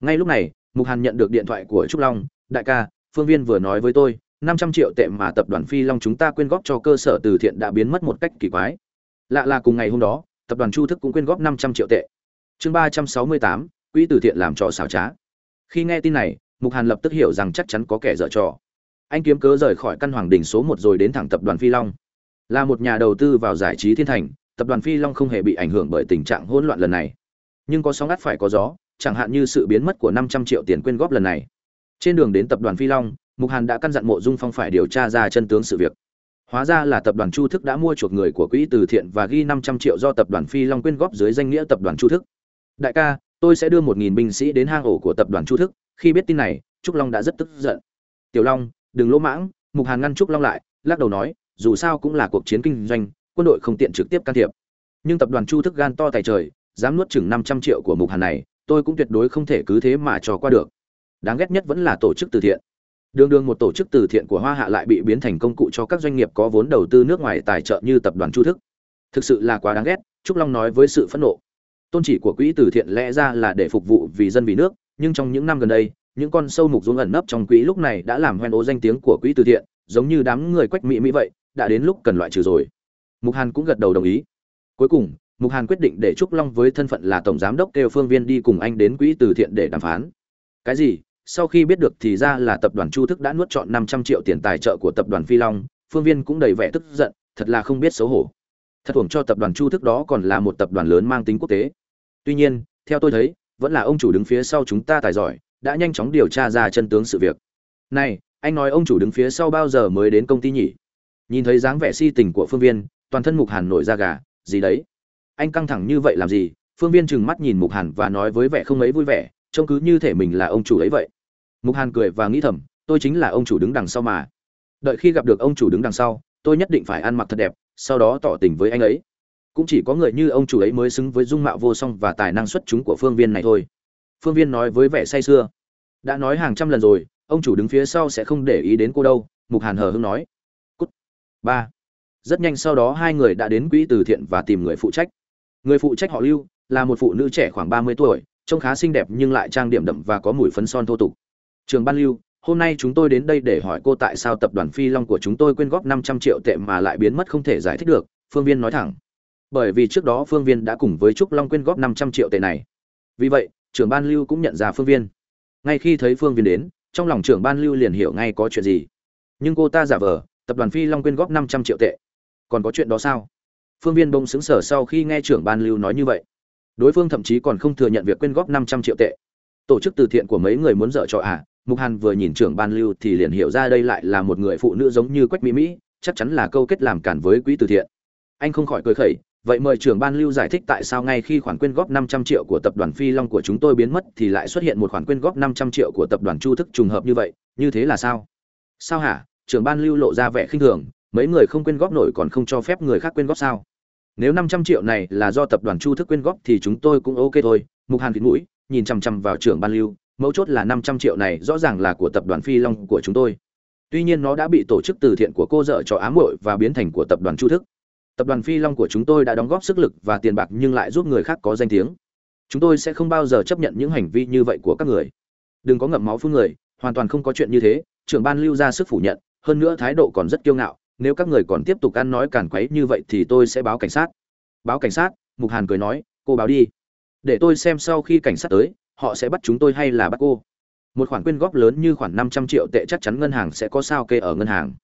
ngay lúc này, mục hàn nhận được điện thoại của trúc long, đại ca, phương viên vừa nói với tôi, năm trăm triệu tệ mà tập đoàn phi long chúng ta quyên góp cho cơ sở từ thiện đã biến mất một cách kỳ quái. Lạ là cùng ngày hôm đó, tập đoàn chu thức cũng quyên góp năm trăm triệu tệ. Chương ba trăm sáu mươi tám, quỹ từ thiện làm trò xảo trá. Khi nghe tin này, mục hàn lập tức hiểu rằng chắc chắn có kẻ dở trò. Anh kiếm cớ rời khỏi căn hoàng đình số một rồi đến thẳng tập đoàn phi long. Là một nhà đầu tư vào giải trí thiên thành, tập đoàn phi long không hề bị ảnh hưởng bởi tình trạng hỗn loạn lần này. Nhưng có sóng ắt phải có gió chẳng hạn như sự biến mất của năm trăm triệu tiền quyên góp lần này. Trên đường đến tập đoàn phi long, mục hàn đã căn dặn mộ dung phong phải điều tra ra chân tướng sự việc. Hóa ra là tập đoàn chu thức đã mua chuộc người của quỹ từ thiện và ghi năm trăm triệu do tập đoàn phi long quyên góp dưới danh nghĩa tập đoàn chu thức. Đại ca, tôi sẽ đưa một nghìn binh sĩ đến hang ổ của tập đoàn chu thức, khi biết tin này, trúc long đã rất tức giận. Tiểu long, đừng lỗ mãng, mục hàn ngăn trúc long lại, lắc đầu nói, dù sao cũng là cuộc chiến kinh doanh, quân đội không tiện trực tiếp can thiệp. Nhưng tập đoàn chu thức gan to tài trời, dám nuốt chừng năm trăm triệu của mục hàn này tôi cũng tuyệt đối không thể cứ thế mà trò qua được. Đáng ghét nhất vẫn là tổ chức từ thiện. Đường đường một tổ chức từ thiện của hoa hạ lại bị biến thành công cụ cho các doanh nghiệp có vốn đầu tư nước ngoài tài trợ như tập đoàn chu thức. Thực sự là quá đáng ghét, trúc long nói với sự phẫn nộ. Tôn chỉ của quỹ từ thiện lẽ ra là để phục vụ vì dân vì nước, nhưng trong những năm gần đây, những con sâu mục ruộng ẩn nấp trong quỹ lúc này đã làm hoen ố danh tiếng của quỹ từ thiện, giống như đám người quách mỹ mỹ vậy, đã đến lúc cần loại trừ rồi. Mục hàn cũng gật đầu đồng ý. Cuối cùng mục hàn quyết định để trúc long với thân phận là tổng giám đốc kêu phương viên đi cùng anh đến quỹ từ thiện để đàm phán. Cái gì? Sau khi biết được thì ra là tập đoàn chu thức đã nuốt trọn năm trăm triệu tiền tài trợ của tập đoàn phi long, phương viên cũng đầy vẻ tức giận, thật là không biết xấu hổ. Thật thuồng cho tập đoàn chu thức đó còn là một tập đoàn lớn mang tính quốc tế. Tuy nhiên, theo tôi thấy, vẫn là ông chủ đứng phía sau chúng ta tài giỏi, đã nhanh chóng điều tra ra chân tướng sự việc. Này, anh nói ông chủ đứng phía sau bao giờ mới đến công ty nhỉ? Nhìn thấy dáng vẻ si tình của phương viên, toàn thân mục hàn nổi da gà, gì đấy? Anh căng thẳng như vậy làm gì? Phương viên trừng mắt nhìn mục hàn và nói với vẻ không mấy vui vẻ, trông cứ như thể mình là ông chủ ấy vậy. Mục hàn cười và nghĩ thầm, tôi chính là ông chủ đứng đằng sau mà. Đợi khi gặp được ông chủ đứng đằng sau, tôi nhất định phải ăn mặc thật đẹp, sau đó tỏ tình với anh ấy. Cũng chỉ có người như ông chủ ấy mới xứng với dung mạo vô song và tài năng xuất chúng của phương viên này thôi. Phương viên nói với vẻ say sưa. Đã nói hàng trăm lần rồi, ông chủ đứng phía sau sẽ không để ý đến cô đâu, mục hàn hờ hưng nói. Cút. Ba. Rất nhanh sau đó hai người đã đến quỹ từ thiện và tìm người phụ trách người phụ trách họ lưu là một phụ nữ trẻ khoảng ba mươi tuổi, trông khá xinh đẹp nhưng lại trang điểm đậm và có mùi phấn son thô tục. Trường ban lưu, hôm nay chúng tôi đến đây để hỏi cô tại sao tập đoàn phi long của chúng tôi quyên góp năm trăm triệu tệ mà lại biến mất không thể giải thích được, phương viên nói thẳng. Bởi vì trước đó phương viên đã cùng với trúc long quyên góp năm trăm triệu tệ này. Vì vậy, trưởng ban lưu cũng nhận ra phương viên. Ngay khi thấy phương viên đến, trong lòng trưởng ban lưu liền hiểu ngay có chuyện gì. Nhưng cô ta giả vờ, tập đoàn phi long quyên góp năm trăm triệu tệ. Còn có chuyện đó sao? Phương viên bông xứng sở sau khi nghe trưởng ban lưu nói như vậy đối phương thậm chí còn không thừa nhận việc quyên góp năm trăm triệu tệ tổ chức từ thiện của mấy người muốn dở trò à mục hàn vừa nhìn trưởng ban lưu thì liền hiểu ra đây lại là một người phụ nữ giống như quách mỹ mỹ chắc chắn là câu kết làm cản với quỹ từ thiện anh không khỏi cười khẩy vậy mời trưởng ban lưu giải thích tại sao ngay khi khoản quyên góp 500 triệu của tập đoàn Phi Long của chúng tôi biến mất thì lại xuất hiện một khoản quyên góp 500 triệu của tập đoàn Chu Thức trùng hợp như vậy, như thế là sao? Sao hả? Trưởng ban lưu lộ ra vẻ khinh thường, mấy người không quyên góp nổi còn không cho phép người khác quyên góp sao? Nếu 500 triệu này là do tập đoàn Chu Thức quyên góp thì chúng tôi cũng ok thôi. Mục Hàn kín mũi, nhìn chằm chằm vào trưởng ban lưu, mấu chốt là 500 triệu này rõ ràng là của tập đoàn Phi Long của chúng tôi. Tuy nhiên nó đã bị tổ chức từ thiện của cô dợ cho ám muội và biến thành của tập đoàn Chu Thức tập đoàn phi long của chúng tôi đã đóng góp sức lực và tiền bạc nhưng lại giúp người khác có danh tiếng chúng tôi sẽ không bao giờ chấp nhận những hành vi như vậy của các người đừng có ngậm máu phun người hoàn toàn không có chuyện như thế trưởng ban lưu ra sức phủ nhận hơn nữa thái độ còn rất kiêu ngạo nếu các người còn tiếp tục ăn nói càn quấy như vậy thì tôi sẽ báo cảnh sát. Báo cảnh sát, mục hàn cười nói, cô báo đi. Để tôi xem sau khi cảnh sát tới, họ sẽ bắt chúng tôi hay là bắt cô. Một khoản quyên góp lớn như khoản năm trăm triệu tệ chắc chắn ngân hàng sẽ có sao kê ở ngân hàng.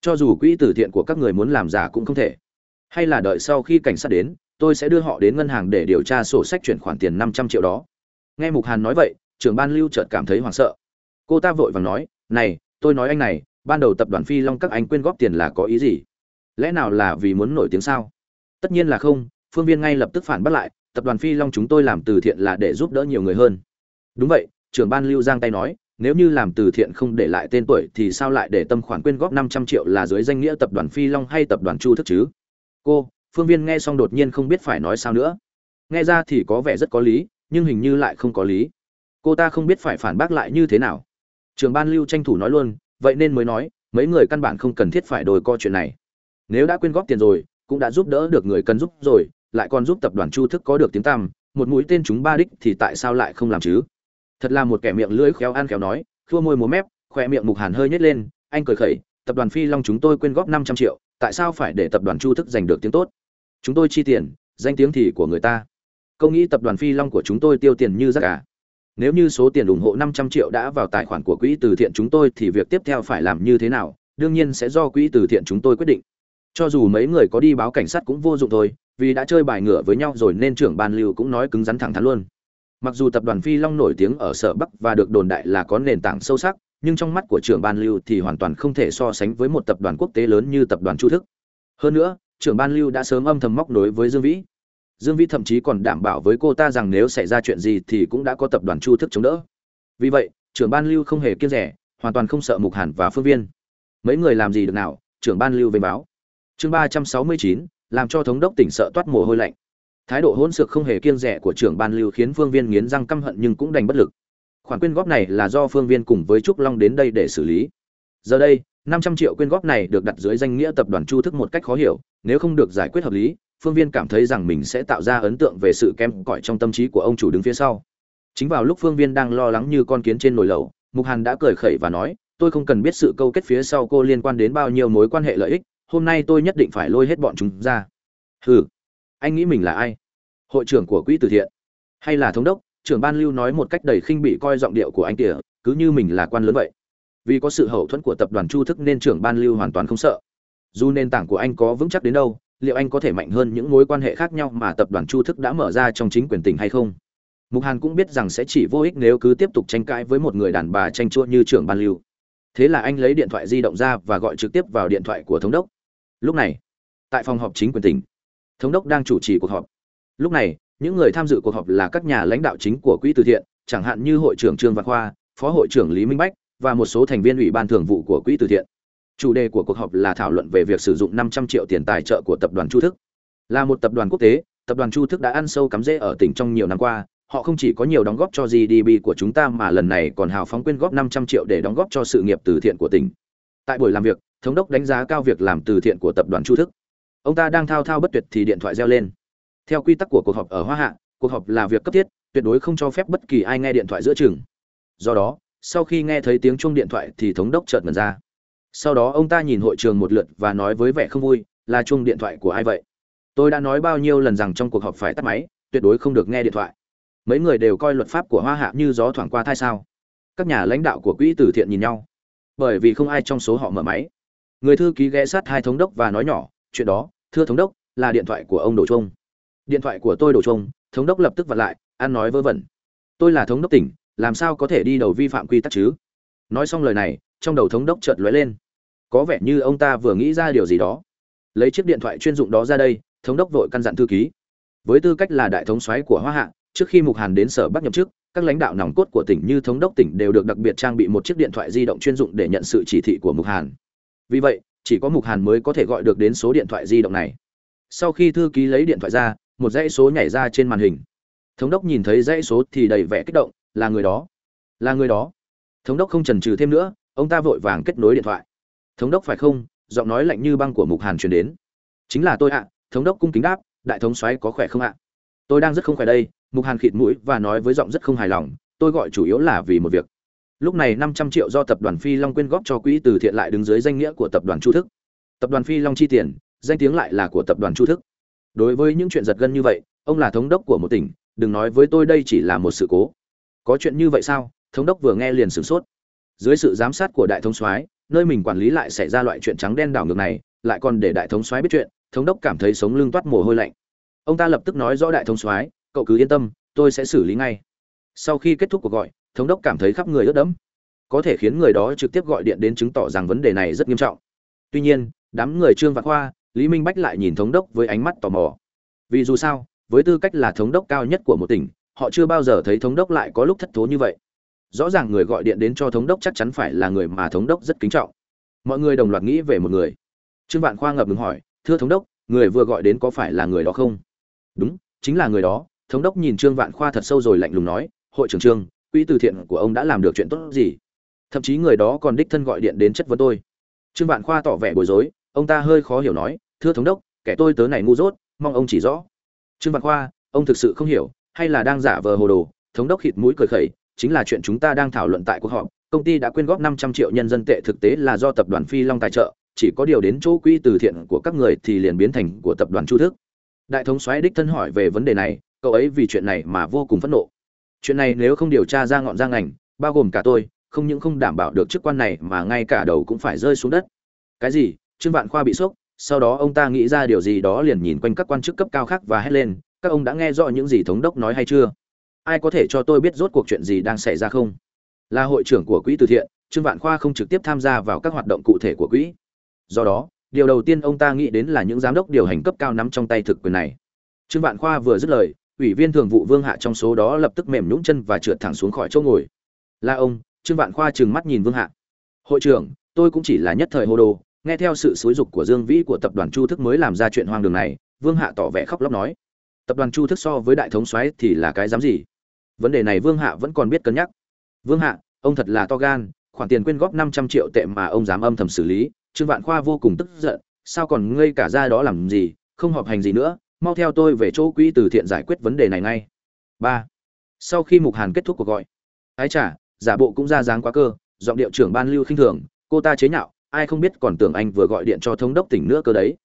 Cho dù quỹ từ thiện của các người muốn làm giả cũng không thể. Hay là đợi sau khi cảnh sát đến, tôi sẽ đưa họ đến ngân hàng để điều tra sổ sách chuyển khoản tiền năm trăm triệu đó. Nghe mục hàn nói vậy, trưởng ban lưu chợt cảm thấy hoảng sợ. Cô ta vội vàng nói, này, tôi nói anh này ban đầu tập đoàn phi long các anh quyên góp tiền là có ý gì? Lẽ nào là vì muốn nổi tiếng sao? Tất nhiên là không, phương viên ngay lập tức phản bác lại, tập đoàn phi long chúng tôi làm từ thiện là để giúp đỡ nhiều người hơn. Đúng vậy, trưởng ban lưu giang tay nói, nếu như làm từ thiện không để lại tên tuổi thì sao lại để tâm khoản quyên góp năm trăm triệu là dưới danh nghĩa tập đoàn phi long hay tập đoàn chu thức chứ? Cô, phương viên nghe xong đột nhiên không biết phải nói sao nữa. Nghe ra thì có vẻ rất có lý, nhưng hình như lại không có lý. Cô ta không biết phải phản bác lại như thế nào. Trường ban lưu tranh thủ nói luôn vậy nên mới nói, mấy người căn bản không cần thiết phải đổi co chuyện này. Nếu đã quyên góp tiền rồi, cũng đã giúp đỡ được người cần giúp rồi, lại còn giúp tập đoàn chu thức có được tiếng tăm, một mũi tên chúng ba đích thì tại sao lại không làm chứ? Thật là một kẻ miệng lưỡi khéo ăn khéo nói, khua môi múa mép khoe miệng mục hàn hơi nhếch lên, anh cười khẩy, tập đoàn phi long chúng tôi quyên góp năm trăm triệu, tại sao phải để tập đoàn chu thức giành được tiếng tốt? Chúng tôi chi tiền, danh tiếng thì của người ta. Câu nghĩ tập đoàn phi long của chúng tôi tiêu tiền như rác cả nếu như số tiền ủng hộ năm trăm triệu đã vào tài khoản của quỹ từ thiện chúng tôi thì việc tiếp theo phải làm như thế nào? Đương nhiên sẽ do quỹ từ thiện chúng tôi quyết định. Cho dù mấy người có đi báo cảnh sát cũng vô dụng thôi, vì đã chơi bài ngửa với nhau rồi nên trưởng ban lưu cũng nói cứng rắn thẳng thắn luôn. Mặc dù tập đoàn phi long nổi tiếng ở sở bắc và được đồn đại là có nền tảng sâu sắc, nhưng trong mắt của trưởng ban lưu thì hoàn toàn không thể so sánh với một tập đoàn quốc tế lớn như tập đoàn chu thức. Hơn nữa, trưởng ban lưu đã sớm âm thầm móc nối với dương vĩ dương vĩ thậm chí còn đảm bảo với cô ta rằng nếu xảy ra chuyện gì thì cũng đã có tập đoàn chu thức chống đỡ. Vì vậy, trưởng ban lưu không hề kiêng rẻ, hoàn toàn không sợ mục hàn và phương viên. Mấy người làm gì được nào, trưởng ban lưu vênh báo. Chương ba trăm sáu mươi chín, làm cho thống đốc tỉnh sợ toát mồ hôi lạnh. Thái độ hỗn xược không hề kiêng rẻ của trưởng ban lưu khiến phương viên nghiến răng căm hận nhưng cũng đành bất lực. Khoản quyên góp này là do phương viên cùng với trúc long đến đây để xử lý. Giờ đây, năm trăm triệu quyên góp này được đặt dưới danh nghĩa tập đoàn chu thức một cách khó hiểu, nếu không được giải quyết hợp lý phương viên cảm thấy rằng mình sẽ tạo ra ấn tượng về sự kém cỏi trong tâm trí của ông chủ đứng phía sau. Chính vào lúc phương viên đang lo lắng như con kiến trên nồi lẩu, mục hàn đã cười khẩy và nói, tôi không cần biết sự câu kết phía sau cô liên quan đến bao nhiêu mối quan hệ lợi ích, hôm nay tôi nhất định phải lôi hết bọn chúng ra. Hừ, anh nghĩ mình là ai? Hội trưởng của quỹ từ thiện hay là thống đốc? Trưởng ban lưu nói một cách đầy khinh bị coi giọng điệu của anh tỉa cứ như mình là quan lớn vậy. Vì có sự hậu thuẫn của tập đoàn chu thức nên trưởng ban lưu hoàn toàn không sợ. Dù nền tảng của anh có vững chắc đến đâu liệu anh có thể mạnh hơn những mối quan hệ khác nhau mà tập đoàn chu thức đã mở ra trong chính quyền tỉnh hay không? Mục hàn cũng biết rằng sẽ chỉ vô ích nếu cứ tiếp tục tranh cãi với một người đàn bà tranh chua như trưởng ban lưu. Thế là anh lấy điện thoại di động ra và gọi trực tiếp vào điện thoại của thống đốc. Lúc này, tại phòng họp chính quyền tỉnh, thống đốc đang chủ trì cuộc họp. Lúc này, những người tham dự cuộc họp là các nhà lãnh đạo chính của quỹ từ thiện, chẳng hạn như hội trưởng trương văn khoa, phó hội trưởng lý minh bách và một số thành viên ủy ban thường vụ của quỹ từ thiện chủ đề của cuộc họp là thảo luận về việc sử dụng 500 triệu tiền tài trợ của tập đoàn chu thức. Là một tập đoàn quốc tế, tập đoàn chu thức đã ăn sâu cắm rễ ở tỉnh trong nhiều năm qua. Họ không chỉ có nhiều đóng góp cho gdp của chúng ta mà lần này còn hào phóng quyên góp 500 triệu để đóng góp cho sự nghiệp từ thiện của tỉnh. Tại buổi làm việc, thống đốc đánh giá cao việc làm từ thiện của tập đoàn chu thức. Ông ta đang thao thao bất tuyệt thì điện thoại reo lên. Theo quy tắc của cuộc họp ở hoa hạ, cuộc họp là việc cấp thiết, tuyệt đối không cho phép bất kỳ ai nghe điện thoại giữa chừng. Do đó, sau khi nghe thấy tiếng chuông điện thoại thì thống đốc chợt mần ra sau đó ông ta nhìn hội trường một lượt và nói với vẻ không vui, là chuông điện thoại của ai vậy? Tôi đã nói bao nhiêu lần rằng trong cuộc họp phải tắt máy, tuyệt đối không được nghe điện thoại. Mấy người đều coi luật pháp của hoa hạ như gió thoảng qua thai sao. Các nhà lãnh đạo của quỹ từ thiện nhìn nhau. Bởi vì không ai trong số họ mở máy. Người thư ký ghé sát hai thống đốc và nói nhỏ, chuyện đó, thưa thống đốc, là điện thoại của ông đồ trung điện thoại của tôi, đồ trung thống đốc lập tức vặt lại, ăn nói vớ vẩn. Tôi là thống đốc tỉnh, làm sao có thể đi đầu vi phạm quy tắc chứ? Nói xong lời này trong đầu thống đốc chợt lóe lên. Có vẻ như ông ta vừa nghĩ ra điều gì đó. Lấy chiếc điện thoại chuyên dụng đó ra đây, thống đốc vội căn dặn thư ký. Với tư cách là đại thống soái của hoa hạ, trước khi mục hàn đến sở bắc nhậm chức, các lãnh đạo nòng cốt của tỉnh như thống đốc tỉnh đều được đặc biệt trang bị một chiếc điện thoại di động chuyên dụng để nhận sự chỉ thị của mục hàn. Vì vậy, chỉ có mục hàn mới có thể gọi được đến số điện thoại di động này. Sau khi thư ký lấy điện thoại ra, một dãy số nhảy ra trên màn hình. Thống đốc nhìn thấy dãy số thì đầy vẻ kích động, là người đó. Là người đó. Thống đốc không chần chừ thêm nữa ông ta vội vàng kết nối điện thoại. Thống đốc phải không? Giọng nói lạnh như băng của mục hàn truyền đến. Chính là tôi ạ, thống đốc cung kính đáp, đại thống soái có khỏe không ạ? Tôi đang rất không khỏe đây, mục hàn khịt mũi và nói với giọng rất không hài lòng, tôi gọi chủ yếu là vì một việc. Lúc này năm trăm triệu do tập đoàn phi long quyên góp cho quỹ từ thiện lại đứng dưới danh nghĩa của tập đoàn chu thức. Tập đoàn phi long chi tiền, danh tiếng lại là của tập đoàn chu thức. Đối với những chuyện giật gân như vậy, ông là thống đốc của một tỉnh, đừng nói với tôi đây chỉ là một sự cố. Có chuyện như vậy sao? Thống đốc vừa nghe liền sửng sốt dưới sự giám sát của đại thống soái, nơi mình quản lý lại xảy ra loại chuyện trắng đen đảo ngược này, lại còn để đại thống soái biết chuyện, thống đốc cảm thấy sống lưng toát mồ hôi lạnh. Ông ta lập tức nói rõ đại thống soái, cậu cứ yên tâm, tôi sẽ xử lý ngay. Sau khi kết thúc cuộc gọi, thống đốc cảm thấy khắp người ướt đẫm. Có thể khiến người đó trực tiếp gọi điện đến chứng tỏ rằng vấn đề này rất nghiêm trọng. Tuy nhiên, đám người trương vạn khoa, lý minh bách lại nhìn thống đốc với ánh mắt tò mò. Vì dù sao, với tư cách là thống đốc cao nhất của một tỉnh, họ chưa bao giờ thấy thống đốc lại có lúc thất thố như vậy rõ ràng người gọi điện đến cho thống đốc chắc chắn phải là người mà thống đốc rất kính trọng. Mọi người đồng loạt nghĩ về một người. Trương vạn khoa ngập ngừng hỏi, thưa thống đốc, người vừa gọi đến có phải là người đó không? Đúng, chính là người đó. Thống đốc nhìn trương vạn khoa thật sâu rồi lạnh lùng nói, hội trưởng trương, quỹ từ thiện của ông đã làm được chuyện tốt gì? Thậm chí người đó còn đích thân gọi điện đến chất vấn tôi. Trương vạn khoa tỏ vẻ bối rối, ông ta hơi khó hiểu nói, thưa thống đốc, kẻ tôi tớ này ngu dốt, mong ông chỉ rõ. Trương vạn khoa, ông thực sự không hiểu, hay là đang giả vờ hồ đồ? Thống đốc khịt mũi cười khẩy chính là chuyện chúng ta đang thảo luận tại cuộc họp công ty đã quyên góp 500 triệu nhân dân tệ thực tế là do tập đoàn Phi Long tài trợ, chỉ có điều đến chỗ quỹ từ thiện của các người thì liền biến thành của tập đoàn Chu Thức. Đại thống soái đích thân hỏi về vấn đề này, cậu ấy vì chuyện này mà vô cùng phẫn nộ. Chuyện này nếu không điều tra ra ngọn ra ngành, bao gồm cả tôi, không những không đảm bảo được chức quan này mà ngay cả đầu cũng phải rơi xuống đất. Cái gì? Trương Vạn Khoa bị sốc, sau đó ông ta nghĩ ra điều gì đó liền nhìn quanh các quan chức cấp cao khác và hét lên, các ông đã nghe rõ những gì thống đốc nói hay chưa? Ai có thể cho tôi biết rốt cuộc chuyện gì đang xảy ra không? là hội trưởng của quỹ từ thiện, trương vạn khoa không trực tiếp tham gia vào các hoạt động cụ thể của quỹ. Do đó, điều đầu tiên ông ta nghĩ đến là những giám đốc điều hành cấp cao nắm trong tay thực quyền này. Trương vạn khoa vừa dứt lời, ủy viên thường vụ vương hạ trong số đó lập tức mềm nhũng chân và trượt thẳng xuống khỏi chỗ ngồi. Là ông, trương vạn khoa trừng mắt nhìn vương hạ. Hội trưởng, tôi cũng chỉ là nhất thời hô đồ, nghe theo sự xúi dục của dương vĩ của tập đoàn chu thức mới làm ra chuyện hoang đường này, vương hạ tỏ vẻ khóc lóc nói. Tập đoàn chu thức so với đại thống soái thì là cái dám gì? Vấn đề này vương hạ vẫn còn biết cân nhắc Vương hạ, ông thật là to gan, khoản tiền quyên góp 500 triệu tệ mà ông dám âm thầm xử lý, Trương Vạn Khoa vô cùng tức giận, sao còn ngây cả ra đó làm gì, không họp hành gì nữa, mau theo tôi về chỗ quỹ từ thiện giải quyết vấn đề này ngay. ba Sau khi Mục Hàn kết thúc cuộc gọi, ái chả, giả bộ cũng ra dáng quá cơ, giọng điệu trưởng ban lưu khinh thường, cô ta chế nhạo, ai không biết còn tưởng anh vừa gọi điện cho thống đốc tỉnh nữa cơ đấy.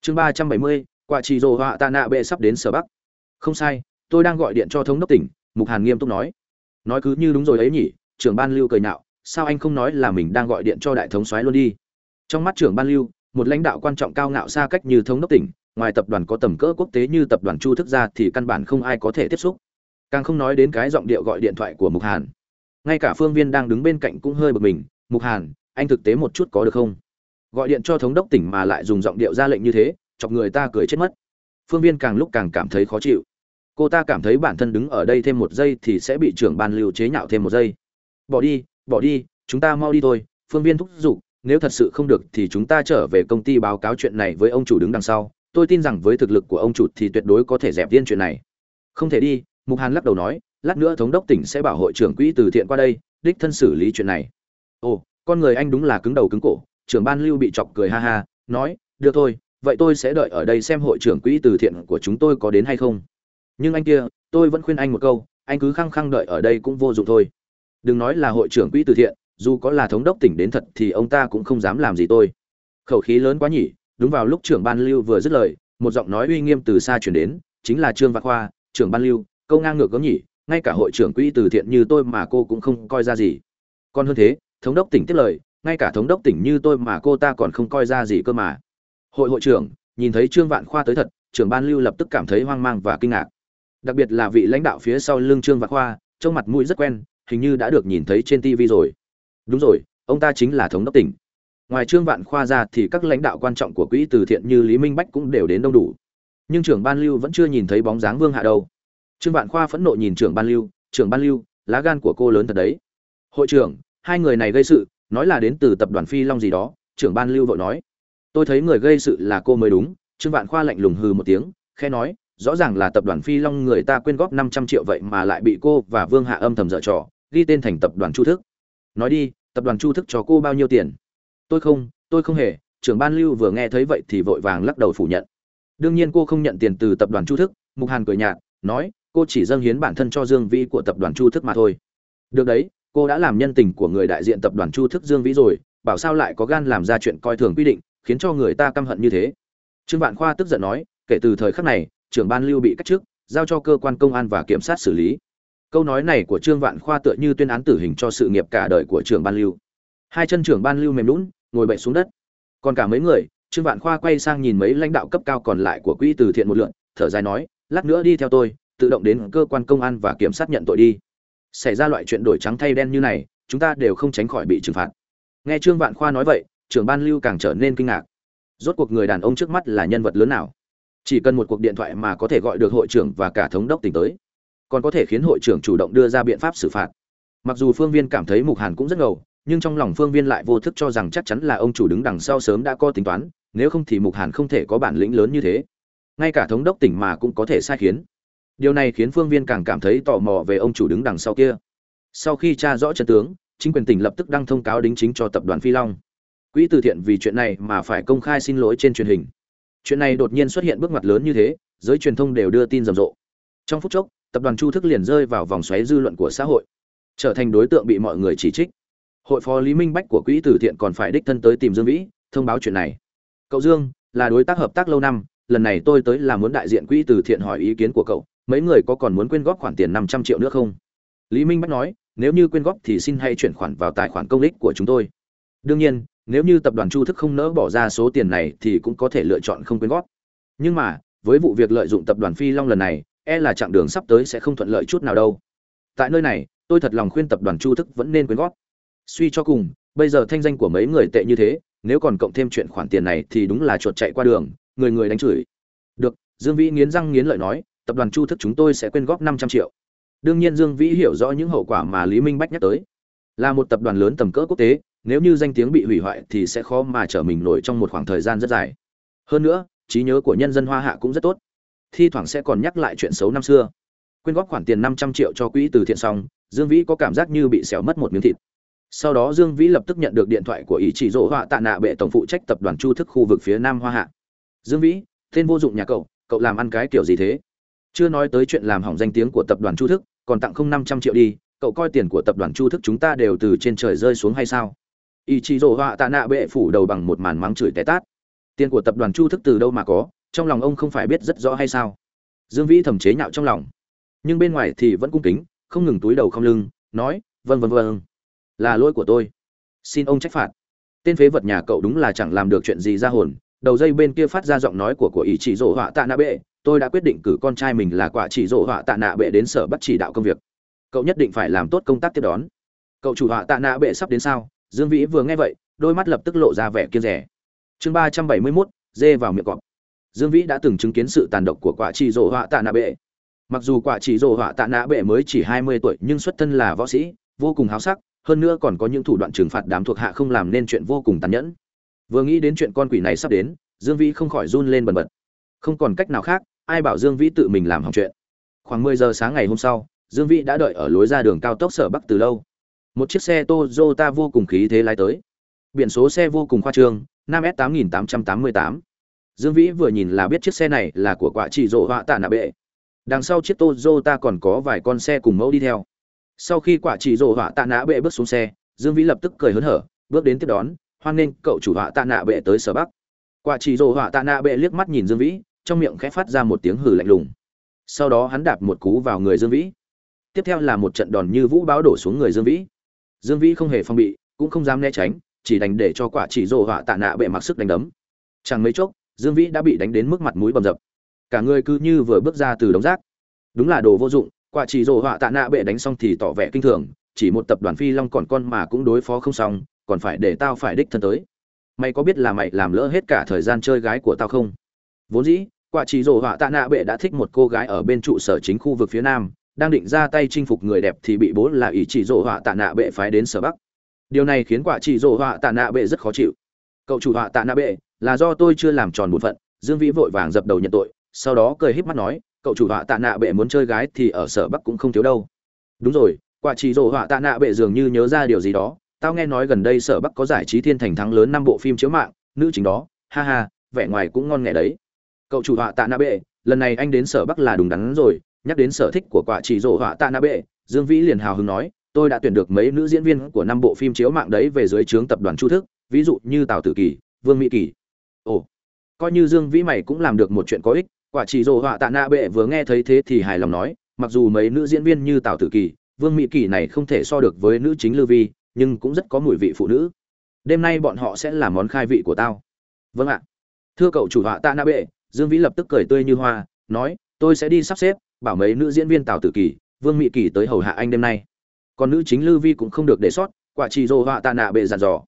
Chương 370, quả trì rồ họa tạ nạ bệ sắp đến sở Bắc. Không sai, tôi đang gọi điện cho thống đốc tỉnh, Mục Hàn nghiêm túc nói. Nói cứ như đúng rồi ấy nhỉ, trưởng ban lưu cười nạo sao anh không nói là mình đang gọi điện cho đại thống soái luôn đi? Trong mắt trưởng ban lưu, một lãnh đạo quan trọng cao ngạo xa cách như thống đốc tỉnh, ngoài tập đoàn có tầm cỡ quốc tế như tập đoàn chu thức ra thì căn bản không ai có thể tiếp xúc. Càng không nói đến cái giọng điệu gọi điện thoại của mục hàn. Ngay cả phương viên đang đứng bên cạnh cũng hơi bực mình, mục hàn, anh thực tế một chút có được không? Gọi điện cho thống đốc tỉnh mà lại dùng giọng điệu ra lệnh như thế, chọc người ta cười chết mất. Phương viên càng lúc càng cảm thấy khó chịu cô ta cảm thấy bản thân đứng ở đây thêm một giây thì sẽ bị trưởng ban lưu chế nhạo thêm một giây. Bỏ đi bỏ đi, chúng ta mau đi thôi, phương viên thúc giục, nếu thật sự không được thì chúng ta trở về công ty báo cáo chuyện này với ông chủ đứng đằng sau. Tôi tin rằng với thực lực của ông chủ thì tuyệt đối có thể dẹp tiên chuyện này. Không thể đi, mục hàn lắc đầu nói, lát nữa thống đốc tỉnh sẽ bảo hội trưởng quỹ từ thiện qua đây, đích thân xử lý chuyện này. Ồ, con người anh đúng là cứng đầu cứng cổ, trưởng ban lưu bị chọc cười ha ha, nói, được thôi, vậy tôi sẽ đợi ở đây xem hội trưởng quỹ từ thiện của chúng tôi có đến hay không nhưng anh kia, tôi vẫn khuyên anh một câu, anh cứ khăng khăng đợi ở đây cũng vô dụng thôi. Đừng nói là hội trưởng quỹ từ thiện, dù có là thống đốc tỉnh đến thật thì ông ta cũng không dám làm gì tôi. Khẩu khí lớn quá nhỉ, đúng vào lúc trưởng ban lưu vừa dứt lời, một giọng nói uy nghiêm từ xa chuyển đến, chính là trương văn khoa, trưởng ban lưu, câu ngang ngược có nhỉ, ngay cả hội trưởng quỹ từ thiện như tôi mà cô cũng không coi ra gì. Còn hơn thế, thống đốc tỉnh tiếp lời, ngay cả thống đốc tỉnh như tôi mà cô ta còn không coi ra gì cơ mà. Hội hội trưởng, nhìn thấy trương vạn khoa tới thật, trưởng ban lưu lập tức cảm thấy hoang mang và kinh ngạc đặc biệt là vị lãnh đạo phía sau lưng trương vạn khoa, trông mặt mũi rất quen, hình như đã được nhìn thấy trên tv rồi. Đúng rồi, ông ta chính là thống đốc tỉnh. Ngoài trương vạn khoa ra thì các lãnh đạo quan trọng của quỹ từ thiện như lý minh bách cũng đều đến đông đủ. Nhưng trưởng ban lưu vẫn chưa nhìn thấy bóng dáng vương hạ đâu. Trương vạn khoa phẫn nộ nhìn trưởng ban lưu, trưởng ban lưu, lá gan của cô lớn thật đấy. Hội trưởng, hai người này gây sự, nói là đến từ tập đoàn phi long gì đó, trưởng ban lưu vội nói. Tôi thấy người gây sự là cô mới đúng. Trương vạn khoa lạnh lùng hừ một tiếng khe nói rõ ràng là tập đoàn Phi Long người ta quyên góp 500 triệu vậy mà lại bị cô và Vương Hạ âm thầm dở trò, ghi tên thành tập đoàn Chu Thức. Nói đi, tập đoàn Chu Thức cho cô bao nhiêu tiền? Tôi không, tôi không hề, trưởng ban Lưu vừa nghe thấy vậy thì vội vàng lắc đầu phủ nhận. Đương nhiên cô không nhận tiền từ tập đoàn Chu Thức, Mục Hàn cười nhạt, nói, cô chỉ dâng hiến bản thân cho Dương Vĩ của tập đoàn Chu Thức mà thôi. Được đấy, cô đã làm nhân tình của người đại diện tập đoàn Chu Thức Dương Vĩ rồi, bảo sao lại có gan làm ra chuyện coi thường quy định, khiến cho người ta căm hận như thế. Trương Vạn Khoa tức giận nói, kể từ thời khắc này, trưởng ban lưu bị cách chức, giao cho cơ quan công an và kiểm sát xử lý. Câu nói này của trương vạn khoa tựa như tuyên án tử hình cho sự nghiệp cả đời của trưởng ban lưu. Hai chân trưởng ban lưu mềm lún ngồi bậy xuống đất. Còn cả mấy người, trương vạn khoa quay sang nhìn mấy lãnh đạo cấp cao còn lại của quỹ từ thiện một lượn, thở dài nói, lát nữa đi theo tôi, tự động đến cơ quan công an và kiểm sát nhận tội đi. Xảy ra loại chuyện đổi trắng thay đen như này, chúng ta đều không tránh khỏi bị trừng phạt. Nghe trương vạn khoa nói vậy, trưởng ban lưu càng trở nên kinh ngạc. Rốt cuộc người đàn ông trước mắt là nhân vật lớn nào? Chỉ cần một cuộc điện thoại mà có thể gọi được hội trưởng và cả thống đốc tỉnh tới, còn có thể khiến hội trưởng chủ động đưa ra biện pháp xử phạt. Mặc dù phương viên cảm thấy mục hàn cũng rất ngầu, nhưng trong lòng phương viên lại vô thức cho rằng chắc chắn là ông chủ đứng đằng sau sớm đã có tính toán, nếu không thì mục hàn không thể có bản lĩnh lớn như thế. Ngay cả thống đốc tỉnh mà cũng có thể sai khiến. Điều này khiến phương viên càng cảm thấy tò mò về ông chủ đứng đằng sau kia. Sau khi tra rõ chân tướng, chính quyền tỉnh lập tức đăng thông cáo đính chính cho tập đoàn phi long. Quỹ từ thiện vì chuyện này mà phải công khai xin lỗi trên truyền hình chuyện này đột nhiên xuất hiện bước ngoặt lớn như thế, giới truyền thông đều đưa tin rầm rộ. Trong phút chốc, tập đoàn chu thức liền rơi vào vòng xoáy dư luận của xã hội, trở thành đối tượng bị mọi người chỉ trích. Hội phó lý minh bách của quỹ từ thiện còn phải đích thân tới tìm dương vĩ, thông báo chuyện này. Cậu dương, là đối tác hợp tác lâu năm, lần này tôi tới là muốn đại diện quỹ từ thiện hỏi ý kiến của cậu, mấy người có còn muốn quyên góp khoản tiền năm trăm triệu nữa không? Lý minh bách nói, nếu như quyên góp thì xin hãy chuyển khoản vào tài khoản công ích của chúng tôi. Đương nhiên nếu như tập đoàn chu thức không nỡ bỏ ra số tiền này thì cũng có thể lựa chọn không quyên góp. Nhưng mà, với vụ việc lợi dụng tập đoàn phi long lần này e là chặng đường sắp tới sẽ không thuận lợi chút nào đâu. Tại nơi này, tôi thật lòng khuyên tập đoàn chu thức vẫn nên quyên góp. Suy cho cùng, bây giờ thanh danh của mấy người tệ như thế, nếu còn cộng thêm chuyện khoản tiền này thì đúng là chuột chạy qua đường, người người đánh chửi. Được, dương vĩ nghiến răng nghiến lợi nói, tập đoàn chu thức chúng tôi sẽ quyên góp năm trăm triệu. Đương nhiên dương vĩ hiểu rõ những hậu quả mà lý minh bách nhắc tới là một tập đoàn lớn tầm cỡ quốc tế, nếu như danh tiếng bị hủy hoại thì sẽ khó mà trở mình nổi trong một khoảng thời gian rất dài. Hơn nữa, trí nhớ của nhân dân hoa hạ cũng rất tốt. Thi thoảng sẽ còn nhắc lại chuyện xấu năm xưa. Quyên góp khoản tiền năm trăm triệu cho quỹ từ thiện xong, dương vĩ có cảm giác như bị xẻo mất một miếng thịt. Sau đó dương vĩ lập tức nhận được điện thoại của ý chỉ rỗ họa tạ nạ bệ tổng phụ trách tập đoàn chu thức khu vực phía nam hoa hạ. Dương vĩ, tên vô dụng nhà cậu cậu làm ăn cái kiểu gì thế? Chưa nói tới chuyện làm hỏng danh tiếng của tập đoàn chu thức, còn tặng không năm trăm triệu đi cậu coi tiền của tập đoàn chu thức chúng ta đều từ trên trời rơi xuống hay sao? Ý chí rồ họa tạ nạ bệ phủ đầu bằng một màn mắng chửi té tát. Tiền của tập đoàn chu thức từ đâu mà có trong lòng ông không phải biết rất rõ hay sao? Dương vĩ thầm chế nhạo trong lòng. Nhưng bên ngoài thì vẫn cung kính không ngừng túi đầu không lưng nói vân vân vân, là lỗi của tôi. Xin ông trách phạt. Tên phế vật nhà cậu đúng là chẳng làm được chuyện gì ra hồn. Đầu dây bên kia phát ra giọng nói của của ý chỉ rộ họa tạ nạ bệ. Tôi đã quyết định cử con trai mình là quả chỉ rộ họa tạ nạ bệ đến sở bắt chỉ đạo công việc cậu nhất định phải làm tốt công tác tiếp đón. Cậu chủ họa tạ nạ bệ sắp đến sao? Dương vĩ vừa nghe vậy, đôi mắt lập tức lộ ra vẻ kiên rẻ chương ba trăm bảy mươi mốt, dê vào miệng cọp. Dương vĩ đã từng chứng kiến sự tàn độc của quả chỉ rổ họa tạ nạ bệ. Mặc dù quả chỉ rổ họa tạ nạ bệ mới chỉ hai mươi tuổi nhưng xuất thân là võ sĩ, vô cùng háo sắc, hơn nữa còn có những thủ đoạn trừng phạt đám thuộc hạ không làm nên chuyện vô cùng tàn nhẫn. Vừa nghĩ đến chuyện con quỷ này sắp đến, dương vĩ không khỏi run lên bần bật. Không còn cách nào khác, ai bảo dương vĩ tự mình làm hỏng chuyện. Khoảng mười giờ sáng ngày hôm sau dương vĩ đã đợi ở lối ra đường cao tốc sở bắc từ lâu. Một chiếc xe toyota vô cùng khí thế lái tới. Biển số xe vô cùng khoa trương 5S8888. dương vĩ vừa nhìn là biết chiếc xe này là của quả chỉ rộ họa tạ nạ bệ. Đằng sau chiếc toyota còn có vài con xe cùng mẫu đi theo. Sau khi quả chỉ rộ họa tạ nạ bệ bước xuống xe, dương vĩ lập tức cười hớn hở, bước đến tiếp đón, hoan nghênh cậu chủ họa tạ nạ bệ tới sở bắc. Quả chỉ rộ họa tạ nạ bệ liếc mắt nhìn dương vĩ, trong miệng khẽ phát ra một tiếng hừ lạnh lùng. Sau đó hắn đạp một cú vào người dương vĩ tiếp theo là một trận đòn như vũ báo đổ xuống người dương vĩ. Dương vĩ không hề phong bị, cũng không dám né tránh, chỉ đành để cho quả chỉ rồ họa tạ nạ bệ mặc sức đánh đấm. Chẳng mấy chốc, dương vĩ đã bị đánh đến mức mặt mũi bầm dập. Cả người cứ như vừa bước ra từ đống rác. Đúng là đồ vô dụng, quả chỉ rồ họa tạ nạ bệ đánh xong thì tỏ vẻ kinh thường, chỉ một tập đoàn phi long còn con mà cũng đối phó không xong, còn phải để tao phải đích thân tới. Mày có biết là mày làm lỡ hết cả thời gian chơi gái của tao không? Vốn dĩ, quả chỉ rồ họa tạ nạ bệ đã thích một cô gái ở bên trụ sở chính khu vực phía nam đang định ra tay chinh phục người đẹp thì bị bố là ý chỉ rổ họa tạ nạ bệ phái đến sở bắc. Điều này khiến quả chỉ rổ họa tạ nạ bệ rất khó chịu. Cậu chủ họa tạ nạ bệ là do tôi chưa làm tròn bổn phận, dương vĩ vội vàng dập đầu nhận tội, sau đó cười híp mắt nói, cậu chủ họa tạ nạ bệ muốn chơi gái thì ở sở bắc cũng không thiếu đâu. Đúng rồi, quả chỉ rổ họa tạ nạ bệ dường như nhớ ra điều gì đó, tao nghe nói gần đây sở bắc có giải trí thiên thành thắng lớn năm bộ phim chiếu mạng, nữ chính đó, ha ha, vẻ ngoài cũng ngon nghẻ đấy. Cậu chủ họa tạ nạ bệ, lần này anh đến sở bắc là đúng đắn rồi nhắc đến sở thích của quả chỉ rổ họa tạ na bệ dương vĩ liền hào hứng nói, tôi đã tuyển được mấy nữ diễn viên của năm bộ phim chiếu mạng đấy về dưới trướng tập đoàn chu thức, ví dụ như tào tử kỳ, vương mỹ kỳ. Ồ, coi như dương vĩ mày cũng làm được một chuyện có ích, quả chỉ rổ họa tạ na bệ vừa nghe thấy thế thì hài lòng nói, mặc dù mấy nữ diễn viên như tào tử kỳ, vương mỹ kỳ này không thể so được với nữ chính lưu vi, nhưng cũng rất có mùi vị phụ nữ. Đêm nay bọn họ sẽ là món khai vị của tao. Vâng ạ. Thưa cậu chủ họa tạ na bệ dương vĩ lập tức cười tươi như hoa, nói, tôi sẽ đi sắp xếp bảo mấy nữ diễn viên tào tử kỳ, vương mỹ kỳ tới hầu hạ anh đêm nay. Còn nữ chính lư vi cũng không được để sót, quả chỉ dô họa tạ nạ bệ dặn dò.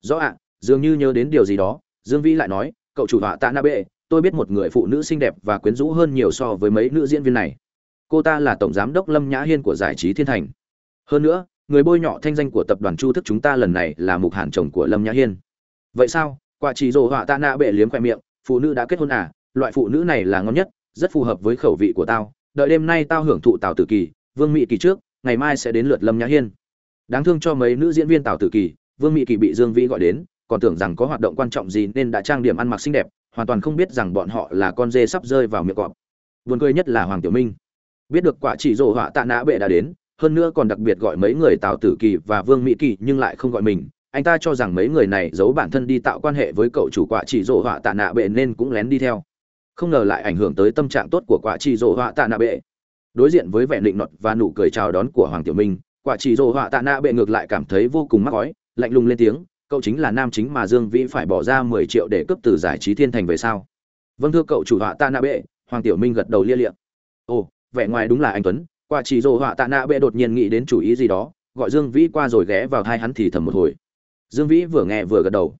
Rõ ạ, dường như nhớ đến điều gì đó, dương vi lại nói, cậu chủ họa tạ nạ bệ, tôi biết một người phụ nữ xinh đẹp và quyến rũ hơn nhiều so với mấy nữ diễn viên này. Cô ta là tổng giám đốc lâm nhã hiên của giải trí thiên thành. Hơn nữa, người bôi nhọ thanh danh của tập đoàn chu thức chúng ta lần này là mục hàn chồng của lâm nhã hiên. Vậy sao? Quả chỉ dồ họa tạ nạ bệ liếm khoe miệng, phụ nữ đã kết hôn à? Loại phụ nữ này là ngon nhất, rất phù hợp với khẩu vị của tao đợi đêm nay tao hưởng thụ tào tử kỳ, vương mỹ kỳ trước, ngày mai sẽ đến lượt lâm nhã hiên. Đáng thương cho mấy nữ diễn viên tào tử kỳ, vương mỹ kỳ bị dương vĩ gọi đến, còn tưởng rằng có hoạt động quan trọng gì nên đã trang điểm ăn mặc xinh đẹp, hoàn toàn không biết rằng bọn họ là con dê sắp rơi vào miệng cọp. Buồn cười nhất là hoàng tiểu minh. Biết được quả chỉ rổ họa tạ nã bệ đã đến, hơn nữa còn đặc biệt gọi mấy người tào tử kỳ và vương mỹ kỳ nhưng lại không gọi mình. Anh ta cho rằng mấy người này giấu bản thân đi tạo quan hệ với cậu chủ quả chỉ rổ họa tạ nạ bệ nên cũng lén đi theo không ngờ lại ảnh hưởng tới tâm trạng tốt của quả chỉ rồ họa tạ nạ bệ. Đối diện với vẻ định nọt và nụ cười chào đón của hoàng tiểu minh, quả chỉ rồ họa tạ nạ bệ ngược lại cảm thấy vô cùng mắc ói, lạnh lùng lên tiếng, cậu chính là nam chính mà dương vĩ phải bỏ ra mười triệu để cướp từ giải trí thiên thành về sao? Vâng thưa cậu chủ họa tạ nạ bệ, hoàng tiểu minh gật đầu lia liệm ồ, vẻ ngoài đúng là anh tuấn. Quả chỉ rồ họa tạ nạ bệ đột nhiên nghĩ đến chủ ý gì đó, gọi dương vĩ qua rồi ghé vào hai hắn thì thầm một hồi. Dương vĩ vừa nghe vừa gật đầu.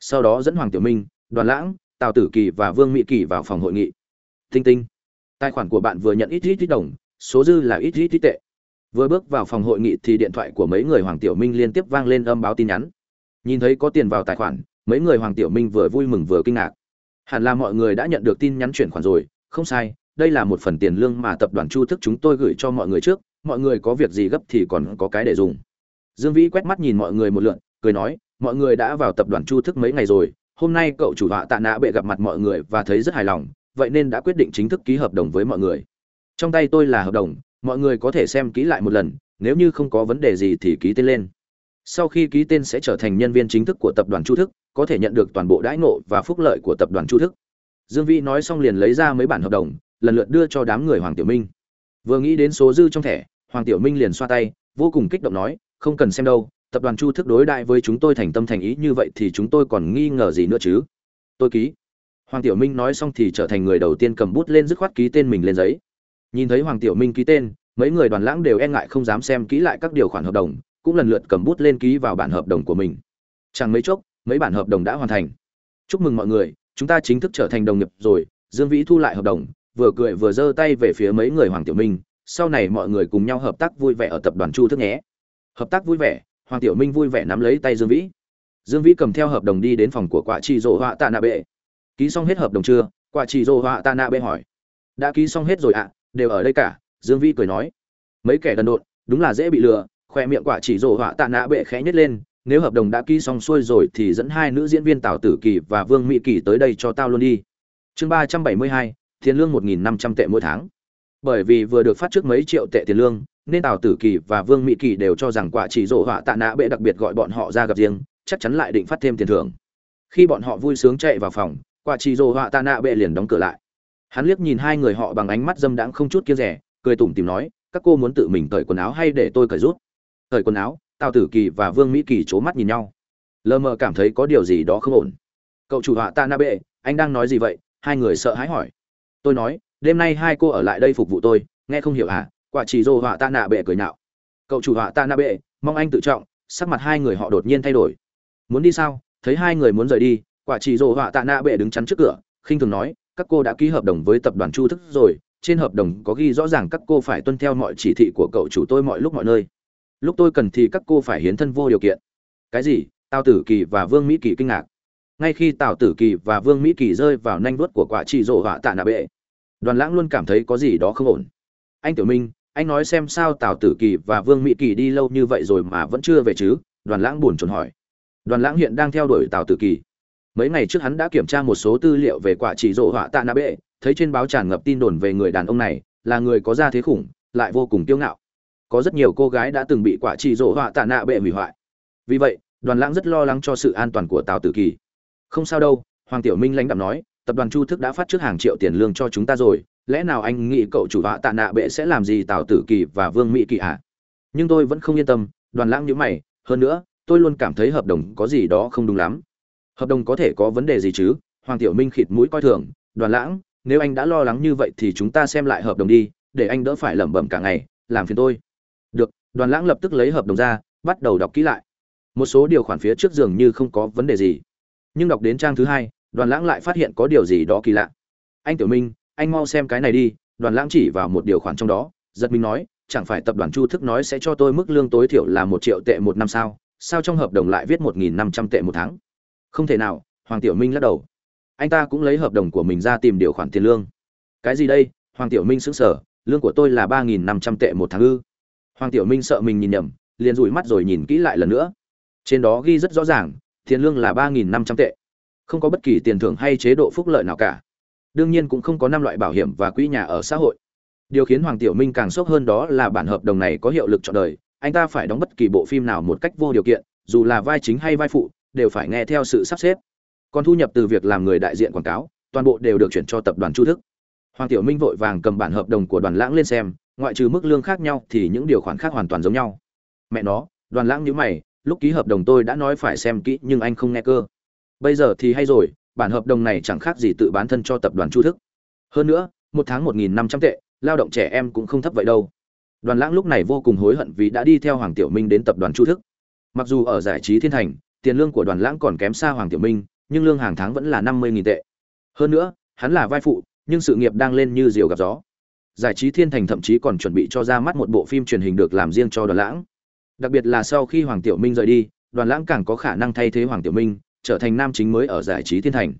Sau đó dẫn hoàng tiểu minh, đoàn lãng tào tử kỳ và vương mỹ kỳ vào phòng hội nghị. Tinh tinh, tài khoản của bạn vừa nhận ít ít ít đồng, số dư là ít ít ít tệ. Vừa bước vào phòng hội nghị thì điện thoại của mấy người hoàng tiểu minh liên tiếp vang lên âm báo tin nhắn. Nhìn thấy có tiền vào tài khoản, mấy người hoàng tiểu minh vừa vui mừng vừa kinh ngạc. Hẳn là mọi người đã nhận được tin nhắn chuyển khoản rồi, không sai, đây là một phần tiền lương mà tập đoàn chu thức chúng tôi gửi cho mọi người trước, mọi người có việc gì gấp thì còn có cái để dùng. Dương vĩ quét mắt nhìn mọi người một lượn, cười nói, mọi người đã vào tập đoàn chu thức mấy ngày rồi hôm nay cậu chủ họa tạ nạ bệ gặp mặt mọi người và thấy rất hài lòng, vậy nên đã quyết định chính thức ký hợp đồng với mọi người. Trong tay tôi là hợp đồng, mọi người có thể xem ký lại một lần, nếu như không có vấn đề gì thì ký tên lên. Sau khi ký tên sẽ trở thành nhân viên chính thức của tập đoàn chu thức, có thể nhận được toàn bộ đãi ngộ và phúc lợi của tập đoàn chu thức. Dương vĩ nói xong liền lấy ra mấy bản hợp đồng, lần lượt đưa cho đám người hoàng tiểu minh. Vừa nghĩ đến số dư trong thẻ, hoàng tiểu minh liền xoa tay, vô cùng kích động nói, không cần xem đâu tập đoàn chu thức đối đại với chúng tôi thành tâm thành ý như vậy thì chúng tôi còn nghi ngờ gì nữa chứ? Tôi ký. Hoàng tiểu minh nói xong thì trở thành người đầu tiên cầm bút lên dứt khoát ký tên mình lên giấy. Nhìn thấy hoàng tiểu minh ký tên, mấy người đoàn lãng đều e ngại không dám xem kỹ lại các điều khoản hợp đồng, cũng lần lượt cầm bút lên ký vào bản hợp đồng của mình. Chẳng mấy chốc, mấy bản hợp đồng đã hoàn thành. Chúc mừng mọi người, chúng ta chính thức trở thành đồng nghiệp rồi, dương vĩ thu lại hợp đồng, vừa cười vừa giơ tay về phía mấy người hoàng tiểu minh, sau này mọi người cùng nhau hợp tác vui vẻ ở tập đoàn chu thức nhé. Hợp tác vui vẻ hoàng tiểu minh vui vẻ nắm lấy tay dương vĩ. Dương vĩ cầm theo hợp đồng đi đến phòng của quả chị Dỗ họa tạ nạ bệ. Ký xong hết hợp đồng chưa? Quả chị Dỗ họa tạ nạ bệ hỏi. Đã ký xong hết rồi ạ, đều ở đây cả, dương vĩ cười nói. Mấy kẻ đần độn, đúng là dễ bị lừa, khoe miệng quả chỉ Dỗ họa tạ nạ bệ khẽ nhét lên, nếu hợp đồng đã ký xong xuôi rồi thì dẫn hai nữ diễn viên tào tử kỳ và vương mỹ kỳ tới đây cho tao luôn đi. Chương ba trăm bảy mươi hai, tiền lương một nghìn năm trăm tệ mỗi tháng. Bởi vì vừa được phát trước mấy triệu tệ tiền lương nên tào tử kỳ và vương mỹ kỳ đều cho rằng quả chỉ rổ họa tạ nạ bệ đặc biệt gọi bọn họ ra gặp riêng, chắc chắn lại định phát thêm tiền thưởng. Khi bọn họ vui sướng chạy vào phòng, quả chỉ rổ họa tạ nạ bệ liền đóng cửa lại. Hắn liếc nhìn hai người họ bằng ánh mắt dâm đãng không chút kia rẻ, cười tủm tìm nói, các cô muốn tự mình cởi quần áo hay để tôi cởi rút? Cởi quần áo, tào tử kỳ và vương mỹ kỳ c h ố mắt nhìn nhau. Lờ mờ cảm thấy có điều gì đó không ổn. Cậu chủ họa tạ nạ bệ, anh đang nói gì vậy? Hai người sợ hãi hỏi. Tôi nói, đêm nay hai cô ở lại đây phục vụ tôi, nghe không hiểu à? Quả chỉ dồ họa tạ nạ bệ cười nhạo. Cậu chủ họa tạ nạ bệ, mong anh tự trọng, sắc mặt hai người họ đột nhiên thay đổi. Muốn đi sao? Thấy hai người muốn rời đi, quả chỉ dồ họa tạ nạ bệ đứng chắn trước cửa, khinh thường nói, các cô đã ký hợp đồng với tập đoàn chu thức rồi, trên hợp đồng có ghi rõ ràng các cô phải tuân theo mọi chỉ thị của cậu chủ tôi mọi lúc mọi nơi. Lúc tôi cần thì các cô phải hiến thân vô điều kiện. Cái gì? Tào tử kỳ và vương mỹ kỳ kinh ngạc. Ngay khi tào tử kỳ và vương mỹ kỳ rơi vào nanh vuốt của quả chỉ rộ họa tạ nạ bệ, đoàn lãng luôn cảm thấy có gì đó không ổn. Anh tiểu minh anh nói xem sao tào tử kỳ và vương mỹ kỳ đi lâu như vậy rồi mà vẫn chưa về chứ? Đoàn lãng buồn chồn hỏi. Đoàn lãng hiện đang theo đuổi tào tử kỳ. Mấy ngày trước hắn đã kiểm tra một số tư liệu về quả chỉ rộ họa tạ nạ bệ, thấy trên báo tràn ngập tin đồn về người đàn ông này, là người có gia thế khủng, lại vô cùng kiêu ngạo. Có rất nhiều cô gái đã từng bị quả chỉ rộ họa tạ nạ bệ hủy hoại. Vì vậy, đoàn lãng rất lo lắng cho sự an toàn của tào tử kỳ. Không sao đâu, hoàng tiểu minh lãnh đạo nói, tập đoàn chu thức đã phát trước hàng triệu tiền lương cho chúng ta rồi lẽ nào anh nghĩ cậu chủ họa tạ nạ bệ sẽ làm gì tào tử kỳ và vương mỹ kỳ ạ? Nhưng tôi vẫn không yên tâm, đoàn lãng nhữ mày, hơn nữa, tôi luôn cảm thấy hợp đồng có gì đó không đúng lắm. Hợp đồng có thể có vấn đề gì chứ? Hoàng tiểu minh khịt mũi coi thường, đoàn lãng, nếu anh đã lo lắng như vậy thì chúng ta xem lại hợp đồng đi, để anh đỡ phải lẩm bẩm cả ngày, làm phiền tôi. Được, đoàn lãng lập tức lấy hợp đồng ra, bắt đầu đọc kỹ lại. Một số điều khoản phía trước dường như không có vấn đề gì. Nhưng đọc đến trang thứ hai, đoàn lãng lại phát hiện có điều gì đó kỳ lạ. Anh tiểu minh anh mau xem cái này đi, đoàn lãng chỉ vào một điều khoản trong đó, giật mình nói, chẳng phải tập đoàn chu thức nói sẽ cho tôi mức lương tối thiểu là một triệu tệ một năm sao sao trong hợp đồng lại viết một nghìn năm trăm tệ một tháng? Không thể nào, hoàng tiểu minh lắc đầu. Anh ta cũng lấy hợp đồng của mình ra tìm điều khoản tiền lương. Cái gì đây? Hoàng tiểu minh sững sờ, lương của tôi là ba nghìn năm trăm tệ một tháng ư? Hoàng tiểu minh sợ mình nhìn nhầm, liền rủi mắt rồi nhìn kỹ lại lần nữa. Trên đó ghi rất rõ ràng, tiền lương là ba nghìn năm trăm tệ. Không có bất kỳ tiền thưởng hay chế độ phúc lợi nào cả đương nhiên cũng không có năm loại bảo hiểm và quỹ nhà ở xã hội. Điều khiến hoàng tiểu minh càng sốc hơn đó là bản hợp đồng này có hiệu lực trọn đời, anh ta phải đóng bất kỳ bộ phim nào một cách vô điều kiện, dù là vai chính hay vai phụ, đều phải nghe theo sự sắp xếp. Còn thu nhập từ việc làm người đại diện quảng cáo, toàn bộ đều được chuyển cho tập đoàn chu thức. Hoàng tiểu minh vội vàng cầm bản hợp đồng của đoàn lãng lên xem, ngoại trừ mức lương khác nhau thì những điều khoản khác hoàn toàn giống nhau. Mẹ nó, đoàn lãng nhữ mày, lúc ký hợp đồng tôi đã nói phải xem kỹ nhưng anh không nghe cơ. Bây giờ thì hay rồi bản hợp đồng này chẳng khác gì tự bán thân cho tập đoàn chu thức. Hơn nữa, một tháng một nghìn năm trăm tệ, lao động trẻ em cũng không thấp vậy đâu. Đoàn lãng lúc này vô cùng hối hận vì đã đi theo hoàng tiểu minh đến tập đoàn chu thức. Mặc dù ở giải trí thiên thành, tiền lương của đoàn lãng còn kém xa hoàng tiểu minh, nhưng lương hàng tháng vẫn là năm mươi tệ. Hơn nữa, hắn là vai phụ, nhưng sự nghiệp đang lên như diều gặp gió. Giải trí thiên thành thậm chí còn chuẩn bị cho ra mắt một bộ phim truyền hình được làm riêng cho đoàn lãng. Đặc biệt là sau khi hoàng tiểu minh rời đi, đoàn lãng càng có khả năng thay thế hoàng tiểu minh trở thành nam chính mới ở giải trí thiên thành.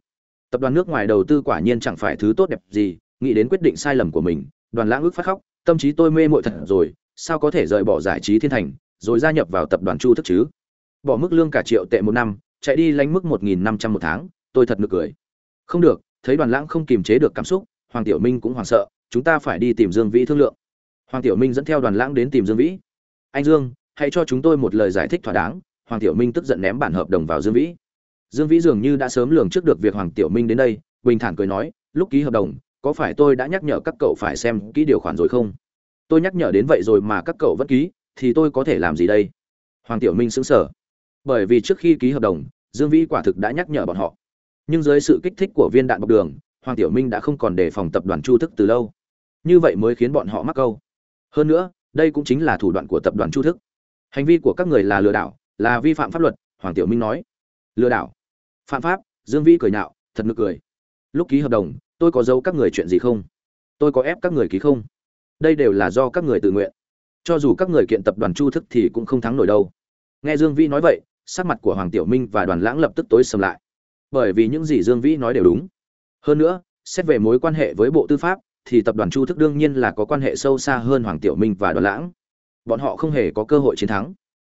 Tập đoàn nước ngoài đầu tư quả nhiên chẳng phải thứ tốt đẹp gì, nghĩ đến quyết định sai lầm của mình, đoàn lãng ước phát khóc, tâm trí tôi mê mội thật rồi, sao có thể rời bỏ giải trí thiên thành, rồi gia nhập vào tập đoàn chu thức chứ? Bỏ mức lương cả triệu tệ một năm, chạy đi lánh mức một nghìn năm trăm một tháng, tôi thật nực cười. Không được, thấy đoàn lãng không kiềm chế được cảm xúc, hoàng tiểu minh cũng hoảng sợ, chúng ta phải đi tìm dương vĩ thương lượng. Hoàng tiểu minh dẫn theo đoàn lãng đến tìm dương vĩ. Anh dương, hãy cho chúng tôi một lời giải thích thỏa đáng. Hoàng tiểu minh tức giận ném bản hợp đồng vào dương vĩ dương vĩ dường như đã sớm lường trước được việc hoàng tiểu minh đến đây, bình thản cười nói, lúc ký hợp đồng, có phải tôi đã nhắc nhở các cậu phải xem kỹ điều khoản rồi không? Tôi nhắc nhở đến vậy rồi mà các cậu vẫn ký, thì tôi có thể làm gì đây? Hoàng tiểu minh sững sờ. Bởi vì trước khi ký hợp đồng, dương vĩ quả thực đã nhắc nhở bọn họ. Nhưng dưới sự kích thích của viên đạn bọc đường, hoàng tiểu minh đã không còn đề phòng tập đoàn chu thức từ lâu. Như vậy mới khiến bọn họ mắc câu. Hơn nữa, đây cũng chính là thủ đoạn của tập đoàn chu thức. Hành vi của các người là lừa đảo, là vi phạm pháp luật, hoàng tiểu minh nói. Lừa đảo? Phạm pháp, dương vĩ cười nhạo, thật nực cười. Lúc ký hợp đồng, tôi có giấu các người chuyện gì không? Tôi có ép các người ký không? Đây đều là do các người tự nguyện. Cho dù các người kiện tập đoàn chu thức thì cũng không thắng nổi đâu. Nghe dương vĩ nói vậy, sắc mặt của hoàng tiểu minh và đoàn lãng lập tức tối sầm lại. Bởi vì những gì dương vĩ nói đều đúng. Hơn nữa, xét về mối quan hệ với bộ tư pháp, thì tập đoàn chu thức đương nhiên là có quan hệ sâu xa hơn hoàng tiểu minh và đoàn lãng. Bọn họ không hề có cơ hội chiến thắng.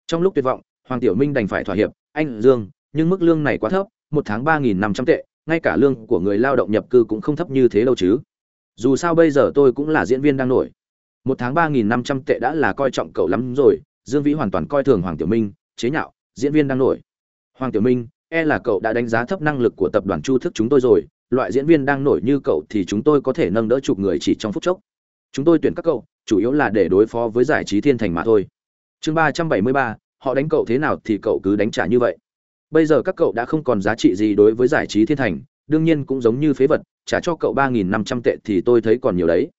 Trong lúc tuyệt vọng, hoàng tiểu minh đành phải thỏa hiệp. Anh, dương, nhưng mức lương này quá thấp một tháng ba nghìn năm trăm tệ, ngay cả lương của người lao động nhập cư cũng không thấp như thế đâu chứ. Dù sao bây giờ tôi cũng là diễn viên đang nổi. Một tháng ba nghìn năm trăm tệ đã là coi trọng cậu lắm rồi, dương vĩ hoàn toàn coi thường hoàng tiểu minh, chế nhạo, diễn viên đang nổi. Hoàng tiểu minh e là cậu đã đánh giá thấp năng lực của tập đoàn chu thức chúng tôi rồi, loại diễn viên đang nổi như cậu thì chúng tôi có thể nâng đỡ chục người chỉ trong phút chốc. Chúng tôi tuyển các cậu, chủ yếu là để đối phó với giải trí thiên thành mà thôi. Chương ba trăm bảy mươi ba, họ đánh cậu thế nào thì cậu cứ đánh trả như vậy bây giờ các cậu đã không còn giá trị gì đối với giải trí thiên thành, đương nhiên cũng giống như phế vật, trả cho cậu ba nghìn năm trăm tệ thì tôi thấy còn nhiều đấy.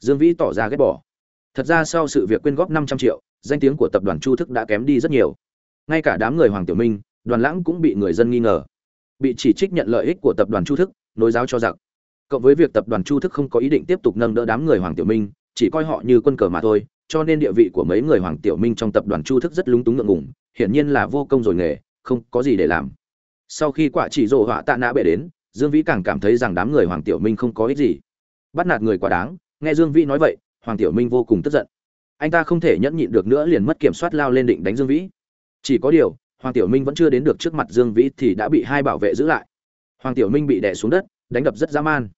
Dương vĩ tỏ ra ghét bỏ. Thật ra sau sự việc quyên góp năm trăm triệu, danh tiếng của tập đoàn chu thức đã kém đi rất nhiều. Ngay cả đám người hoàng tiểu minh, đoàn lãng cũng bị người dân nghi ngờ. Bị chỉ trích nhận lợi ích của tập đoàn chu thức, nối giáo cho giặc. Cộng với việc tập đoàn chu thức không có ý định tiếp tục nâng đỡ đám người hoàng tiểu minh, chỉ coi họ như quân cờ mà thôi, cho nên địa vị của mấy người hoàng tiểu minh trong tập đoàn chu thức rất lúng túng ngượng ngùng, hiển nhiên là vô công rồi nghề không có gì để làm. Sau khi quả chỉ rộ họa tạ nã bệ đến, dương vĩ càng cảm thấy rằng đám người hoàng tiểu minh không có ích gì. Bắt nạt người quá đáng, nghe dương vĩ nói vậy, hoàng tiểu minh vô cùng tức giận. Anh ta không thể nhẫn nhịn được nữa liền mất kiểm soát lao lên định đánh dương vĩ. Chỉ có điều, hoàng tiểu minh vẫn chưa đến được trước mặt dương vĩ thì đã bị hai bảo vệ giữ lại. Hoàng tiểu minh bị đè xuống đất, đánh đập rất dã man.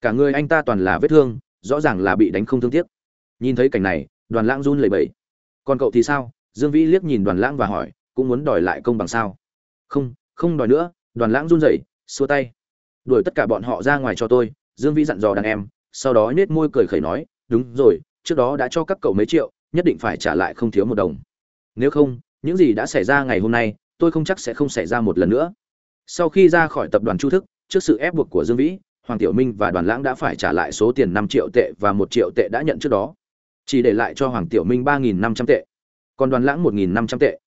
Cả người anh ta toàn là vết thương, rõ ràng là bị đánh không thương tiếc. Nhìn thấy cảnh này, đoàn lãng run lẩy bẩy. Còn cậu thì sao? Dương vĩ liếc nhìn đoàn lãng và hỏi cũng muốn đòi lại công bằng sao? Không không đòi nữa, đoàn lãng run rẩy, xua tay. Đuổi tất cả bọn họ ra ngoài cho tôi, dương vĩ dặn dò đàn em, sau đó nết môi cười khẩy nói, đúng rồi, trước đó đã cho các cậu mấy triệu, nhất định phải trả lại không thiếu một đồng. Nếu không, những gì đã xảy ra ngày hôm nay, tôi không chắc sẽ không xảy ra một lần nữa. Sau khi ra khỏi tập đoàn chu thức, trước sự ép buộc của dương vĩ, hoàng tiểu minh và đoàn lãng đã phải trả lại số tiền năm triệu tệ và một triệu tệ đã nhận trước đó. Chỉ để lại cho hoàng tiểu minh ba nghìn năm trăm tệ, còn đoàn lãng một nghìn năm trăm tệ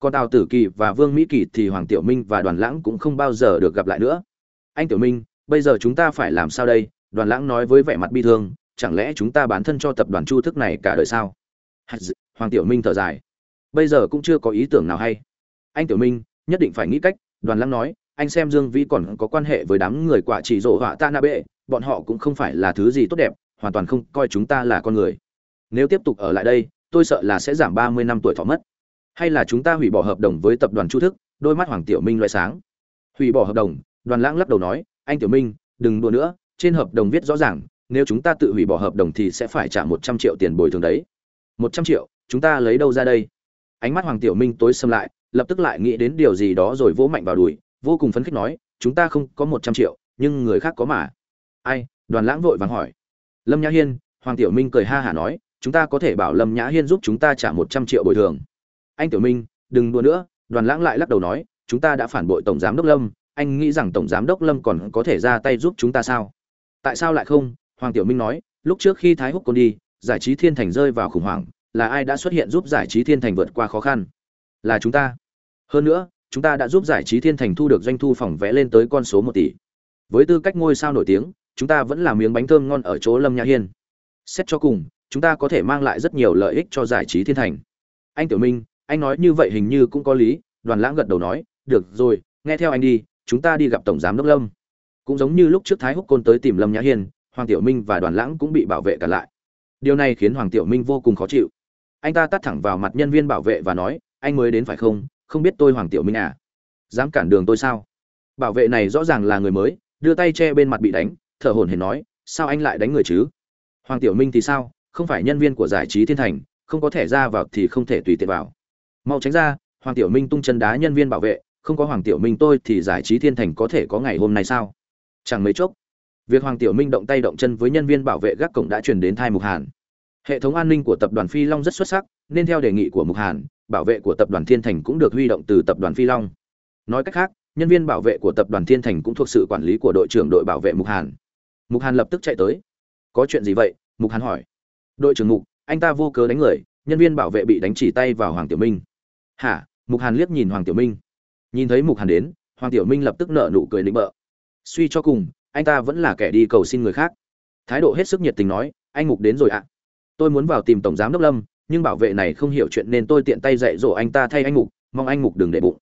còn tào tử kỳ và vương mỹ kỳ thì hoàng tiểu minh và đoàn lãng cũng không bao giờ được gặp lại nữa. Anh tiểu minh, bây giờ chúng ta phải làm sao đây? Đoàn lãng nói với vẻ mặt bi thương, chẳng lẽ chúng ta bán thân cho tập đoàn chu thức này cả đời sao? Hoàng tiểu minh thở dài. Bây giờ cũng chưa có ý tưởng nào hay. Anh tiểu minh, nhất định phải nghĩ cách. Đoàn lãng nói, anh xem dương vĩ còn có quan hệ với đám người quả chỉ rộ họa ta na bệ, bọn họ cũng không phải là thứ gì tốt đẹp, hoàn toàn không coi chúng ta là con người. Nếu tiếp tục ở lại đây, tôi sợ là sẽ giảm ba mươi năm tuổi thọ mất hay là chúng ta hủy bỏ hợp đồng với tập đoàn chu thức, đôi mắt hoàng tiểu minh loại sáng. Hủy bỏ hợp đồng, đoàn lãng lắc đầu nói, anh tiểu minh, đừng đùa nữa, trên hợp đồng viết rõ ràng, nếu chúng ta tự hủy bỏ hợp đồng thì sẽ phải trả một trăm triệu tiền bồi thường đấy. Một trăm triệu? Chúng ta lấy đâu ra đây? Ánh mắt hoàng tiểu minh tối xâm lại, lập tức lại nghĩ đến điều gì đó rồi vỗ mạnh vào đùi, vô cùng phấn khích nói, chúng ta không có một trăm triệu, nhưng người khác có mà. Ai? Đoàn lãng vội vàng hỏi. Lâm nhã hiên, hoàng tiểu minh cười ha hả nói, chúng ta có thể bảo lâm nhã hiên giúp chúng ta trả một trăm triệu bồi thường anh tiểu minh, đừng đùa nữa, đoàn lãng lại lắc đầu nói, chúng ta đã phản bội tổng giám đốc lâm, anh nghĩ rằng tổng giám đốc lâm còn có thể ra tay giúp chúng ta sao? Tại sao lại không? Hoàng tiểu minh nói, lúc trước khi thái húc côn đi, giải trí thiên thành rơi vào khủng hoảng, là ai đã xuất hiện giúp giải trí thiên thành vượt qua khó khăn? Là chúng ta. Hơn nữa, chúng ta đã giúp giải trí thiên thành thu được doanh thu phòng vẽ lên tới con số một tỷ. Với tư cách ngôi sao nổi tiếng, chúng ta vẫn là miếng bánh thơm ngon ở chỗ lâm nhã hiên. Xét cho cùng, chúng ta có thể mang lại rất nhiều lợi ích cho giải trí thiên thành. Anh tiểu minh anh nói như vậy hình như cũng có lý, đoàn lãng gật đầu nói, được rồi, nghe theo anh đi, chúng ta đi gặp tổng giám đốc lâm. Cũng giống như lúc trước thái húc côn tới tìm lâm nhã hiên, hoàng tiểu minh và đoàn lãng cũng bị bảo vệ cả lại. Điều này khiến hoàng tiểu minh vô cùng khó chịu. Anh ta tắt thẳng vào mặt nhân viên bảo vệ và nói, anh mới đến phải không? Không biết tôi hoàng tiểu minh à? Dám cản đường tôi sao? Bảo vệ này rõ ràng là người mới, đưa tay che bên mặt bị đánh, thở hổn hển nói, sao anh lại đánh người chứ? Hoàng tiểu minh thì sao? Không phải nhân viên của giải trí thiên thành, không có thẻ ra vào thì không thể tùy tiện vào mau tránh ra, hoàng tiểu minh tung chân đá nhân viên bảo vệ, không có hoàng tiểu minh tôi thì giải trí thiên thành có thể có ngày hôm nay sao? Chẳng mấy chốc, việc hoàng tiểu minh động tay động chân với nhân viên bảo vệ gác cổng đã truyền đến thai mục hàn. Hệ thống an ninh của tập đoàn phi long rất xuất sắc, nên theo đề nghị của mục hàn, bảo vệ của tập đoàn thiên thành cũng được huy động từ tập đoàn phi long. Nói cách khác, nhân viên bảo vệ của tập đoàn thiên thành cũng thuộc sự quản lý của đội trưởng đội bảo vệ mục hàn. Mục hàn lập tức chạy tới. Có chuyện gì vậy? Mục hàn hỏi. Đội trưởng mục, anh ta vô cớ đánh người, nhân viên bảo vệ bị đánh chỉ tay vào hoàng tiểu minh hả? Mục hàn liếc nhìn hoàng tiểu minh. Nhìn thấy mục hàn đến, hoàng tiểu minh lập tức nở nụ cười lĩnh bợ. Suy cho cùng, anh ta vẫn là kẻ đi cầu xin người khác. Thái độ hết sức nhiệt tình nói, anh mục đến rồi ạ. Tôi muốn vào tìm tổng giám đốc lâm, nhưng bảo vệ này không hiểu chuyện nên tôi tiện tay dạy dỗ anh ta thay anh mục, mong anh mục đừng để bụng.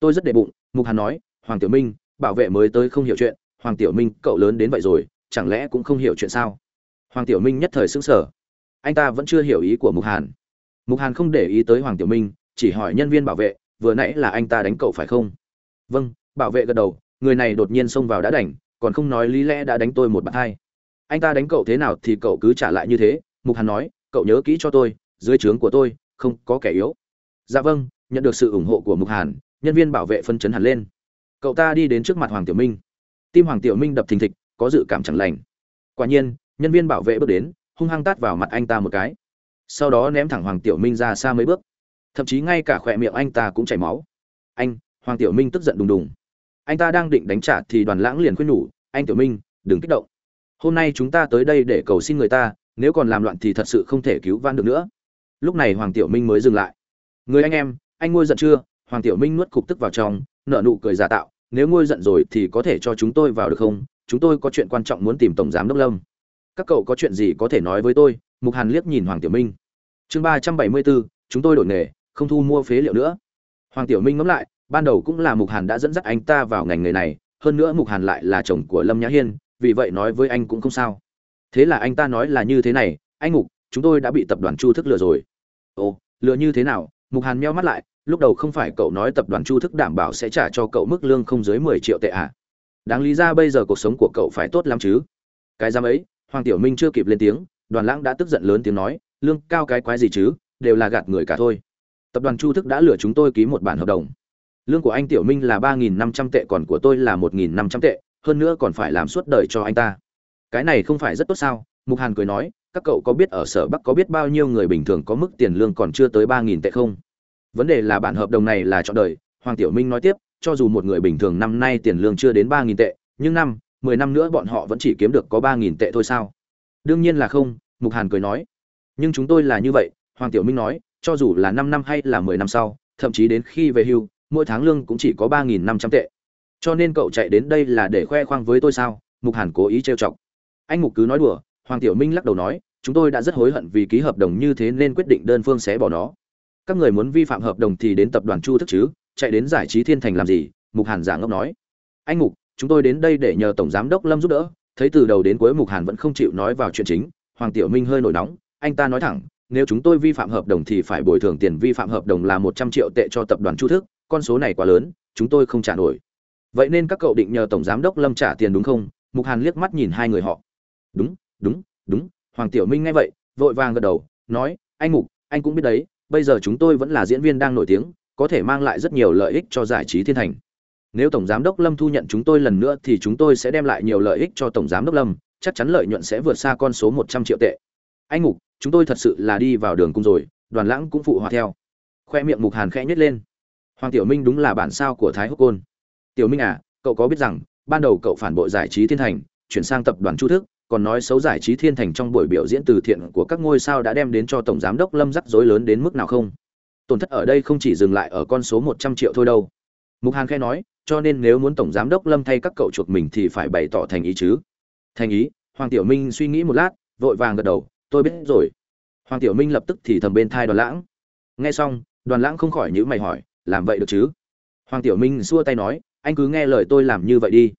Tôi rất để bụng, mục hàn nói. Hoàng tiểu minh, bảo vệ mới tới không hiểu chuyện, hoàng tiểu minh, cậu lớn đến vậy rồi, chẳng lẽ cũng không hiểu chuyện sao? Hoàng tiểu minh nhất thời sững sờ. Anh ta vẫn chưa hiểu ý của mục hàn. Mục hàn không để ý tới hoàng tiểu minh chỉ hỏi nhân viên bảo vệ, vừa nãy là anh ta đánh cậu phải không? Vâng. Bảo vệ gật đầu, người này đột nhiên xông vào đã đánh còn không nói lý lẽ đã đánh tôi một bạn hai. Anh ta đánh cậu thế nào thì cậu cứ trả lại như thế. Mục hàn nói, cậu nhớ kỹ cho tôi, dưới trướng của tôi, không có kẻ yếu. Dạ vâng nhận được sự ủng hộ của mục hàn, nhân viên bảo vệ phân chấn hẳn lên. Cậu ta đi đến trước mặt hoàng tiểu minh. Tim hoàng tiểu minh đập thình thịch, có dự cảm chẳng lành. Quả nhiên, nhân viên bảo vệ bước đến, hung hăng tát vào mặt anh ta một cái. Sau đó ném thẳng hoàng tiểu minh ra xa mấy bước thậm chí ngay cả khỏe miệng anh ta cũng chảy máu. Anh, hoàng tiểu minh tức giận đùng đùng. Anh ta đang định đánh trả thì đoàn lãng liền khuyên nhủ, anh tiểu minh, đừng kích động. Hôm nay chúng ta tới đây để cầu xin người ta, nếu còn làm loạn thì thật sự không thể cứu vãn được nữa. Lúc này hoàng tiểu minh mới dừng lại. Người anh em, anh ngôi giận chưa? Hoàng tiểu minh nuốt cục tức vào trong nợ nụ cười giả tạo, nếu ngôi giận rồi thì có thể cho chúng tôi vào được không? Chúng tôi có chuyện quan trọng muốn tìm tổng giám đốc lâm. Các cậu có chuyện gì có thể nói với tôi? Mục hàn liếc nhìn hoàng tiểu minh. Chương ba trăm bảy mươi bốn chúng tôi đổi nghề không thu mua phế liệu nữa. Hoàng tiểu minh ngẫm lại, ban đầu cũng là mục hàn đã dẫn dắt anh ta vào ngành nghề này, hơn nữa mục hàn lại là chồng của lâm nhã hiên, vì vậy nói với anh cũng không sao. Thế là anh ta nói là như thế này, anh mục, chúng tôi đã bị tập đoàn chu thức lừa rồi. Ồ, lừa như thế nào? Mục hàn meo mắt lại, lúc đầu không phải cậu nói tập đoàn chu thức đảm bảo sẽ trả cho cậu mức lương không dưới mười triệu tệ à? đáng lý ra bây giờ cuộc sống của cậu phải tốt lắm chứ. Cái giam ấy, hoàng tiểu minh chưa kịp lên tiếng, đoàn lãng đã tức giận lớn tiếng nói, lương cao cái quái gì chứ, đều là gạt người cả thôi tập đoàn chu thức đã lừa chúng tôi ký một bản hợp đồng. Lương của anh tiểu minh là ba nghìn năm trăm tệ, còn của tôi là một nghìn năm trăm tệ, hơn nữa còn phải làm suốt đời cho anh ta. Cái này không phải rất tốt sao? Mục hàn cười nói, các cậu có biết ở sở bắc có biết bao nhiêu người bình thường có mức tiền lương còn chưa tới ba nghìn tệ không? Vấn đề là bản hợp đồng này là chọn đời. Hoàng tiểu minh nói tiếp, cho dù một người bình thường năm nay tiền lương chưa đến ba nghìn tệ, nhưng năm, mười năm nữa bọn họ vẫn chỉ kiếm được có ba nghìn tệ thôi sao? Đương nhiên là không, mục hàn cười nói. Nhưng chúng tôi là như vậy, hoàng tiểu minh nói cho dù là năm năm hay là mười năm sau, thậm chí đến khi về hưu, mỗi tháng lương cũng chỉ có ba nghìn năm trăm tệ. Cho nên cậu chạy đến đây là để khoe khoang với tôi sao? Mục hàn cố ý trêu chọc. Anh mục cứ nói đùa, hoàng tiểu minh lắc đầu nói, chúng tôi đã rất hối hận vì ký hợp đồng như thế nên quyết định đơn phương xé bỏ nó. Các người muốn vi phạm hợp đồng thì đến tập đoàn chu thức chứ, chạy đến giải trí thiên thành làm gì? Mục hàn giả ngốc nói. Anh mục, chúng tôi đến đây để nhờ tổng giám đốc lâm giúp đỡ. Thấy từ đầu đến cuối mục hàn vẫn không chịu nói vào chuyện chính, hoàng tiểu minh hơi nổi nóng, anh ta nói thẳng nếu chúng tôi vi phạm hợp đồng thì phải bồi thường tiền vi phạm hợp đồng là một trăm triệu tệ cho tập đoàn chu thức, con số này quá lớn, chúng tôi không trả nổi. Vậy nên các cậu định nhờ tổng giám đốc lâm trả tiền đúng không? Mục hàn liếc mắt nhìn hai người họ. Đúng đúng đúng, hoàng tiểu minh nghe vậy, vội vàng gật đầu, nói, anh mục, anh cũng biết đấy, bây giờ chúng tôi vẫn là diễn viên đang nổi tiếng, có thể mang lại rất nhiều lợi ích cho giải trí thiên thành. Nếu tổng giám đốc lâm thu nhận chúng tôi lần nữa thì chúng tôi sẽ đem lại nhiều lợi ích cho tổng giám đốc lâm, chắc chắn lợi nhuận sẽ vượt xa con số một trăm triệu tệ. Anh mục chúng tôi thật sự là đi vào đường cung rồi, đoàn lãng cũng phụ hòa theo. Khoe miệng mục hàn khẽ nhét lên. Hoàng tiểu minh đúng là bản sao của thái húc côn. Tiểu minh à cậu có biết rằng, ban đầu cậu phản bội giải trí thiên thành, chuyển sang tập đoàn chu thức, còn nói xấu giải trí thiên thành trong buổi biểu diễn từ thiện của các ngôi sao đã đem đến cho tổng giám đốc lâm rắc rối lớn đến mức nào không? Tổn thất ở đây không chỉ dừng lại ở con số một trăm triệu thôi đâu. Mục hàn khẽ nói, cho nên nếu muốn tổng giám đốc lâm thay các cậu chuộc mình thì phải bày tỏ thành ý chứ. Thành ý, hoàng tiểu minh suy nghĩ một lát, vội vàng gật đầu tôi biết rồi. Hoàng tiểu minh lập tức thì thầm bên thai đoàn lãng. Nghe xong, đoàn lãng không khỏi nhữ mày hỏi, làm vậy được chứ? Hoàng tiểu minh xua tay nói, anh cứ nghe lời tôi làm như vậy đi.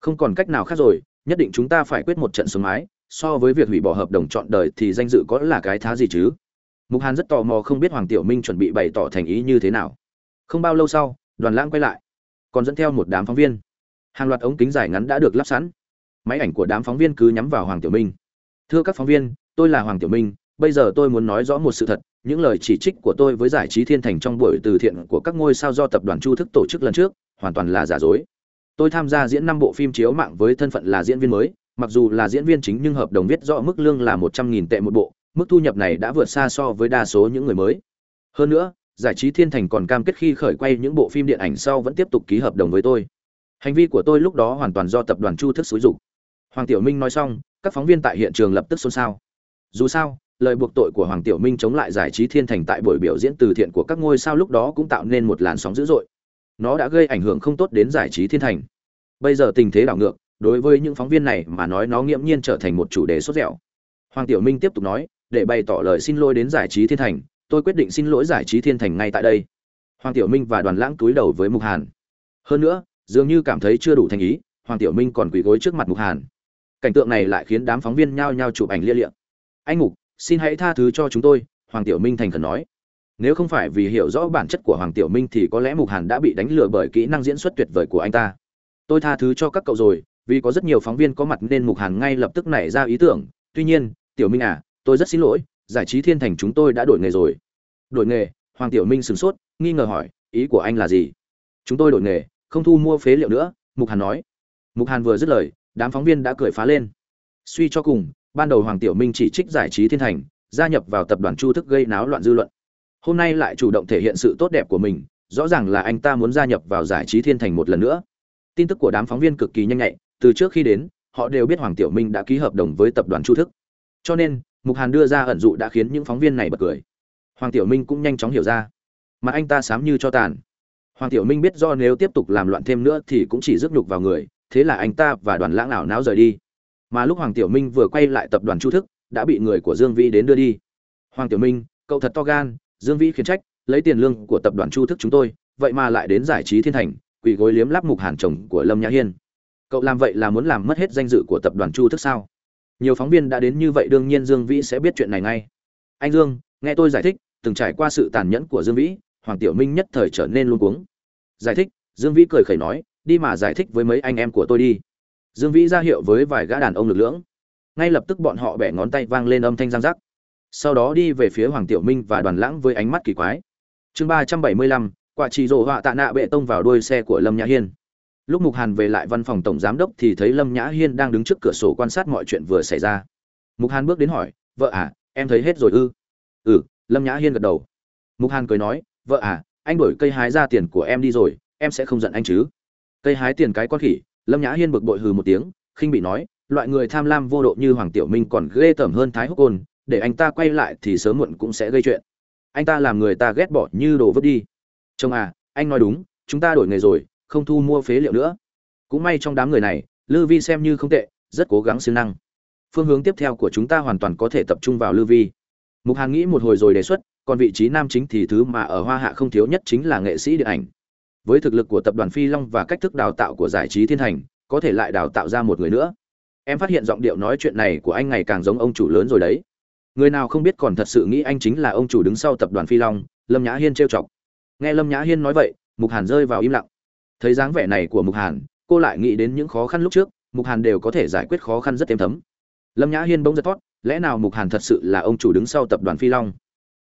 Không còn cách nào khác rồi, nhất định chúng ta phải quyết một trận sống mái so với việc hủy bỏ hợp đồng chọn đời thì danh dự có là cái thá gì chứ? Mục hàn rất tò mò không biết hoàng tiểu minh chuẩn bị bày tỏ thành ý như thế nào. Không bao lâu sau, đoàn lãng quay lại, còn dẫn theo một đám phóng viên. Hàng loạt ống kính dài ngắn đã được lắp sẵn. Máy ảnh của đám phóng viên cứ nhắm vào hoàng tiểu minh. Thưa các phóng viên tôi là hoàng tiểu minh, bây giờ tôi muốn nói rõ một sự thật, những lời chỉ trích của tôi với giải trí thiên thành trong buổi từ thiện của các ngôi sao do tập đoàn chu thức tổ chức lần trước, hoàn toàn là giả dối. Tôi tham gia diễn năm bộ phim chiếu mạng với thân phận là diễn viên mới, mặc dù là diễn viên chính nhưng hợp đồng viết rõ mức lương là một trăm nghìn tệ một bộ, mức thu nhập này đã vượt xa so với đa số những người mới. Hơn nữa, giải trí thiên thành còn cam kết khi khởi quay những bộ phim điện ảnh sau vẫn tiếp tục ký hợp đồng với tôi. Hành vi của tôi lúc đó hoàn toàn do tập đoàn chu thức xúi dục. Hoàng tiểu minh nói xong, các phóng viên tại hiện trường lập tức xôn xao dù sao, lời buộc tội của hoàng tiểu minh chống lại giải trí thiên thành tại buổi biểu diễn từ thiện của các ngôi sao lúc đó cũng tạo nên một làn sóng dữ dội. Nó đã gây ảnh hưởng không tốt đến giải trí thiên thành. Bây giờ tình thế đảo ngược, đối với những phóng viên này mà nói nó nghiễm nhiên trở thành một chủ đề sốt dẻo. Hoàng tiểu minh tiếp tục nói, để bày tỏ lời xin lỗi đến giải trí thiên thành, tôi quyết định xin lỗi giải trí thiên thành ngay tại đây. Hoàng tiểu minh và đoàn lãng túi đầu với mục hàn. Hơn nữa, dường như cảm thấy chưa đủ thành ý, hoàng tiểu minh còn quỳ gối trước mặt mục hàn. Cảnh tượng này lại khiến đám phóng viên nhao nhao chụp ảnh lia liệng anh mục, xin hãy tha thứ cho chúng tôi, hoàng tiểu minh thành khẩn nói. Nếu không phải vì hiểu rõ bản chất của hoàng tiểu minh thì có lẽ mục hàn đã bị đánh lừa bởi kỹ năng diễn xuất tuyệt vời của anh ta. Tôi tha thứ cho các cậu rồi, vì có rất nhiều phóng viên có mặt nên mục hàn ngay lập tức nảy ra ý tưởng. Tuy nhiên, tiểu minh à tôi rất xin lỗi, giải trí thiên thành chúng tôi đã đổi nghề rồi. Đổi nghề? Hoàng tiểu minh sửng sốt, nghi ngờ hỏi, ý của anh là gì? Chúng tôi đổi nghề, không thu mua phế liệu nữa, mục hàn nói. Mục hàn vừa dứt lời, đám phóng viên đã cười phá lên. Suy cho cùng ban đầu hoàng tiểu minh chỉ trích giải trí thiên thành, gia nhập vào tập đoàn chu thức gây náo loạn dư luận. Hôm nay lại chủ động thể hiện sự tốt đẹp của mình, rõ ràng là anh ta muốn gia nhập vào giải trí thiên thành một lần nữa. Tin tức của đám phóng viên cực kỳ nhanh nhạy, từ trước khi đến, họ đều biết hoàng tiểu minh đã ký hợp đồng với tập đoàn chu thức. Cho nên, mục hàn đưa ra ẩn dụ đã khiến những phóng viên này bật cười. Hoàng tiểu minh cũng nhanh chóng hiểu ra. Mà anh ta sám như cho tàn. Hoàng tiểu minh biết do nếu tiếp tục làm loạn thêm nữa thì cũng chỉ rước nhục vào người, thế là anh ta và đoàn lãng ảo náo rời đi mà lúc hoàng tiểu minh vừa quay lại tập đoàn chu thức, đã bị người của dương vĩ đến đưa đi. Hoàng tiểu minh, cậu thật to gan, dương vĩ khiến trách, lấy tiền lương của tập đoàn chu thức chúng tôi, vậy mà lại đến giải trí thiên thành, quỳ gối liếm láp mục hàn chồng của lâm nhã hiên. Cậu làm vậy là muốn làm mất hết danh dự của tập đoàn chu thức sao? Nhiều phóng viên đã đến như vậy đương nhiên dương vĩ sẽ biết chuyện này ngay. Anh dương, nghe tôi giải thích, từng trải qua sự tàn nhẫn của dương vĩ, hoàng tiểu minh nhất thời trở nên luôn cuống. Giải thích, dương vĩ cười khẩy nói, đi mà giải thích với mấy anh em của tôi đi dương vĩ ra hiệu với vài gã đàn ông lực lưỡng. Ngay lập tức bọn họ bẻ ngón tay vang lên âm thanh giang giác sau đó đi về phía hoàng tiểu minh và đoàn lãng với ánh mắt kỳ quái. Chương ba trăm bảy mươi lăm, quả chỉ rộ họa tạ nạ bệ tông vào đuôi xe của lâm nhã hiên. Lúc mục hàn về lại văn phòng tổng giám đốc thì thấy lâm nhã hiên đang đứng trước cửa sổ quan sát mọi chuyện vừa xảy ra. Mục hàn bước đến hỏi, vợ à em thấy hết rồi ư? Ừ lâm nhã hiên gật đầu. Mục hàn cười nói, vợ à anh đổi cây hái ra tiền của em đi rồi, em sẽ không giận anh chứ. Cây hái tiền cái con khỉ lâm nhã hiên bực bội hừ một tiếng, khinh bị nói, loại người tham lam vô độ như hoàng tiểu minh còn ghê tởm hơn thái húc côn, để anh ta quay lại thì sớm muộn cũng sẽ gây chuyện. Anh ta làm người ta ghét bỏ như đồ vứt đi. Chồng à anh nói đúng, chúng ta đổi nghề rồi, không thu mua phế liệu nữa. Cũng may trong đám người này, lư vi xem như không tệ, rất cố gắng siêng năng. Phương hướng tiếp theo của chúng ta hoàn toàn có thể tập trung vào lư vi. Mục hàn nghĩ một hồi rồi đề xuất, còn vị trí nam chính thì thứ mà ở hoa hạ không thiếu nhất chính là nghệ sĩ điện ảnh với thực lực của tập đoàn phi long và cách thức đào tạo của giải trí thiên thành có thể lại đào tạo ra một người nữa. Em phát hiện giọng điệu nói chuyện này của anh ngày càng giống ông chủ lớn rồi đấy. Người nào không biết còn thật sự nghĩ anh chính là ông chủ đứng sau tập đoàn phi long, lâm nhã hiên trêu chọc. Nghe lâm nhã hiên nói vậy, mục hàn rơi vào im lặng. Thấy dáng vẻ này của mục hàn, cô lại nghĩ đến những khó khăn lúc trước, mục hàn đều có thể giải quyết khó khăn rất êm thấm. Lâm nhã hiên bỗng giật thót, lẽ nào mục hàn thật sự là ông chủ đứng sau tập đoàn phi long?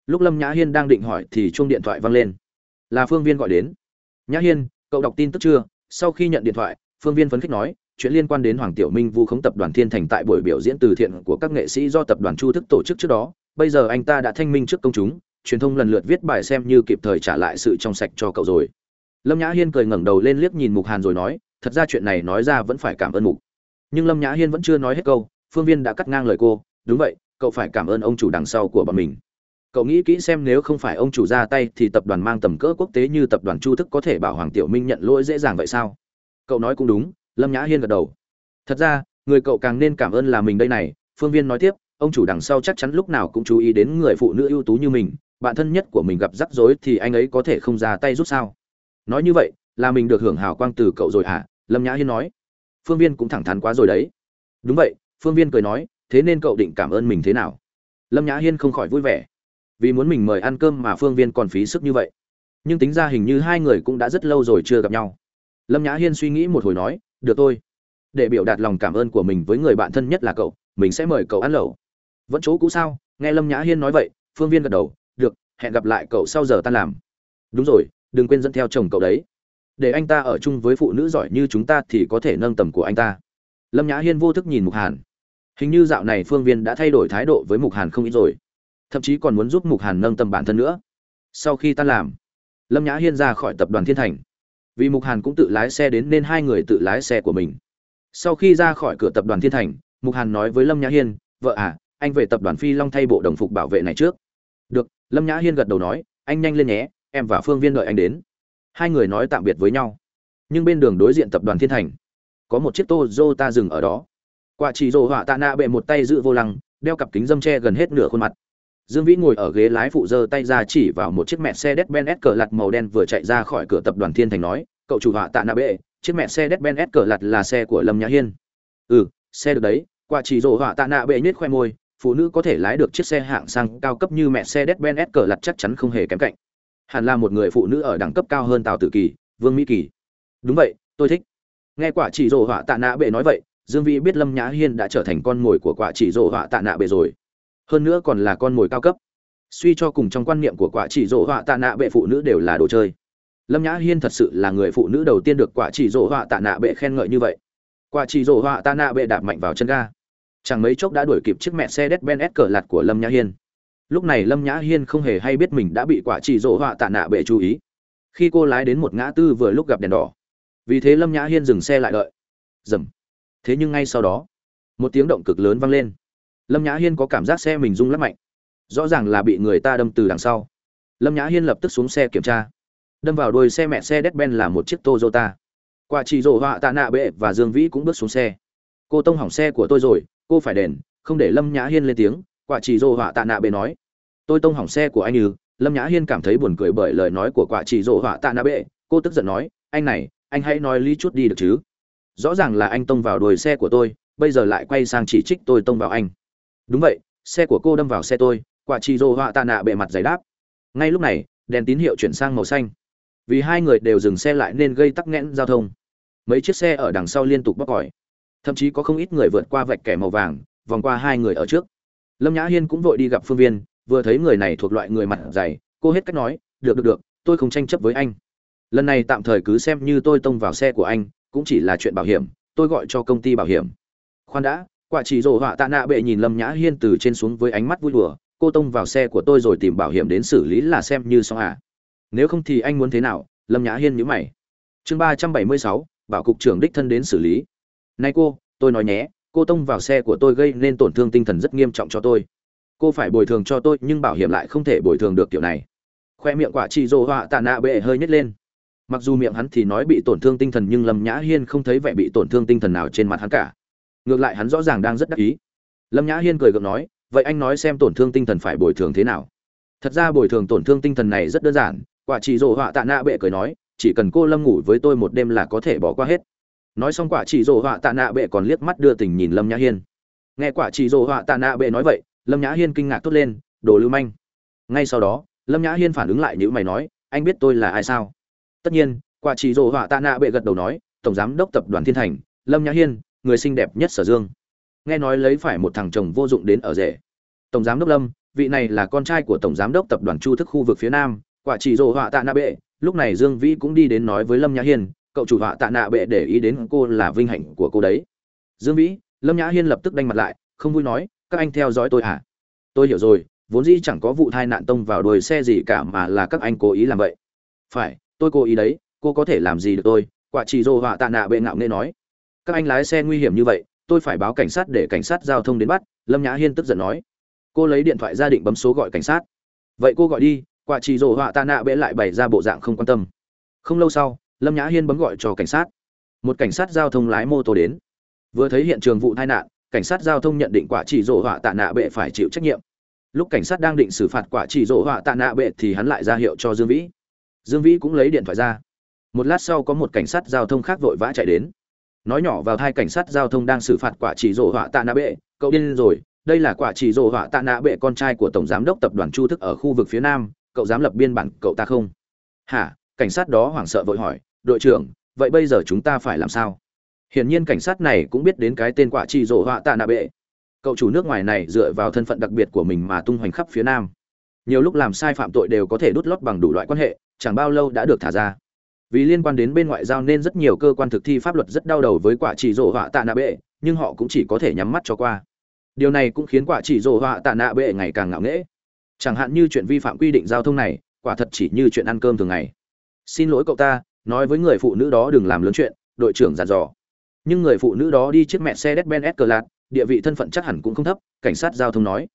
Lúc lâm nhã hiên đang định hỏi thì chuông điện thoại vang lên. Là phương viên gọi đến nhã hiên, cậu đọc tin tức chưa? Sau khi nhận điện thoại, phương viên phấn khích nói, chuyện liên quan đến hoàng tiểu minh vu khống tập đoàn thiên thành tại buổi biểu diễn từ thiện của các nghệ sĩ do tập đoàn chu thức tổ chức trước đó. Bây giờ anh ta đã thanh minh trước công chúng, truyền thông lần lượt viết bài xem như kịp thời trả lại sự trong sạch cho cậu rồi. Lâm nhã hiên cười ngẩng đầu lên liếc nhìn mục hàn rồi nói, thật ra chuyện này nói ra vẫn phải cảm ơn mục. Nhưng lâm nhã hiên vẫn chưa nói hết câu, phương viên đã cắt ngang lời cô, đúng vậy, cậu phải cảm ơn ông chủ đằng sau của bọn mình cậu nghĩ kỹ xem nếu không phải ông chủ ra tay thì tập đoàn mang tầm cỡ quốc tế như tập đoàn chu thức có thể bảo hoàng tiểu minh nhận lỗi dễ dàng vậy sao? Cậu nói cũng đúng, lâm nhã hiên gật đầu. Thật ra, người cậu càng nên cảm ơn là mình đây này. Phương viên nói tiếp, ông chủ đằng sau chắc chắn lúc nào cũng chú ý đến người phụ nữ ưu tú như mình. Bạn thân nhất của mình gặp rắc rối thì anh ấy có thể không ra tay rút sao? Nói như vậy, là mình được hưởng hào quang từ cậu rồi hả? Lâm nhã hiên nói. Phương viên cũng thẳng thắn quá rồi đấy. Đúng vậy, phương viên cười nói, thế nên cậu định cảm ơn mình thế nào? Lâm nhã hiên không khỏi vui vẻ vì muốn mình mời ăn cơm mà phương viên còn phí sức như vậy. Nhưng tính ra hình như hai người cũng đã rất lâu rồi chưa gặp nhau. Lâm nhã hiên suy nghĩ một hồi nói, được thôi. Để biểu đạt lòng cảm ơn của mình với người bạn thân nhất là cậu, mình sẽ mời cậu ăn lẩu. Vẫn chỗ cũ sao? Nghe lâm nhã hiên nói vậy, phương viên gật đầu, được, hẹn gặp lại cậu sau giờ tan làm. Đúng rồi, đừng quên dẫn theo chồng cậu đấy. Để anh ta ở chung với phụ nữ giỏi như chúng ta thì có thể nâng tầm của anh ta. Lâm nhã hiên vô thức nhìn mục hàn. Hình như dạo này phương viên đã thay đổi thái độ với mục hàn không ít rồi thậm chí còn muốn giúp mục hàn nâng tầm bản thân nữa. Sau khi tan làm, lâm nhã hiên ra khỏi tập đoàn thiên thành. Vì mục hàn cũng tự lái xe đến nên hai người tự lái xe của mình. Sau khi ra khỏi cửa tập đoàn thiên thành, mục hàn nói với lâm nhã hiên, vợ à anh về tập đoàn phi long thay bộ đồng phục bảo vệ này trước. Được. Lâm nhã hiên gật đầu nói, anh nhanh lên nhé, em và phương viên đợi anh đến. Hai người nói tạm biệt với nhau. Nhưng bên đường đối diện tập đoàn thiên thành, có một chiếc ta dừng ở đó. Quả chỉ rồ họa tạ nạ bệ một tay giữ vô lăng, đeo cặp kính dâm tre gần hết nửa khuôn mặt dương vĩ ngồi ở ghế lái phụ giơ tay ra chỉ vào một chiếc mẹ xe đét ben s cờ màu đen vừa chạy ra khỏi cửa tập đoàn thiên thành nói, cậu chủ họa tạ na bệ, chiếc mẹ xe đét ben s cờ là xe của lâm nhã hiên. Ừ xe được đấy quả chỉ rồ họa tạ na bệ nhếch khoe môi, phụ nữ có thể lái được chiếc xe hạng sang cao cấp như mẹ xe đét ben s cờ chắc chắn không hề kém cạnh. Hẳn là một người phụ nữ ở đẳng cấp cao hơn tào tử kỳ, vương mỹ kỳ. Đúng vậy, tôi thích. Nghe quả chỉ rồ họa tạ na bệ nói vậy, dương vĩ biết lâm nhã hiên đã trở thành con mồi của quả chỉ rồ họa tạ na bệ rồi hơn nữa còn là con mồi cao cấp. Suy cho cùng trong quan niệm của quả chỉ rồ họa tạ nạ bệ phụ nữ đều là đồ chơi. Lâm nhã hiên thật sự là người phụ nữ đầu tiên được quả chỉ rồ họa tạ nạ bệ khen ngợi như vậy. Quả chỉ rồ họa tạ nạ bệ đạp mạnh vào chân ga. Chẳng mấy chốc đã đuổi kịp chiếc mẹ xe đét ben s cờ lạt của lâm nhã hiên. Lúc này lâm nhã hiên không hề hay biết mình đã bị quả chỉ rộ họa tạ nạ bệ chú ý. Khi cô lái đến một ngã tư vừa lúc gặp đèn đỏ. Vì thế lâm nhã hiên dừng xe lại đợi. Dầm. Thế nhưng ngay sau đó, một tiếng động cực lớn vang lên lâm nhã hiên có cảm giác xe mình rung lắc mạnh. Rõ ràng là bị người ta đâm từ đằng sau. Lâm nhã hiên lập tức xuống xe kiểm tra. Đâm vào đuôi xe mẹ xe đét ben là một chiếc toyota. Quả chỉ rổ họa tạ nạ bệ và dương vĩ cũng bước xuống xe. Cô tông hỏng xe của tôi rồi, cô phải đền, không để lâm nhã hiên lên tiếng. Quả chỉ rổ họa tạ nạ bệ nói. Tôi tông hỏng xe của anh ư lâm nhã hiên cảm thấy buồn cười bởi lời nói của quả chỉ rổ họa tạ nạ bệ. Cô tức giận nói, anh này, anh hãy nói lý chút đi được chứ? Rõ ràng là anh tông vào đuôi xe của tôi, bây giờ lại quay sang chỉ trích tôi tông vào anh đúng vậy, xe của cô đâm vào xe tôi, quả chỉ rộ họa tạ nạ bệ mặt giấy đáp. Ngay lúc này, đèn tín hiệu chuyển sang màu xanh. Vì hai người đều dừng xe lại nên gây tắc nghẽn giao thông. Mấy chiếc xe ở đằng sau liên tục bóc còi. Thậm chí có không ít người vượt qua vạch kẻ màu vàng, vòng qua hai người ở trước. Lâm nhã hiên cũng vội đi gặp phương viên, vừa thấy người này thuộc loại người mặt dày, cô hết cách nói, được được được, tôi không tranh chấp với anh. Lần này tạm thời cứ xem như tôi tông vào xe của anh, cũng chỉ là chuyện bảo hiểm, tôi gọi cho công ty bảo hiểm. Khoan đã quả chỉ rổ họa tạ nạ bệ nhìn lâm nhã hiên từ trên xuống với ánh mắt vui đùa, cô tông vào xe của tôi rồi tìm bảo hiểm đến xử lý là xem như xong à? Nếu không thì anh muốn thế nào? Lâm nhã hiên nhữ mày. Chương ba trăm bảy mươi sáu, bảo cục trưởng đích thân đến xử lý. Nay cô, tôi nói nhé, cô tông vào xe của tôi gây nên tổn thương tinh thần rất nghiêm trọng cho tôi. Cô phải bồi thường cho tôi nhưng bảo hiểm lại không thể bồi thường được kiểu này. Khoe miệng quả chị dỗ họa tạ nạ bệ hơi nhét lên. Mặc dù miệng hắn thì nói bị tổn thương tinh thần nhưng lâm nhã hiên không thấy vẻ bị tổn thương tinh thần nào trên mặt hắn cả ngược lại hắn rõ ràng đang rất đắc ý. Lâm nhã hiên cười gượng nói, vậy anh nói xem tổn thương tinh thần phải bồi thường thế nào? Thật ra bồi thường tổn thương tinh thần này rất đơn giản, quả chỉ dỗ họa tạ nạ bệ cười nói, chỉ cần cô lâm ngủ với tôi một đêm là có thể bỏ qua hết. Nói xong quả chỉ dỗ họa tạ nạ bệ còn liếc mắt đưa tình nhìn lâm nhã hiên. Nghe quả chỉ dỗ họa tạ nạ bệ nói vậy, lâm nhã hiên kinh ngạc thốt lên, đồ lưu manh. Ngay sau đó, lâm nhã hiên phản ứng lại nếu mày nói, anh biết tôi là ai sao? Tất nhiên, quả chỉ dỗ họa tạ nạ bệ gật đầu nói, tổng giám đốc tập đoàn thiên thành, lâm nhã hiên người xinh đẹp nhất sở dương. Nghe nói lấy phải một thằng chồng vô dụng đến ở rể. Tổng giám đốc lâm, vị này là con trai của tổng giám đốc tập đoàn chu thức khu vực phía nam, quả chỉ rồ họa tạ nạ bệ. Lúc này dương vĩ cũng đi đến nói với lâm nhã hiên, cậu chủ họa tạ nạ bệ để ý đến cô là vinh hạnh của cô đấy. Dương vĩ, lâm nhã hiên lập tức đanh mặt lại, không vui nói, các anh theo dõi tôi à tôi hiểu rồi, vốn dĩ chẳng có vụ tai nạn tông vào đuôi xe gì cả mà là các anh cố ý làm vậy. Phải, tôi cố ý đấy, cô có thể làm gì được tôi? Quả chỉ rồ họa tạ nạ bệ ngạo nghê nói các anh lái xe nguy hiểm như vậy, tôi phải báo cảnh sát để cảnh sát giao thông đến bắt, lâm nhã hiên tức giận nói. Cô lấy điện thoại ra định bấm số gọi cảnh sát. Vậy cô gọi đi, quả chỉ rổ họa tạ nạ bệ lại bày ra bộ dạng không quan tâm. Không lâu sau, lâm nhã hiên bấm gọi cho cảnh sát. Một cảnh sát giao thông lái mô tô đến. Vừa thấy hiện trường vụ tai nạn, cảnh sát giao thông nhận định quả chỉ rổ họa tạ nạ bệ phải chịu trách nhiệm. Lúc cảnh sát đang định xử phạt quả chỉ rổ họa tạ nạ bệ thì hắn lại ra hiệu cho dương vĩ. Dương vĩ cũng lấy điện thoại ra. Một lát sau có một cảnh sát giao thông khác vội vã chạy đến nói nhỏ vào hai cảnh sát giao thông đang xử phạt quả chỉ rổ họa tạ nạ bệ, cậu điên rồi, đây là quả chỉ rổ họa tạ nạ bệ con trai của tổng giám đốc tập đoàn chu thức ở khu vực phía nam, cậu dám lập biên bản cậu ta không? Hả? Cảnh sát đó hoảng sợ vội hỏi, đội trưởng, vậy bây giờ chúng ta phải làm sao? Hiển nhiên cảnh sát này cũng biết đến cái tên quả chỉ rổ họa tạ nạ bệ. Cậu chủ nước ngoài này dựa vào thân phận đặc biệt của mình mà tung hoành khắp phía nam. Nhiều lúc làm sai phạm tội đều có thể đút lót bằng đủ loại quan hệ, chẳng bao lâu đã được thả ra vì liên quan đến bên ngoại giao nên rất nhiều cơ quan thực thi pháp luật rất đau đầu với quả chỉ rổ họa tạ nạ bệ nhưng họ cũng chỉ có thể nhắm mắt cho qua điều này cũng khiến quả chỉ rổ họa tạ nạ bệ ngày càng ngạo nghễ chẳng hạn như chuyện vi phạm quy định giao thông này quả thật chỉ như chuyện ăn cơm thường ngày xin lỗi cậu ta nói với người phụ nữ đó đừng làm lớn chuyện đội trưởng dặn dò nhưng người phụ nữ đó đi chiếc mẹ xe Mercedes-Benz S-Class, địa vị thân phận chắc hẳn cũng không thấp, cảnh sát giao thông nói.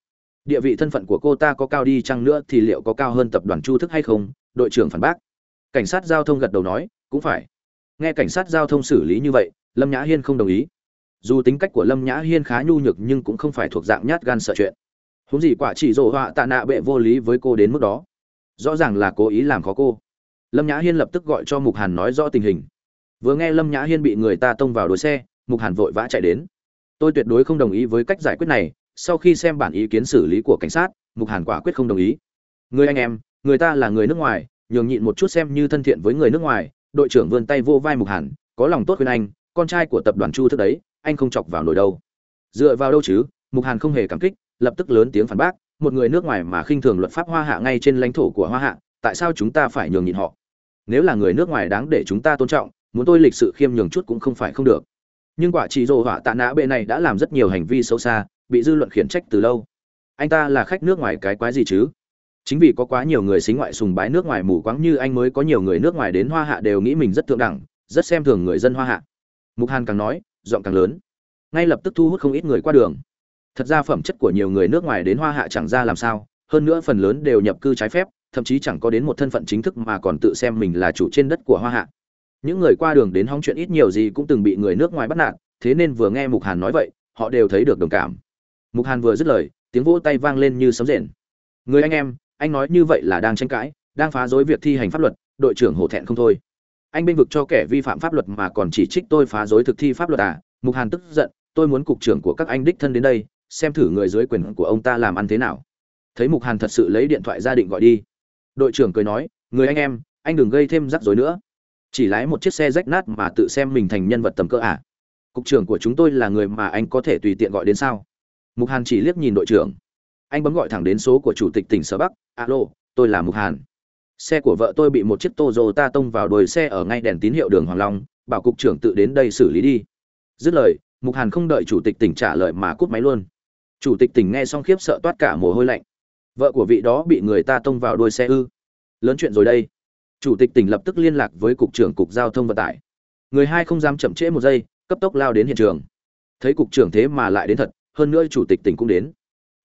Địa vị thân phận của cô ta có cao đi chăng nữa thì liệu có cao hơn tập đoàn Chu Thức hay không? Đội trưởng phản bác. Cảnh sát giao thông gật đầu nói, cũng phải. Nghe cảnh sát giao thông xử lý như vậy, Lâm Nhã Hiên không đồng ý. Dù tính cách của Lâm Nhã Hiên khá nhu nhược nhưng cũng không phải thuộc dạng nhát gan sợ chuyện. Huống gì quả chỉ rồ họa tạ nạ bệ vô lý với cô đến mức đó. Rõ ràng là cố ý làm khó cô. Lâm Nhã Hiên lập tức gọi cho Mục Hàn nói rõ tình hình vừa nghe lâm nhã hiên bị người ta tông vào đuôi xe mục hàn vội vã chạy đến tôi tuyệt đối không đồng ý với cách giải quyết này sau khi xem bản ý kiến xử lý của cảnh sát mục hàn quả quyết không đồng ý người anh em người ta là người nước ngoài nhường nhịn một chút xem như thân thiện với người nước ngoài, đội trưởng vươn tay vô vai mục hàn, có lòng tốt khuyên anh, con trai của tập đoàn chu thức đấy, anh không chọc vào nổi đâu. Dựa vào đâu chứ? Mục hàn không hề cảm kích, lập tức lớn tiếng phản bác, một người nước ngoài mà khinh thường luật pháp hoa hạ ngay trên lãnh thổ của hoa hạ, tại sao chúng ta phải nhường nhịn họ? Nếu là người nước ngoài đáng để chúng ta tôn trọng, muốn tôi lịch sự khiêm nhường chút cũng không phải không được. Nhưng quả chỉ rồ họa tạ nã bệ này đã làm rất nhiều hành vi xấu xa, bị dư luận khiển trách từ lâu. Anh ta là khách nước ngoài cái quái gì chứ? Chính vì có quá nhiều người xính ngoại sùng bái nước ngoài mù quáng như anh mới có nhiều người nước ngoài đến hoa hạ đều nghĩ mình rất thượng đẳng, rất xem thường người dân hoa hạ. Mục hàn càng nói, giọng càng lớn. Ngay lập tức thu hút không ít người qua đường. Thật ra phẩm chất của nhiều người nước ngoài đến hoa hạ chẳng ra làm sao, hơn nữa phần lớn đều nhập cư trái phép, thậm chí chẳng có đến một thân phận chính thức mà còn tự xem mình là chủ trên đất của hoa hạ. Những người qua đường đến hóng chuyện ít nhiều gì cũng từng bị người nước ngoài bắt nạt, thế nên vừa nghe mục hàn nói vậy, họ đều thấy được đồng cảm. Mục hàn vừa dứt lời, tiếng vỗ tay vang lên như sấm rền. Người anh em anh nói như vậy là đang tranh cãi, đang phá rối việc thi hành pháp luật, đội trưởng hổ thẹn không thôi. Anh bênh vực cho kẻ vi phạm pháp luật mà còn chỉ trích tôi phá rối thực thi pháp luật à? Mục hàn tức giận, tôi muốn cục trưởng của các anh đích thân đến đây, xem thử người dưới quyền của ông ta làm ăn thế nào. Thấy mục hàn thật sự lấy điện thoại ra định gọi đi. Đội trưởng cười nói, người anh em, anh đừng gây thêm rắc rối nữa. Chỉ lái một chiếc xe rách nát mà tự xem mình thành nhân vật tầm cỡ à? Cục trưởng của chúng tôi là người mà anh có thể tùy tiện gọi đến sao? Mục hàn chỉ liếc nhìn đội trưởng anh bấm gọi thẳng đến số của chủ tịch tỉnh sở bắc, alo, tôi là mục hàn. Xe của vợ tôi bị một chiếc ta tông vào đuôi xe ở ngay đèn tín hiệu đường hoàng long, bảo cục trưởng tự đến đây xử lý đi. Dứt lời, mục hàn không đợi chủ tịch tỉnh trả lời mà cúp máy luôn. Chủ tịch tỉnh nghe xong khiếp sợ toát cả mồ hôi lạnh. Vợ của vị đó bị người ta tông vào đuôi xe ư? Lớn chuyện rồi đây. Chủ tịch tỉnh lập tức liên lạc với cục trưởng cục giao thông vận tải. Người hai không dám chậm trễ một giây, cấp tốc lao đến hiện trường. Thấy cục trưởng thế mà lại đến thật, hơn nữa chủ tịch tỉnh cũng đến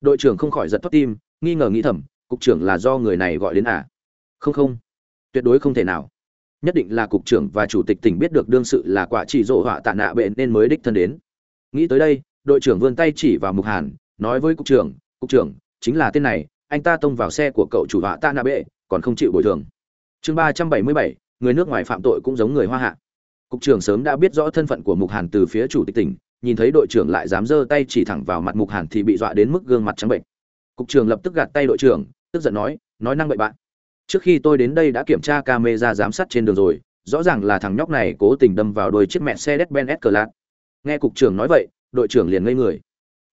đội trưởng không khỏi giật thoát tim, nghi ngờ nghĩ thầm, cục trưởng là do người này gọi đến à? Không không, tuyệt đối không thể nào. Nhất định là cục trưởng và chủ tịch tỉnh biết được đương sự là quả chỉ rộ họa tạ nạ bệ nên mới đích thân đến. Nghĩ tới đây, đội trưởng vươn tay chỉ vào mục hàn, nói với cục trưởng cục trưởng, chính là tên này, anh ta tông vào xe của cậu chủ họa tạ nạ bệ, còn không chịu bồi thường. Chương ba trăm bảy mươi bảy, người nước ngoài phạm tội cũng giống người hoa hạ. Cục trưởng sớm đã biết rõ thân phận của mục hàn từ phía chủ tịch tỉnh nhìn thấy đội trưởng lại dám giơ tay chỉ thẳng vào mặt mục hàn thì bị dọa đến mức gương mặt trắng bệnh cục trưởng lập tức gạt tay đội trưởng tức giận nói nói năng bậy bạn trước khi tôi đến đây đã kiểm tra camera giám sát trên đường rồi rõ ràng là thằng nhóc này cố tình đâm vào đôi chiếc mẹ xe Mercedes-Benz S-Class. Nghe cục trưởng nói vậy, đội trưởng liền ngây người.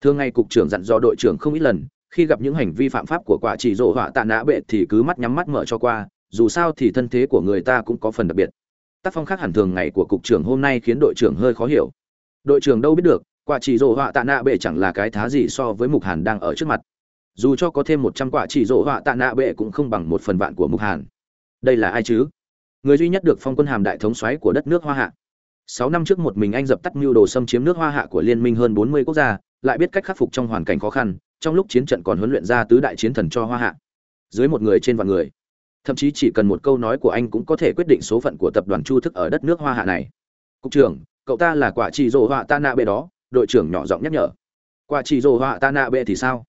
thường ngày cục trưởng dặn dò đội trưởng không ít lần khi gặp những hành vi phạm pháp của quả chỉ rộ họa tạ nã bệ thì cứ mắt nhắm mắt mở cho qua dù sao thì thân thế của người ta cũng có phần đặc biệt tác phong khác hẳn thường ngày của cục trưởng hôm nay khiến đội trưởng hơi khó hiểu đội trưởng đâu biết được, quả chỉ rổ họa tạ nạ bệ chẳng là cái thá gì so với mục hàn đang ở trước mặt. Dù cho có thêm một trăm quả chỉ rổ họa tạ nạ bệ cũng không bằng một phần vạn của mục hàn. Đây là ai chứ? Người duy nhất được phong quân hàm đại thống xoáy của đất nước hoa hạ. Sáu năm trước một mình anh dập tắt mưu đồ xâm chiếm nước hoa hạ của liên minh hơn bốn mươi quốc gia, lại biết cách khắc phục trong hoàn cảnh khó khăn, trong lúc chiến trận còn huấn luyện ra tứ đại chiến thần cho hoa hạ. Dưới một người trên vạn người. Thậm chí chỉ cần một câu nói của anh cũng có thể quyết định số phận của tập đoàn chu thức ở đất nước hoa hạ này. Cục trưởng cậu ta là quả chỉ rộ họa ta nạ bệ đó, đội trưởng nhỏ giọng nhắc nhở. Quả chỉ rộ họa ta nạ bệ thì sao?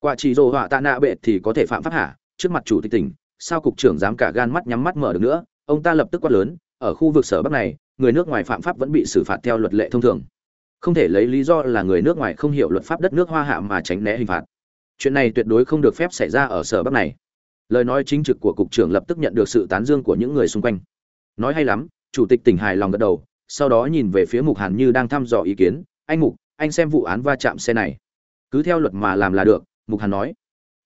Quả chỉ rộ họa ta nạ bệ thì có thể phạm pháp hả? Trước mặt chủ tịch tỉnh, sao cục trưởng dám cả gan mắt nhắm mắt mở được nữa? Ông ta lập tức quát lớn, ở khu vực sở bắc này, người nước ngoài phạm pháp vẫn bị xử phạt theo luật lệ thông thường. Không thể lấy lý do là người nước ngoài không hiểu luật pháp đất nước hoa hạ mà tránh né hình phạt. Chuyện này tuyệt đối không được phép xảy ra ở sở bắc này. Lời nói chính trực của cục trưởng lập tức nhận được sự tán dương của những người xung quanh. Nói hay lắm, chủ tịch tỉnh hài lòng gật đầu sau đó nhìn về phía mục hàn như đang thăm dò ý kiến. Anh mục, anh xem vụ án va chạm xe này. Cứ theo luật mà làm là được, mục hàn nói.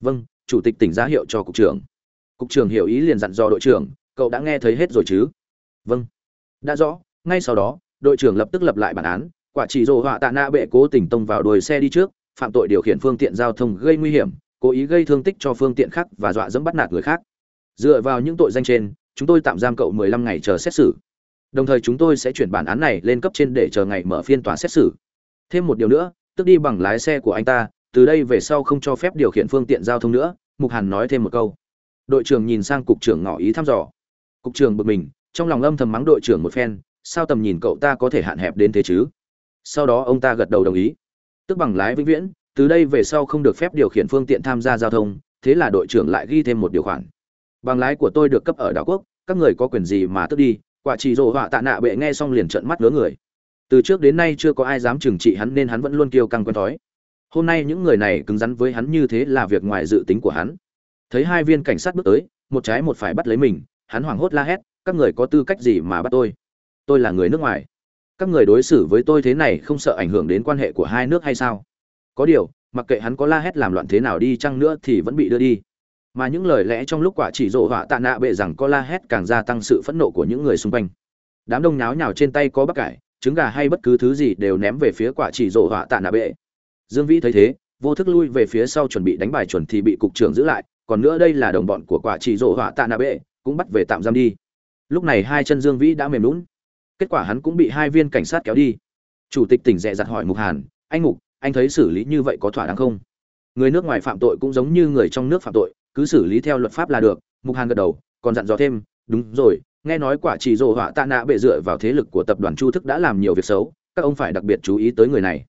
Vâng chủ tịch tỉnh ra hiệu cho cục trưởng. Cục trưởng hiểu ý liền dặn dò đội trưởng, cậu đã nghe thấy hết rồi chứ? Vâng. Đã rõ. Ngay sau đó, đội trưởng lập tức lập lại bản án. Quả chỉ rồ họa tạ na bệ cố tình tông vào đuôi xe đi trước, phạm tội điều khiển phương tiện giao thông gây nguy hiểm, cố ý gây thương tích cho phương tiện khác và dọa dẫm bắt nạt người khác. Dựa vào những tội danh trên, chúng tôi tạm giam cậu 15 ngày chờ xét xử đồng thời chúng tôi sẽ chuyển bản án này lên cấp trên để chờ ngày mở phiên tòa xét xử. Thêm một điều nữa, tức đi bằng lái xe của anh ta, từ đây về sau không cho phép điều khiển phương tiện giao thông nữa, mục hàn nói thêm một câu. Đội trưởng nhìn sang cục trưởng ngỏ ý thăm dò. Cục trưởng bực mình, trong lòng âm thầm mắng đội trưởng một phen, sao tầm nhìn cậu ta có thể hạn hẹp đến thế chứ? Sau đó ông ta gật đầu đồng ý. Tức bằng lái vĩnh viễn, từ đây về sau không được phép điều khiển phương tiện tham gia giao thông, thế là đội trưởng lại ghi thêm một điều khoản. Bằng lái của tôi được cấp ở đảo quốc, các người có quyền gì mà tức đi quả chỉ rồ họa tạ nạ bệ nghe xong liền trợn mắt ngớ người. Từ trước đến nay chưa có ai dám trừng trị hắn nên hắn vẫn luôn kiêu căng quen thói. Hôm nay những người này cứng rắn với hắn như thế là việc ngoài dự tính của hắn. Thấy hai viên cảnh sát bước tới, một trái một phải bắt lấy mình, hắn hoảng hốt la hét, các người có tư cách gì mà bắt tôi? Tôi là người nước ngoài. Các người đối xử với tôi thế này không sợ ảnh hưởng đến quan hệ của hai nước hay sao? Có điều, mặc kệ hắn có la hét làm loạn thế nào đi chăng nữa thì vẫn bị đưa đi mà những lời lẽ trong lúc quả chỉ rộ họa tạ nạ bệ rằng có la hét càng gia tăng sự phẫn nộ của những người xung quanh. Đám đông nháo nhào trên tay có bắp cải, trứng gà hay bất cứ thứ gì đều ném về phía quả chỉ rộ họa tạ nạ bệ. Dương vĩ thấy thế, vô thức lui về phía sau chuẩn bị đánh bài chuẩn thì bị cục trưởng giữ lại, còn nữa đây là đồng bọn của quả chỉ rộ họa tạ nạ bệ, cũng bắt về tạm giam đi. Lúc này hai chân dương vĩ đã mềm lún. Kết quả hắn cũng bị hai viên cảnh sát kéo đi. Chủ tịch tỉnh dẹ dặt hỏi mục hàn, anh mục, anh thấy xử lý như vậy có thỏa đáng không? Người nước ngoài phạm tội cũng giống như người trong nước phạm tội cứ xử lý theo luật pháp là được, mục hàn gật đầu, còn dặn dò thêm, đúng rồi, nghe nói quả chỉ rồ họa tạ nạ bệ dựa vào thế lực của tập đoàn chu thức đã làm nhiều việc xấu, các ông phải đặc biệt chú ý tới người này.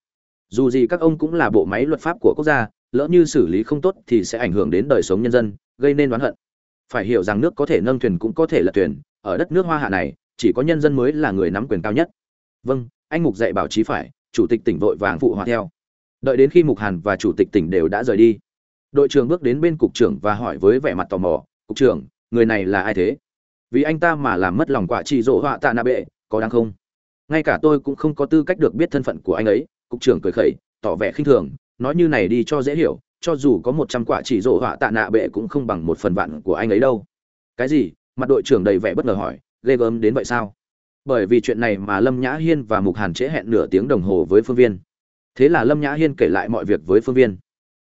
Dù gì các ông cũng là bộ máy luật pháp của quốc gia, lỡ như xử lý không tốt thì sẽ ảnh hưởng đến đời sống nhân dân, gây nên oán hận. Phải hiểu rằng nước có thể nâng thuyền cũng có thể lật thuyền, ở đất nước hoa hạ này, chỉ có nhân dân mới là người nắm quyền cao nhất. Vâng anh mục dạy bảo chí phải, chủ tịch tỉnh vội vàng phụ hòa theo. Đợi đến khi mục hàn và chủ tịch tỉnh đều đã rời đi đội trưởng bước đến bên cục trưởng và hỏi với vẻ mặt tò mò, cục trưởng, người này là ai thế? Vì anh ta mà làm mất lòng quả chỉ rộ họa tạ nạ bệ, có đáng không? Ngay cả tôi cũng không có tư cách được biết thân phận của anh ấy, cục trưởng cười khẩy, tỏ vẻ khinh thường, nói như này đi cho dễ hiểu, cho dù có một trăm quả chỉ rộ họa tạ nạ bệ cũng không bằng một phần vạn của anh ấy đâu. Cái gì? mặt đội trưởng đầy vẻ bất ngờ hỏi, ghê gớm đến vậy sao? Bởi vì chuyện này mà lâm nhã hiên và mục hàn trễ hẹn nửa tiếng đồng hồ với phương viên. Thế là lâm nhã hiên kể lại mọi việc với phương viên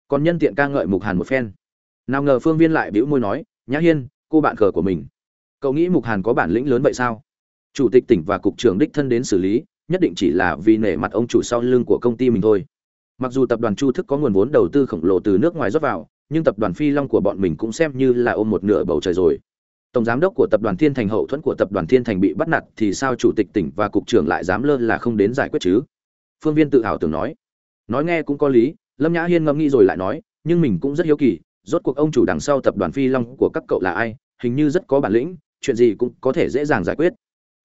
còn nhân tiện ca ngợi mục hàn một phen. Nào ngờ phương viên lại bĩu môi nói, nhã hiên, cô bạn cờ của mình. Cậu nghĩ mục hàn có bản lĩnh lớn vậy sao? Chủ tịch tỉnh và cục trưởng đích thân đến xử lý, nhất định chỉ là vì nể mặt ông chủ sau lưng của công ty mình thôi. Mặc dù tập đoàn chu thức có nguồn vốn đầu tư khổng lồ từ nước ngoài rót vào, nhưng tập đoàn phi long của bọn mình cũng xem như là ôm một nửa bầu trời rồi. Tổng giám đốc của tập đoàn thiên thành hậu thuẫn của tập đoàn thiên thành bị bắt nạt thì sao chủ tịch tỉnh và cục trưởng lại dám lơ là không đến giải quyết chứ? Phương viên tự hào tưởng nói. Nói nghe cũng có lý lâm nhã hiên ngẫm nghĩ rồi lại nói, nhưng mình cũng rất hiếu kỳ, rốt cuộc ông chủ đằng sau tập đoàn phi long của các cậu là ai, hình như rất có bản lĩnh, chuyện gì cũng có thể dễ dàng giải quyết.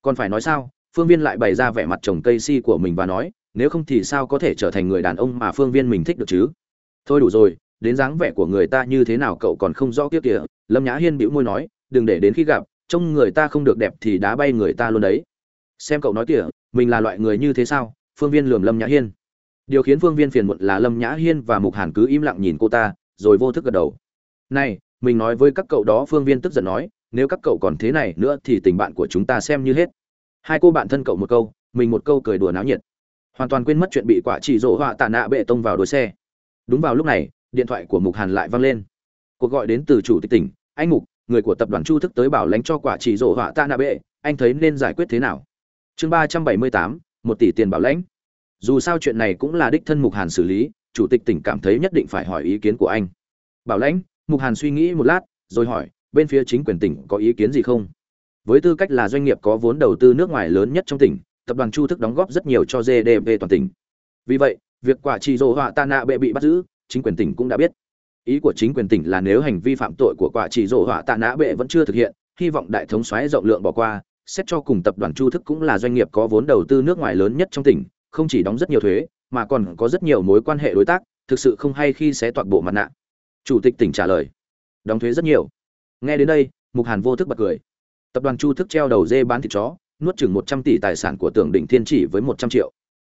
Còn phải nói sao, phương viên lại bày ra vẻ mặt trồng cây si của mình và nói, nếu không thì sao có thể trở thành người đàn ông mà phương viên mình thích được chứ? Thôi đủ rồi, đến dáng vẻ của người ta như thế nào cậu còn không rõ kiếp kìa, lâm nhã hiên bĩu môi nói, đừng để đến khi gặp, trông người ta không được đẹp thì đá bay người ta luôn đấy. Xem cậu nói kìa, mình là loại người như thế sao? Phương viên lườm lâm nhã hiên điều khiến phương viên phiền muộn là lâm nhã hiên và mục hàn cứ im lặng nhìn cô ta, rồi vô thức gật đầu. Này, mình nói với các cậu đó, phương viên tức giận nói, nếu các cậu còn thế này nữa thì tình bạn của chúng ta xem như hết. Hai cô bạn thân cậu một câu, mình một câu cười đùa náo nhiệt. Hoàn toàn quên mất chuyện bị quả chỉ rổ họa tạ nạ bệ tông vào đuôi xe. Đúng vào lúc này, điện thoại của mục hàn lại vang lên. Cuộc gọi đến từ chủ tịch tỉnh, anh mục, người của tập đoàn chu thức tới bảo lãnh cho quả chỉ rổ họa tạ nạ bệ, anh thấy nên giải quyết thế nào? Chương ba trăm bảy mươi tám, một tỷ tiền bảo lãnh dù sao chuyện này cũng là đích thân mục hàn xử lý, chủ tịch tỉnh cảm thấy nhất định phải hỏi ý kiến của anh. Bảo lãnh, mục hàn suy nghĩ một lát, rồi hỏi, bên phía chính quyền tỉnh có ý kiến gì không? Với tư cách là doanh nghiệp có vốn đầu tư nước ngoài lớn nhất trong tỉnh, tập đoàn chu thức đóng góp rất nhiều cho gdp toàn tỉnh. Vì vậy, việc quả trì dỗ họa tạ nạ bệ bị bắt giữ, chính quyền tỉnh cũng đã biết. Ý của chính quyền tỉnh là nếu hành vi phạm tội của quả trì dỗ họa tạ nã bệ vẫn chưa thực hiện, hy vọng đại thống xoáy rộng lượng bỏ qua, xét cho cùng tập đoàn chu thức cũng là doanh nghiệp có vốn đầu tư nước ngoài lớn nhất trong tỉnh không chỉ đóng rất nhiều thuế, mà còn có rất nhiều mối quan hệ đối tác, thực sự không hay khi sẽ toàn bộ mặt nạ. Chủ tịch tỉnh trả lời. Đóng thuế rất nhiều. Nghe đến đây, mục hàn vô thức bật cười. Tập đoàn chu thức treo đầu dê bán thịt chó, nuốt chừng một trăm tỷ tài sản của tưởng định thiên chỉ với một trăm triệu.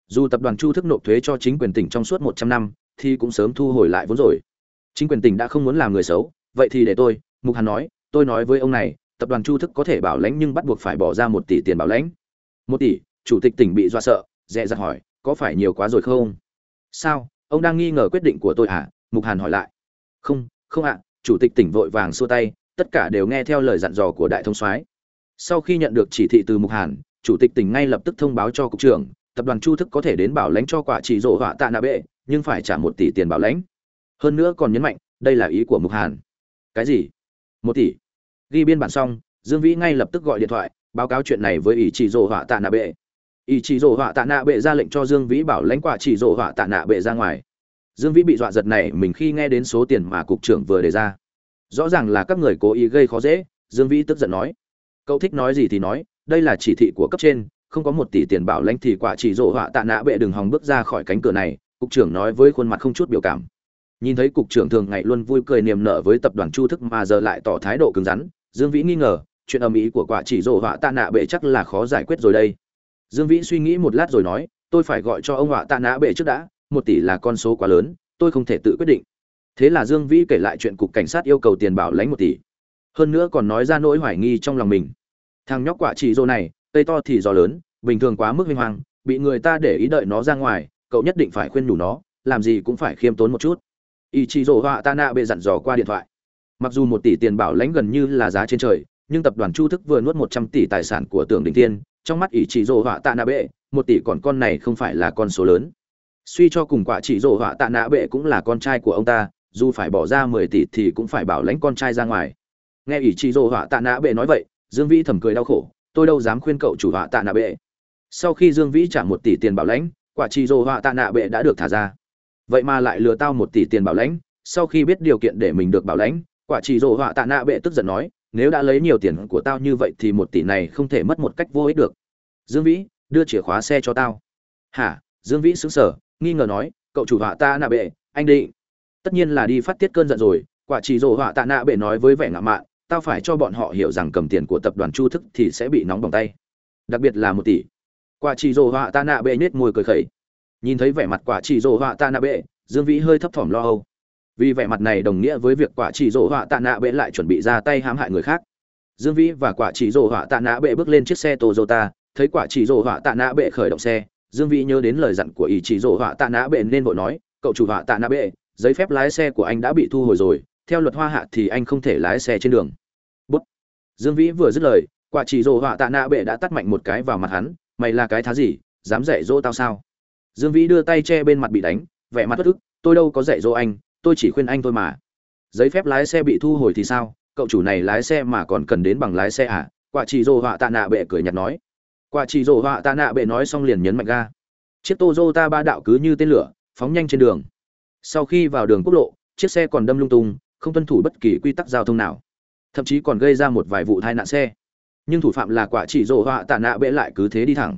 Dù tập đoàn chu thức nộp thuế cho chính quyền tỉnh trong suốt một trăm năm, thì cũng sớm thu hồi lại vốn rồi. Chính quyền tỉnh đã không muốn làm người xấu, vậy thì để tôi, mục hàn nói, tôi nói với ông này, tập đoàn chu thức có thể bảo lãnh nhưng bắt buộc phải bỏ ra một tỷ tiền bảo lãnh. Một tỷ, chủ tịch tỉnh bị do sợ dè dặt hỏi, có phải nhiều quá rồi không? Sao? Ông đang nghi ngờ quyết định của tôi à mục hàn hỏi lại. Không không ạ, chủ tịch tỉnh vội vàng xua tay, tất cả đều nghe theo lời dặn dò của đại thông soái. Sau khi nhận được chỉ thị từ mục hàn, chủ tịch tỉnh ngay lập tức thông báo cho cục trưởng, tập đoàn chu thức có thể đến bảo lãnh cho quả chỉ rộ họa tạ nạ bệ, nhưng phải trả một tỷ tiền bảo lãnh. Hơn nữa còn nhấn mạnh, đây là ý của mục hàn. Cái gì? Một tỷ. Ghi biên bản xong, dương vĩ ngay lập tức gọi điện thoại, báo cáo chuyện này với ý chỉ rộ họa tạ nạ bệ ý chỉ rộ họa tạ nạ bệ ra lệnh cho dương vĩ bảo lãnh quả chỉ rộ họa tạ nạ bệ ra ngoài. Dương vĩ bị dọa giật này, mình khi nghe đến số tiền mà cục trưởng vừa đề ra. Rõ ràng là các người cố ý gây khó dễ, dương vĩ tức giận nói. Cậu thích nói gì thì nói, đây là chỉ thị của cấp trên, không có một tỷ tiền bảo lãnh thì quả chỉ rộ họa tạ nạ bệ đừng hòng bước ra khỏi cánh cửa này, cục trưởng nói với khuôn mặt không chút biểu cảm. Nhìn thấy cục trưởng thường ngày luôn vui cười niềm nở với tập đoàn chu thức mà giờ lại tỏ thái độ cứng rắn, dương vĩ nghi ngờ, chuyện âm ý của quả chỉ rộ họa tạ nạ bệ chắc là khó giải quyết rồi đây dương vĩ suy nghĩ một lát rồi nói, tôi phải gọi cho ông họa tạ Nã bệ trước đã, một tỷ là con số quá lớn, tôi không thể tự quyết định. Thế là dương vĩ kể lại chuyện cục cảnh sát yêu cầu tiền bảo lãnh một tỷ. Hơn nữa còn nói ra nỗi hoài nghi trong lòng mình. Thằng nhóc quả chỉ rô này tây to thì gió lớn, bình thường quá mức huy hoàng bị người ta để ý đợi nó ra ngoài, cậu nhất định phải khuyên nhủ nó, làm gì cũng phải khiêm tốn một chút. Ý chí rổ họa ta nạ bệ dặn dò qua điện thoại. Mặc dù một tỷ tiền bảo lãnh gần như là giá trên trời, nhưng tập đoàn chu thức vừa nuốt một trăm tỷ tài sản của tưởng đình tiên trong mắt ỷ chỉ rồ họa tạ nạ bệ, một tỷ còn con này không phải là con số lớn. Suy cho cùng quả chỉ rồ họa tạ nạ bệ cũng là con trai của ông ta, dù phải bỏ ra mười tỷ thì cũng phải bảo lãnh con trai ra ngoài. Nghe ỷ chỉ rồ họa tạ nạ bệ nói vậy, dương vĩ thầm cười đau khổ, tôi đâu dám khuyên cậu chủ họa tạ nạ bệ. Sau khi dương vĩ trả một tỷ tiền bảo lãnh, quả chỉ rồ họa tạ nạ bệ đã được thả ra. Vậy mà lại lừa tao một tỷ tiền bảo lãnh, sau khi biết điều kiện để mình được bảo lãnh, quả chỉ rồ họa tạ nạ bệ tức giận nói nếu đã lấy nhiều tiền của tao như vậy thì một tỷ này không thể mất một cách vô ích được. Dương vĩ, đưa chìa khóa xe cho tao. Hả? Dương vĩ xứng sở nghi ngờ nói, cậu chủ họa ta nạ bệ, anh định. Tất nhiên là đi phát tiết cơn giận rồi, quả chỉ rồ họa tạ nạ bệ nói với vẻ ngạo mạn, tao phải cho bọn họ hiểu rằng cầm tiền của tập đoàn chu thức thì sẽ bị nóng bỏng tay. Đặc biệt là một tỷ. Quả chỉ rồ họa tạ nạ bệ nết môi cười khẩy. Nhìn thấy vẻ mặt quả chỉ rồ họa tạ nạ bệ, dương vĩ hơi thấp thỏm lo âu vì vẻ mặt này đồng nghĩa với việc quả chỉ rổ họa tạ nạ bệ lại chuẩn bị ra tay hãm hại người khác. Dương vĩ và quả chỉ rổ họa tạ nạ bệ bước lên chiếc xe toyota, thấy quả chỉ rổ họa tạ nạ bệ khởi động xe, dương vĩ nhớ đến lời dặn của ý chỉ rổ họa tạ nạ bệ nên vội nói, cậu chủ họa tạ nạ bệ, giấy phép lái xe của anh đã bị thu hồi rồi, theo luật hoa hạ thì anh không thể lái xe trên đường. Bút. Dương vĩ vừa dứt lời, quả chỉ rổ họa tạ nạ bệ đã tắt mạnh một cái vào mặt hắn, mày là cái thá gì, dám dạy dỗ tao sao? Dương vĩ đưa tay che bên mặt bị đánh, vẻ mặt bất ức, tôi đâu có dạy dỗ anh tôi chỉ khuyên anh thôi mà. Giấy phép lái xe bị thu hồi thì sao? Cậu chủ này lái xe mà còn cần đến bằng lái xe à? Quả chỉ rồ họa tạ nạ bệ cười nhạt nói. Quả chỉ rồ họa tạ nạ bệ nói xong liền nhấn mạnh ga. Chiếc Toyota ba đạo cứ như tên lửa, phóng nhanh trên đường. Sau khi vào đường quốc lộ, chiếc xe còn đâm lung tung, không tuân thủ bất kỳ quy tắc giao thông nào. Thậm chí còn gây ra một vài vụ tai nạn xe. Nhưng thủ phạm là quả chỉ rồ họa tạ nạ bệ lại cứ thế đi thẳng.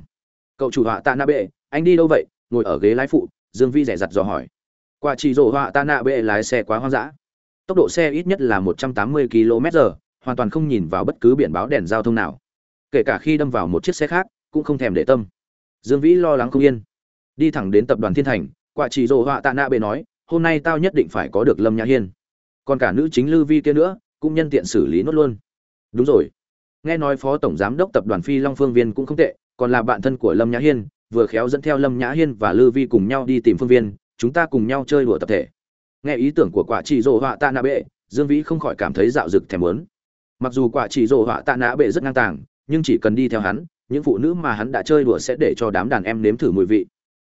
Cậu chủ họa tạ nạ bệ, anh đi đâu vậy? Ngồi ở ghế lái phụ. Dương vi rẻ rặt dò hỏi quả chỉ rổ họa tạ nạ bệ lái xe quá hoang dã. Tốc độ xe ít nhất là một trăm tám mươi km/h hoàn toàn không nhìn vào bất cứ biển báo đèn giao thông nào. Kể cả khi đâm vào một chiếc xe khác, cũng không thèm để tâm. Dương vĩ lo lắng không yên. Đi thẳng đến tập đoàn thiên thành quả chỉ rồ họa tạ nạ bệ nói, hôm nay tao nhất định phải có được lâm nhã hiên. Còn cả nữ chính lư vi kia nữa, cũng nhân tiện xử lý nốt luôn. Đúng rồi. Nghe nói phó tổng giám đốc tập đoàn phi long phương viên cũng không tệ, còn là bạn thân của lâm nhã hiên, vừa khéo dẫn theo lâm nhã hiên và lư vi cùng nhau đi tìm phương viên chúng ta cùng nhau chơi đùa tập thể. Nghe ý tưởng của quả chỉ rồ họa tạ nạ bệ, dương vĩ không khỏi cảm thấy dạo dực thèm muốn. Mặc dù quả chỉ rồ họa tạ nạ bệ rất ngang tàng, nhưng chỉ cần đi theo hắn, những phụ nữ mà hắn đã chơi đùa sẽ để cho đám đàn em nếm thử mùi vị.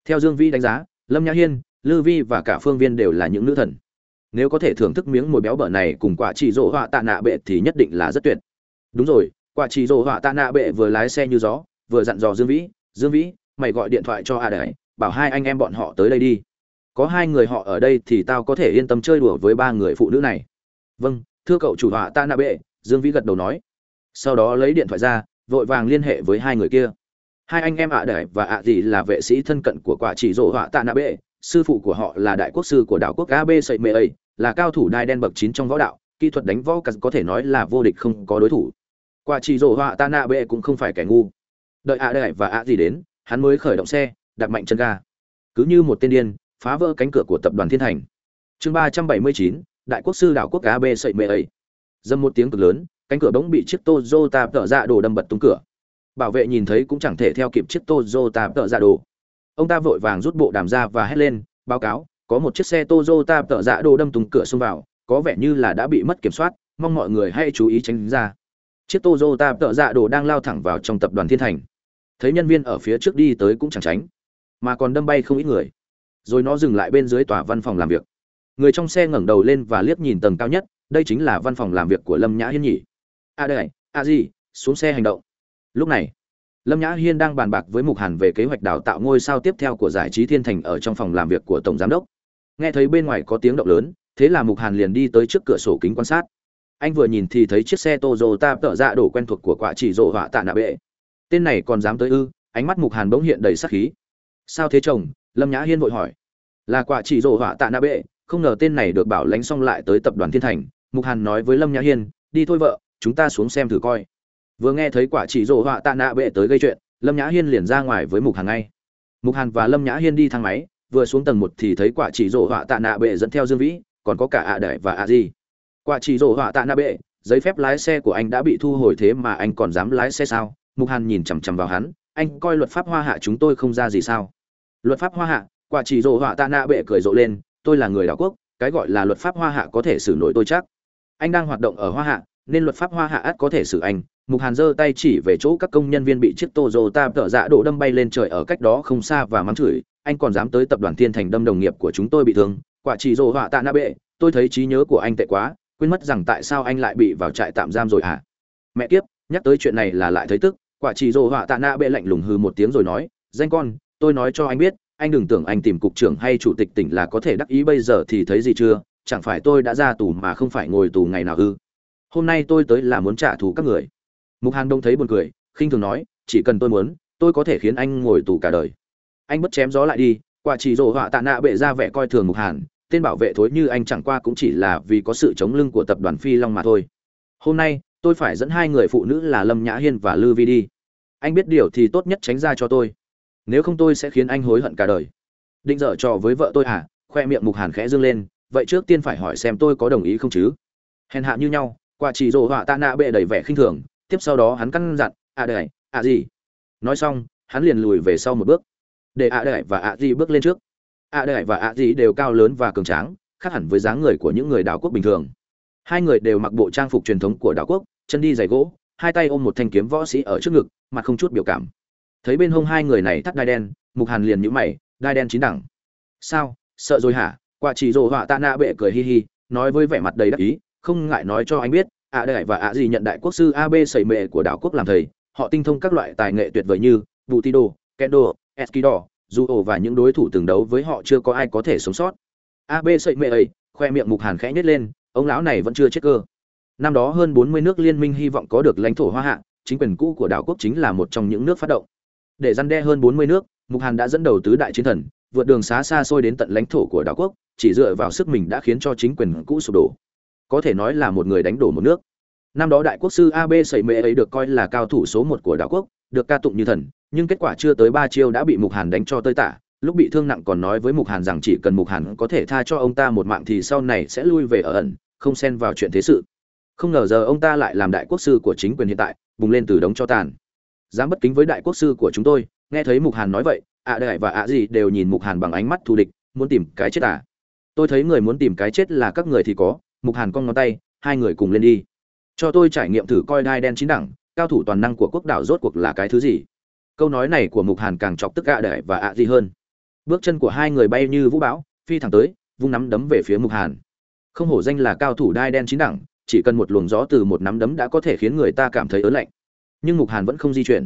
Theo dương vĩ đánh giá, lâm nhã hiên, lư vi và cả phương viên đều là những nữ thần. Nếu có thể thưởng thức miếng mồi béo bở này cùng quả chỉ rồ họa tạ nạ bệ thì nhất định là rất tuyệt. Đúng rồi, quả chỉ rồ họa tạ nạ bệ vừa lái xe như gió, vừa dặn dò dương vĩ dương vĩ, mày gọi điện thoại cho a đấy bảo hai anh em bọn họ tới đây đi có hai người họ ở đây thì tao có thể yên tâm chơi đùa với ba người phụ nữ này. Vâng thưa cậu chủ họa ta nạ bệ dương vĩ gật đầu nói. Sau đó lấy điện thoại ra, vội vàng liên hệ với hai người kia. Hai anh em ạ đại và ạ gì là vệ sĩ thân cận của quả chỉ rổ họa tạ nạ bệ sư phụ của họ là đại quốc sư của đảo quốc ab sậy mê ấy là cao thủ đai đen bậc chín trong võ đạo, kỹ thuật đánh võ cắt có thể nói là vô địch không có đối thủ. Quả chỉ rổ họa tạ nạ bệ cũng không phải kẻ ngu. Đợi ạ đại và ạ gì đến, hắn mới khởi động xe đặt mạnh chân ga. Cứ như một tên điên phá vỡ cánh cửa của tập đoàn thiên thành chương ba trăm bảy mươi chín đại quốc sư đảo quốc ab sậy mê ấy dâm một tiếng cực lớn cánh cửa bỗng bị chiếc Toyota tợ dạ đồ đâm bật tung cửa. Bảo vệ nhìn thấy cũng chẳng thể theo kịp chiếc Toyota tợ dạ đồ. Ông ta vội vàng rút bộ đàm ra và hét lên, báo cáo, có một chiếc xe Toyota tợ dạ đồ đâm tung cửa xông vào, có vẻ như là đã bị mất kiểm soát, mong mọi người hãy chú ý tránh ra. Chiếc Toyota tợ dạ đồ đang lao thẳng vào trong tập đoàn Thiên Thành. Thấy nhân viên ở phía trước đi tới cũng chẳng tránh, mà còn đâm bay không ít người. Rồi nó dừng lại bên dưới tòa văn phòng làm việc. Người trong xe ngẩng đầu lên và liếc nhìn tầng cao nhất, đây chính là văn phòng làm việc của Lâm Nhã Hiên nhỉ? A à đây a gì xuống xe hành động. Lúc này lâm nhã hiên đang bàn bạc với mục hàn về kế hoạch đào tạo ngôi sao tiếp theo của giải trí thiên thành ở trong phòng làm việc của tổng giám đốc. Nghe thấy bên ngoài có tiếng động lớn thế là mục hàn liền đi tới trước cửa sổ kính quan sát. Anh vừa nhìn thì thấy chiếc xe tozota tợ dạ đổ quen thuộc của quả chỉ rộ họa tạ nạ bệ. Tên này còn dám tới ư ánh mắt mục hàn bỗng hiện đầy sắc khí. Sao thế chồng lâm nhã hiên vội hỏi, là quả chỉ rổ họa tạ Na bệ, không ngờ tên này được bảo lánh xong lại tới tập đoàn thiên thành. Mục hàn nói với lâm nhã hiên, đi thôi vợ, chúng ta xuống xem thử coi. Vừa nghe thấy quả chỉ rổ họa tạ Na bệ tới gây chuyện, lâm nhã hiên liền ra ngoài với mục hàn ngay. Mục hàn và lâm nhã hiên đi thang máy, vừa xuống tầng một thì thấy quả chỉ rổ họa tạ Na bệ dẫn theo dương vĩ, còn có cả ạ à đại và ạ di. Quả chỉ rổ họa tạ Na bệ, giấy phép lái xe của anh đã bị thu hồi thế mà anh còn dám lái xe sao? Mục hàn nhìn chằm chằm vào hắn, anh coi luật pháp hoa hạ chúng tôi không ra gì sao? Luật pháp hoa hạ, quả chỉ rồ họa tạ nạ bệ cười rộ lên, tôi là người đảo quốc, cái gọi là luật pháp hoa hạ có thể xử nổi tôi chắc. Anh đang hoạt động ở hoa hạ, nên luật pháp hoa hạ ắt có thể xử anh. Mục hàn giơ tay chỉ về chỗ các công nhân viên bị chiếc tô dô ta tở dạ đổ đâm bay lên trời ở cách đó không xa và mắng chửi. Anh còn dám tới tập đoàn thiên thành đâm đồng nghiệp của chúng tôi bị thương. Quả chỉ rồ họa tạ nạ bệ, tôi thấy trí nhớ của anh tệ quá, quên mất rằng tại sao anh lại bị vào trại tạm giam rồi hả? Mẹ kiếp, nhắc tới chuyện này là lại thấy tức. Quả chỉ rồ họa tạ nạ bệ lạnh lùng hư một tiếng rồi nói, danh con tôi nói cho anh biết, anh đừng tưởng anh tìm cục trưởng hay chủ tịch tỉnh là có thể đắc ý bây giờ thì thấy gì chưa? Chẳng phải tôi đã ra tù mà không phải ngồi tù ngày nào ư? Hôm nay tôi tới là muốn trả thù các người. Mục hàn đông thấy buồn cười, khinh thường nói, chỉ cần tôi muốn, tôi có thể khiến anh ngồi tù cả đời. Anh bất chém gió lại đi, quả chỉ rổ họa tạ nạ bệ ra vẻ coi thường mục hàn, tên bảo vệ thối như anh chẳng qua cũng chỉ là vì có sự chống lưng của tập đoàn phi long mà thôi. Hôm nay, tôi phải dẫn hai người phụ nữ là lâm nhã hiên và lư vi đi. Anh biết điều thì tốt nhất tránh ra cho tôi nếu không tôi sẽ khiến anh hối hận cả đời. Định dở trò với vợ tôi à? Khoe miệng mục hàn khẽ dương lên. Vậy trước tiên phải hỏi xem tôi có đồng ý không chứ? Hèn hạ như nhau, quả chỉ rồ họa tạ nạ bệ đầy vẻ khinh thường. Tiếp sau đó hắn căn dặn ạ à ạ à gì? Nói xong, hắn liền lùi về sau một bước. Để ạ à và ạ gì bước lên trước. À ạ đời và ạ gì đều cao lớn và cường tráng, khác hẳn với dáng người của những người đảo quốc bình thường. Hai người đều mặc bộ trang phục truyền thống của đảo quốc, chân đi giày gỗ, hai tay ôm một thanh kiếm võ sĩ ở trước ngực, mặt không chút biểu cảm thấy bên hông hai người này thắt đai đen, mục hàn liền nhũ mày, đai đen chín đẳng. Sao? Sợ rồi hả? Quả chỉ rồ họa tạ nạ bệ cười hi hi, nói với vẻ mặt đầy đắc ý, không ngại nói cho anh biết, ạ à đại và ạ gì nhận đại quốc sư ab sẩy mệ của đảo quốc làm thầy, họ tinh thông các loại tài nghệ tuyệt vời như vụ tido kendo eskido judo và những đối thủ từng đấu với họ chưa có ai có thể sống sót. Ab sẩy mệ ấy, khoe miệng mục hàn khẽ nhếch lên, ông lão này vẫn chưa chết cơ. Năm đó hơn 40 nước liên minh hy vọng có được lãnh thổ hoa hạ, chính quyền cũ của đảo quốc chính là một trong những nước phát động để răn đe hơn 40 nước, mục hàn đã dẫn đầu tứ đại chiến thần, vượt đường xá xa xôi đến tận lãnh thổ của đảo quốc, chỉ dựa vào sức mình đã khiến cho chính quyền cũ sụp đổ. Có thể nói là một người đánh đổ một nước. Năm đó đại quốc sư ab sẩy mệ ấy được coi là cao thủ số một của đảo quốc, được ca tụng như thần, nhưng kết quả chưa tới ba chiêu đã bị mục hàn đánh cho tơi tả. Lúc bị thương nặng còn nói với mục hàn rằng chỉ cần mục hàn có thể tha cho ông ta một mạng thì sau này sẽ lui về ở ẩn, không xen vào chuyện thế sự. Không ngờ giờ ông ta lại làm đại quốc sư của chính quyền hiện tại, bùng lên từ đống cho tàn dám bất kính với đại quốc sư của chúng tôi, nghe thấy mục hàn nói vậy, ạ đại và ạ gì đều nhìn mục hàn bằng ánh mắt thù địch, muốn tìm cái chết à? Tôi thấy người muốn tìm cái chết là các người thì có, mục hàn cong ngón tay, hai người cùng lên đi. Cho tôi trải nghiệm thử coi đai đen chín đẳng, cao thủ toàn năng của quốc đảo rốt cuộc là cái thứ gì? Câu nói này của mục hàn càng chọc tức ạ đại và ạ gì hơn. Bước chân của hai người bay như vũ bão, phi thẳng tới, vung nắm đấm về phía mục hàn. Không hổ danh là cao thủ đai đen chín đẳng, chỉ cần một luồng gió từ một nắm đấm đã có thể khiến người ta cảm thấy ớn lạnh nhưng mục hàn vẫn không di chuyển.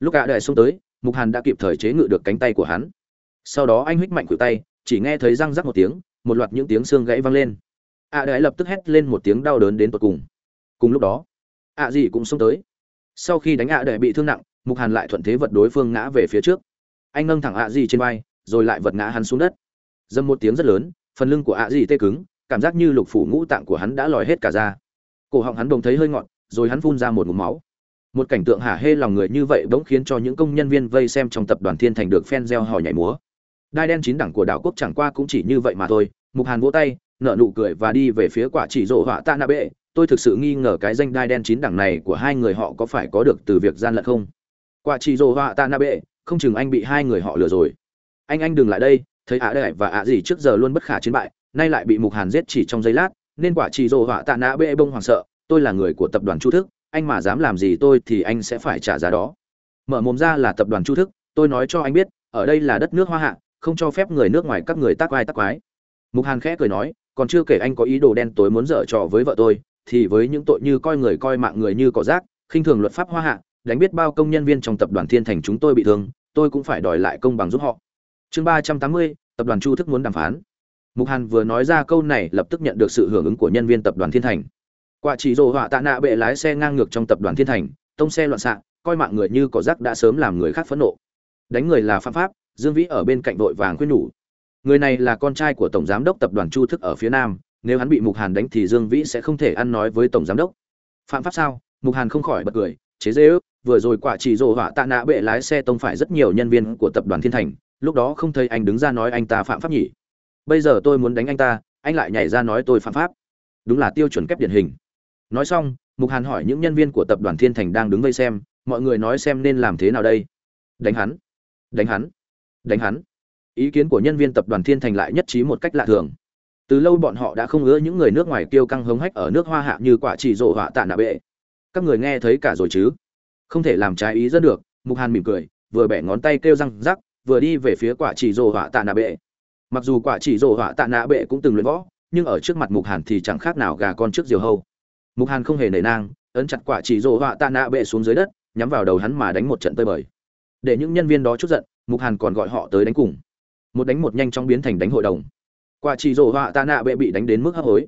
Lúc ạ đại xông tới, mục hàn đã kịp thời chế ngự được cánh tay của hắn. Sau đó anh huých mạnh khuỷu tay, chỉ nghe thấy răng rắc một tiếng, một loạt những tiếng xương gãy vang lên. Ạ đại lập tức hét lên một tiếng đau đớn đến tột cùng. Cùng lúc đó, ạ à dị cũng xông tới. Sau khi đánh ạ đại bị thương nặng, mục hàn lại thuận thế vật đối phương ngã về phía trước. Anh nâng thẳng ạ dị trên vai, rồi lại vật ngã hắn xuống đất. Dâm một tiếng rất lớn, phần lưng của ạ dị tê cứng, cảm giác như lục phủ ngũ tạng của hắn đã lòi hết cả ra cổ họng hắn đồng thấy hơi ngọt, rồi hắn phun ra một ngụm máu một cảnh tượng hả hê lòng người như vậy bỗng khiến cho những công nhân viên vây xem trong tập đoàn thiên thành được phen reo hò nhảy múa. Đai đen chín đẳng của đảo quốc chẳng qua cũng chỉ như vậy mà thôi, mục hàn vỗ tay, nở nụ cười và đi về phía quả chỉ rộ họa tạ nạ bệ tôi thực sự nghi ngờ cái danh đai đen chín đẳng này của hai người họ có phải có được từ việc gian lận không? Quả chỉ rộ họa tạ nạ bệ không chừng anh bị hai người họ lừa rồi. Anh anh đừng lại đây, thấy ả đại và ả gì trước giờ luôn bất khả chiến bại, nay lại bị mục hàn giết chỉ trong giây lát, nên quả chỉ rộ họa tạ nạ bệ bông hoảng sợ, tôi là người của tập đoàn chu thức anh mà dám làm gì tôi thì anh sẽ phải trả giá đó. Mở mồm ra là tập đoàn chu thức, tôi nói cho anh biết, ở đây là đất nước hoa hạ, không cho phép người nước ngoài các người tác vai tác quái. Mục hàn khẽ cười nói, còn chưa kể anh có ý đồ đen tối muốn dở trò với vợ tôi, thì với những tội như coi người coi mạng người như cỏ rác, khinh thường luật pháp hoa hạ, đánh biết bao công nhân viên trong tập đoàn thiên thành chúng tôi bị thương, tôi cũng phải đòi lại công bằng giúp họ. Chương ba trăm tám mươi, tập đoàn chu thức muốn đàm phán. Mục hàn vừa nói ra câu này, lập tức nhận được sự hưởng ứng của nhân viên tập đoàn thiên thành quả chỉ rồ họa tạ nạ bệ lái xe ngang ngược trong tập đoàn thiên thành, tông xe loạn xạ, coi mạng người như cỏ rác đã sớm làm người khác phẫn nộ. Đánh người là phạm pháp, dương vĩ ở bên cạnh vội vàng khuyên nhủ. Người này là con trai của tổng giám đốc tập đoàn chu thức ở phía nam, nếu hắn bị mục hàn đánh thì dương vĩ sẽ không thể ăn nói với tổng giám đốc. Phạm pháp sao? Mục hàn không khỏi bật cười, chế dễ ước, vừa rồi quả chỉ rồ họa tạ nạ bệ lái xe tông phải rất nhiều nhân viên của tập đoàn thiên thành, lúc đó không thấy anh đứng ra nói anh ta phạm pháp nhỉ. Bây giờ tôi muốn đánh anh ta, anh lại nhảy ra nói tôi phạm pháp. Đúng là tiêu chuẩn kép điển hình nói xong, mục hàn hỏi những nhân viên của tập đoàn thiên thành đang đứng vây xem, mọi người nói xem nên làm thế nào đây. Đánh hắn. Đánh hắn. Đánh hắn. Ý kiến của nhân viên tập đoàn thiên thành lại nhất trí một cách lạ thường. Từ lâu bọn họ đã không ưa những người nước ngoài kêu căng hống hách ở nước hoa hạ như quả chỉ rộ họa tạ nạ bệ. Các người nghe thấy cả rồi chứ? Không thể làm trái ý dân được, mục hàn mỉm cười, vừa bẻ ngón tay kêu răng rắc, vừa đi về phía quả chỉ rộ họa tạ nạ bệ. Mặc dù quả chỉ rộ họa tạ nạ bệ cũng từng luyện võ, nhưng ở trước mặt mục hàn thì chẳng khác nào gà con trước diều hâu mục hàn không hề nể nang, ấn chặt quả chỉ rộ họa tạ nạ bệ xuống dưới đất, nhắm vào đầu hắn mà đánh một trận tơi bời. Để những nhân viên đó chút giận, mục hàn còn gọi họ tới đánh cùng. Một đánh một nhanh chóng biến thành đánh hội đồng. Quả chỉ rộ họa tạ nạ bệ bị đánh đến mức hấp hối.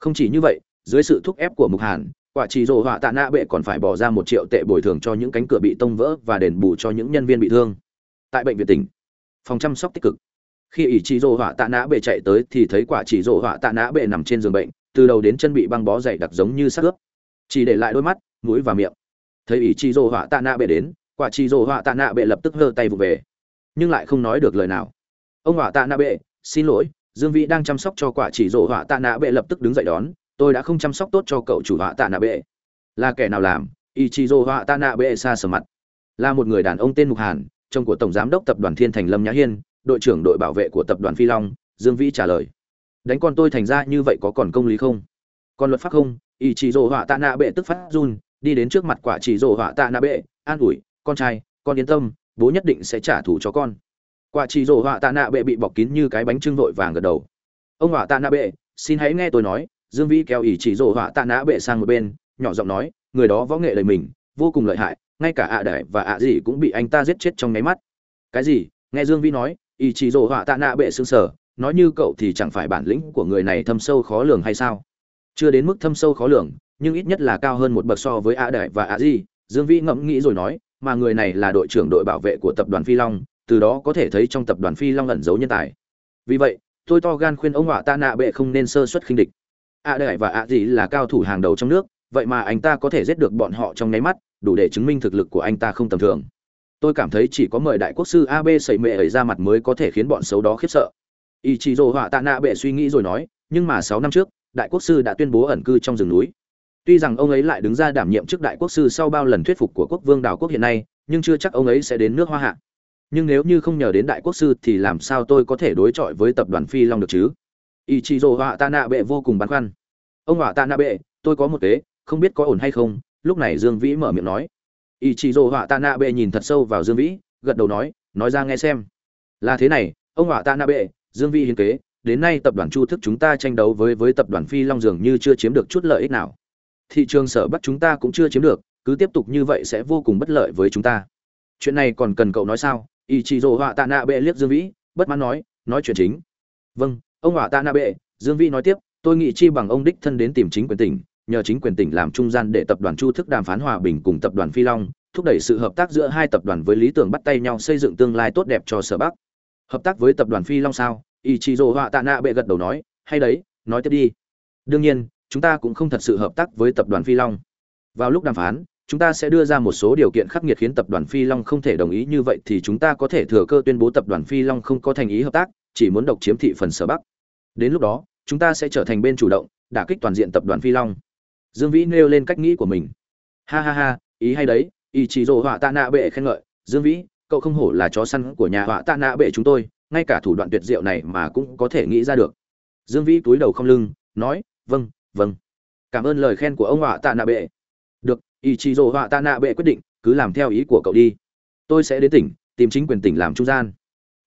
Không chỉ như vậy, dưới sự thúc ép của mục hàn, quả chỉ rộ họa tạ nạ bệ còn phải bỏ ra một triệu tệ bồi thường cho những cánh cửa bị tông vỡ và đền bù cho những nhân viên bị thương. Tại bệnh viện tỉnh, phòng chăm sóc tích cực. Khi ỷ chỉ rộ họa tạ nạ bệ chạy tới thì thấy quả chỉ rộ họa tạ nạ bệ nằm trên giường bệnh từ đầu đến chân bị băng bó dày đặc giống như xác ướp. Chỉ để lại đôi mắt, mũi và miệng. Thấy ý chị rộ họa tạ nạ bệ đến, quả chị rộ họa tạ nạ bệ lập tức hơ tay vụ về. Nhưng lại không nói được lời nào. Ông họa tạ nạ bệ, xin lỗi, dương vĩ đang chăm sóc cho quả chỉ dỗ họa tạ nạ bệ lập tức đứng dậy đón, tôi đã không chăm sóc tốt cho cậu chủ họa tạ nạ bệ. Là kẻ nào làm, ý chí dỗ họa tạ nạ bệ xa sờ mặt. Là một người đàn ông tên mục hàn chồng của tổng giám đốc tập đoàn thiên thành lâm nhã hiên, đội trưởng đội bảo vệ của tập đoàn phi long, dương vĩ trả lời đánh con tôi thành ra như vậy có còn công lý không? Còn luật pháp không? Ý chỉ rồ họa tạ nạ bệ tức phát run, đi đến trước mặt quả chỉ rồ họa tạ nạ bệ, an ủi, con trai, con yên tâm, bố nhất định sẽ trả thù cho con. Quả chỉ rồ họa tạ nạ bệ bị bọc kín như cái bánh trưng vội vàng gật đầu. Ông họa tạ nạ bệ, xin hãy nghe tôi nói. Dương vĩ kéo ỷ chỉ rồ họa tạ nạ bệ sang một bên, nhỏ giọng nói, người đó võ nghệ lời mình, vô cùng lợi hại, ngay cả ạ à đại và ạ à gì cũng bị anh ta giết chết trong nháy mắt. Cái gì? Nghe dương vĩ nói ỷ chỉ rồ họa tạ nạ bệ sững sờ nói như cậu thì chẳng phải bản lĩnh của người này thâm sâu khó lường hay sao? Chưa đến mức thâm sâu khó lường, nhưng ít nhất là cao hơn một bậc so với A đại và a di, dương vĩ ngẫm nghĩ rồi nói, mà người này là đội trưởng đội bảo vệ của tập đoàn phi long, từ đó có thể thấy trong tập đoàn phi long ẩn giấu nhân tài. Vì vậy, tôi to gan khuyên ông họa ta nạ bệ không nên sơ xuất khinh địch. A đại và a di là cao thủ hàng đầu trong nước, vậy mà anh ta có thể giết được bọn họ trong nháy mắt, đủ để chứng minh thực lực của anh ta không tầm thường. Tôi cảm thấy chỉ có mời đại quốc sư ab xảy mệ ấy ra mặt mới có thể khiến bọn xấu đó khiếp sợ ý chí dồ họa tạ nạ bệ suy nghĩ rồi nói, nhưng mà sáu năm trước, đại quốc sư đã tuyên bố ẩn cư trong rừng núi. Tuy rằng ông ấy lại đứng ra đảm nhiệm chức đại quốc sư sau bao lần thuyết phục của quốc vương đảo quốc hiện nay, nhưng chưa chắc ông ấy sẽ đến nước hoa hạ. Nhưng nếu như không nhờ đến đại quốc sư thì làm sao tôi có thể đối chọi với tập đoàn phi long được chứ? Ý chí dồ họa tạ nạ bệ vô cùng băn khoăn. Ông họa tạ nạ bệ, tôi có một kế, không biết có ổn hay không? Lúc này dương vĩ mở miệng nói. Ý chí dồ họa tạ nạ bệ nhìn thật sâu vào dương vĩ, gật đầu nói nói ra nghe xem. Là thế này, ông họa tạ nạ bệ dương vĩ hiến kế, đến nay tập đoàn chu thức chúng ta tranh đấu với với tập đoàn phi long dường như chưa chiếm được chút lợi ích nào. Thị trường sở bắc chúng ta cũng chưa chiếm được, cứ tiếp tục như vậy sẽ vô cùng bất lợi với chúng ta. Chuyện này còn cần cậu nói sao? Ý chị dỗ họa tạ nạ bệ liếc dương vĩ, bất mãn nói nói chuyện chính. Vâng ông họa tạ nạ bệ dương vĩ nói tiếp, tôi nghĩ chi bằng ông đích thân đến tìm chính quyền tỉnh, nhờ chính quyền tỉnh làm trung gian để tập đoàn chu thức đàm phán hòa bình cùng tập đoàn phi long, thúc đẩy sự hợp tác giữa hai tập đoàn với lý tưởng bắt tay nhau xây dựng tương lai tốt đẹp cho sở bắc. Hợp tác với tập đoàn phi long sao? Ý Chí dỗ họa tạ nạ bệ gật đầu nói, hay đấy, nói tiếp đi. Đương nhiên, chúng ta cũng không thật sự hợp tác với tập đoàn phi long. Vào lúc đàm phán, chúng ta sẽ đưa ra một số điều kiện khắc nghiệt khiến tập đoàn phi long không thể đồng ý như vậy thì chúng ta có thể thừa cơ tuyên bố tập đoàn phi long không có thành ý hợp tác, chỉ muốn độc chiếm thị phần sở bắc. Đến lúc đó, chúng ta sẽ trở thành bên chủ động, đả kích toàn diện tập đoàn phi long. Dương vĩ nêu lên cách nghĩ của mình. Ha ha ha, ý hay đấy, ý chỉ dồ họa tạ nạ bệ khen ngợi. Dương vĩ, cậu không hổ là chó săn của nhà họa tạ nạ bệ chúng tôi ngay cả thủ đoạn tuyệt diệu này mà cũng có thể nghĩ ra được. Dương vĩ túi đầu không lưng, nói vâng vâng. Cảm ơn lời khen của ông họa tạ nạ bệ. Được ý chí rồ họa tạ nạ bệ quyết định, cứ làm theo ý của cậu đi. Tôi sẽ đến tỉnh, tìm chính quyền tỉnh làm trung gian.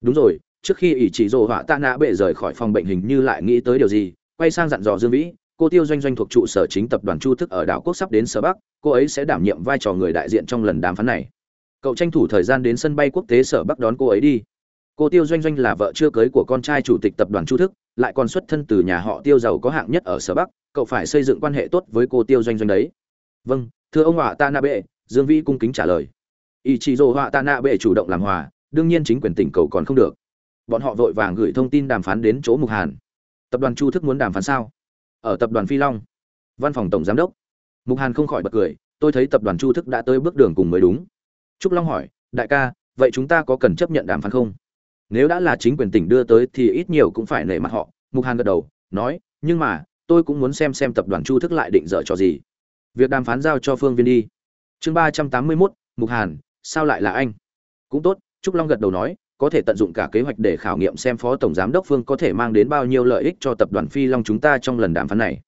Đúng rồi, trước khi ý chí rồ họa tạ nạ bệ rời khỏi phòng bệnh hình như lại nghĩ tới điều gì, quay sang dặn dò dương vĩ, cô tiêu doanh doanh thuộc trụ sở chính tập đoàn chu thức ở đảo quốc sắp đến sở bắc, cô ấy sẽ đảm nhiệm vai trò người đại diện trong lần đàm phán này. Cậu tranh thủ thời gian đến sân bay quốc tế sở bắc đón cô ấy đi cô tiêu doanh doanh là vợ chưa cưới của con trai chủ tịch tập đoàn chu thức, lại còn xuất thân từ nhà họ tiêu giàu có hạng nhất ở sở bắc, cậu phải xây dựng quan hệ tốt với cô tiêu doanh doanh đấy. Vâng thưa ông họa ta na bệ dương vĩ cung kính trả lời. Ý chị dỗ họa ta na bệ chủ động làm hòa, đương nhiên chính quyền tỉnh cầu còn không được. Bọn họ vội vàng gửi thông tin đàm phán đến chỗ mục hàn. Tập đoàn chu thức muốn đàm phán sao? Ở tập đoàn phi long, văn phòng tổng giám đốc. Mục hàn không khỏi bật cười, tôi thấy tập đoàn chu thức đã tới bước đường cùng mới đúng. Trúc long hỏi, đại ca, vậy chúng ta có cần chấp nhận đàm phán không? Nếu đã là chính quyền tỉnh đưa tới thì ít nhiều cũng phải nể mặt họ. Mục hàn gật đầu, nói, nhưng mà, tôi cũng muốn xem xem tập đoàn chu thức lại định dở trò gì. Việc đàm phán giao cho phương viên đi. Chương ba trăm tám mươi mốt, mục hàn, sao lại là anh? Cũng tốt, trúc long gật đầu nói, có thể tận dụng cả kế hoạch để khảo nghiệm xem phó tổng giám đốc phương có thể mang đến bao nhiêu lợi ích cho tập đoàn phi long chúng ta trong lần đàm phán này.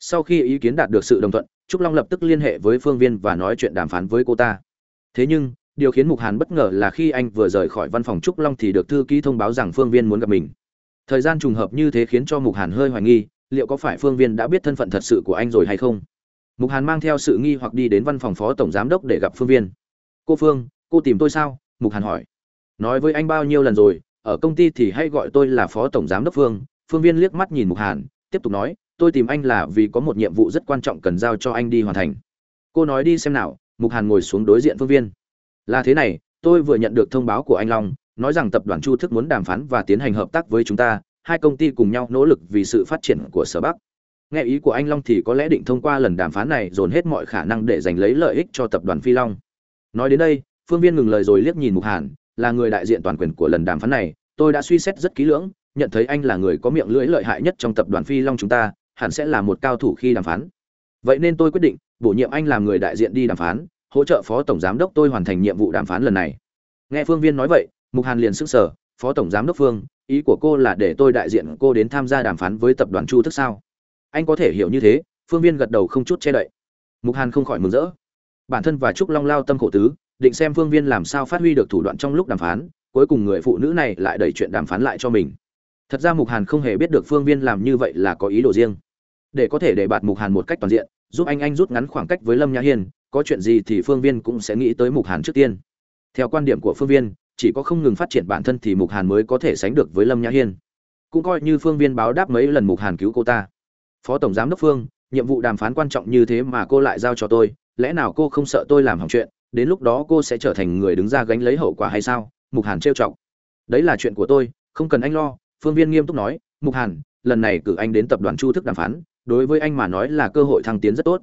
Sau khi ý kiến đạt được sự đồng thuận, trúc long lập tức liên hệ với phương viên và nói chuyện đàm phán với cô ta. Thế nhưng điều khiến mục hàn bất ngờ là khi anh vừa rời khỏi văn phòng trúc long thì được thư ký thông báo rằng phương viên muốn gặp mình. Thời gian trùng hợp như thế khiến cho mục hàn hơi hoài nghi, liệu có phải phương viên đã biết thân phận thật sự của anh rồi hay không? Mục hàn mang theo sự nghi hoặc đi đến văn phòng phó tổng giám đốc để gặp phương viên. Cô phương, cô tìm tôi sao? Mục hàn hỏi. Nói với anh bao nhiêu lần rồi, ở công ty thì hay gọi tôi là phó tổng giám đốc phương. Phương viên liếc mắt nhìn mục hàn, tiếp tục nói, tôi tìm anh là vì có một nhiệm vụ rất quan trọng cần giao cho anh đi hoàn thành. Cô nói đi xem nào. Mục hàn ngồi xuống đối diện phương viên là thế này, tôi vừa nhận được thông báo của anh long, nói rằng tập đoàn chu thức muốn đàm phán và tiến hành hợp tác với chúng ta, hai công ty cùng nhau nỗ lực vì sự phát triển của sở bắc. Nghe ý của anh long thì có lẽ định thông qua lần đàm phán này dồn hết mọi khả năng để giành lấy lợi ích cho tập đoàn phi long. Nói đến đây, phương viên ngừng lời rồi liếc nhìn mục hàn, là người đại diện toàn quyền của lần đàm phán này. Tôi đã suy xét rất kỹ lưỡng, nhận thấy anh là người có miệng lưỡi lợi hại nhất trong tập đoàn phi long chúng ta, hẳn sẽ là một cao thủ khi đàm phán. Vậy nên tôi quyết định bổ nhiệm anh làm người đại diện đi đàm phán hỗ trợ phó tổng giám đốc tôi hoàn thành nhiệm vụ đàm phán lần này. Nghe phương viên nói vậy, mục hàn liền sức sở phó tổng giám đốc phương, ý của cô là để tôi đại diện cô đến tham gia đàm phán với tập đoàn chu thức sao? Anh có thể hiểu như thế, phương viên gật đầu không chút che đậy. Mục hàn không khỏi mừng rỡ. Bản thân và trúc long lao tâm khổ tứ, định xem phương viên làm sao phát huy được thủ đoạn trong lúc đàm phán, cuối cùng người phụ nữ này lại đẩy chuyện đàm phán lại cho mình. Thật ra mục hàn không hề biết được phương viên làm như vậy là có ý đồ riêng. Để có thể để bạt mục hàn một cách toàn diện, giúp anh anh rút ngắn khoảng cách với lâm nhã hiên có chuyện gì thì phương viên cũng sẽ nghĩ tới mục hàn trước tiên. Theo quan điểm của phương viên, chỉ có không ngừng phát triển bản thân thì mục hàn mới có thể sánh được với lâm nhã hiên. Cũng coi như phương viên báo đáp mấy lần mục hàn cứu cô ta. Phó tổng giám đốc phương, nhiệm vụ đàm phán quan trọng như thế mà cô lại giao cho tôi, lẽ nào cô không sợ tôi làm hỏng chuyện, đến lúc đó cô sẽ trở thành người đứng ra gánh lấy hậu quả hay sao? Mục hàn trêu chọc. Đấy là chuyện của tôi, không cần anh lo, phương viên nghiêm túc nói, mục hàn, lần này cử anh đến tập đoàn chu thức đàm phán, đối với anh mà nói là cơ hội thăng tiến rất tốt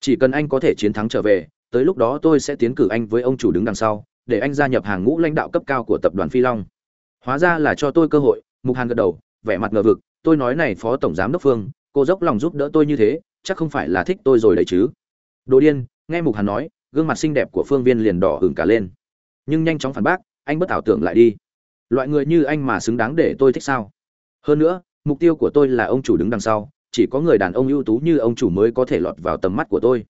chỉ cần anh có thể chiến thắng trở về, tới lúc đó tôi sẽ tiến cử anh với ông chủ đứng đằng sau, để anh gia nhập hàng ngũ lãnh đạo cấp cao của tập đoàn phi long. Hóa ra là cho tôi cơ hội, mục hàn gật đầu, vẻ mặt ngờ vực, tôi nói này phó tổng giám đốc phương, cô dốc lòng giúp đỡ tôi như thế, chắc không phải là thích tôi rồi đấy chứ. Đồ điên, nghe mục hàn nói, gương mặt xinh đẹp của phương viên liền đỏ hửng cả lên. Nhưng nhanh chóng phản bác, anh bất ảo tưởng lại đi. Loại người như anh mà xứng đáng để tôi thích sao? Hơn nữa, mục tiêu của tôi là ông chủ đứng đằng sau chỉ có người đàn ông ưu tú như ông chủ mới có thể lọt vào tầm mắt của tôi.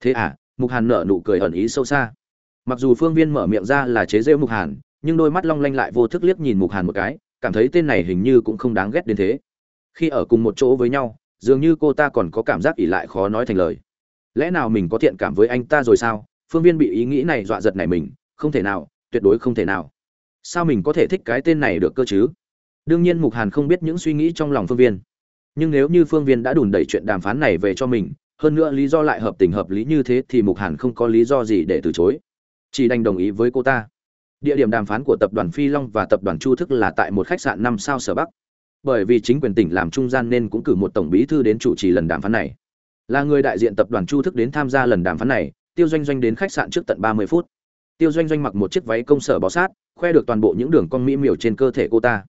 Thế à mục hàn nở nụ cười ẩn ý sâu xa. Mặc dù phương viên mở miệng ra là chế rêu mục hàn, nhưng đôi mắt long lanh lại vô thức liếc nhìn mục hàn một cái, cảm thấy tên này hình như cũng không đáng ghét đến thế. Khi ở cùng một chỗ với nhau, dường như cô ta còn có cảm giác ỉ lại khó nói thành lời. Lẽ nào mình có thiện cảm với anh ta rồi sao? Phương viên bị ý nghĩ này dọa giật này mình, không thể nào, tuyệt đối không thể nào. Sao mình có thể thích cái tên này được cơ chứ? Đương nhiên mục hàn không biết những suy nghĩ trong lòng phương viên nhưng nếu như phương viên đã đùn đẩy chuyện đàm phán này về cho mình, hơn nữa lý do lại hợp tình hợp lý như thế thì mục hàn không có lý do gì để từ chối. Chỉ đành đồng ý với cô ta. Địa điểm đàm phán của tập đoàn phi long và tập đoàn chu thức là tại một khách sạn năm sao sở bắc. Bởi vì chính quyền tỉnh làm trung gian nên cũng cử một tổng bí thư đến chủ trì lần đàm phán này. Là người đại diện tập đoàn chu thức đến tham gia lần đàm phán này, tiêu doanh doanh đến khách sạn trước tận ba mươi phút. Tiêu doanh doanh mặc một chiếc váy công sở bó sát, khoe được toàn bộ những đường cong mỹ miều trên cơ thể cô ta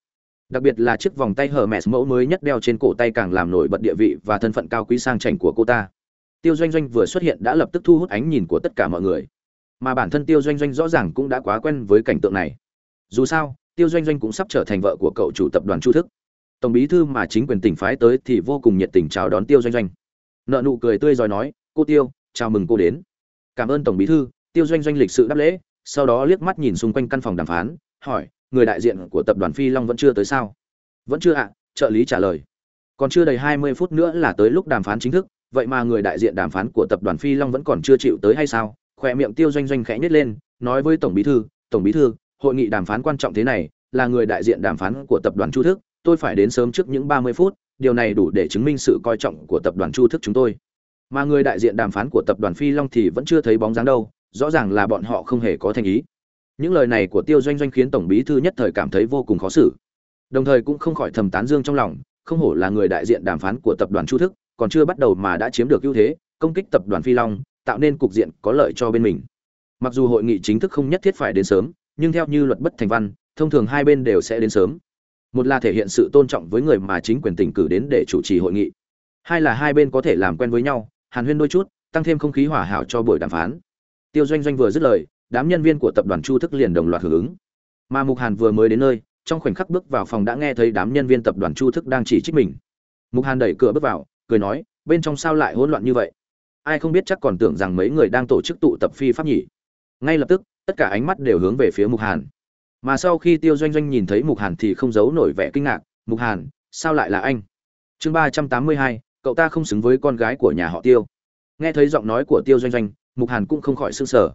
đặc biệt là chiếc vòng tay hở mẹ mẫu mới nhất đeo trên cổ tay càng làm nổi bật địa vị và thân phận cao quý sang chảnh của cô ta. Tiêu doanh doanh vừa xuất hiện đã lập tức thu hút ánh nhìn của tất cả mọi người. Mà bản thân tiêu doanh doanh rõ ràng cũng đã quá quen với cảnh tượng này. Dù sao, tiêu doanh doanh cũng sắp trở thành vợ của cậu chủ tập đoàn chu thức. Tổng bí thư mà chính quyền tỉnh phái tới thì vô cùng nhiệt tình chào đón tiêu doanh doanh. Nợ nụ cười tươi rồi nói, cô tiêu, chào mừng cô đến. Cảm ơn tổng bí thư, tiêu doanh doanh lịch sự đáp lễ, sau đó liếc mắt nhìn xung quanh căn phòng đàm phán, hỏi người đại diện của tập đoàn phi long vẫn chưa tới sao? Vẫn chưa ạ, trợ lý trả lời. Còn chưa đầy hai mươi phút nữa là tới lúc đàm phán chính thức, vậy mà người đại diện đàm phán của tập đoàn phi long vẫn còn chưa chịu tới hay sao? Khỏe miệng tiêu doanh doanh khẽ nhếch lên, nói với tổng bí thư, tổng bí thư, hội nghị đàm phán quan trọng thế này, là người đại diện đàm phán của tập đoàn chu thức, tôi phải đến sớm trước những ba mươi phút, điều này đủ để chứng minh sự coi trọng của tập đoàn chu thức chúng tôi. Mà người đại diện đàm phán của tập đoàn phi long thì vẫn chưa thấy bóng dáng đâu, rõ ràng là bọn họ không hề có thành ý những lời này của tiêu doanh doanh khiến tổng bí thư nhất thời cảm thấy vô cùng khó xử. Đồng thời cũng không khỏi thầm tán dương trong lòng, không hổ là người đại diện đàm phán của tập đoàn chu thức, còn chưa bắt đầu mà đã chiếm được ưu thế, công kích tập đoàn phi long, tạo nên cục diện có lợi cho bên mình. Mặc dù hội nghị chính thức không nhất thiết phải đến sớm, nhưng theo như luật bất thành văn, thông thường hai bên đều sẽ đến sớm. Một là thể hiện sự tôn trọng với người mà chính quyền tỉnh cử đến để chủ trì hội nghị. Hai là hai bên có thể làm quen với nhau, hàn huyên đôi chút, tăng thêm không khí hỏa hảo cho buổi đàm phán. Tiêu doanh doanh vừa dứt lời đám nhân viên của tập đoàn chu thức liền đồng loạt hưởng ứng. Mà mục hàn vừa mới đến nơi, trong khoảnh khắc bước vào phòng đã nghe thấy đám nhân viên tập đoàn chu thức đang chỉ trích mình. Mục hàn đẩy cửa bước vào, cười nói, bên trong sao lại hỗn loạn như vậy? Ai không biết chắc còn tưởng rằng mấy người đang tổ chức tụ tập phi pháp nhỉ? Ngay lập tức, tất cả ánh mắt đều hướng về phía mục hàn. Mà sau khi tiêu doanh doanh nhìn thấy mục hàn thì không giấu nổi vẻ kinh ngạc, mục hàn, sao lại là anh? Chương ba trăm tám mươi hai, cậu ta không xứng với con gái của nhà họ tiêu. Nghe thấy giọng nói của tiêu doanh doanh, mục hàn cũng không khỏi s ư n g sở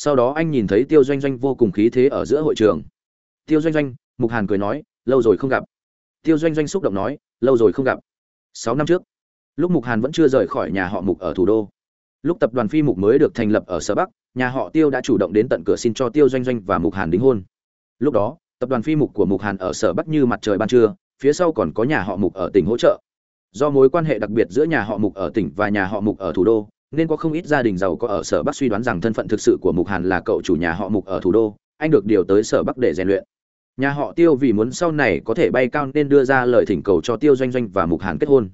sau đó anh nhìn thấy tiêu doanh doanh vô cùng khí thế ở giữa hội trường. Tiêu doanh doanh, mục hàn cười nói, lâu rồi không gặp. Tiêu doanh doanh xúc động nói, lâu rồi không gặp. Sáu năm trước, lúc mục hàn vẫn chưa rời khỏi nhà họ mục ở thủ đô, lúc tập đoàn phi mục mới được thành lập ở sở bắc, nhà họ tiêu đã chủ động đến tận cửa xin cho tiêu doanh doanh và mục hàn đính hôn. Lúc đó, tập đoàn phi mục của mục hàn ở sở bắc như mặt trời ban trưa, phía sau còn có nhà họ mục ở tỉnh hỗ trợ. Do mối quan hệ đặc biệt giữa nhà họ mục ở tỉnh và nhà họ mục ở thủ đô nên có không ít gia đình giàu có ở sở bắc suy đoán rằng thân phận thực sự của mục hàn là cậu chủ nhà họ mục ở thủ đô, anh được điều tới sở bắc để rèn luyện. Nhà họ tiêu vì muốn sau này có thể bay cao nên đưa ra lời thỉnh cầu cho tiêu doanh doanh và mục hàn kết hôn.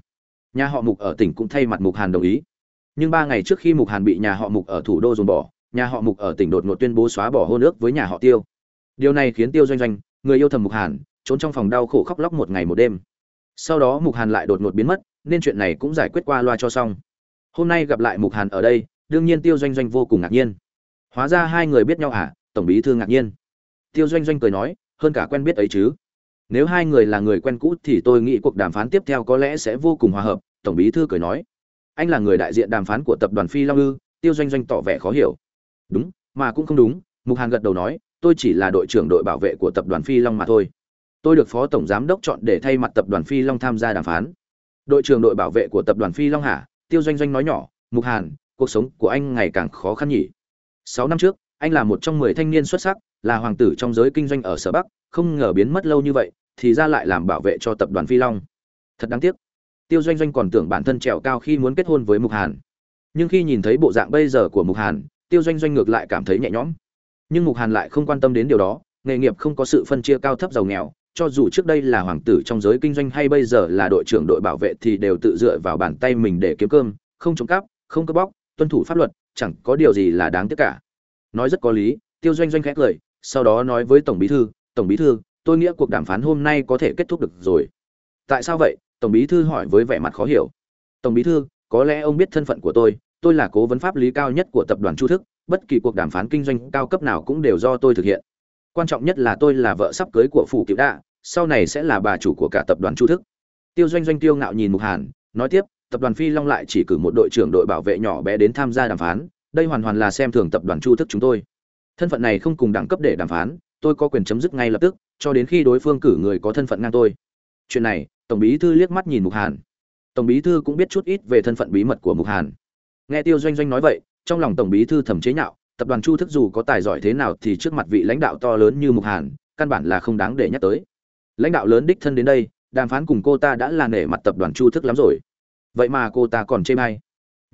Nhà họ mục ở tỉnh cũng thay mặt mục hàn đồng ý. Nhưng ba ngày trước khi mục hàn bị nhà họ mục ở thủ đô dồn bỏ, nhà họ mục ở tỉnh đột ngột tuyên bố xóa bỏ hôn ước với nhà họ tiêu. Điều này khiến tiêu doanh doanh, người yêu thầm mục hàn, trốn trong phòng đau khổ khóc lóc một ngày một đêm. Sau đó mục hàn lại đột ngột biến mất, nên chuyện này cũng giải quyết qua loa cho xong hôm nay gặp lại mục hàn ở đây, đương nhiên tiêu doanh doanh vô cùng ngạc nhiên. Hóa ra hai người biết nhau à tổng bí thư ngạc nhiên. Tiêu doanh doanh cười nói, hơn cả quen biết ấy chứ. Nếu hai người là người quen cũ thì tôi nghĩ cuộc đàm phán tiếp theo có lẽ sẽ vô cùng hòa hợp, tổng bí thư cười nói. Anh là người đại diện đàm phán của tập đoàn phi long ư, tiêu doanh doanh tỏ vẻ khó hiểu. Đúng, mà cũng không đúng, mục hàn gật đầu nói, tôi chỉ là đội trưởng đội bảo vệ của tập đoàn phi long mà thôi. Tôi được phó tổng giám đốc chọn để thay mặt tập đoàn phi long tham gia đàm phán. Đội trưởng đội bảo vệ của tập đoàn phi long hả? Tiêu doanh doanh nói nhỏ, mục hàn, cuộc sống của anh ngày càng khó khăn nhỉ? Sáu năm trước, anh là một trong mười thanh niên xuất sắc, là hoàng tử trong giới kinh doanh ở sở bắc, không ngờ biến mất lâu như vậy, thì ra lại làm bảo vệ cho tập đoàn phi long. Thật đáng tiếc. Tiêu doanh doanh còn tưởng bản thân trèo cao khi muốn kết hôn với mục hàn. Nhưng khi nhìn thấy bộ dạng bây giờ của mục hàn, tiêu doanh doanh ngược lại cảm thấy nhẹ nhõm. Nhưng mục hàn lại không quan tâm đến điều đó, nghề nghiệp không có sự phân chia cao thấp giàu nghèo cho dù trước đây là hoàng tử trong giới kinh doanh hay bây giờ là đội trưởng đội bảo vệ thì đều tự dựa vào bàn tay mình để kiếm cơm, không trộm cắp, không cướp bóc, tuân thủ pháp luật, chẳng có điều gì là đáng tiếc cả. Nói rất có lý, tiêu doanh doanh khẽ cười sau đó nói với tổng bí thư, tổng bí thư, tôi nghĩa cuộc đàm phán hôm nay có thể kết thúc được rồi. Tại sao vậy? Tổng bí thư hỏi với vẻ mặt khó hiểu. Tổng bí thư, có lẽ ông biết thân phận của tôi tôi là cố vấn pháp lý cao nhất của tập đoàn chu thức, bất kỳ cuộc đàm phán kinh doanh cao cấp nào cũng đều do tôi thực hiện quan trọng nhất là tôi là vợ sắp cưới của phủ cựu đạ, sau này sẽ là bà chủ của cả tập đoàn chu thức. Tiêu doanh doanh tiêu ngạo nhìn mục hàn, nói tiếp, tập đoàn phi long lại chỉ cử một đội trưởng đội bảo vệ nhỏ bé đến tham gia đàm phán, đây hoàn hoàn là xem thường tập đoàn chu thức chúng tôi. Thân phận này không cùng đẳng cấp để đàm phán, tôi có quyền chấm dứt ngay lập tức, cho đến khi đối phương cử người có thân phận ngang tôi. Chuyện này, tổng bí thư liếc mắt nhìn mục hàn. Tổng bí thư cũng biết chút ít về thân phận bí mật của mục hàn. Nghe tiêu doanh doanh nói vậy, trong lòng tổng bí thư thầm chế nhạo tập đoàn chu thức dù có tài giỏi thế nào thì trước mặt vị lãnh đạo to lớn như mục hàn, căn bản là không đáng để nhắc tới. Lãnh đạo lớn đích thân đến đây, đàm phán cùng cô ta đã là nể mặt tập đoàn chu thức lắm rồi. Vậy mà cô ta còn chê may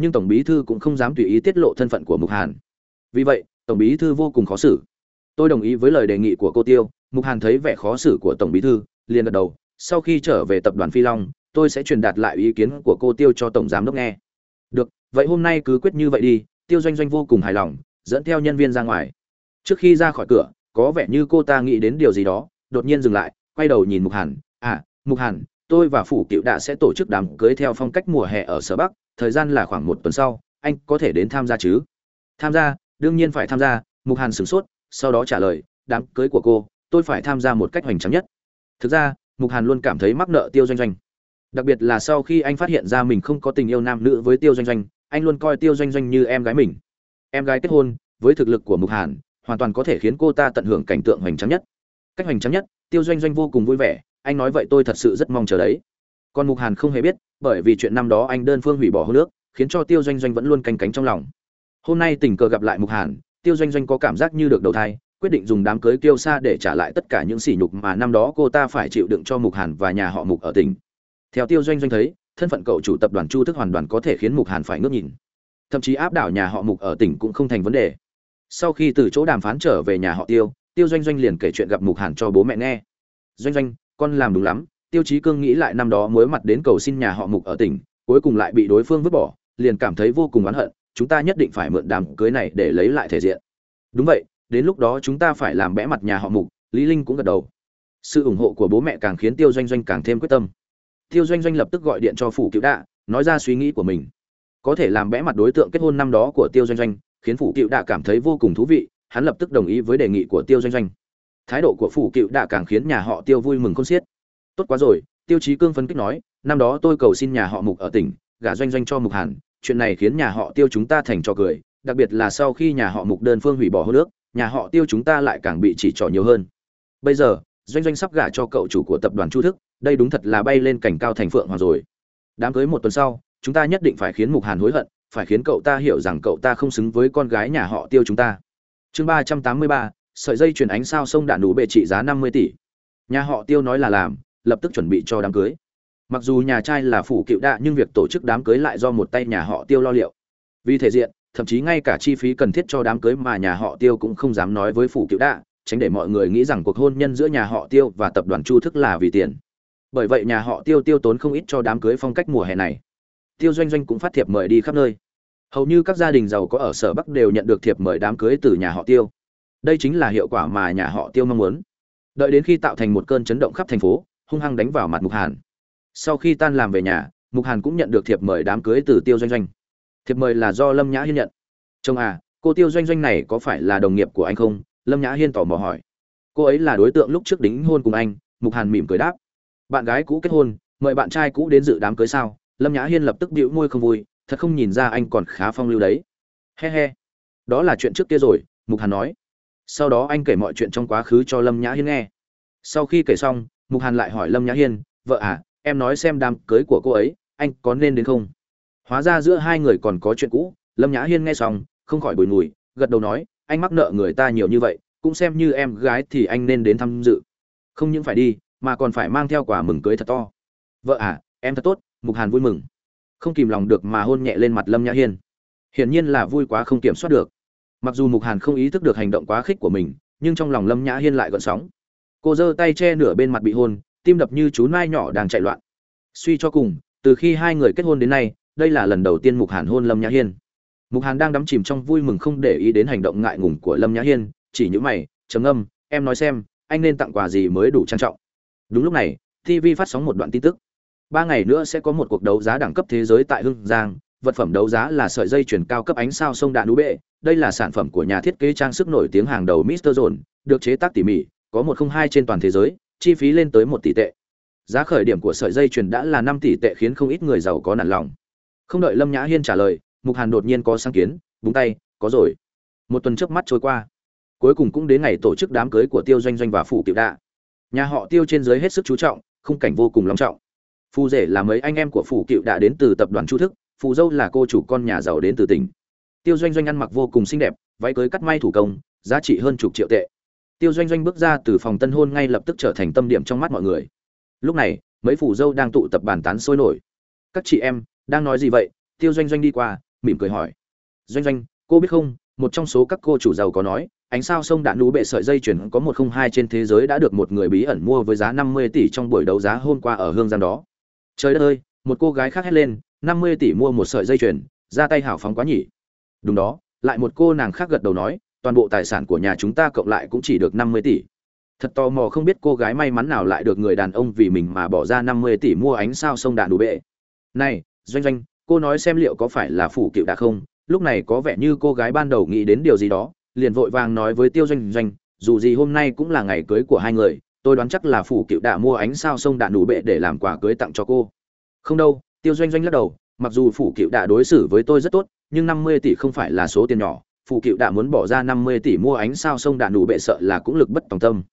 nhưng tổng bí thư cũng không dám tùy ý tiết lộ thân phận của mục hàn. Vì vậy, tổng bí thư vô cùng khó xử. Tôi đồng ý với lời đề nghị của cô tiêu, mục hàn thấy vẻ khó xử của tổng bí thư, liền gật đầu. Sau khi trở về tập đoàn phi long, tôi sẽ truyền đạt lại ý kiến của cô tiêu cho tổng giám đốc nghe. Được, vậy hôm nay cứ quyết như vậy đi, tiêu doanh doanh vô cùng hài lòng dẫn theo nhân viên ra ngoài. Trước khi ra khỏi cửa, có vẻ như cô ta nghĩ đến điều gì đó, đột nhiên dừng lại, quay đầu nhìn mục hàn. À mục hàn, tôi và phủ cựu đạ sẽ tổ chức đám cưới theo phong cách mùa hè ở sở bắc, thời gian là khoảng một tuần sau, anh có thể đến tham gia chứ? Tham gia, đương nhiên phải tham gia, mục hàn sửng sốt, sau đó trả lời, đám cưới của cô, tôi phải tham gia một cách hoành tráng nhất. Thực ra, mục hàn luôn cảm thấy mắc nợ tiêu doanh doanh. Đặc biệt là sau khi anh phát hiện ra mình không có tình yêu nam nữ với tiêu doanh doanh, anh luôn coi tiêu doanh doanh như em gái mình em gái kết hôn, với thực lực của mục hàn, hoàn toàn có thể khiến cô ta tận hưởng cảnh tượng hoành tráng nhất. Cách hoành tráng nhất, tiêu doanh doanh vô cùng vui vẻ, anh nói vậy tôi thật sự rất mong chờ đấy. Còn mục hàn không hề biết, bởi vì chuyện năm đó anh đơn phương hủy bỏ hô nước khiến cho tiêu doanh doanh vẫn luôn canh cánh trong lòng. Hôm nay tình cờ gặp lại mục hàn, tiêu doanh doanh có cảm giác như được đầu thai, quyết định dùng đám cưới kiêu xa để trả lại tất cả những sỉ nhục mà năm đó cô ta phải chịu đựng cho mục hàn và nhà họ mục ở tỉnh. Theo tiêu doanh doanh thấy, thân phận cậu chủ tập đoàn chu thức hoàn toàn có thể khiến mục hàn phải ngước nhìn thậm chí áp đảo nhà họ mục ở tỉnh cũng không thành vấn đề. Sau khi từ chỗ đàm phán trở về nhà họ tiêu tiêu doanh doanh liền kể chuyện gặp mục hàn cho bố mẹ nghe. Doanh doanh, con làm đúng lắm, tiêu chí cương nghĩ lại năm đó mới mặt đến cầu xin nhà họ mục ở tỉnh, cuối cùng lại bị đối phương vứt bỏ, liền cảm thấy vô cùng oán hận, chúng ta nhất định phải mượn đàm cưới này để lấy lại thể diện. Đúng vậy, đến lúc đó chúng ta phải làm bẽ mặt nhà họ mục, lý linh cũng gật đầu. Sự ủng hộ của bố mẹ càng khiến tiêu doanh doanh càng thêm quyết tâm. Tiêu doanh doanh lập tức gọi điện cho phủ cựu đạ, nói ra suy nghĩ của mình có thể làm bẽ mặt đối tượng kết hôn năm đó của tiêu doanh doanh, khiến phủ cựu đạ cảm thấy vô cùng thú vị, hắn lập tức đồng ý với đề nghị của tiêu doanh doanh. Thái độ của phủ cựu đạ càng khiến nhà họ tiêu vui mừng con xiết. Tốt quá rồi, tiêu chí cương phân tích nói, năm đó tôi cầu xin nhà họ mục ở tỉnh, gả doanh doanh cho mục hàn, chuyện này khiến nhà họ tiêu chúng ta thành trò cười, đặc biệt là sau khi nhà họ mục đơn phương hủy bỏ hô nước nhà họ tiêu chúng ta lại càng bị chỉ trỏ nhiều hơn. Bây giờ, doanh doanh sắp gả cho cậu chủ của tập đoàn chu thức, đây đúng thật là bay lên cảnh cao thành phượng hoàng rồi. Đám cưới một tuần sau chúng ta nhất định phải khiến mục hàn hối hận, phải khiến cậu ta hiểu rằng cậu ta không xứng với con gái nhà họ tiêu chúng ta. Chương ba trăm tám mươi ba, sợi dây chuyền ánh sao sông đạn đủ bệ trị giá năm mươi tỷ. Nhà họ tiêu nói là làm, lập tức chuẩn bị cho đám cưới. Mặc dù nhà trai là phủ cựu đạ nhưng việc tổ chức đám cưới lại do một tay nhà họ tiêu lo liệu. Vì thể diện, thậm chí ngay cả chi phí cần thiết cho đám cưới mà nhà họ tiêu cũng không dám nói với phủ cựu đạ, tránh để mọi người nghĩ rằng cuộc hôn nhân giữa nhà họ tiêu và tập đoàn chu thức là vì tiền. Bởi vậy nhà họ tiêu tiêu tốn không ít cho đám cưới phong cách mùa hè này tiêu doanh doanh cũng phát thiệp mời đi khắp nơi. Hầu như các gia đình giàu có ở sở bắc đều nhận được thiệp mời đám cưới từ nhà họ tiêu. Đây chính là hiệu quả mà nhà họ tiêu mong muốn. Đợi đến khi tạo thành một cơn chấn động khắp thành phố, hung hăng đánh vào mặt mục hàn. Sau khi tan làm về nhà, mục hàn cũng nhận được thiệp mời đám cưới từ tiêu doanh doanh. Thiệp mời là do lâm nhã hiên nhận. Chồng à cô tiêu doanh doanh này có phải là đồng nghiệp của anh không? Lâm nhã hiên tỏ mò hỏi. Cô ấy là đối tượng lúc trước đính hôn cùng anh, mục hàn mỉm cười đáp. Bạn gái cũ kết hôn, mời bạn trai cũ đến dự đám cưới sao? Lâm nhã hiên lập tức bĩu môi không vui, thật không nhìn ra anh còn khá phong lưu đấy. He he, đó là chuyện trước kia rồi, mục hàn nói. Sau đó anh kể mọi chuyện trong quá khứ cho lâm nhã hiên nghe. Sau khi kể xong, mục hàn lại hỏi lâm nhã hiên, vợ à em nói xem đám cưới của cô ấy, anh có nên đến không? Hóa ra giữa hai người còn có chuyện cũ, lâm nhã hiên nghe xong, không khỏi bùi ngùi, gật đầu nói, anh mắc nợ người ta nhiều như vậy, cũng xem như em gái thì anh nên đến tham dự. Không những phải đi, mà còn phải mang theo quả mừng cưới thật to. Vợ à em thật tốt mục hàn vui mừng. Không kìm lòng được mà hôn nhẹ lên mặt lâm nhã hiên. Hiển nhiên là vui quá không kiểm soát được. Mặc dù mục hàn không ý thức được hành động quá khích của mình, nhưng trong lòng lâm nhã hiên lại gợn sóng. Cô giơ tay che nửa bên mặt bị hôn, tim đập như chú nai nhỏ đang chạy loạn. Suy cho cùng, từ khi hai người kết hôn đến nay, đây là lần đầu tiên mục hàn hôn lâm nhã hiên. Mục hàn đang đắm chìm trong vui mừng không để ý đến hành động ngại ngùng của lâm nhã hiên, chỉ những mày, trầm âm em nói xem, anh nên tặng quà gì mới đủ trang trọng? Đúng lúc này tv phát sóng một đoạn tin tức ba ngày nữa sẽ có một cuộc đấu giá đẳng cấp thế giới tại hưng giang vật phẩm đấu giá là sợi dây chuyền cao cấp ánh sao sông đạn đũ bệ đây là sản phẩm của nhà thiết kế trang sức nổi tiếng hàng đầu Mr. John, được chế tác tỉ mỉ, có 102 trên toàn thế giới, chi phí lên tới một tỷ tệ. Giá khởi điểm của sợi dây chuyền đã là năm tỷ tệ khiến không ít người giàu có nản lòng. Không đợi Lâm Nhã Hiên trả lời, Mục Hàn đột nhiên có sáng kiến, búng tay, có rồi. Một tuần trước mắt trôi qua, cuối cùng cũng đến ngày tổ chức đám cưới của Tiêu Doanh Doanh và Phủ Tiểu Đạ. Nhà họ Tiêu trên dưới hết sức chú trọng, khung cảnh vô cùng long trọng. Phu rể là mấy anh em của Phủ Cựu đã đến từ tập đoàn Chu Thức, phù dâu là cô chủ con nhà giàu đến từ tỉnh. Tiêu doanh doanh ăn mặc vô cùng xinh đẹp váy cưới cắt may thủ công giá trị hơn chục triệu tệ. Tiêu doanh doanh bước ra từ phòng tân hôn ngay lập tức trở thành tâm điểm trong mắt mọi người. Lúc này mấy phù dâu đang tụ tập bàn tán sôi nổi. Các chị em đang nói gì vậy? Tiêu doanh doanh đi qua mỉm cười hỏi. Doanh doanh cô biết không một trong số các cô chủ giàu có nói ánh sao sông đạn nú bệ sợi dây chuyển có một không hai trên thế giới đã được một người bí ẩn mua với giá năm mươi tỷ trong buổi đấu giá hôm qua ở hương giang đó trời đất ơi, một cô gái khác hét lên, năm mươi tỷ mua một sợi dây chuyền, ra tay hào phóng quá nhỉ. Đúng đó, lại một cô nàng khác gật đầu nói, toàn bộ tài sản của nhà chúng ta cộng lại cũng chỉ được năm mươi tỷ. Thật tò mò không biết cô gái may mắn nào lại được người đàn ông vì mình mà bỏ ra năm mươi tỷ mua ánh sao sông đạn đủ bệ. Này, doanh doanh, cô nói xem liệu có phải là phủ cựu đà không? Lúc này có vẻ như cô gái ban đầu nghĩ đến điều gì đó, liền vội vàng nói với tiêu doanh doanh, dù gì hôm nay cũng là ngày cưới của hai người tôi đoán chắc là phủ cựu đà mua ánh sao sông đạn đủ bệ để làm quà cưới tặng cho cô. Không đâu, tiêu doanh doanh lắc đầu, mặc dù phủ cựu đã đối xử với tôi rất tốt, nhưng năm mươi tỷ không phải là số tiền nhỏ. Phủ cựu đã muốn bỏ ra năm mươi tỷ mua ánh sao sông đạn đủ bệ sợ là cũng lực bất tòng tâm.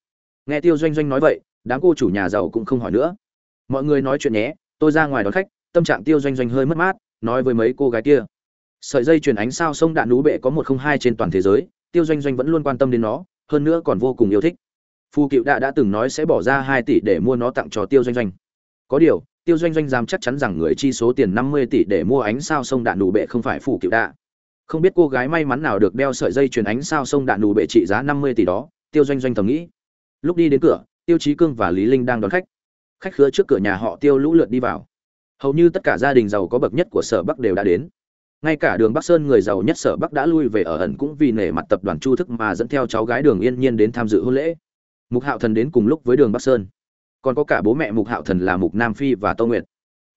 Nghe tiêu doanh doanh nói vậy, đám cô chủ nhà giàu cũng không hỏi nữa. Mọi người nói chuyện nhé, tôi ra ngoài đón khách, tâm trạng tiêu doanh doanh hơi mất mát, nói với mấy cô gái kia. Sợi dây chuyền ánh sao sông đạn đủ bệ có một không hai trên toàn thế giới, tiêu doanh doanh vẫn luôn quan tâm đến nó, hơn nữa còn vô cùng yêu thích phù cựu đã đã từng nói sẽ bỏ ra hai tỷ để mua nó tặng cho tiêu doanh doanh. Có điều, tiêu doanh doanh dám chắc chắn rằng người chi số tiền năm mươi tỷ để mua ánh sao sông đạn đủ bệ không phải Phu cựu đạ không biết cô gái may mắn nào được đeo sợi dây chuyền ánh sao sông đạn đủ bệ trị giá năm mươi tỷ đó, tiêu doanh doanh thầm nghĩ. Lúc đi đến cửa, tiêu chí cương và lý linh đang đón khách. Khách khứa trước cửa nhà họ tiêu lũ lượt đi vào. Hầu như tất cả gia đình giàu có bậc nhất của sở bắc đều đã đến. Ngay cả đường bắc sơn người giàu nhất sở bắc đã lui về ở ẩn cũng vì nể mặt tập đoàn chu thức mà dẫn theo cháu gái đường yên nhiên đến tham dự hôn lễ mục hạo thần đến cùng lúc với đường bắc sơn. Còn có cả bố mẹ mục hạo thần là mục nam phi và tô nguyệt.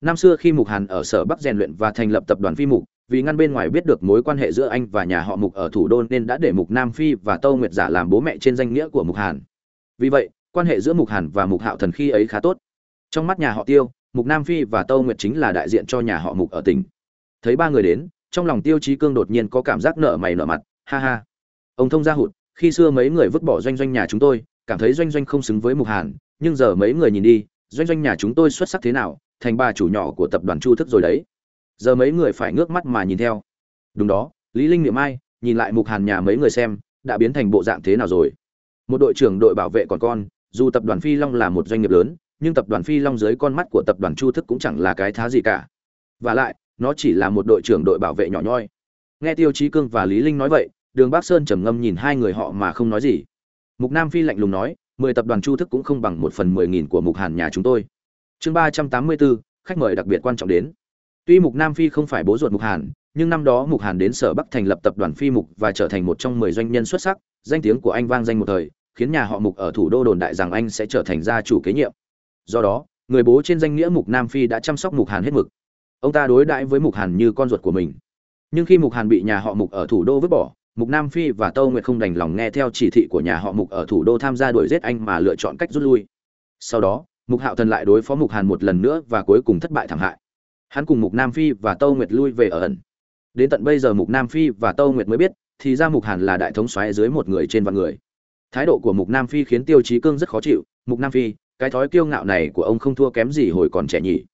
Năm xưa khi mục hàn ở sở bắc rèn luyện và thành lập tập đoàn phi mục, vì ngăn bên ngoài biết được mối quan hệ giữa anh và nhà họ mục ở thủ đô nên đã để mục nam phi và tô nguyệt giả làm bố mẹ trên danh nghĩa của mục hàn. Vì vậy, quan hệ giữa mục hàn và mục hạo thần khi ấy khá tốt. Trong mắt nhà họ tiêu, mục nam phi và tô nguyệt chính là đại diện cho nhà họ mục ở tỉnh. Thấy ba người đến, trong lòng tiêu chí cương đột nhiên có cảm giác nợ mày nợ mặt, ha ha. Ông thông ra hụt, khi xưa mấy người vứt bỏ doanh doanh nhà chúng tôi cảm thấy doanh doanh không xứng với mục hàn, nhưng giờ mấy người nhìn đi, doanh doanh nhà chúng tôi xuất sắc thế nào, thành bà chủ nhỏ của tập đoàn chu thức rồi đấy. Giờ mấy người phải ngước mắt mà nhìn theo. Đúng đó, lý linh niệm ai, nhìn lại mục hàn nhà mấy người xem, đã biến thành bộ dạng thế nào rồi. Một đội trưởng đội bảo vệ còn con, dù tập đoàn phi long là một doanh nghiệp lớn, nhưng tập đoàn phi long dưới con mắt của tập đoàn chu thức cũng chẳng là cái thá gì cả. Và lại, nó chỉ là một đội trưởng đội bảo vệ nhỏ nhoi. Nghe tiêu chí cương và lý linh nói vậy, đường bắc sơn trầm ngâm nhìn hai người họ mà không nói gì mục nam phi lạnh lùng nói, mười tập đoàn chu thức cũng không bằng một phần mười nghìn của mục hàn nhà chúng tôi. Chương ba trăm tám mươi bốn, khách mời đặc biệt quan trọng đến. Tuy mục nam phi không phải bố ruột mục hàn, nhưng năm đó mục hàn đến sở bắc thành lập tập đoàn phi mục và trở thành một trong mười doanh nhân xuất sắc, danh tiếng của anh vang danh một thời, khiến nhà họ mục ở thủ đô đồn đại rằng anh sẽ trở thành gia chủ kế nhiệm. Do đó, người bố trên danh nghĩa mục nam phi đã chăm sóc mục hàn hết mực. Ông ta đối đãi với mục hàn như con ruột của mình. Nhưng khi mục hàn bị nhà họ mục ở thủ đô vứt bỏ mục nam phi và tâu nguyệt không đành lòng nghe theo chỉ thị của nhà họ mục ở thủ đô tham gia đuổi giết anh mà lựa chọn cách rút lui. Sau đó, mục hạo thần lại đối phó mục hàn một lần nữa và cuối cùng thất bại thảm hại. Hắn cùng mục nam phi và tâu nguyệt lui về ở ẩn. Đến tận bây giờ mục nam phi và tâu nguyệt mới biết, thì ra mục hàn là đại thống soái dưới một người trên vạn người. Thái độ của mục nam phi khiến tiêu chí cương rất khó chịu. Mục nam phi, cái thói kiêu ngạo này của ông không thua kém gì hồi còn trẻ nhỉ?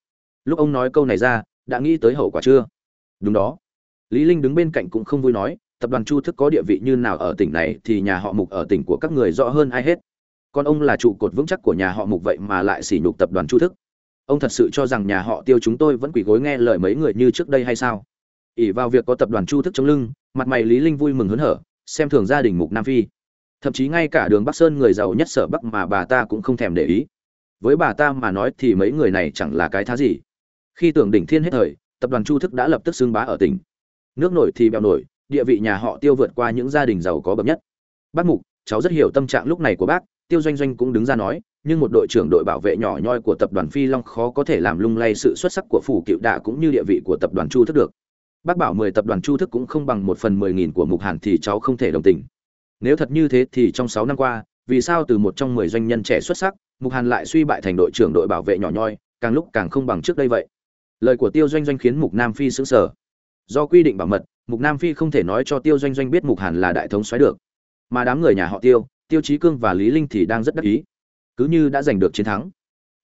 Lúc ông nói câu này ra, đã nghĩ tới hậu quả chưa? Đúng đó. Lý linh đứng bên cạnh cũng không vui nói tập đoàn Chu Thức có địa vị như nào ở tỉnh này thì nhà họ Mục ở tỉnh của các người rõ hơn ai hết. Còn ông là trụ cột vững chắc của nhà họ Mục vậy mà lại sỉ nhục tập đoàn Chu Thức. Ông thật sự cho rằng nhà họ Tiêu chúng tôi vẫn quỳ gối nghe lời mấy người như trước đây hay sao? ỷ vào việc có tập đoàn Chu Thức trong lưng, mặt mày Lý Linh vui mừng hớn hở, xem thường gia đình mục nam phi thậm chí ngay cả đường bắc sơn người giàu nhất sở bắc mà bà ta cũng không thèm để ý với bà ta mà nói thì mấy người này chẳng là cái thá gì khi tưởng đỉnh thiên hết thời tập đoàn chu thức đã lập tức xưng bá ở tỉnh nước nổi thì bèo nổi địa vị nhà họ tiêu vượt qua những gia đình giàu có bậc nhất. Bác mục, cháu rất hiểu tâm trạng lúc này của bác, tiêu doanh doanh cũng đứng ra nói, nhưng một đội trưởng đội bảo vệ nhỏ nhoi của tập đoàn phi long khó có thể làm lung lay sự xuất sắc của phủ cựu đạ cũng như địa vị của tập đoàn chu thức được. Bác bảo mười tập đoàn chu thức cũng không bằng một phần mười nghìn của mục hàn thì cháu không thể đồng tình. Nếu thật như thế thì trong sáu năm qua, vì sao từ một trong mười doanh nhân trẻ xuất sắc, mục hàn lại suy bại thành đội trưởng đội bảo vệ nhỏ nhoi, càng lúc càng không bằng trước đây vậy? Lời của tiêu doanh doanh khiến mục nam phi sững sờ. Do quy định bảo mật mục nam phi không thể nói cho tiêu doanh doanh biết mục hàn là đại thống xoáy được. Mà đám người nhà họ tiêu tiêu chí cương và lý linh thì đang rất đắc ý. Cứ như đã giành được chiến thắng.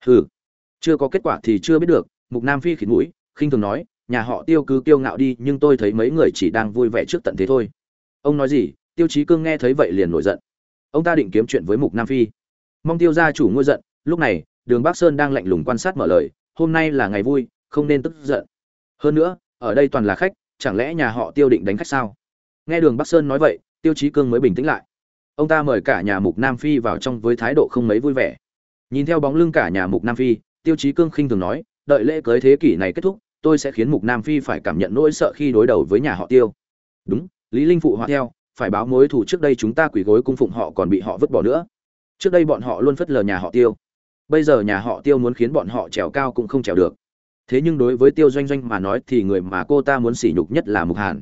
Hừ. Chưa có kết quả thì chưa biết được, mục nam phi khịt mũi, khinh thường nói, nhà họ tiêu cứ kiêu ngạo đi, nhưng tôi thấy mấy người chỉ đang vui vẻ trước tận thế thôi. Ông nói gì? Tiêu chí cương nghe thấy vậy liền nổi giận. Ông ta định kiếm chuyện với mục nam phi. Mong tiêu gia chủ ngôi giận, lúc này, đường bắc sơn đang lạnh lùng quan sát mở lời, hôm nay là ngày vui, không nên tức giận. Hơn nữa, ở đây toàn là khách chẳng lẽ nhà họ tiêu định đánh khách sao? Nghe đường bắc sơn nói vậy, tiêu chí cương mới bình tĩnh lại. Ông ta mời cả nhà mục nam phi vào trong với thái độ không mấy vui vẻ. Nhìn theo bóng lưng cả nhà mục nam phi, tiêu chí cương khinh thường nói, đợi lễ cưới thế kỷ này kết thúc, tôi sẽ khiến mục nam phi phải cảm nhận nỗi sợ khi đối đầu với nhà họ tiêu. Đúng, lý linh phụ họa theo, phải báo mối thù trước đây chúng ta quỳ gối cung phụng họ còn bị họ vứt bỏ nữa. Trước đây bọn họ luôn phất lờ nhà họ tiêu. Bây giờ nhà họ tiêu muốn khiến bọn họ trèo cao cũng không trèo được thế nhưng đối với tiêu doanh doanh mà nói thì người mà cô ta muốn sỉ nhục nhất là mục hàn.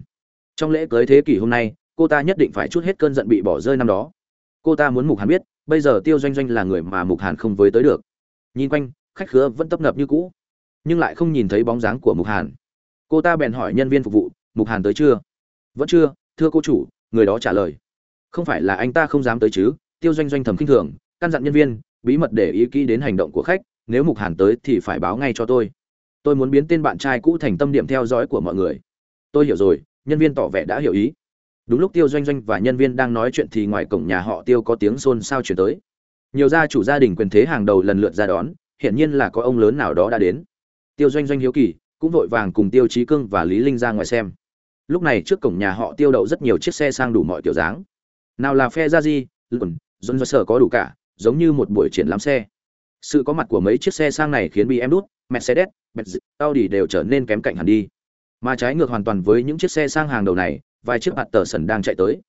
Trong lễ cưới thế kỷ hôm nay, cô ta nhất định phải chút hết cơn giận bị bỏ rơi năm đó. Cô ta muốn mục hàn biết, bây giờ tiêu doanh doanh là người mà mục hàn không với tới được. Nhìn quanh, khách khứa vẫn tấp nập như cũ, nhưng lại không nhìn thấy bóng dáng của mục hàn. Cô ta bèn hỏi nhân viên phục vụ, mục hàn tới chưa? Vẫn chưa, thưa cô chủ, người đó trả lời. Không phải là anh ta không dám tới chứ? Tiêu doanh doanh thầm khinh thường, căn dặn nhân viên, bí mật để ý kỹ đến hành động của khách, nếu mục hàn tới thì phải báo ngay cho tôi tôi muốn biến tên bạn trai cũ thành tâm điểm theo dõi của mọi người. Tôi hiểu rồi, nhân viên tỏ vẻ đã hiểu ý. Đúng lúc tiêu doanh doanh và nhân viên đang nói chuyện thì ngoài cổng nhà họ tiêu có tiếng xôn xao chuyển tới. Nhiều gia chủ gia đình quyền thế hàng đầu lần lượt ra đón, hiển nhiên là có ông lớn nào đó đã đến. Tiêu doanh doanh hiếu kỳ, cũng vội vàng cùng tiêu chí cương và lý linh ra ngoài xem. Lúc này trước cổng nhà họ tiêu đậu rất nhiều chiếc xe sang đủ mọi kiểu dáng. Nào là phe gia di lùn dồn dơ sở có đủ cả, giống như một buổi triển lãm xe. Sự có mặt của mấy chiếc xe sang này khiến bm đút mercedes, benz, audi đều trở nên kém cạnh hẳn đi. Mà trái ngược hoàn toàn với những chiếc xe sang hàng đầu này, vài chiếc bạt tờ sần đang chạy tới.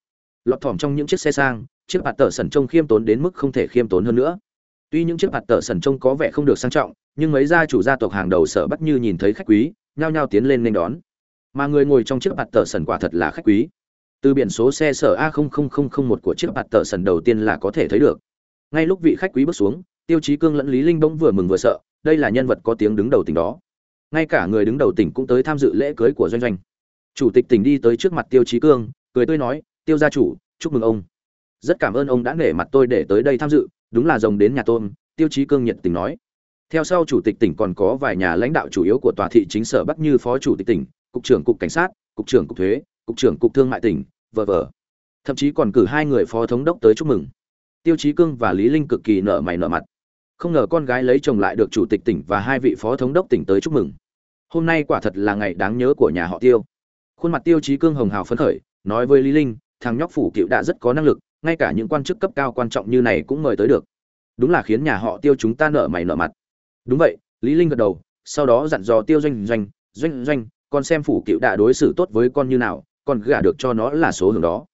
Lọt thỏm trong những chiếc xe sang, chiếc bạt tờ sần trông khiêm tốn đến mức không thể khiêm tốn hơn nữa. Tuy những chiếc bạt tờ sần trông có vẻ không được sang trọng, nhưng mấy gia chủ gia tộc hàng đầu sở bắt như nhìn thấy khách quý, nhao nhao tiến lên nên đón. Mà người ngồi trong chiếc bạt tờ sần quả thật là khách quý. Từ biển số xe sở a một của chiếc bạt tờ sần đầu tiên là có thể thấy được. Ngay lúc vị khách quý bước xuống, tiêu chí cương lẫn lý linh Đông vừa mừng vừa sợ đây là nhân vật có tiếng đứng đầu tỉnh đó. Ngay cả người đứng đầu tỉnh cũng tới tham dự lễ cưới của doanh doanh. Chủ tịch tỉnh đi tới trước mặt tiêu chí cương, cười tươi nói, tiêu gia chủ, chúc mừng ông. Rất cảm ơn ông đã nể mặt tôi để tới đây tham dự, đúng là rồng đến nhà tôm tiêu chí cương nhiệt tình nói. Theo sau chủ tịch tỉnh còn có vài nhà lãnh đạo chủ yếu của tòa thị chính sở bắc như phó chủ tịch tỉnh, cục trưởng cục cảnh sát, cục trưởng cục thuế, cục trưởng cục thương mại tỉnh vờ vờ thậm chí còn cử hai người phó thống đốc tới chúc mừng. Tiêu chí cương và lý linh cực kỳ nợ mày nợ mặt không ngờ con gái lấy chồng lại được chủ tịch tỉnh và hai vị phó thống đốc tỉnh tới chúc mừng. Hôm nay quả thật là ngày đáng nhớ của nhà họ tiêu. Khuôn mặt tiêu chí cương hồng hào phấn khởi, nói với lý linh, thằng nhóc phủ cựu đã rất có năng lực, ngay cả những quan chức cấp cao quan trọng như này cũng mời tới được. Đúng là khiến nhà họ tiêu chúng ta nợ mày nợ mặt. Đúng vậy, lý linh gật đầu, sau đó dặn dò tiêu doanh doanh doanh doanh, con xem phủ cựu đã đối xử tốt với con như nào còn gả được cho nó là số hưởng đó.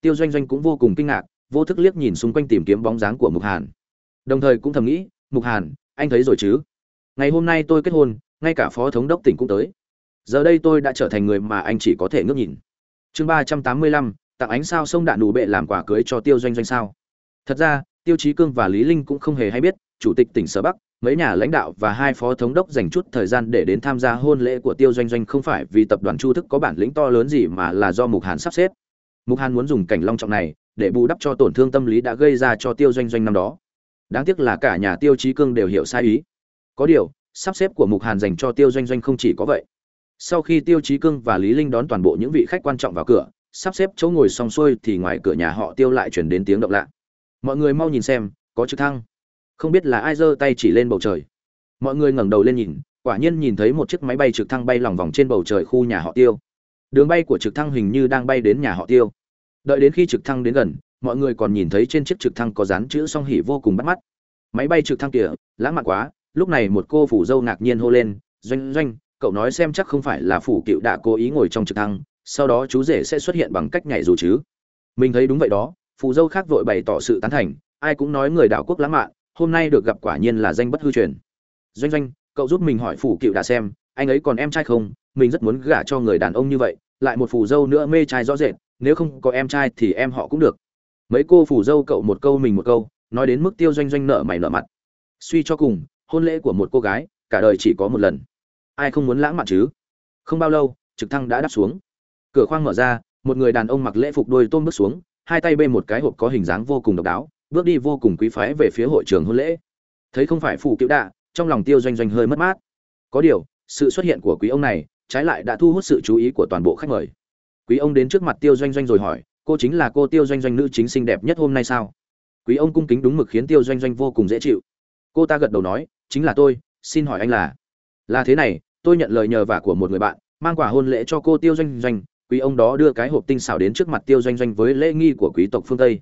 Tiêu doanh doanh cũng vô cùng kinh ngạc, vô thức liếc nhìn xung quanh tìm kiếm bóng dáng của mục hàn. Đồng thời cũng thầm nghĩ mục hàn, anh thấy rồi chứ? Ngày hôm nay tôi kết hôn, ngay cả phó thống đốc tỉnh cũng tới. Giờ đây tôi đã trở thành người mà anh chỉ có thể ngước nhìn. Chương ba trăm tám mươi lăm, tặng ánh sao sông đạn đủ bệ làm quả cưới cho tiêu doanh doanh sao? Thật ra, tiêu chí cương và lý linh cũng không hề hay biết, chủ tịch tỉnh sở bắc, mấy nhà lãnh đạo và hai phó thống đốc dành chút thời gian để đến tham gia hôn lễ của tiêu doanh doanh không phải vì tập đoàn chu thức có bản lĩnh to lớn gì mà là do mục hàn sắp xếp. Mục hàn muốn dùng cảnh long trọng này để bù đắp cho tổn thương tâm lý đã gây ra cho tiêu doanh doanh năm đó đáng tiếc là cả nhà tiêu chí cương đều hiểu sai ý. Có điều, sắp xếp của mục hàn dành cho tiêu doanh doanh không chỉ có vậy. Sau khi tiêu chí cương và lý linh đón toàn bộ những vị khách quan trọng vào cửa, sắp xếp chỗ ngồi xong xuôi thì ngoài cửa nhà họ tiêu lại chuyển đến tiếng động lạ. Mọi người mau nhìn xem, có trực thăng. Không biết là ai giơ tay chỉ lên bầu trời. Mọi người ngẩng đầu lên nhìn, quả nhiên nhìn thấy một chiếc máy bay trực thăng bay lòng vòng trên bầu trời khu nhà họ tiêu. Đường bay của trực thăng hình như đang bay đến nhà họ tiêu. Đợi đến khi trực thăng đến gần mọi người còn nhìn thấy trên chiếc trực thăng có dán chữ song hỉ vô cùng bắt mắt. Máy bay trực thăng kìa, lãng mạn quá, lúc này một cô phủ dâu ngạc nhiên hô lên, doanh doanh, cậu nói xem chắc không phải là phủ cựu đã cố ý ngồi trong trực thăng, sau đó chú rể sẽ xuất hiện bằng cách nhảy dù chứ. Mình thấy đúng vậy đó phù dâu khác vội bày tỏ sự tán thành, ai cũng nói người đạo quốc lãng mạn, hôm nay được gặp quả nhiên là danh bất hư truyền. Doanh doanh, cậu giúp mình hỏi phủ cựu đã xem, anh ấy còn em trai không? Mình rất muốn gả cho người đàn ông như vậy, lại một phù dâu nữa mê trai rõ rệt, nếu không có em trai thì em họ cũng được mấy cô phù dâu cậu một câu mình một câu, nói đến mức tiêu doanh doanh nợ mày nợ mặt. Suy cho cùng, hôn lễ của một cô gái, cả đời chỉ có một lần. Ai không muốn lãng mạn chứ? Không bao lâu, trực thăng đã đáp xuống. Cửa khoang mở ra, một người đàn ông mặc lễ phục đôi tôm bước xuống, hai tay bê một cái hộp có hình dáng vô cùng độc đáo, bước đi vô cùng quý phái về phía hội trường hôn lễ. Thấy không phải phụ cựu đạ, trong lòng tiêu doanh doanh hơi mất mát. Có điều, sự xuất hiện của quý ông này, trái lại đã thu hút sự chú ý của toàn bộ khách mời. Quý ông đến trước mặt tiêu doanh doanh rồi hỏi cô chính là cô tiêu doanh doanh nữ chính xinh đẹp nhất hôm nay sao? Quý ông cung kính đúng mực khiến tiêu doanh doanh vô cùng dễ chịu. Cô ta gật đầu nói, chính là tôi, xin hỏi anh là? Là thế này, tôi nhận lời nhờ vả của một người bạn, mang quả hôn lễ cho cô tiêu doanh doanh, quý ông đó đưa cái hộp tinh xảo đến trước mặt tiêu doanh doanh với lễ nghi của quý tộc phương tây.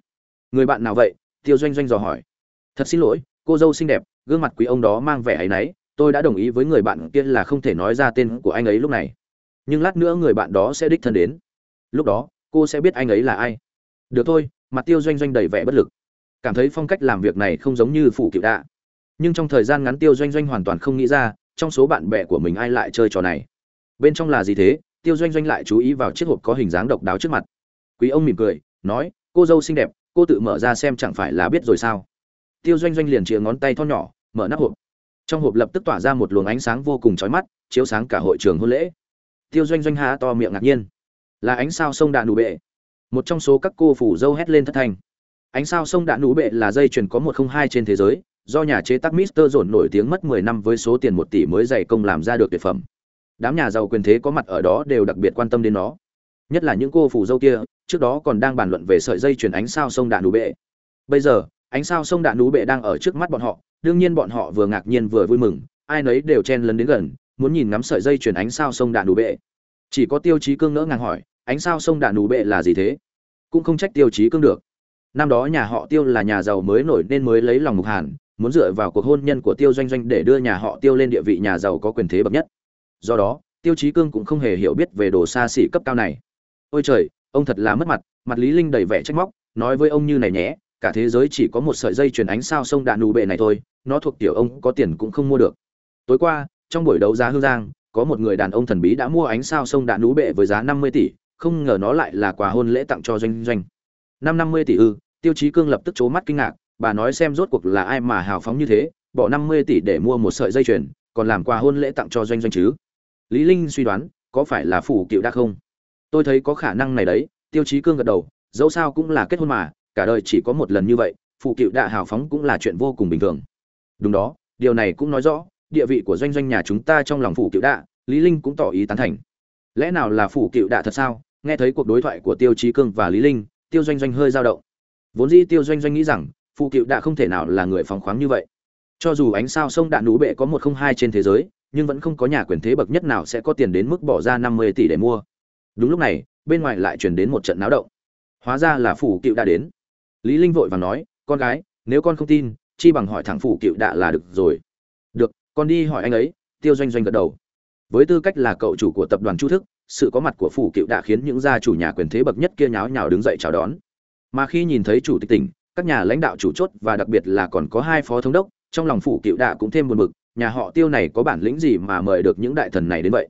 Người bạn nào vậy? Tiêu doanh doanh dò hỏi. Thật xin lỗi, cô dâu xinh đẹp, gương mặt quý ông đó mang vẻ áy náy, tôi đã đồng ý với người bạn kia là không thể nói ra tên của anh ấy lúc này. Nhưng lát nữa người bạn đó sẽ đích thân đến. Lúc đó cô sẽ biết anh ấy là ai. Được thôi, mặt tiêu doanh doanh đầy vẻ bất lực. Cảm thấy phong cách làm việc này không giống như phủ cựu đạ. Nhưng trong thời gian ngắn tiêu doanh doanh hoàn toàn không nghĩ ra, trong số bạn bè của mình ai lại chơi trò này. Bên trong là gì thế? Tiêu doanh doanh lại chú ý vào chiếc hộp có hình dáng độc đáo trước mặt. Quý ông mỉm cười, nói, cô dâu xinh đẹp, cô tự mở ra xem chẳng phải là biết rồi sao? Tiêu doanh doanh liền chĩa ngón tay thon nhỏ, mở nắp hộp. Trong hộp lập tức tỏa ra một luồng ánh sáng vô cùng chói mắt, chiếu sáng cả hội trường hôn lễ. Tiêu doanh doanh há to miệng ngạc nhiên là ánh sao sông đạn nụ bệ. Một trong số các cô phủ dâu hét lên thất thanh. Ánh sao sông đạn nụ bệ là dây chuyền có một không hai trên thế giới, do nhà chế tác Mister dồn nổi tiếng mất 10 năm với số tiền 1 tỷ mới dày công làm ra được tuyệt phẩm. Đám nhà giàu quyền thế có mặt ở đó đều đặc biệt quan tâm đến nó. Nhất là những cô phủ dâu kia, trước đó còn đang bàn luận về sợi dây chuyền ánh sao sông đạn nụ bệ. Bây giờ, ánh sao sông đạn nú bệ đang ở trước mắt bọn họ, đương nhiên bọn họ vừa ngạc nhiên vừa vui mừng, ai nấy đều chen lấn đến gần, muốn nhìn ngắm sợi dây chuyền ánh sao sông đạn nú bệ. Chỉ có tiêu chí cương ngỡ ngàng hỏi ánh sao sông đạn nú bệ là gì thế? Cũng không trách tiêu chí cương được. Năm đó nhà họ tiêu là nhà giàu mới nổi nên mới lấy lòng mục hàn, muốn dựa vào cuộc hôn nhân của tiêu doanh doanh để đưa nhà họ tiêu lên địa vị nhà giàu có quyền thế bậc nhất. Do đó, tiêu chí cương cũng không hề hiểu biết về đồ xa xỉ cấp cao này. Ôi trời, ông thật là mất mặt mặt lý linh đầy vẻ trách móc, nói với ông như này nhé, cả thế giới chỉ có một sợi dây chuyền ánh sao sông đạn nụ bệ này thôi, nó thuộc tiểu ông, có tiền cũng không mua được. Tối qua, trong buổi đấu giá hương giang, có một người đàn ông thần bí đã mua ánh sao sông đạn nụ bệ với giá 50 tỷ không ngờ nó lại là quà hôn lễ tặng cho doanh doanh. Năm 50 tỷ ư, tiêu chí cương lập tức chố mắt kinh ngạc, bà nói xem rốt cuộc là ai mà hào phóng như thế, bỏ 50 tỷ để mua một sợi dây chuyền, còn làm quà hôn lễ tặng cho doanh doanh chứ? Lý linh suy đoán, có phải là phủ cựu đa không? Tôi thấy có khả năng này đấy, tiêu chí cương gật đầu, dẫu sao cũng là kết hôn mà, cả đời chỉ có một lần như vậy phụ cựu đạ hào phóng cũng là chuyện vô cùng bình thường. Đúng đó, điều này cũng nói rõ, địa vị của doanh doanh nhà chúng ta trong lòng Phụ cựu đạ lý linh cũng tỏ ý tán thành lẽ nào là phủ cựu đạ thật sao nghe thấy cuộc đối thoại của tiêu chí cương và lý linh tiêu doanh doanh hơi dao động vốn dĩ tiêu doanh doanh nghĩ rằng phụ cựu đạ không thể nào là người phóng khoáng như vậy cho dù ánh sao sông đạn nú bệ có một không hai trên thế giới nhưng vẫn không có nhà quyền thế bậc nhất nào sẽ có tiền đến mức bỏ ra 50 tỷ để mua. Đúng lúc này, bên ngoài lại truyền đến một trận náo động. Hóa ra là phủ cựu đã đến. Lý Linh vội vàng nói, "Con gái, nếu con không tin, chi bằng hỏi thẳng phủ cựu đạ là được rồi." "Được, con đi hỏi anh ấy." Tiêu Doanh Doanh gật đầu. Với tư cách là cậu chủ của tập đoàn Chu Thức, sự có mặt của phủ cựu đã khiến những gia chủ nhà quyền thế bậc nhất kia nháo nhào đứng dậy chào đón. Mà khi nhìn thấy chủ tịch tỉnh, các nhà lãnh đạo chủ chốt và đặc biệt là còn có hai phó thống đốc, trong lòng phủ cựu đã cũng thêm buồn bực, nhà họ tiêu này có bản lĩnh gì mà mời được những đại thần này đến vậy?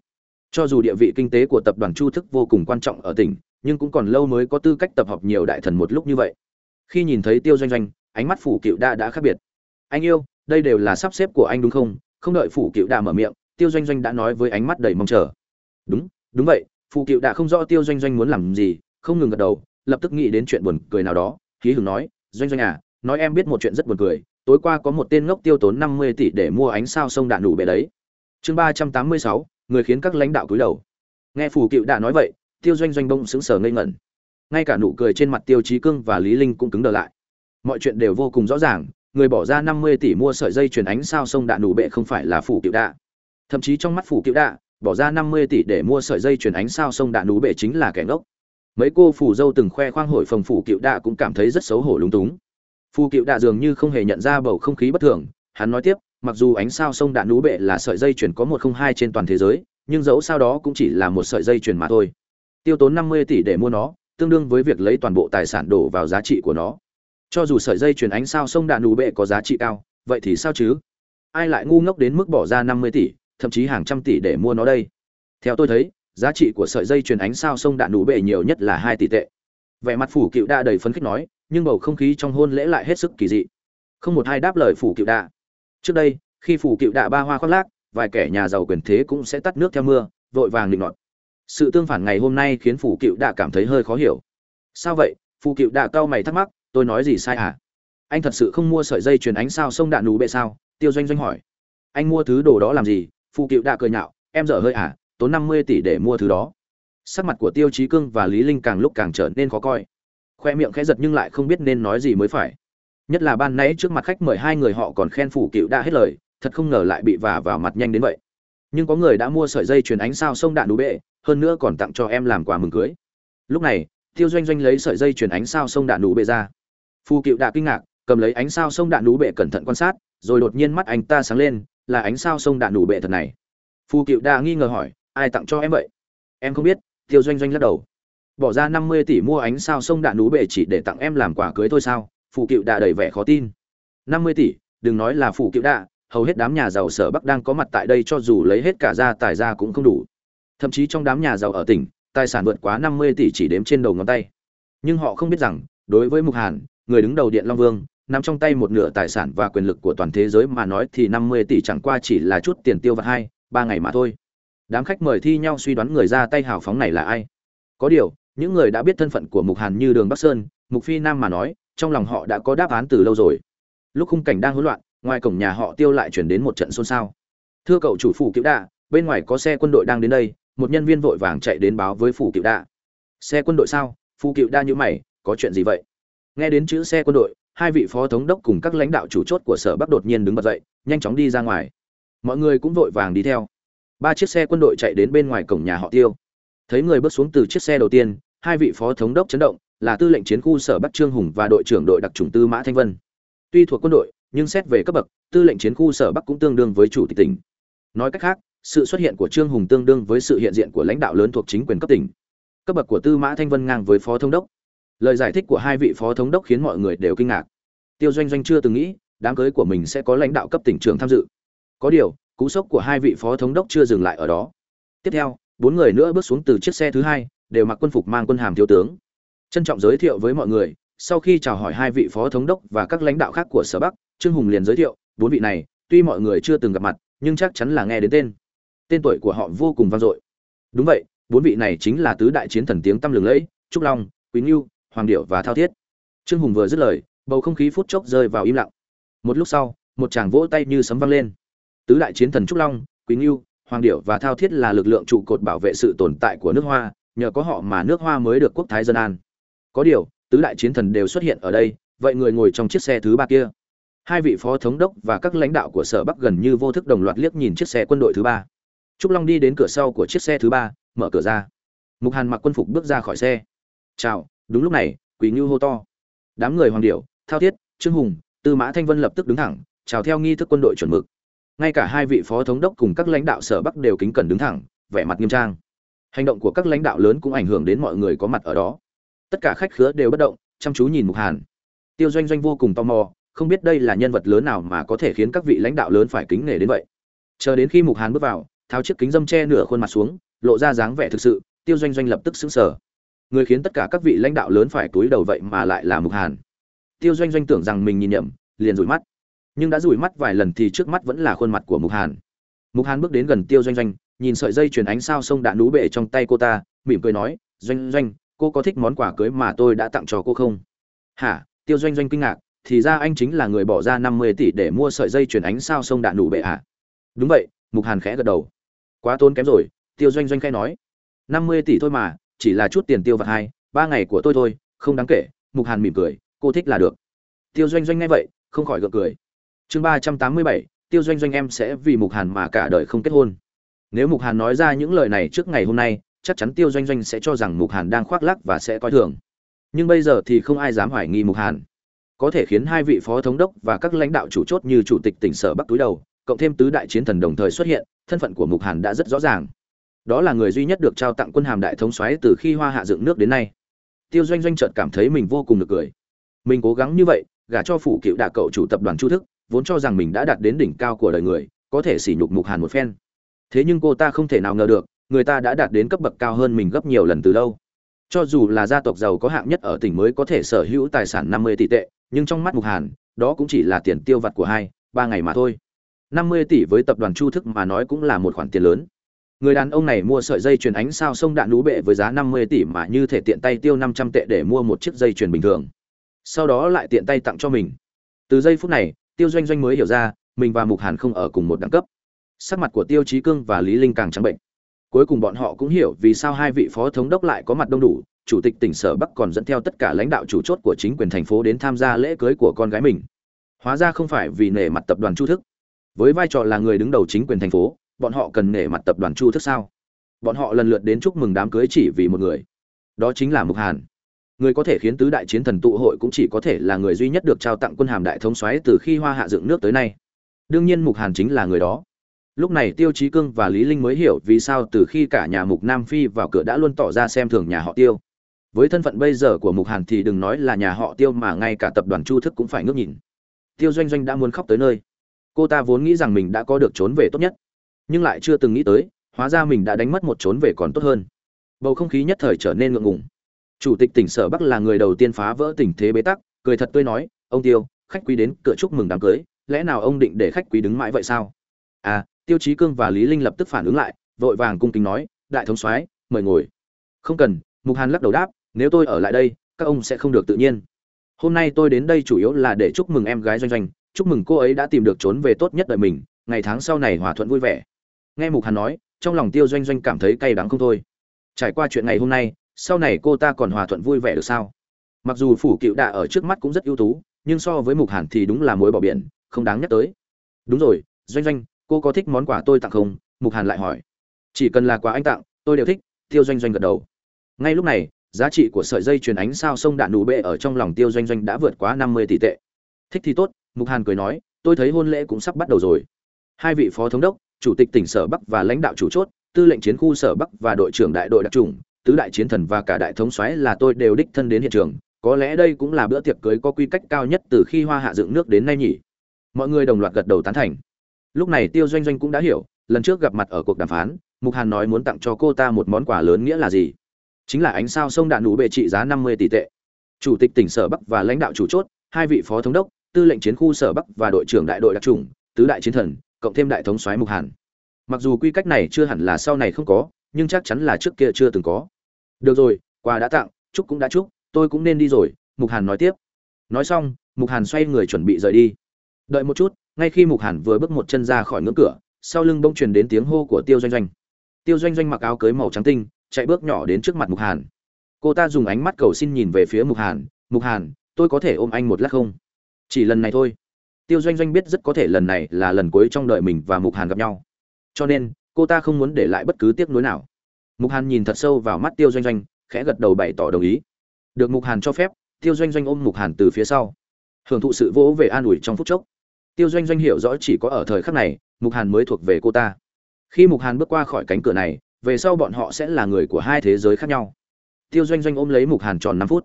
Cho dù địa vị kinh tế của tập đoàn chu thức vô cùng quan trọng ở tỉnh nhưng cũng còn lâu mới có tư cách tập hợp nhiều đại thần một lúc như vậy. Khi nhìn thấy tiêu doanh doanh ánh mắt phủ cựu đa đã khác biệt. Anh yêu đây đều là sắp xếp của anh đúng không? Không đợi phủ cựu đa mở miệng tiêu doanh doanh đã nói với ánh mắt đầy mong chờ đúng đúng vậy Phụ cựu đã không rõ tiêu doanh doanh muốn làm gì không ngừng gật đầu lập tức nghĩ đến chuyện buồn cười nào đó khí hừng nói doanh doanh à nói em biết một chuyện rất buồn cười tối qua có một tên ngốc tiêu tốn 50 tỷ để mua ánh sao sông đạn đủ bể đấy. Chương 386, người khiến các lãnh đạo cúi đầu. Nghe phủ cựu đã nói vậy, Tiêu Doanh Doanh bông sững sờ ngây ngẩn. Ngay cả nụ cười trên mặt Tiêu Chí Cương và Lý Linh cũng cứng đờ lại. Mọi chuyện đều vô cùng rõ ràng, người bỏ ra 50 tỷ mua sợi dây truyền ánh sao sông đạn đủ bệ không phải là phủ cựu đạ. Thậm chí trong mắt phủ cựu đạ, bỏ ra 50 tỷ để mua sợi dây truyền ánh sao sông đạn nú bệ chính là kẻ ngốc. mấy cô phù dâu từng khoe khoang hội phòng phủ cựu đạ cũng cảm thấy rất xấu hổ lúng túng. Phù cựu đạ dường như không hề nhận ra bầu không khí bất thường hắn nói tiếp mặc dù ánh sao sông đạn nú bệ là sợi dây chuyển có một không hai trên toàn thế giới nhưng dẫu sao đó cũng chỉ là một sợi dây chuyển mà thôi. Tiêu tốn năm mươi tỷ để mua nó tương đương với việc lấy toàn bộ tài sản đổ vào giá trị của nó. Cho dù sợi dây chuyển ánh sao sông đạn nú bệ có giá trị cao vậy thì sao chứ? Ai lại ngu ngốc đến mức bỏ ra năm mươi tỷ? Thậm chí hàng trăm tỷ để mua nó đây. Theo tôi thấy, giá trị của sợi dây truyền ánh sao sông đạn đủ bệ nhiều nhất là hai tỷ tệ. Vẻ mặt phủ cựu đa đầy phấn khích nói, nhưng bầu không khí trong hôn lễ lại hết sức kỳ dị. Không một ai đáp lời phủ cựu đa. Trước đây, khi phủ cựu đa ba hoa khoác lác, vài kẻ nhà giàu quyền thế cũng sẽ tắt nước theo mưa, vội vàng định nọt. Sự tương phản ngày hôm nay khiến phủ cựu đa cảm thấy hơi khó hiểu. Sao vậy? Phủ cựu đa cau mày thắc mắc, tôi nói gì sai à? Anh thật sự không mua sợi dây truyền ánh sao sông đạn đủ bệ sao? Tiêu doanh doanh hỏi. Anh mua thứ đồ đó làm gì? Phụ cựu đã cười nhạo, em dở hơi à tốn năm mươi tỷ để mua thứ đó. Sắc mặt của tiêu chí cương và lý linh càng lúc càng trở nên khó coi. Khoe miệng khẽ giật nhưng lại không biết nên nói gì mới phải. Nhất là ban nãy trước mặt khách mời hai người họ còn khen phủ cựu đã hết lời, thật không ngờ lại bị vả vào mặt nhanh đến vậy. Nhưng có người đã mua sợi dây chuyền ánh sao sông đạn đủ bệ, hơn nữa còn tặng cho em làm quà mừng cưới. Lúc này, tiêu doanh doanh lấy sợi dây chuyền ánh sao sông đạn đủ bệ ra. Phù cựu đã kinh ngạc, cầm lấy ánh sao sông đạn đủ bệ cẩn thận quan sát, rồi đột nhiên mắt anh ta sáng lên là ánh sao sông đạn đủ bệ thật này. Phù cựu đã nghi ngờ hỏi ai tặng cho em vậy? Em không biết tiêu doanh doanh lắc đầu. Bỏ ra năm mươi tỷ mua ánh sao sông đạn đủ bệ chỉ để tặng em làm quà cưới thôi sao? Phù cựu đa đầy vẻ khó tin. Năm mươi tỷ đừng nói là phù cựu đa, hầu hết đám nhà giàu sở bắc đang có mặt tại đây cho dù lấy hết cả gia tài ra cũng không đủ. Thậm chí trong đám nhà giàu ở tỉnh tài sản vượt quá năm mươi tỷ chỉ đếm trên đầu ngón tay. Nhưng họ không biết rằng đối với mục hàn người đứng đầu điện long vương nằm trong tay một nửa tài sản và quyền lực của toàn thế giới mà nói thì năm mươi tỷ chẳng qua chỉ là chút tiền tiêu vặt hai, ba ngày mà thôi. Đám khách mời thi nhau suy đoán người ra tay hào phóng này là ai? Có điều, những người đã biết thân phận của mục hàn như đường bắc sơn, mục phi nam mà nói, trong lòng họ đã có đáp án từ lâu rồi. Lúc khung cảnh đang hỗn loạn, ngoài cổng nhà họ tiêu lại chuyển đến một trận xôn xao. Thưa cậu chủ phủ cựu đạ, bên ngoài có xe quân đội đang đến đây, một nhân viên vội vàng chạy đến báo với phủ cựu đạ. Xe quân đội sao? Phủ cựu đa như mày, có chuyện gì vậy? Nghe đến chữ xe quân đội hai vị phó thống đốc cùng các lãnh đạo chủ chốt của sở bắc đột nhiên đứng bật dậy, nhanh chóng đi ra ngoài. Mọi người cũng vội vàng đi theo. Ba chiếc xe quân đội chạy đến bên ngoài cổng nhà họ tiêu. Thấy người bước xuống từ chiếc xe đầu tiên, hai vị phó thống đốc chấn động, là tư lệnh chiến khu sở bắc trương hùng và đội trưởng đội đặc trùng tư mã thanh vân. Tuy thuộc quân đội, nhưng xét về cấp bậc, tư lệnh chiến khu sở bắc cũng tương đương với chủ tịch tỉnh. Nói cách khác, sự xuất hiện của trương hùng tương đương với sự hiện diện của lãnh đạo lớn thuộc chính quyền cấp tỉnh. Cấp bậc của tư mã thanh vân ngang với phó thống đốc lời giải thích của hai vị phó thống đốc khiến mọi người đều kinh ngạc. Tiêu doanh doanh chưa từng nghĩ, đám cưới của mình sẽ có lãnh đạo cấp tỉnh trường tham dự. Có điều, cú sốc của hai vị phó thống đốc chưa dừng lại ở đó. Tiếp theo, bốn người nữa bước xuống từ chiếc xe thứ hai, đều mặc quân phục mang quân hàm thiếu tướng. Trân trọng giới thiệu với mọi người, sau khi chào hỏi hai vị phó thống đốc và các lãnh đạo khác của sở bắc, trương hùng liền giới thiệu, bốn vị này, tuy mọi người chưa từng gặp mặt, nhưng chắc chắn là nghe đến tên. Tên tuổi của họ vô cùng vang dội. Đúng vậy, bốn vị này chính là tứ đại chiến thần tiếng tăm lừng lẫy, trúc long, quý ngưu hoàng điệu và thao thiết. Trương hùng vừa dứt lời, bầu không khí phút chốc rơi vào im lặng. Một lúc sau, một chàng vỗ tay như sấm vang lên. Tứ đại chiến thần trúc long quý ngưu hoàng điệu và thao thiết là lực lượng trụ cột bảo vệ sự tồn tại của nước hoa, nhờ có họ mà nước hoa mới được quốc thái dân an. Có điều, tứ đại chiến thần đều xuất hiện ở đây, vậy người ngồi trong chiếc xe thứ ba kia. Hai vị phó thống đốc và các lãnh đạo của sở bắc gần như vô thức đồng loạt liếc nhìn chiếc xe quân đội thứ ba. Trúc long đi đến cửa sau của chiếc xe thứ ba, mở cửa ra. Mục hàn mặc quân phục bước ra khỏi xe. Chào đúng lúc này quý ngưu hô to. Đám người hoàng điệu thao thiết, trương hùng, tư mã thanh vân lập tức đứng thẳng, chào theo nghi thức quân đội chuẩn mực. Ngay cả hai vị phó thống đốc cùng các lãnh đạo sở bắc đều kính cẩn đứng thẳng, vẻ mặt nghiêm trang. Hành động của các lãnh đạo lớn cũng ảnh hưởng đến mọi người có mặt ở đó. Tất cả khách khứa đều bất động, chăm chú nhìn mục hàn. Tiêu doanh doanh vô cùng tò mò, không biết đây là nhân vật lớn nào mà có thể khiến các vị lãnh đạo lớn phải kính nể đến vậy. Chờ đến khi mục hàn bước vào tháo chiếc kính dâm che nửa khuôn mặt xuống, lộ ra dáng vẻ thực sự, tiêu doanh doanh lập tức xứng sở người khiến tất cả các vị lãnh đạo lớn phải túi đầu vậy mà lại là mục hàn. Tiêu doanh doanh tưởng rằng mình nhìn nhầm, liền rủi mắt. Nhưng đã rủi mắt vài lần thì trước mắt vẫn là khuôn mặt của mục hàn. Mục hàn bước đến gần tiêu doanh doanh, nhìn sợi dây chuyền ánh sao sông đạn nú bệ trong tay cô ta, mỉm cười nói, doanh doanh, cô có thích món quà cưới mà tôi đã tặng cho cô không? Hả? Tiêu doanh doanh kinh ngạc, thì ra anh chính là người bỏ ra năm mươi tỷ để mua sợi dây chuyền ánh sao sông đạn nụ bệ à? đúng vậy, mục hàn khẽ gật đầu. Quá tốn kém rồi, tiêu doanh doanh khai nói. Năm mươi tỷ thôi mà chỉ là chút tiền tiêu vặt hai, ba ngày của tôi thôi, không đáng kể, mục hàn mỉm cười, cô thích là được. Tiêu doanh doanh nghe vậy, không khỏi gượng cười. Chương ba trăm tám mươi bảy, tiêu doanh doanh em sẽ vì mục hàn mà cả đời không kết hôn. Nếu mục hàn nói ra những lời này trước ngày hôm nay, chắc chắn tiêu doanh doanh sẽ cho rằng mục hàn đang khoác lác và sẽ coi thường. Nhưng bây giờ thì không ai dám hoài nghi mục hàn. Có thể khiến hai vị phó thống đốc và các lãnh đạo chủ chốt như chủ tịch tỉnh sở bắc túi đầu, cộng thêm tứ đại chiến thần đồng thời xuất hiện, thân phận của mục hàn đã rất rõ ràng đó là người duy nhất được trao tặng quân hàm đại thống soái từ khi hoa hạ dựng nước đến nay. Tiêu doanh doanh chợt cảm thấy mình vô cùng được cười. Mình cố gắng như vậy, gả cho phủ cựu đạ cậu chủ tập đoàn chu thức, vốn cho rằng mình đã đạt đến đỉnh cao của đời người, có thể sỉ nhục mục hàn một phen. Thế nhưng cô ta không thể nào ngờ được, người ta đã đạt đến cấp bậc cao hơn mình gấp nhiều lần từ lâu. Cho dù là gia tộc giàu có hạng nhất ở tỉnh mới có thể sở hữu tài sản năm mươi tỷ tệ, nhưng trong mắt mục hàn, đó cũng chỉ là tiền tiêu vặt của hai, ba ngày mà thôi. năm mươi tỷ với tập đoàn chu thức mà nói cũng là một khoản tiền lớn người đàn ông này mua sợi dây chuyền ánh sao sông đạn lũ bệ với giá năm mươi tỷ mà như thể tiện tay tiêu năm trăm tệ để mua một chiếc dây chuyền bình thường. Sau đó lại tiện tay tặng cho mình. Từ giây phút này, tiêu doanh doanh mới hiểu ra, mình và mục hàn không ở cùng một đẳng cấp. Sắc mặt của tiêu chí cương và lý linh càng trắng bệnh. Cuối cùng bọn họ cũng hiểu vì sao hai vị phó thống đốc lại có mặt đông đủ, chủ tịch tỉnh sở bắc còn dẫn theo tất cả lãnh đạo chủ chốt của chính quyền thành phố đến tham gia lễ cưới của con gái mình. Hóa ra không phải vì nể mặt tập đoàn chu thức. Với vai trò là người đứng đầu chính quyền thành phố bọn họ cần nể mặt tập đoàn chu thức sao? Bọn họ lần lượt đến chúc mừng đám cưới chỉ vì một người. Đó chính là mục hàn. Người có thể khiến tứ đại chiến thần tụ hội cũng chỉ có thể là người duy nhất được trao tặng quân hàm đại thống soái từ khi hoa hạ dựng nước tới nay. Đương nhiên mục hàn chính là người đó. Lúc này tiêu chí cương và lý linh mới hiểu vì sao từ khi cả nhà mục nam phi vào cửa đã luôn tỏ ra xem thường nhà họ tiêu. Với thân phận bây giờ của mục hàn thì đừng nói là nhà họ tiêu mà ngay cả tập đoàn chu thức cũng phải ngước nhìn. Tiêu doanh doanh đã muốn khóc tới nơi. Cô ta vốn nghĩ rằng mình đã có được trốn về tốt nhất nhưng lại chưa từng nghĩ tới, hóa ra mình đã đánh mất một trốn về còn tốt hơn. Bầu không khí nhất thời trở nên ngượng ngùng. Chủ tịch tỉnh sở bắc là người đầu tiên phá vỡ tình thế bế tắc, cười thật tươi nói, ông tiêu, khách quý đến cửa chúc mừng đám cưới, lẽ nào ông định để khách quý đứng mãi vậy sao? À tiêu chí cương và lý linh lập tức phản ứng lại, vội vàng cung kính nói, đại thống soái, mời ngồi. Không cần, mục hàn lắc đầu đáp, nếu tôi ở lại đây, các ông sẽ không được tự nhiên. Hôm nay tôi đến đây chủ yếu là để chúc mừng em gái doanh doanh, chúc mừng cô ấy đã tìm được trốn về tốt nhất đời mình, ngày tháng sau này hòa thuận vui vẻ nghe mục hàn nói, trong lòng tiêu doanh doanh cảm thấy cay đắng không thôi. Trải qua chuyện ngày hôm nay, sau này cô ta còn hòa thuận vui vẻ được sao? Mặc dù phủ cựu đạ ở trước mắt cũng rất ưu tú, nhưng so với mục hàn thì đúng là mối bỏ biển, không đáng nhắc tới. Đúng rồi, doanh doanh, cô có thích món quà tôi tặng không? Mục hàn lại hỏi. Chỉ cần là quà anh tặng, tôi đều thích, tiêu doanh doanh gật đầu. Ngay lúc này, giá trị của sợi dây truyền ánh sao sông đạn đủ bệ ở trong lòng tiêu doanh doanh đã vượt quá năm mươi tỷ tệ. Thích thì tốt, mục hàn cười nói, tôi thấy hôn lễ cũng sắp bắt đầu rồi. Hai vị phó thống đốc chủ tịch tỉnh sở bắc và lãnh đạo chủ chốt, tư lệnh chiến khu sở bắc và đội trưởng đại đội đặc trùng tứ đại chiến thần và cả đại thống soái là tôi đều đích thân đến hiện trường. Có lẽ đây cũng là bữa tiệc cưới có quy cách cao nhất từ khi hoa hạ dựng nước đến nay nhỉ? Mọi người đồng loạt gật đầu tán thành. Lúc này tiêu doanh doanh cũng đã hiểu, lần trước gặp mặt ở cuộc đàm phán, mục hàn nói muốn tặng cho cô ta một món quà lớn nghĩa là gì? Chính là ánh sao sông đạn đủ bệ trị giá năm mươi tỷ tệ. Chủ tịch tỉnh sở bắc và lãnh đạo chủ chốt, hai vị phó thống đốc, tư lệnh chiến khu sở bắc và đội trưởng đại đội đặc trùng tứ đại chiến thần cộng thêm đại thống soái mục hàn. Mặc dù quy cách này chưa hẳn là sau này không có, nhưng chắc chắn là trước kia chưa từng có. Được rồi, quà đã tặng, chúc cũng đã chúc, tôi cũng nên đi rồi, mục hàn nói tiếp. Nói xong, mục hàn xoay người chuẩn bị rời đi. Đợi một chút, ngay khi mục hàn vừa bước một chân ra khỏi ngưỡng cửa, sau lưng bông truyền đến tiếng hô của tiêu doanh doanh. Tiêu doanh doanh mặc áo cưới màu trắng tinh, chạy bước nhỏ đến trước mặt mục hàn. Cô ta dùng ánh mắt cầu xin nhìn về phía mục hàn mục hàn, tôi có thể ôm anh một lát không? Chỉ lần này thôi tiêu doanh doanh biết rất có thể lần này là lần cuối trong đời mình và mục hàn gặp nhau. Cho nên, cô ta không muốn để lại bất cứ tiếc nuối nào. Mục hàn nhìn thật sâu vào mắt tiêu doanh doanh, khẽ gật đầu bày tỏ đồng ý. Được mục hàn cho phép, tiêu doanh doanh ôm mục hàn từ phía sau. Hưởng thụ sự vỗ về an ủi trong phút chốc. Tiêu doanh doanh hiểu rõ chỉ có ở thời khắc này, mục hàn mới thuộc về cô ta. Khi mục hàn bước qua khỏi cánh cửa này, về sau bọn họ sẽ là người của hai thế giới khác nhau. Tiêu doanh doanh ôm lấy mục hàn tròn năm phút.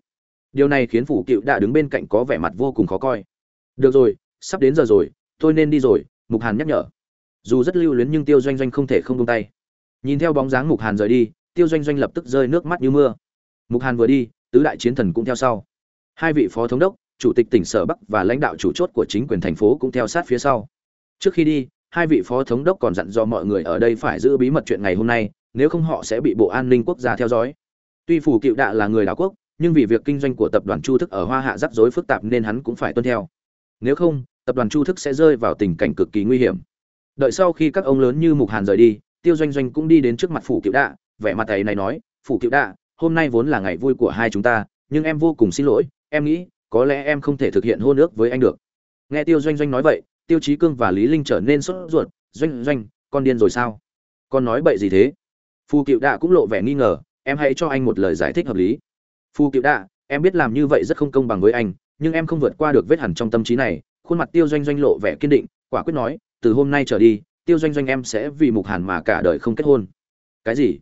Điều này khiến phủ cựu đã đứng bên cạnh có vẻ mặt vô cùng khó coi. Được rồi sắp đến giờ rồi, tôi nên đi rồi, mục hàn nhắc nhở. Dù rất lưu luyến nhưng tiêu doanh doanh không thể không tung tay. Nhìn theo bóng dáng mục hàn rời đi, tiêu doanh doanh lập tức rơi nước mắt như mưa. Mục hàn vừa đi, tứ đại chiến thần cũng theo sau. Hai vị phó thống đốc, chủ tịch tỉnh sở bắc và lãnh đạo chủ chốt của chính quyền thành phố cũng theo sát phía sau. Trước khi đi, hai vị phó thống đốc còn dặn dò mọi người ở đây phải giữ bí mật chuyện ngày hôm nay, nếu không họ sẽ bị bộ an ninh quốc gia theo dõi. Tuy phủ cựu đạ là người đảo quốc, nhưng vì việc kinh doanh của tập đoàn chu thức ở hoa hạ rắc rối phức tạp nên hắn cũng phải tuân theo nếu không, tập đoàn chu thức sẽ rơi vào tình cảnh cực kỳ nguy hiểm. Đợi sau khi các ông lớn như mục hàn rời đi, tiêu doanh doanh cũng đi đến trước mặt phủ cựu đạ, vẻ mặt thầy này nói, phủ cựu đạ, hôm nay vốn là ngày vui của hai chúng ta, nhưng em vô cùng xin lỗi, em nghĩ, có lẽ em không thể thực hiện hôn ước với anh được. Nghe tiêu doanh doanh nói vậy, tiêu chí cương và lý linh trở nên sốt ruột, doanh doanh, con điên rồi sao? Con nói bậy gì thế? Phù cựu đạ cũng lộ vẻ nghi ngờ, em hãy cho anh một lời giải thích hợp lý. Phù cựu đạ, em biết làm như vậy rất không công bằng với anh nhưng em không vượt qua được vết hẳn trong tâm trí này, khuôn mặt tiêu doanh doanh lộ vẻ kiên định, quả quyết nói, từ hôm nay trở đi, tiêu doanh doanh em sẽ vì mục hàn mà cả đời không kết hôn. Cái gì?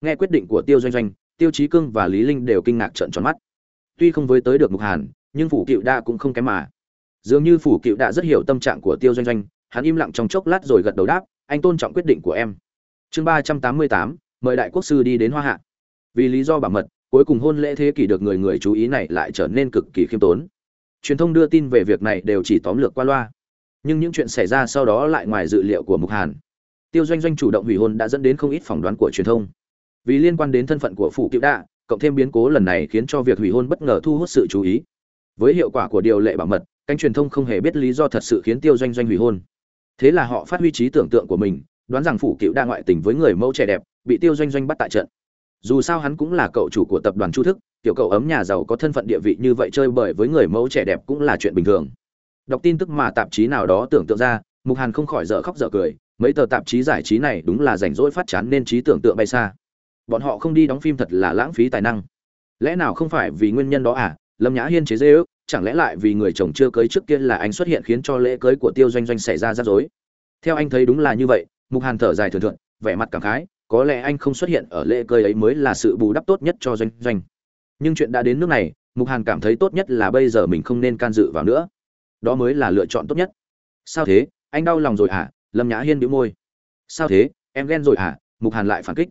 Nghe quyết định của tiêu doanh doanh, tiêu chí cương và lý linh đều kinh ngạc trợn tròn mắt. Tuy không với tới được mục hàn, nhưng phủ cựu đa cũng không kém mà. Dường như phủ cựu đa rất hiểu tâm trạng của tiêu doanh doanh, hắn im lặng trong chốc lát rồi gật đầu đáp, anh tôn trọng quyết định của em. Chương ba trăm tám mươi tám, mời đại quốc sư đi đến hoa hạ. Vì lý do bảo mật, cuối cùng hôn lễ thế kỷ được người người chú ý này lại trở nên cực kỳ khiêm tốn truyền thông đưa tin về việc này đều chỉ tóm lược qua loa. Nhưng những chuyện xảy ra sau đó lại ngoài dự liệu của mục hàn. Tiêu doanh doanh chủ động hủy hôn đã dẫn đến không ít phỏng đoán của truyền thông. Vì liên quan đến thân phận của phụ cựu đạ, cộng thêm biến cố lần này khiến cho việc hủy hôn bất ngờ thu hút sự chú ý. Với hiệu quả của điều lệ bảo mật, cánh truyền thông không hề biết lý do thật sự khiến tiêu doanh doanh hủy hôn. Thế là họ phát huy trí tưởng tượng của mình, đoán rằng phụ cựu đa ngoại tình với người mẫu trẻ đẹp, bị tiêu doanh doanh bắt tại trận. Dù sao hắn cũng là cậu chủ của tập đoàn chu thức tiểu cậu ấm nhà giàu có thân phận địa vị như vậy chơi bời với người mẫu trẻ đẹp cũng là chuyện bình thường. Đọc tin tức mà tạp chí nào đó tưởng tượng ra, mục hàn không khỏi dở khóc dở cười, mấy tờ tạp chí giải trí này đúng là rảnh rỗi phát chán nên trí tưởng tượng bay xa. Bọn họ không đi đóng phim thật là lãng phí tài năng. Lẽ nào không phải vì nguyên nhân đó à? Lâm nhã hiên chế dê ước, chẳng lẽ lại vì người chồng chưa cưới trước kia là anh xuất hiện khiến cho lễ cưới của tiêu doanh doanh xảy ra rắc rối? Theo anh thấy đúng là như vậy, mục hàn thở dài thường thượng vẻ mặt cảm khái, có lẽ anh không xuất hiện ở lễ cưới ấy mới là sự bù đắp tốt nhất cho doanh doanh nhưng chuyện đã đến nước này, mục hàn cảm thấy tốt nhất là bây giờ mình không nên can dự vào nữa. Đó mới là lựa chọn tốt nhất. Sao thế? Anh đau lòng rồi hả? Lâm nhã hiên đĩu môi. Sao thế? Em ghen rồi hả? Mục hàn lại phản kích.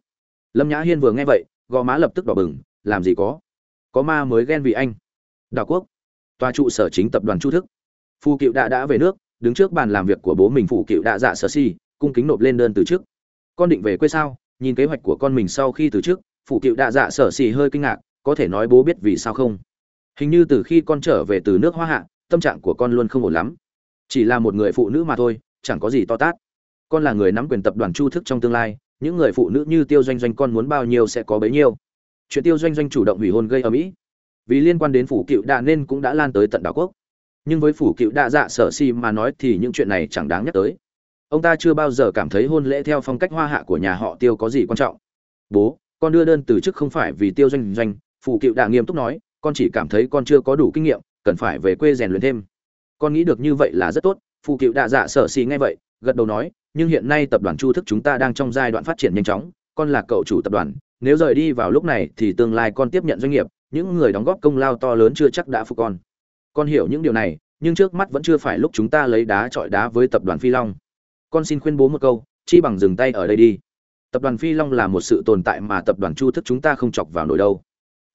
Lâm nhã hiên vừa nghe vậy, gò má lập tức đỏ bừng, làm gì có? Có ma mới ghen vì anh. Đào quốc. Tòa trụ sở chính tập đoàn chu thức. Phù cựu đã đã về nước, đứng trước bàn làm việc của bố mình phụ cựu đã dạ sở si, cung kính nộp lên đơn từ chức. Con định về quê sao? Nhìn kế hoạch của con mình sau khi từ chức phụ cựu đã dạ sở si hơi kinh ngạc có thể nói bố biết vì sao không? Hình như từ khi con trở về từ nước hoa hạ, tâm trạng của con luôn không ổn lắm. Chỉ là một người phụ nữ mà thôi, chẳng có gì to tát. Con là người nắm quyền tập đoàn chu thức trong tương lai, những người phụ nữ như tiêu doanh doanh con muốn bao nhiêu sẽ có bấy nhiêu. Chuyện tiêu doanh doanh chủ động hủy hôn gây ở mỹ vì liên quan đến phủ cựu đạ nên cũng đã lan tới tận đảo quốc. Nhưng với phủ cựu đạ dạ sở si mà nói thì những chuyện này chẳng đáng nhắc tới. Ông ta chưa bao giờ cảm thấy hôn lễ theo phong cách hoa hạ của nhà họ tiêu có gì quan trọng. Bố, con đưa đơn từ chức không phải vì tiêu doanh doanh Phụ cựu đạ nghiêm túc nói, con chỉ cảm thấy con chưa có đủ kinh nghiệm, cần phải về quê rèn luyện thêm. Con nghĩ được như vậy là rất tốt phụ cựu đạ dạ sở xì nghe vậy, gật đầu nói, nhưng hiện nay tập đoàn chu thức chúng ta đang trong giai đoạn phát triển nhanh chóng, con là cậu chủ tập đoàn, nếu rời đi vào lúc này thì tương lai con tiếp nhận doanh nghiệp, những người đóng góp công lao to lớn chưa chắc đã phục con. Con hiểu những điều này, nhưng trước mắt vẫn chưa phải lúc chúng ta lấy đá trọi đá với tập đoàn phi long. Con xin khuyên bố một câu, chi bằng dừng tay ở đây đi. Tập đoàn phi long là một sự tồn tại mà tập đoàn chu thức chúng ta không chọc vào nổi đâu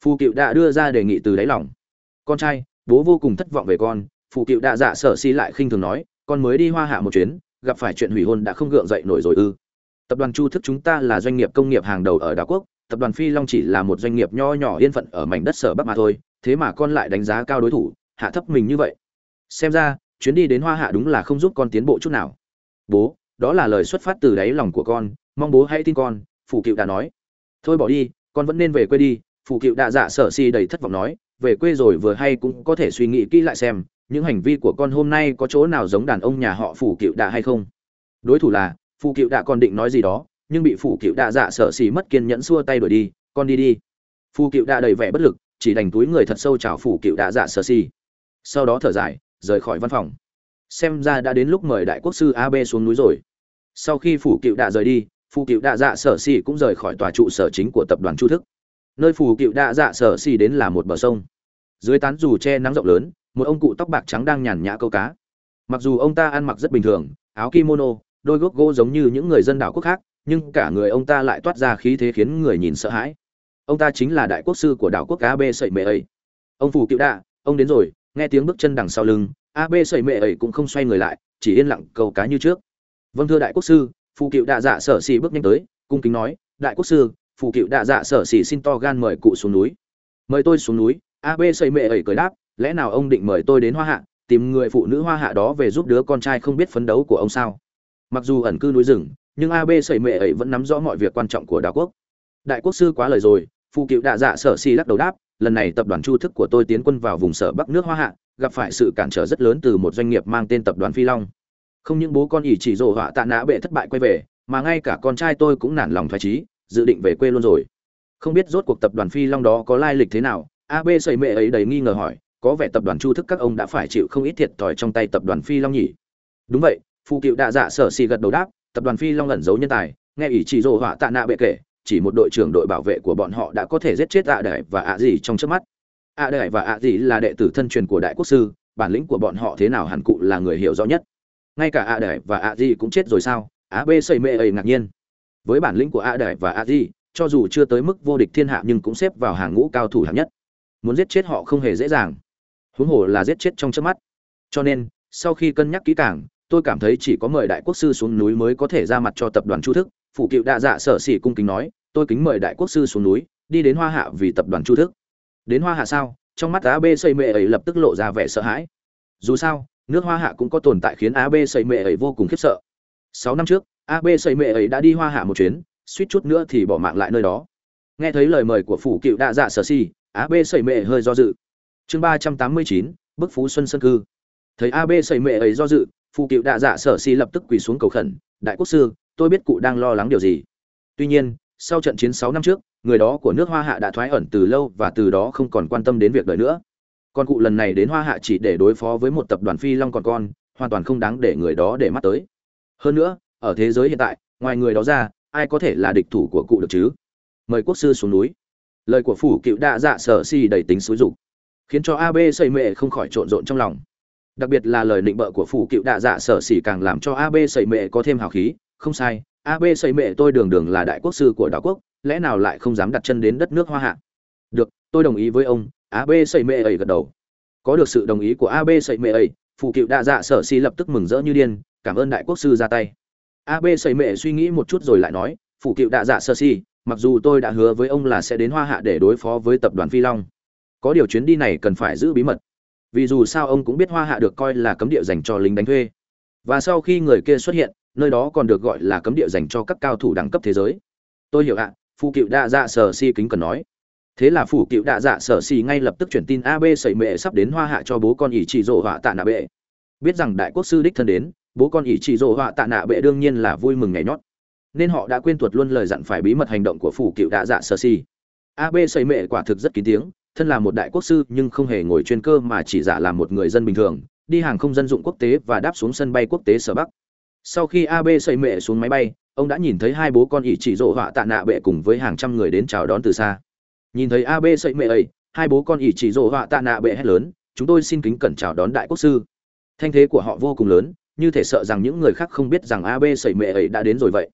phù cựu đã đưa ra đề nghị từ đáy lòng. Con trai, bố vô cùng thất vọng về con, phù cựu đã dạ sở si lại khinh thường nói, con mới đi hoa hạ một chuyến, gặp phải chuyện hủy hôn đã không gượng dậy nổi rồi ư. Tập đoàn chu thức chúng ta là doanh nghiệp công nghiệp hàng đầu ở đảo quốc, tập đoàn phi long chỉ là một doanh nghiệp nho nhỏ yên phận ở mảnh đất sở bắc mà thôi, thế mà con lại đánh giá cao đối thủ, hạ thấp mình như vậy. Xem ra, chuyến đi đến hoa hạ đúng là không giúp con tiến bộ chút nào. Bố, đó là lời xuất phát từ đáy lòng của con, mong bố hãy tin con phụ cựu đã nói. Thôi bỏ đi, con vẫn nên về quê đi phụ cựu đạ dạ sở si đầy thất vọng nói, về quê rồi vừa hay cũng có thể suy nghĩ kỹ lại xem, những hành vi của con hôm nay có chỗ nào giống đàn ông nhà họ phủ cựu đạ hay không. Đối thủ là phụ cựu đạ còn định nói gì đó, nhưng bị phụ cựu đạ dạ sở xì mất kiên nhẫn xua tay đuổi đi, con đi đi. Phụ cựu đạ đầy vẻ bất lực, chỉ đành túi người thật sâu chào phụ cựu đạ dạ sở xì sau đó thở dài, rời khỏi văn phòng. Xem ra đã đến lúc mời đại quốc sư ab xuống núi rồi. Sau khi phủ cựu đạ rời đi phụ cựu đạ dạ sở xì cũng rời khỏi tòa trụ sở chính của tập đoàn chu thức nơi phủ cựu đạ dạ sở xì đến là một bờ sông. Dưới tán dù che nắng rộng lớn, một ông cụ tóc bạc trắng đang nhàn nhã câu cá. Mặc dù ông ta ăn mặc rất bình thường, áo kimono, đôi gốc gỗ giống như những người dân đảo quốc khác, nhưng cả người ông ta lại toát ra khí thế khiến người nhìn sợ hãi. Ông ta chính là đại quốc sư của đảo quốc ab sậy mệ ấy ông phủ cựu đạ ông đến rồi, nghe tiếng bước chân đằng sau lưng ab sậy mệ ấy cũng không xoay người lại, chỉ yên lặng câu cá như trước. Vâng thưa đại quốc sư phụ cựu đạ dạ sở xì bước nhanh tới, cung kính nói, đại quốc sư phụ cựu đạ dạ sở xỉ xin to gan mời cụ xuống núi. Mời tôi xuống núi ab xây mệ ấy cười đáp, lẽ nào ông định mời tôi đến hoa hạ, tìm người phụ nữ hoa hạ đó về giúp đứa con trai không biết phấn đấu của ông sao? Mặc dù ẩn cư núi rừng, nhưng ab xây mệ ấy vẫn nắm rõ mọi việc quan trọng của đảo quốc. Đại quốc sư quá lời rồi phụ cựu đạ dạ sở xỉ lắc đầu đáp, lần này tập đoàn chu thức của tôi tiến quân vào vùng sở bắc nước hoa hạ, gặp phải sự cản trở rất lớn từ một doanh nghiệp mang tên tập đoàn phi long. Không những bố con ỷ chỉ rồ họa tạ nã bệ thất bại quay về, mà ngay cả con trai tôi cũng nản lòng thoái trí dự định về quê luôn rồi. Không biết rốt cuộc tập đoàn phi long đó có lai lịch thế nào ab xây mệ ấy đầy nghi ngờ hỏi, có vẻ tập đoàn chu thức các ông đã phải chịu không ít thiệt thòi trong tay tập đoàn phi long nhỉ? Đúng vậy phụ cựu đạ dạ sở xì gật đầu đáp, tập đoàn phi long ẩn giấu nhân tài, nghe ý chỉ rồ họa tạ nạ bệ kể, chỉ một đội trưởng đội bảo vệ của bọn họ đã có thể giết chết ạ à đại và ạ gì trong trước mắt. Ạ à đại và ạ gì là đệ tử thân truyền của đại quốc sư, bản lĩnh của bọn họ thế nào hẳn cụ là người hiểu rõ nhất. Ngay cả ạ đại và ạ gì cũng chết rồi sao? Á b xây mê ấy ngạc nhiên với bản lĩnh của a đại và a di, cho dù chưa tới mức vô địch thiên hạ nhưng cũng xếp vào hàng ngũ cao thủ hạng nhất. Muốn giết chết họ không hề dễ dàng. Huống hồ là giết chết trong trước mắt. Cho nên, sau khi cân nhắc kỹ càng, tôi cảm thấy chỉ có mời đại quốc sư xuống núi mới có thể ra mặt cho tập đoàn chu thức, phụ cựu đa dạ sở xỉ cung kính nói, tôi kính mời đại quốc sư xuống núi, đi đến hoa hạ vì tập đoàn chu thức. Đến hoa hạ sao? Trong mắt ab xây mệ ấy lập tức lộ ra vẻ sợ hãi. Dù sao, nước hoa hạ cũng có tồn tại khiến ab xây mệ ấy vô cùng khiếp sợ. Sáu năm trước ab xây mệ ấy đã đi hoa hạ một chuyến suýt chút nữa thì bỏ mạng lại nơi đó. Nghe thấy lời mời của phủ cựu đạ dạ sở Si, ab xây mệ hơi do dự. Chương ba trăm tám mươi chín bức phú xuân sơn cư. Thấy ab xây mệ ấy do dự phụ cựu đạ dạ sở Si lập tức quỳ xuống cầu khẩn đại quốc sư tôi biết cụ đang lo lắng điều gì. Tuy nhiên sau trận chiến sáu năm trước người đó của nước hoa hạ đã thoái ẩn từ lâu và từ đó không còn quan tâm đến việc đời nữa. Còn cụ lần này đến hoa hạ chỉ để đối phó với một tập đoàn phi long còn con hoàn toàn không đáng để người đó để mắt tới. Hơn nữa ở thế giới hiện tại, ngoài người đó ra, ai có thể là địch thủ của cụ được chứ? Mời quốc sư xuống núi. Lời của phủ cựu đa dạ sở si đầy tính xúi dục, khiến cho ab xây mệ không khỏi trộn rộn trong lòng. Đặc biệt là lời định bợ của phủ cựu đa dạ sở xỉ càng làm cho ab xây mệ có thêm hào khí. Không sai ab xây mệ tôi đường đường là đại quốc sư của đảo quốc, lẽ nào lại không dám đặt chân đến đất nước hoa hạ? Được, tôi đồng ý với ông ab xây mệ ấy gật đầu. Có được sự đồng ý của ab xây mệ ấy phụ cựu đa dạ sở si lập tức mừng rỡ như điên, cảm ơn đại quốc sư ra tay ab xây mệ suy nghĩ một chút rồi lại nói phụ cựu Đại dạ Sơ si mặc dù tôi đã hứa với ông là sẽ đến hoa hạ để đối phó với tập đoàn phi long. Có điều chuyến đi này cần phải giữ bí mật. Vì dù sao ông cũng biết hoa hạ được coi là cấm địa dành cho lính đánh thuê. Và sau khi người kia xuất hiện nơi đó còn được gọi là cấm địa dành cho các cao thủ đẳng cấp thế giới. Tôi hiểu ạ à, phụ cựu Đại dạ sở si kính cần nói. Thế là phủ cựu Đại dạ sở si ngay lập tức chuyển tin ab sẩy mệ sắp đến hoa hạ cho bố con ỷ chỉ rộ họa tạ nạ bệ. Biết rằng đại quốc sư đích thân đến bố con ỷ trị rộ họa tạ nạ bệ đương nhiên là vui mừng nhảy nhót. Nên họ đã quên tuột luôn lời dặn phải bí mật hành động của phủ cựu đạ dạ sở si. Ab xây mệ quả thực rất kín tiếng, thân là một đại quốc sư nhưng không hề ngồi chuyên cơ mà chỉ giả là một người dân bình thường, đi hàng không dân dụng quốc tế và đáp xuống sân bay quốc tế sở bắc. Sau khi ab xây mệ xuống máy bay, ông đã nhìn thấy hai bố con ỷ trị rộ họa tạ nạ bệ cùng với hàng trăm người đến chào đón từ xa. Nhìn thấy ab xây mệ ấy, hai bố con ỷ trị rộ họa tạ nạ bệ hét lớn, chúng tôi xin kính cẩn chào đón đại quốc sư. Thanh thế của họ vô cùng lớn như thể sợ rằng những người khác không biết rằng ab sẩy mệ ấy đã đến rồi vậy.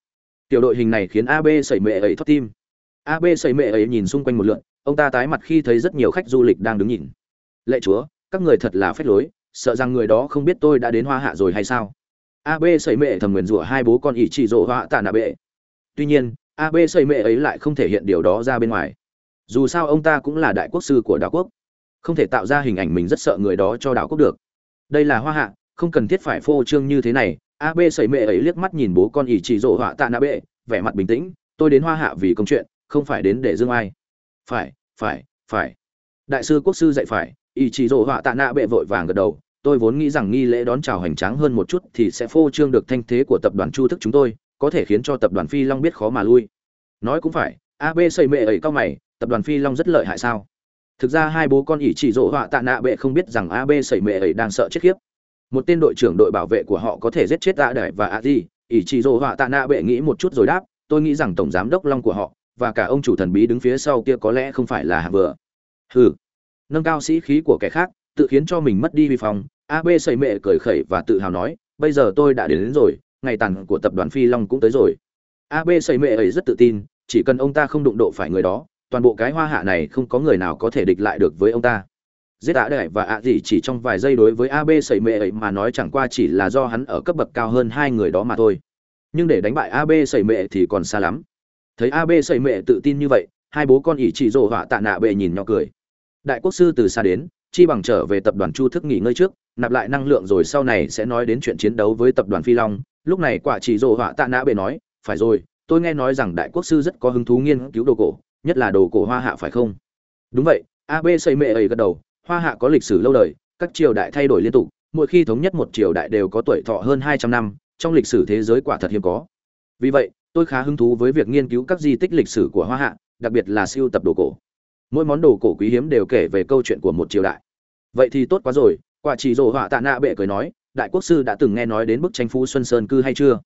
Tiểu đội hình này khiến ab sẩy mệ ấy thoát tim. Ab sẩy mệ ấy nhìn xung quanh một lượn, ông ta tái mặt khi thấy rất nhiều khách du lịch đang đứng nhìn. Lệ chúa, các người thật là phép lối, sợ rằng người đó không biết tôi đã đến hoa hạ rồi hay sao? Ab Sẩy mệ thầm nguyền rủa hai bố con ỷ chỉ rộ họa tạ nạ bệ. Tuy nhiên ab Sẩy mệ ấy lại không thể hiện điều đó ra bên ngoài. Dù sao ông ta cũng là đại quốc sư của đảo quốc. Không thể tạo ra hình ảnh mình rất sợ người đó cho đảo quốc được. Đây là hoa hạ không cần thiết phải phô trương như thế này. Ab sẩy mệ ấy liếc mắt nhìn bố con ỷ chỉ rộ họa tạ nạ bệ, vẻ mặt bình tĩnh. Tôi đến hoa hạ vì công chuyện, không phải đến để dương ai. Phải phải phải. Đại sư quốc sư dạy phải, ỷ chỉ rộ họa tạ nạ bệ vội vàng gật đầu. Tôi vốn nghĩ rằng nghi lễ đón chào hoành tráng hơn một chút thì sẽ phô trương được thanh thế của tập đoàn chu thức chúng tôi, có thể khiến cho tập đoàn phi long biết khó mà lui. Nói cũng phải ab xây mệ ấy cao mày, tập đoàn phi long rất lợi hại sao? Thực ra hai bố con ỷ chỉ dỗ họa tạ nạ bệ không biết rằng ab xây mệ ấy đang sợ chết khiếp một tên đội trưởng đội bảo vệ của họ có thể giết chết tạ đại và a di ỷ chỉ dỗ họa tạ nạ bệ nghĩ một chút rồi đáp tôi nghĩ rằng tổng giám đốc long của họ và cả ông chủ thần bí đứng phía sau kia có lẽ không phải là hạng vừa. Hừ. Nâng cao sĩ khí của kẻ khác tự khiến cho mình mất đi vi phong ab xây mệ cười khẩy và tự hào nói bây giờ tôi đã đến, đến rồi ngày tàn của tập đoàn phi long cũng tới rồi. Ab xây mệ ấy rất tự tin chỉ cần ông ta không đụng độ phải người đó toàn bộ cái hoa hạ này không có người nào có thể địch lại được với ông ta giết ạ đại và ạ gì chỉ trong vài giây đối với ab xây mệ ấy mà nói chẳng qua chỉ là do hắn ở cấp bậc cao hơn hai người đó mà thôi. Nhưng để đánh bại ab xây mệ thì còn xa lắm. Thấy ab xây mệ tự tin như vậy, hai bố con ỷ chỉ rồ họa tạ nạ bệ nhìn nhỏ cười. Đại quốc sư từ xa đến, chi bằng trở về tập đoàn chu thức nghỉ ngơi trước, nạp lại năng lượng rồi sau này sẽ nói đến chuyện chiến đấu với tập đoàn phi long. Lúc này quả chỉ rồ họa tạ Nạ Bệ nói, phải rồi, tôi nghe nói rằng đại quốc sư rất có hứng thú nghiên cứu đồ cổ, nhất là đồ cổ hoa hạ phải không? Đúng vậy. Ab xây mệ ấy gật đầu hoa hạ có lịch sử lâu đời, các triều đại thay đổi liên tục, mỗi khi thống nhất một triều đại đều có tuổi thọ hơn hai trăm năm, trong lịch sử thế giới quả thật hiếm có. Vì vậy, tôi khá hứng thú với việc nghiên cứu các di tích lịch sử của hoa hạ, đặc biệt là siêu tập đồ cổ. Mỗi món đồ cổ quý hiếm đều kể về câu chuyện của một triều đại. Vậy thì tốt quá rồi, quả chỉ rồ họa tạ nạ bệ cười nói, đại quốc sư đã từng nghe nói đến bức tranh phú xuân sơn cư hay chưa?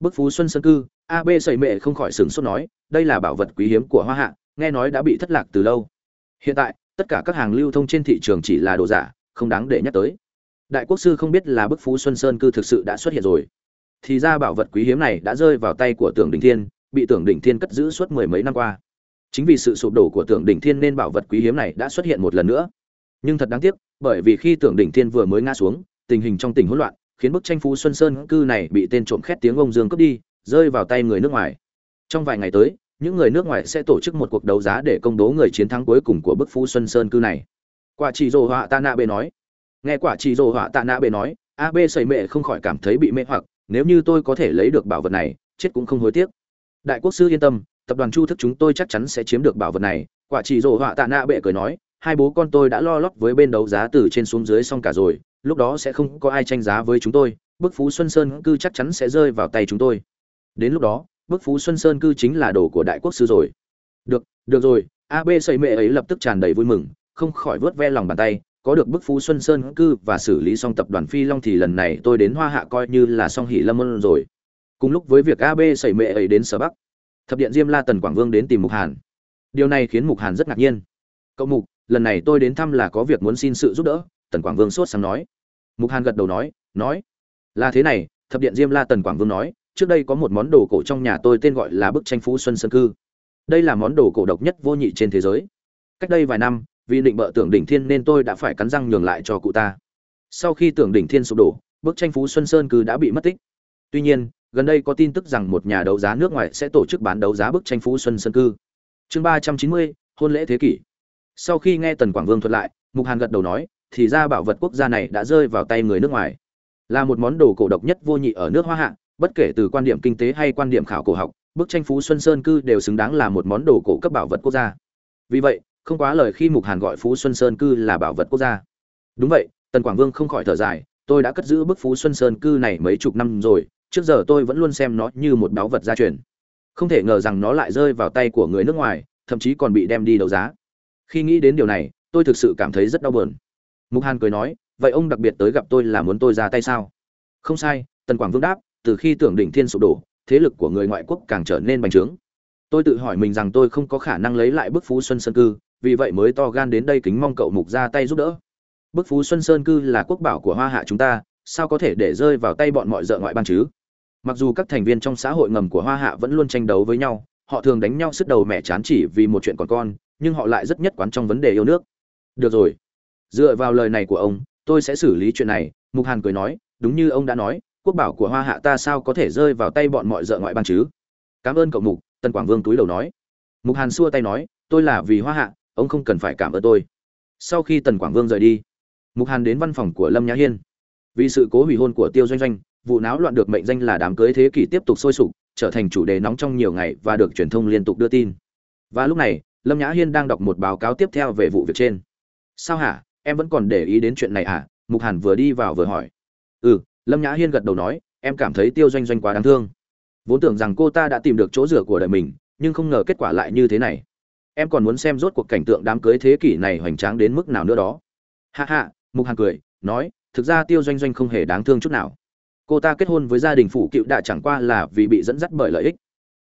Bức phú xuân sơn cư ab sầy mệ không khỏi sửng sốt nói, đây là bảo vật quý hiếm của hoa hạ, nghe nói đã bị thất lạc từ lâu. Hiện tại tất cả các hàng lưu thông trên thị trường chỉ là đồ giả, không đáng để nhắc tới. Đại quốc sư không biết là bức phú xuân sơn cư thực sự đã xuất hiện rồi. Thì ra bảo vật quý hiếm này đã rơi vào tay của tưởng đỉnh thiên, bị tưởng đỉnh thiên cất giữ suốt mười mấy năm qua. Chính vì sự sụp đổ của tưởng đỉnh thiên nên bảo vật quý hiếm này đã xuất hiện một lần nữa. Nhưng thật đáng tiếc, bởi vì khi tưởng đỉnh thiên vừa mới ngã xuống, tình hình trong tỉnh hỗn loạn, khiến bức tranh phú xuân sơn cư này bị tên trộm khét tiếng ông dương cướp đi, rơi vào tay người nước ngoài. Trong vài ngày tới những người nước ngoài sẽ tổ chức một cuộc đấu giá để công bố người chiến thắng cuối cùng của bức phú xuân sơn cư này. Quả chỉ rồ họa tạ nạ bệ nói. Nghe quả chỉ rồ họa tạ nạ bệ nói ab xây mệ không khỏi cảm thấy bị mê hoặc, nếu như tôi có thể lấy được bảo vật này, chết cũng không hối tiếc. Đại quốc sư yên tâm, tập đoàn chu thức chúng tôi chắc chắn sẽ chiếm được bảo vật này, quả chỉ rồ họa tạ nạ bệ cười nói, hai bố con tôi đã lo lót với bên đấu giá từ trên xuống dưới xong cả rồi, lúc đó sẽ không có ai tranh giá với chúng tôi, bức phú xuân sơn cư chắc chắn sẽ rơi vào tay chúng tôi. Đến lúc đó bức phú xuân sơn cư chính là đồ của đại quốc sư rồi. Được được rồi ab xây mệ ấy lập tức tràn đầy vui mừng, không khỏi vớt ve lòng bàn tay, có được bức phú xuân sơn cư và xử lý xong tập đoàn phi long thì lần này tôi đến hoa hạ coi như là xong hỷ lâm ơn rồi. Cùng lúc với việc ab xảy mệ ấy đến sở bắc, thập điện diêm la tần quảng vương đến tìm mục hàn. Điều này khiến mục hàn rất ngạc nhiên. Cậu mục, lần này tôi đến thăm là có việc muốn xin sự giúp đỡ, tần quảng vương sốt sáng nói. Mục hàn gật đầu nói nói. Là thế này, thập điện diêm la tần quảng vương nói trước đây có một món đồ cổ trong nhà tôi tên gọi là bức tranh phú xuân sơn cư. Đây là món đồ cổ độc nhất vô nhị trên thế giới. Cách đây vài năm, vì định bợ tưởng đỉnh thiên nên tôi đã phải cắn răng nhường lại cho cụ ta. Sau khi tưởng đỉnh thiên sụp đổ, bức tranh phú xuân sơn cư đã bị mất tích. Tuy nhiên, gần đây có tin tức rằng một nhà đấu giá nước ngoài sẽ tổ chức bán đấu giá bức tranh phú xuân sơn cư. Chương ba trăm chín mươi, hôn lễ thế kỷ. Sau khi nghe tần quảng vương thuật lại, mục hàn gật đầu nói, thì ra bảo vật quốc gia này đã rơi vào tay người nước ngoài. Là một món đồ cổ độc nhất vô nhị ở nước hoa hạ bất kể từ quan điểm kinh tế hay quan điểm khảo cổ học, bức tranh phú xuân sơn cư đều xứng đáng là một món đồ cổ cấp bảo vật quốc gia. Vì vậy, không quá lời khi mục hàn gọi phú xuân sơn cư là bảo vật quốc gia. Đúng vậy, tần quảng vương không khỏi thở dài, tôi đã cất giữ bức phú xuân sơn cư này mấy chục năm rồi, trước giờ tôi vẫn luôn xem nó như một báu vật gia truyền. Không thể ngờ rằng nó lại rơi vào tay của người nước ngoài, thậm chí còn bị đem đi đấu giá. Khi nghĩ đến điều này, tôi thực sự cảm thấy rất đau buồn. Mục hàn cười nói, vậy ông đặc biệt tới gặp tôi là muốn tôi ra tay sao? Không sai, tần quảng vương đáp từ khi tưởng đỉnh thiên sụp đổ, thế lực của người ngoại quốc càng trở nên bành trướng. Tôi tự hỏi mình rằng tôi không có khả năng lấy lại bức phú xuân sơn cư, vì vậy mới to gan đến đây kính mong cậu mục ra tay giúp đỡ. Bức phú xuân sơn cư là quốc bảo của hoa hạ chúng ta, sao có thể để rơi vào tay bọn mọi dợ ngoại bang chứ? Mặc dù các thành viên trong xã hội ngầm của hoa hạ vẫn luôn tranh đấu với nhau, họ thường đánh nhau sức đầu mẹ chán chỉ vì một chuyện còn con, nhưng họ lại rất nhất quán trong vấn đề yêu nước. Được rồi. Dựa vào lời này của ông, tôi sẽ xử lý chuyện này, mục hàn cười nói, đúng như ông đã nói quốc bảo của hoa hạ ta sao có thể rơi vào tay bọn mọi dợ ngoại bang chứ? Cảm ơn cậu mục, tần quảng vương túi đầu nói. Mục hàn xua tay nói, tôi là vì hoa hạ, ông không cần phải cảm ơn tôi. Sau khi tần quảng vương rời đi, mục hàn đến văn phòng của lâm nhã hiên. Vì sự cố hủy hôn của tiêu doanh doanh, vụ náo loạn được mệnh danh là đám cưới thế kỷ tiếp tục sôi sục, trở thành chủ đề nóng trong nhiều ngày và được truyền thông liên tục đưa tin. Và lúc này, lâm nhã hiên đang đọc một báo cáo tiếp theo về vụ việc trên. Sao hả? Em vẫn còn để ý đến chuyện này hả? Mục hàn vừa đi vào vừa hỏi. Ừ lâm nhã hiên gật đầu nói, em cảm thấy tiêu doanh doanh quá đáng thương. Vốn tưởng rằng cô ta đã tìm được chỗ rửa của đời mình, nhưng không ngờ kết quả lại như thế này. Em còn muốn xem rốt cuộc cảnh tượng đám cưới thế kỷ này hoành tráng đến mức nào nữa đó. Hạ hạ mục hàn cười, nói, thực ra tiêu doanh doanh không hề đáng thương chút nào. Cô ta kết hôn với gia đình phủ cựu đạ chẳng qua là vì bị dẫn dắt bởi lợi ích.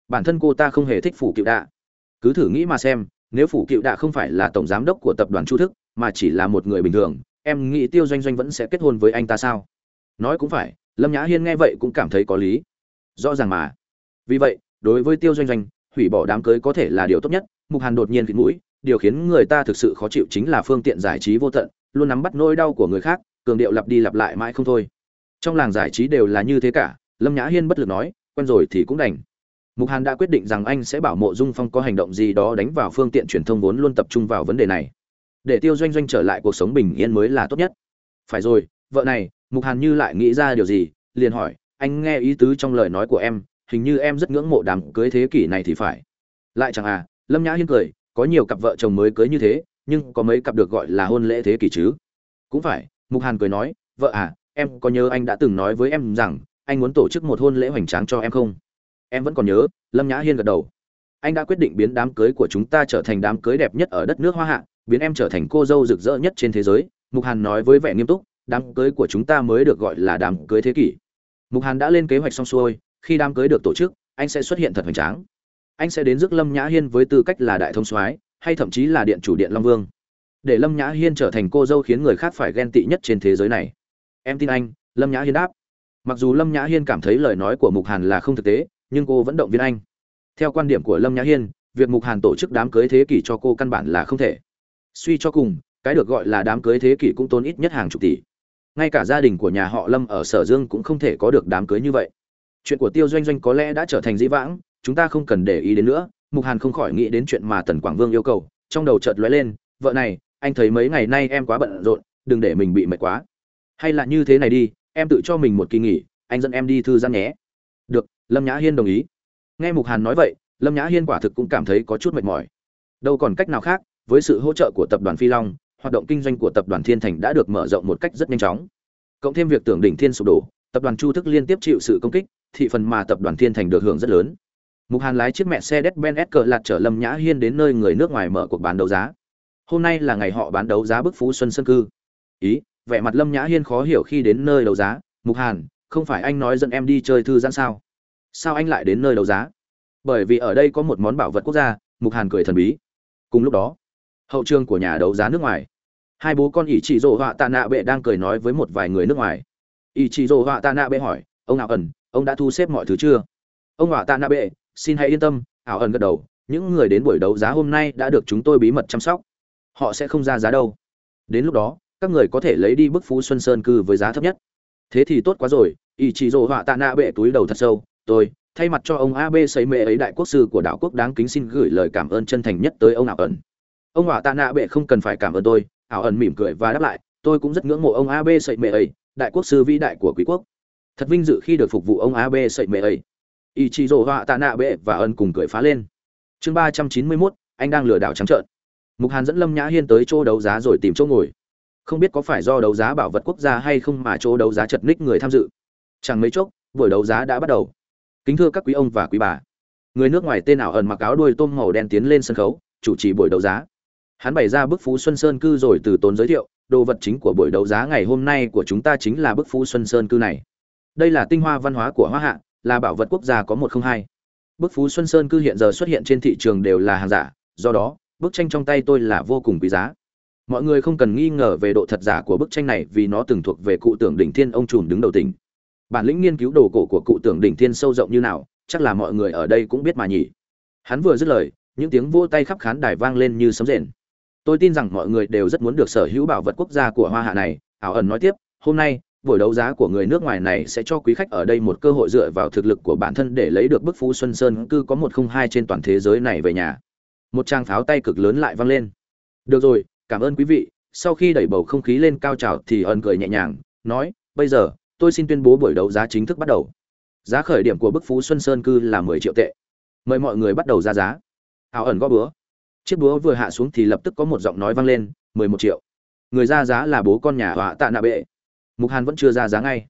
Bản thân cô ta không hề thích phủ cựu đạ. Cứ thử nghĩ mà xem, nếu phủ cựu đạ không phải là tổng giám đốc của tập đoàn chu thức, mà chỉ là một người bình thường, em nghĩ tiêu doanh doanh vẫn sẽ kết hôn với anh ta sao? Nói cũng phải, lâm nhã hiên nghe vậy cũng cảm thấy có lý. Rõ ràng mà. Vì vậy, đối với tiêu doanh doanh, hủy bỏ đám cưới có thể là điều tốt nhất. Mục hàn đột nhiên khịt mũi, điều khiến người ta thực sự khó chịu chính là phương tiện giải trí vô tận, luôn nắm bắt nỗi đau của người khác, cường điệu lặp đi lặp lại mãi không thôi. Trong làng giải trí đều là như thế cả, lâm nhã hiên bất lực nói, quen rồi thì cũng đành. Mục hàn đã quyết định rằng anh sẽ bảo mộ dung phong có hành động gì đó đánh vào phương tiện truyền thông vốn luôn tập trung vào vấn đề này. Để tiêu doanh doanh trở lại cuộc sống bình yên mới là tốt nhất. Phải rồi, vợ này mục hàn như lại nghĩ ra điều gì, liền hỏi, anh nghe ý tứ trong lời nói của em, hình như em rất ngưỡng mộ đám cưới thế kỷ này thì phải. Lại chẳng à lâm nhã hiên cười, có nhiều cặp vợ chồng mới cưới như thế, nhưng có mấy cặp được gọi là hôn lễ thế kỷ chứ? Cũng phải, mục hàn cười nói, vợ à em có nhớ anh đã từng nói với em rằng, anh muốn tổ chức một hôn lễ hoành tráng cho em không? Em vẫn còn nhớ, lâm nhã hiên gật đầu. Anh đã quyết định biến đám cưới của chúng ta trở thành đám cưới đẹp nhất ở đất nước hoa hạ, biến em trở thành cô dâu rực rỡ nhất trên thế giới, mục hàn nói với vẻ nghiêm túc đám cưới của chúng ta mới được gọi là đám cưới thế kỷ. Mục hàn đã lên kế hoạch xong xuôi, khi đám cưới được tổ chức, anh sẽ xuất hiện thật hoành tráng. Anh sẽ đến rước lâm nhã hiên với tư cách là đại thông soái, hay thậm chí là điện chủ điện long vương. Để lâm nhã hiên trở thành cô dâu khiến người khác phải ghen tị nhất trên thế giới này. Em tin anh, lâm nhã hiên đáp. Mặc dù lâm nhã hiên cảm thấy lời nói của mục hàn là không thực tế, nhưng cô vẫn động viên anh. Theo quan điểm của lâm nhã hiên, việc mục hàn tổ chức đám cưới thế kỷ cho cô căn bản là không thể. Suy cho cùng, cái được gọi là đám cưới thế kỷ cũng tốn ít nhất hàng chục tỷ ngay cả gia đình của nhà họ lâm ở sở dương cũng không thể có được đám cưới như vậy. Chuyện của tiêu doanh doanh có lẽ đã trở thành dĩ vãng, chúng ta không cần để ý đến nữa. Mục hàn không khỏi nghĩ đến chuyện mà tần quảng vương yêu cầu. Trong đầu chợt lóe lên, vợ này, anh thấy mấy ngày nay em quá bận rộn, đừng để mình bị mệt quá. Hay là như thế này đi, em tự cho mình một kỳ nghỉ, anh dẫn em đi thư giãn nhé. Được, lâm nhã hiên đồng ý. Nghe mục hàn nói vậy, lâm nhã hiên quả thực cũng cảm thấy có chút mệt mỏi. Đâu còn cách nào khác, với sự hỗ trợ của tập đoàn phi long hoạt động kinh doanh của tập đoàn thiên thành đã được mở rộng một cách rất nhanh chóng. Cộng thêm việc tưởng đỉnh thiên sụp đổ, tập đoàn chu thức liên tiếp chịu sự công kích, thị phần mà tập đoàn thiên thành được hưởng rất lớn. Mục hàn lái chiếc mẹ xe Mercedes-Benz s lạt chở lâm nhã hiên đến nơi người nước ngoài mở cuộc bán đấu giá. Hôm nay là ngày họ bán đấu giá bức phú xuân sơn cư. Ý, vẻ mặt lâm nhã hiên khó hiểu khi đến nơi đấu giá. Mục hàn, không phải anh nói dẫn em đi chơi thư giãn sao? Sao anh lại đến nơi đấu giá? Bởi vì ở đây có một món bảo vật quốc gia, mục hàn cười thần bí. Cùng lúc đó, hậu trường của nhà đấu giá nước ngoài hai bố con ỷ chị rồ họa tạ nạ bệ đang cười nói với một vài người nước ngoài. Ỷ chị rồ họa tạ nạ bệ hỏi, ông ảo ẩn, ông đã thu xếp mọi thứ chưa? Ông họa tạ nạ bệ, xin hãy yên tâm. Ảo ẩn gật đầu, những người đến buổi đấu giá hôm nay đã được chúng tôi bí mật chăm sóc. Họ sẽ không ra giá đâu. Đến lúc đó, các người có thể lấy đi bức phú xuân sơn cư với giá thấp nhất. Thế thì tốt quá rồi, ỷ chị rồ họa tạ nạ bệ túi đầu thật sâu, tôi, thay mặt cho ông ab xây mê ấy đại quốc sư của đảo quốc đáng kính xin gửi lời cảm ơn chân thành nhất tới ông ảo ẩn. Ông họa tạ nạ bệ không cần phải cảm ơn tôi ảo ẩn mỉm cười và đáp lại, tôi cũng rất ngưỡng mộ ông ab sậy mệ ấy, đại quốc sư vĩ đại của quý quốc. Thật vinh dự khi được phục vụ ông ab sậy mệ ấy. Ý chí rồ họa tạ nạ bệ và ân cùng cười phá lên. Chương ba trăm chín mươi mốt, anh đang lừa đảo trắng trợn. Mục hàn dẫn lâm nhã hiên tới chỗ đấu giá rồi tìm chỗ ngồi. Không biết có phải do đấu giá bảo vật quốc gia hay không mà chỗ đấu giá chật ních người tham dự. Chẳng mấy chốc, buổi đấu giá đã bắt đầu. Kính thưa các quý ông và quý bà. Người nước ngoài tên ảo ẩn mặc áo đuôi tôm màu đen tiến lên sân khấu, chủ trì buổi đấu giá hắn bày ra bức phú xuân sơn cư rồi từ tốn giới thiệu, đồ vật chính của buổi đấu giá ngày hôm nay của chúng ta chính là bức phú xuân sơn cư này. Đây là tinh hoa văn hóa của hoa hạ, là bảo vật quốc gia có một không hai. Bức phú xuân sơn cư hiện giờ xuất hiện trên thị trường đều là hàng giả, do đó, bức tranh trong tay tôi là vô cùng quý giá. Mọi người không cần nghi ngờ về độ thật giả của bức tranh này vì nó từng thuộc về cụ tưởng đỉnh thiên ông trùm đứng đầu tỉnh. Bản lĩnh nghiên cứu đồ cổ của cụ tưởng đỉnh thiên sâu rộng như nào, chắc là mọi người ở đây cũng biết mà nhỉ. Hắn vừa dứt lời, những tiếng vỗ tay khắp khán đài vang lên như sấm rền tôi tin rằng mọi người đều rất muốn được sở hữu bảo vật quốc gia của hoa hạ này. Ảo ẩn nói tiếp, hôm nay, buổi đấu giá của người nước ngoài này sẽ cho quý khách ở đây một cơ hội dựa vào thực lực của bản thân để lấy được bức phú xuân sơn cư có một không hai trên toàn thế giới này về nhà. Một trang pháo tay cực lớn lại vang lên. Được rồi, cảm ơn quý vị. Sau khi đẩy bầu không khí lên cao trào thì ẩn cười nhẹ nhàng, nói, bây giờ, tôi xin tuyên bố buổi đấu giá chính thức bắt đầu. Giá khởi điểm của bức phú xuân sơn cư là mười triệu tệ. Mời mọi người bắt đầu ra giá. Ảo ẩn gõ búa chiếc búa vừa hạ xuống thì lập tức có một giọng nói vang lên, mười một triệu. Người ra giá là bố con nhà họa tạ nạ bệ. Mục hàn vẫn chưa ra giá ngay.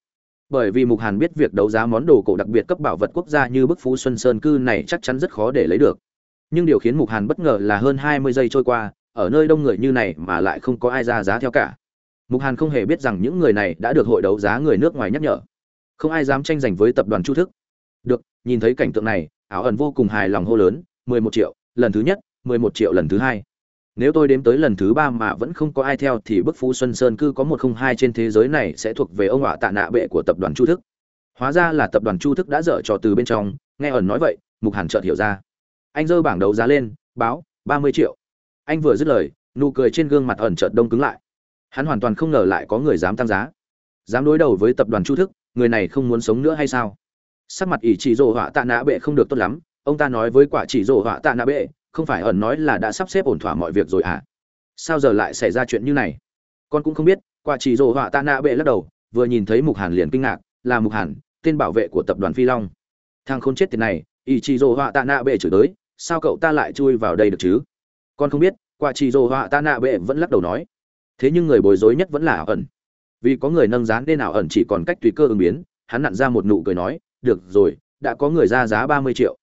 Bởi vì mục hàn biết việc đấu giá món đồ cổ đặc biệt cấp bảo vật quốc gia như bức phú xuân sơn cư này chắc chắn rất khó để lấy được. Nhưng điều khiến mục hàn bất ngờ là hơn hai mươi giây trôi qua, ở nơi đông người như này mà lại không có ai ra giá theo cả. Mục hàn không hề biết rằng những người này đã được hội đấu giá người nước ngoài nhắc nhở. Không ai dám tranh giành với tập đoàn chu thức. Được, nhìn thấy cảnh tượng này, ảo ẩn vô cùng hài lòng hô lớn, mười một triệu, lần thứ nhất mười một triệu lần thứ hai. Nếu tôi đếm tới lần thứ ba mà vẫn không có ai theo thì bức phú xuân sơn cư có một không hai trên thế giới này sẽ thuộc về ông họa tạ nạ bệ của tập đoàn chu thức. Hóa ra là tập đoàn chu thức đã dở trò từ bên trong, nghe ẩn nói vậy, mục hàn chợt hiểu ra. Anh giơ bảng đấu giá lên, báo, ba mươi triệu. Anh vừa dứt lời, nụ cười trên gương mặt ẩn chợt đông cứng lại. Hắn hoàn toàn không ngờ lại có người dám tăng giá. Dám đối đầu với tập đoàn chu thức, người này không muốn sống nữa hay sao? Sắc mặt ỷ chỉ rồ họa tạ nạ bệ không được tốt lắm, ông ta nói với quả chỉ rồ họa tạ nạ bệ không phải ẩn nói là đã sắp xếp ổn thỏa mọi việc rồi à? Sao giờ lại xảy ra chuyện như này? Con cũng không biết quả chỉ rồ họa tạ nạ bệ lắc đầu, vừa nhìn thấy mục hàn liền kinh ngạc, là mục hàn, tên bảo vệ của tập đoàn phi long. Thằng không chết tiền này, ỷ chỉ rồ họa tạ nạ bệ chửi tới, sao cậu ta lại chui vào đây được chứ? Con không biết quả chỉ rồ họa tạ nạ bệ vẫn lắc đầu nói. Thế nhưng người bối rối nhất vẫn là ảo ẩn. Vì có người nâng giá nên ảo ẩn chỉ còn cách tùy cơ ứng biến, hắn nặn ra một nụ cười nói, được rồi, đã có người ra giá ba mươi triệu.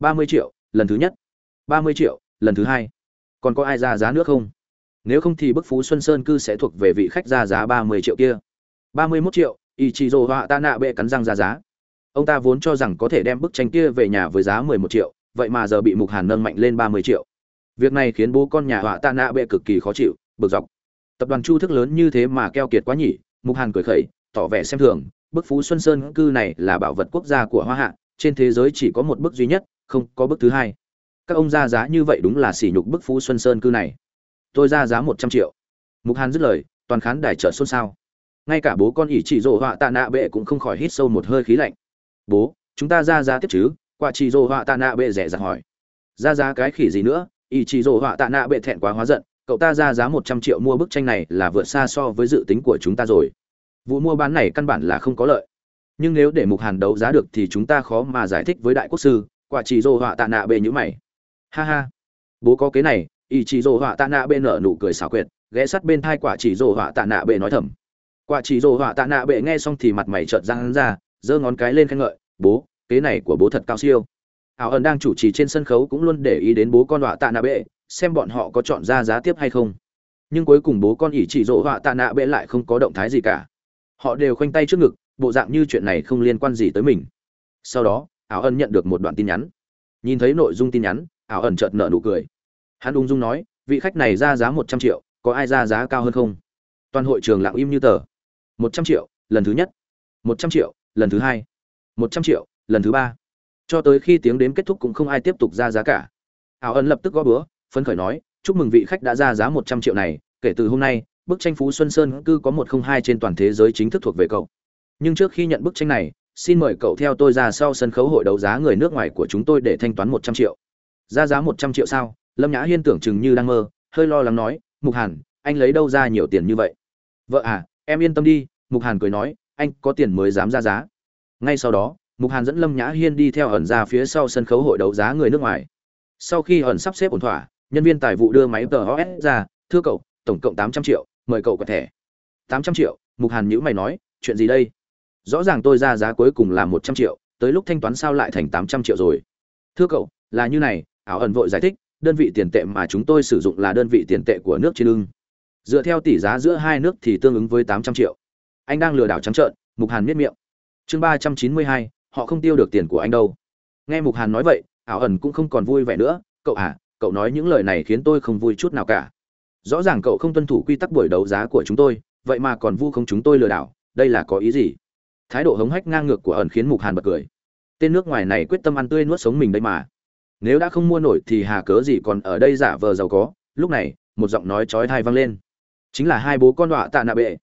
Ba mươi triệu, lần thứ nhất ba mươi triệu, lần thứ hai. Còn có ai ra giá nữa không? Nếu không thì bức phú xuân sơn cư sẽ thuộc về vị khách ra giá ba mươi triệu kia. ba mươi mốt triệu ý chị dồ họa ta nạ bệ cắn răng ra giá. Ông ta vốn cho rằng có thể đem bức tranh kia về nhà với giá mười một triệu, vậy mà giờ bị mục hàn nâng mạnh lên ba mươi triệu. Việc này khiến bố con nhà họa ta nạ bệ cực kỳ khó chịu, bực dọc. Tập đoàn chu thức lớn như thế mà keo kiệt quá nhỉ, mục hàn cười khẩy, tỏ vẻ xem thường, bức phú xuân sơn cư này là bảo vật quốc gia của hoa hạ, trên thế giới chỉ có một bức duy nhất, không có bức thứ hai các ông ra giá như vậy đúng là sỉ nhục bức phú xuân sơn cư này. Tôi ra giá một trăm triệu. Mục hàn dứt lời, toàn khán đài trợ xôn xao. Ngay cả bố con ỷ chỉ rồ họa tạ nạ bệ cũng không khỏi hít sâu một hơi khí lạnh. Bố, chúng ta ra giá tiếp chứ? Quả chỉ rồ họa tạ nạ bệ rẻ rặt hỏi. Ra giá cái khỉ gì nữa? Ỷ chỉ rồ họa tạ nạ bệ thẹn quá hóa giận. Cậu ta ra giá một trăm triệu mua bức tranh này là vượt xa so với dự tính của chúng ta rồi. Vụ mua bán này căn bản là không có lợi. Nhưng nếu để mục hàn đấu giá được thì chúng ta khó mà giải thích với đại quốc sư. Quả chỉ rồ họa tạ nạ bệ như mày ha ha. Bố có kế này, Ý chỉ rồ họa tạ nạ bệ nở nụ cười xảo quyệt, ghé sát bên thai quả chỉ rồ họa tạ nạ bệ nói thầm. Quả chỉ rồ họa tạ nạ bệ nghe xong thì mặt mày trợn răng ra, giơ ngón cái lên khen ngợi, bố, kế này của bố thật cao siêu. Ảo ẩn đang chủ trì trên sân khấu cũng luôn để ý đến bố con họa tạ nạ bệ, xem bọn họ có chọn ra giá tiếp hay không. Nhưng cuối cùng bố con ỷ chỉ rộ họa tạ nạ bệ lại không có động thái gì cả. Họ đều khoanh tay trước ngực, bộ dạng như chuyện này không liên quan gì tới mình. Sau đó, ảo Ân nhận được một đoạn tin nhắn. Nhìn thấy nội dung tin nhắn ảo ẩn chợt nở nụ cười. Hắn ung dung nói, vị khách này ra giá một trăm triệu, có ai ra giá cao hơn không? Toàn hội trường lặng im như tờ. Một trăm triệu, lần thứ nhất. Một trăm triệu, lần thứ hai. Một trăm triệu, lần thứ ba. Cho tới khi tiếng đếm kết thúc cũng không ai tiếp tục ra giá cả. Ảo ẩn lập tức gõ búa, phấn khởi nói, chúc mừng vị khách đã ra giá một trăm triệu này, kể từ hôm nay, bức tranh phú xuân sơn cư có một không hai trên toàn thế giới chính thức thuộc về cậu. Nhưng trước khi nhận bức tranh này, xin mời cậu theo tôi ra sau sân khấu hội đấu giá người nước ngoài của chúng tôi để thanh toán một trăm triệu ra giá một trăm triệu sao? Lâm nhã hiên tưởng chừng như đang mơ, hơi lo lắng nói, mục hàn, anh lấy đâu ra nhiều tiền như vậy? Vợ à em yên tâm đi, mục hàn cười nói, anh có tiền mới dám ra giá. Ngay sau đó, mục hàn dẫn lâm nhã hiên đi theo ẩn ra phía sau sân khấu hội đấu giá người nước ngoài. Sau khi ẩn sắp xếp ổn thỏa, nhân viên tài vụ đưa máy tờ os ra, thưa cậu, tổng cộng tám trăm triệu, mời cậu quẹt thẻ. Tám trăm triệu? Mục hàn nhữ mày nói, chuyện gì đây? Rõ ràng tôi ra giá cuối cùng là một trăm triệu, tới lúc thanh toán sao lại thành tám trăm triệu rồi? Thưa cậu, là như này ảo ẩn vội giải thích, đơn vị tiền tệ mà chúng tôi sử dụng là đơn vị tiền tệ của nước trên lưng dựa theo tỷ giá giữa hai nước thì tương ứng với tám trăm triệu. Anh đang lừa đảo trắng trợn, mục hàn miết miệng. Chương ba trăm chín mươi hai, họ không tiêu được tiền của anh đâu. Nghe mục hàn nói vậy, ảo ẩn cũng không còn vui vẻ nữa. Cậu à cậu nói những lời này khiến tôi không vui chút nào cả. Rõ ràng cậu không tuân thủ quy tắc buổi đấu giá của chúng tôi, vậy mà còn vu không chúng tôi lừa đảo, đây là có ý gì? Thái độ hống hách ngang ngược của ẩn khiến mục hàn bật cười. Tên nước ngoài này quyết tâm ăn tươi nuốt sống mình đây mà nếu đã không mua nổi thì hà cớ gì còn ở đây giả vờ giàu có? Lúc này, một giọng nói chói tai vang lên. Chính là hai bố con họa tạ nạ bệ.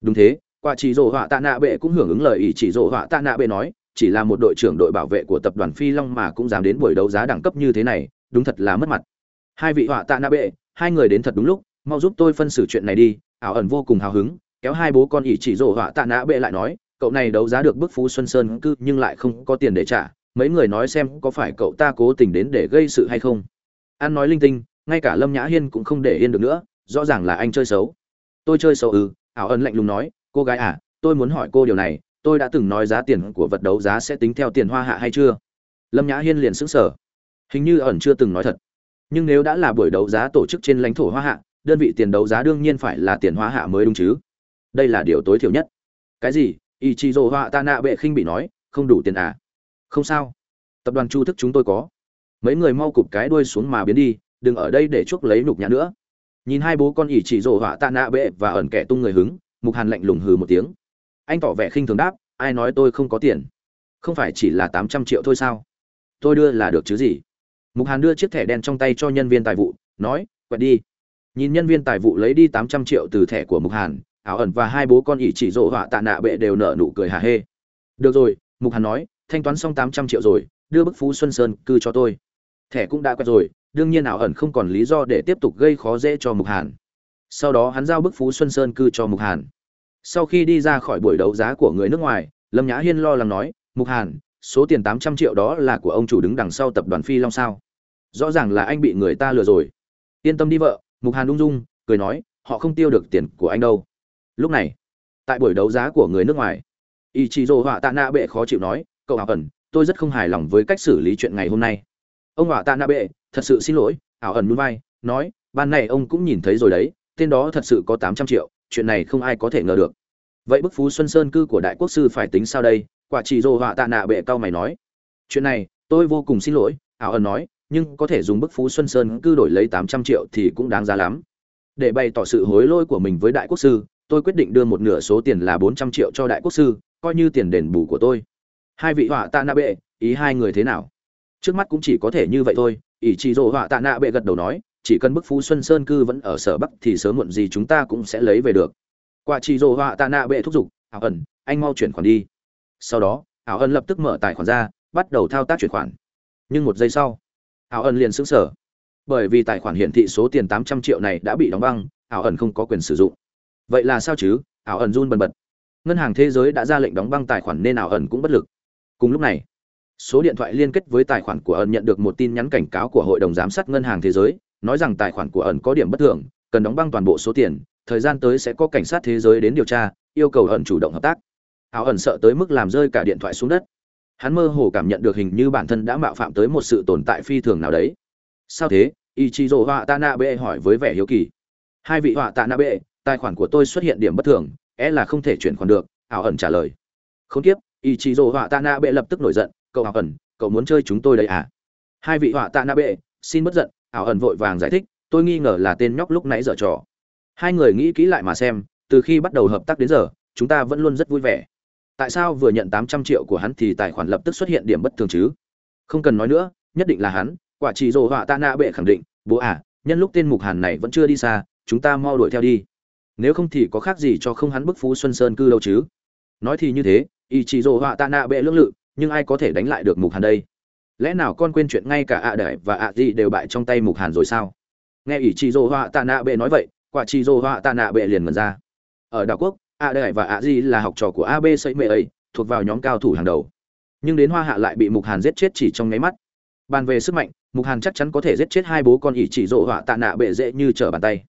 Đúng thế quả chỉ rổ họa tạ nạ bệ cũng hưởng ứng lời ý chỉ rổ họa tạ nạ bệ nói, chỉ là một đội trưởng đội bảo vệ của tập đoàn phi long mà cũng dám đến buổi đấu giá đẳng cấp như thế này, đúng thật là mất mặt. Hai vị họa tạ nạ bệ, hai người đến thật đúng lúc, mau giúp tôi phân xử chuyện này đi, ảo ẩn vô cùng hào hứng, kéo hai bố con ỷ chỉ rổ họa tạ nạ bệ lại nói, cậu này đấu giá được bức phú xuân sơn cư nhưng lại không có tiền để trả mấy người nói xem có phải cậu ta cố tình đến để gây sự hay không. An nói linh tinh, ngay cả lâm nhã hiên cũng không để yên được nữa, rõ ràng là anh chơi xấu. Tôi chơi xấu ư? Ảo ân lạnh lùng nói, cô gái à tôi muốn hỏi cô điều này, tôi đã từng nói giá tiền của vật đấu giá sẽ tính theo tiền hoa hạ hay chưa? Lâm nhã hiên liền sững sờ. Hình như ẩn chưa từng nói thật. Nhưng nếu đã là buổi đấu giá tổ chức trên lãnh thổ hoa hạ, đơn vị tiền đấu giá đương nhiên phải là tiền hoa hạ mới đúng chứ. Đây là điều tối thiểu nhất. Cái gì? Ý chí dồ họa ta nạ bệ khinh bị nói, không đủ tiền à? Không sao. Tập đoàn chu thức chúng tôi có. Mấy người mau cụp cái đuôi xuống mà biến đi, đừng ở đây để chuốc lấy nhục nhã nữa. Nhìn hai bố con ỉ chỉ rổ họa tạ nạ bệ và ẩn kẻ tung người hứng, mục hàn lạnh lùng hừ một tiếng. Anh tỏ vẻ khinh thường đáp, ai nói tôi không có tiền? Không phải chỉ là tám trăm triệu thôi sao? Tôi đưa là được chứ gì? Mục hàn đưa chiếc thẻ đen trong tay cho nhân viên tài vụ, nói, quẹt đi. Nhìn nhân viên tài vụ lấy đi tám trăm triệu từ thẻ của mục hàn, ảo ẩn và hai bố con ỉ chỉ rộ họa tạ nạ bệ đều nở nụ cười hà hê. Được rồi, mục hàn nói thanh toán xong tám trăm triệu rồi, đưa bức phú xuân sơn cư cho tôi. Thẻ cũng đã quẹt rồi, đương nhiên ảo ẩn không còn lý do để tiếp tục gây khó dễ cho mục hàn. Sau đó hắn giao bức phú xuân sơn cư cho mục hàn. Sau khi đi ra khỏi buổi đấu giá của người nước ngoài, lâm nhã hiên lo lắng nói, mục hàn, số tiền tám trăm triệu đó là của ông chủ đứng đằng sau tập đoàn phi long sao? Rõ ràng là anh bị người ta lừa rồi. Yên tâm đi vợ, mục hàn ung dung, cười nói, họ không tiêu được tiền của anh đâu. Lúc này, tại buổi đấu giá của người nước ngoài ý Chí dỗ họa tạ nạ bệ khó chịu nói cậu ảo ẩn, tôi rất không hài lòng với cách xử lý chuyện ngày hôm nay. Ông họa tạ nạ bệ, thật sự xin lỗi, ảo ẩn núi vai, nói, ban này ông cũng nhìn thấy rồi đấy, tên đó thật sự có tám trăm triệu, chuyện này không ai có thể ngờ được. Vậy bức phú xuân sơn cư của đại quốc sư phải tính sao đây? Quả chỉ dồ họa tạ nạ bệ cao mày nói. Chuyện này, tôi vô cùng xin lỗi, ảo ẩn nói, nhưng có thể dùng bức phú xuân sơn cư đổi lấy tám trăm triệu thì cũng đáng giá lắm. Để bày tỏ sự hối lỗi của mình với đại quốc sư, tôi quyết định đưa một nửa số tiền là bốn trăm triệu cho đại quốc sư, coi như tiền đền bù của tôi hai vị họa tạ nạ bệ, ý hai người thế nào? Trước mắt cũng chỉ có thể như vậy thôi ỷ chị dỗ họa tạ nạ bệ gật đầu nói, chỉ cần bức phú xuân sơn cư vẫn ở sở bắc thì sớm muộn gì chúng ta cũng sẽ lấy về được. Quả chị dỗ họa tạ nạ bệ thúc giục, ảo ẩn, anh mau chuyển khoản đi. Sau đó, ảo ẩn lập tức mở tài khoản ra, bắt đầu thao tác chuyển khoản. Nhưng một giây sau, ảo ẩn liền xứng sở bởi vì tài khoản hiển thị số tiền tám trăm triệu này đã bị đóng băng, ảo ẩn không có quyền sử dụng. Vậy là sao chứ? Ảo ẩn run bần bật. Ngân hàng thế giới đã ra lệnh đóng băng tài khoản nên ảo ẩn cũng bất lực cùng lúc này, số điện thoại liên kết với tài khoản của ẩn nhận được một tin nhắn cảnh cáo của hội đồng giám sát ngân hàng thế giới, nói rằng tài khoản của ẩn có điểm bất thường, cần đóng băng toàn bộ số tiền, thời gian tới sẽ có cảnh sát thế giới đến điều tra, yêu cầu ẩn chủ động hợp tác. Ảo ẩn sợ tới mức làm rơi cả điện thoại xuống đất. Hắn mơ hồ cảm nhận được hình như bản thân đã mạo phạm tới một sự tồn tại phi thường nào đấy. Sao thế? Ichizo họa tạ bệ hỏi với vẻ hiếu kỳ. Hai vị họa tạ bệ tài khoản của tôi xuất hiện điểm bất thường é e là không thể chuyển khoản được ảo ẩn trả lời. Không tiếp ichizo họa tạ bệ lập tức nổi giận, cậu ảo ẩn, cậu muốn chơi chúng tôi đây à? Hai vị họa tạ bệ, xin bất giận, ảo ẩn vội vàng giải thích, tôi nghi ngờ là tên nhóc lúc nãy dở trò. Hai người nghĩ kỹ lại mà xem, từ khi bắt đầu hợp tác đến giờ, chúng ta vẫn luôn rất vui vẻ. Tại sao vừa nhận tám trăm triệu của hắn thì tài khoản lập tức xuất hiện điểm bất thường chứ? Không cần nói nữa, nhất định là hắn, quả chỉ rồ họa tạ nạ bệ khẳng định, bố à nhân lúc tên mục hàn này vẫn chưa đi xa, chúng ta mau đuổi theo đi. Nếu không thì có khác gì cho không hắn bức phú xuân sơn cư đâu chứ? Nói thì như thế ý chỉ rồ họa tạ nạ bệ lưỡng lự, nhưng ai có thể đánh lại được mục hàn đây? Lẽ nào con quên chuyện ngay cả ạ à và ạ gì đều bại trong tay mục hàn rồi sao? Nghe ý chỉ rồ họa tạ nạ bệ nói vậy, quả chỉ rồ họa tạ nạ bệ liền mần ra. Ở đảo quốc, ạ đại và ạ di là học trò của ab xây mệ ấy thuộc vào nhóm cao thủ hàng đầu. Nhưng đến hoa hạ lại bị mục hàn giết chết chỉ trong nháy mắt. Bàn về sức mạnh, mục hàn chắc chắn có thể giết chết hai bố con ỷ chỉ dỗ họa tạ nạ bệ dễ như trở bàn tay.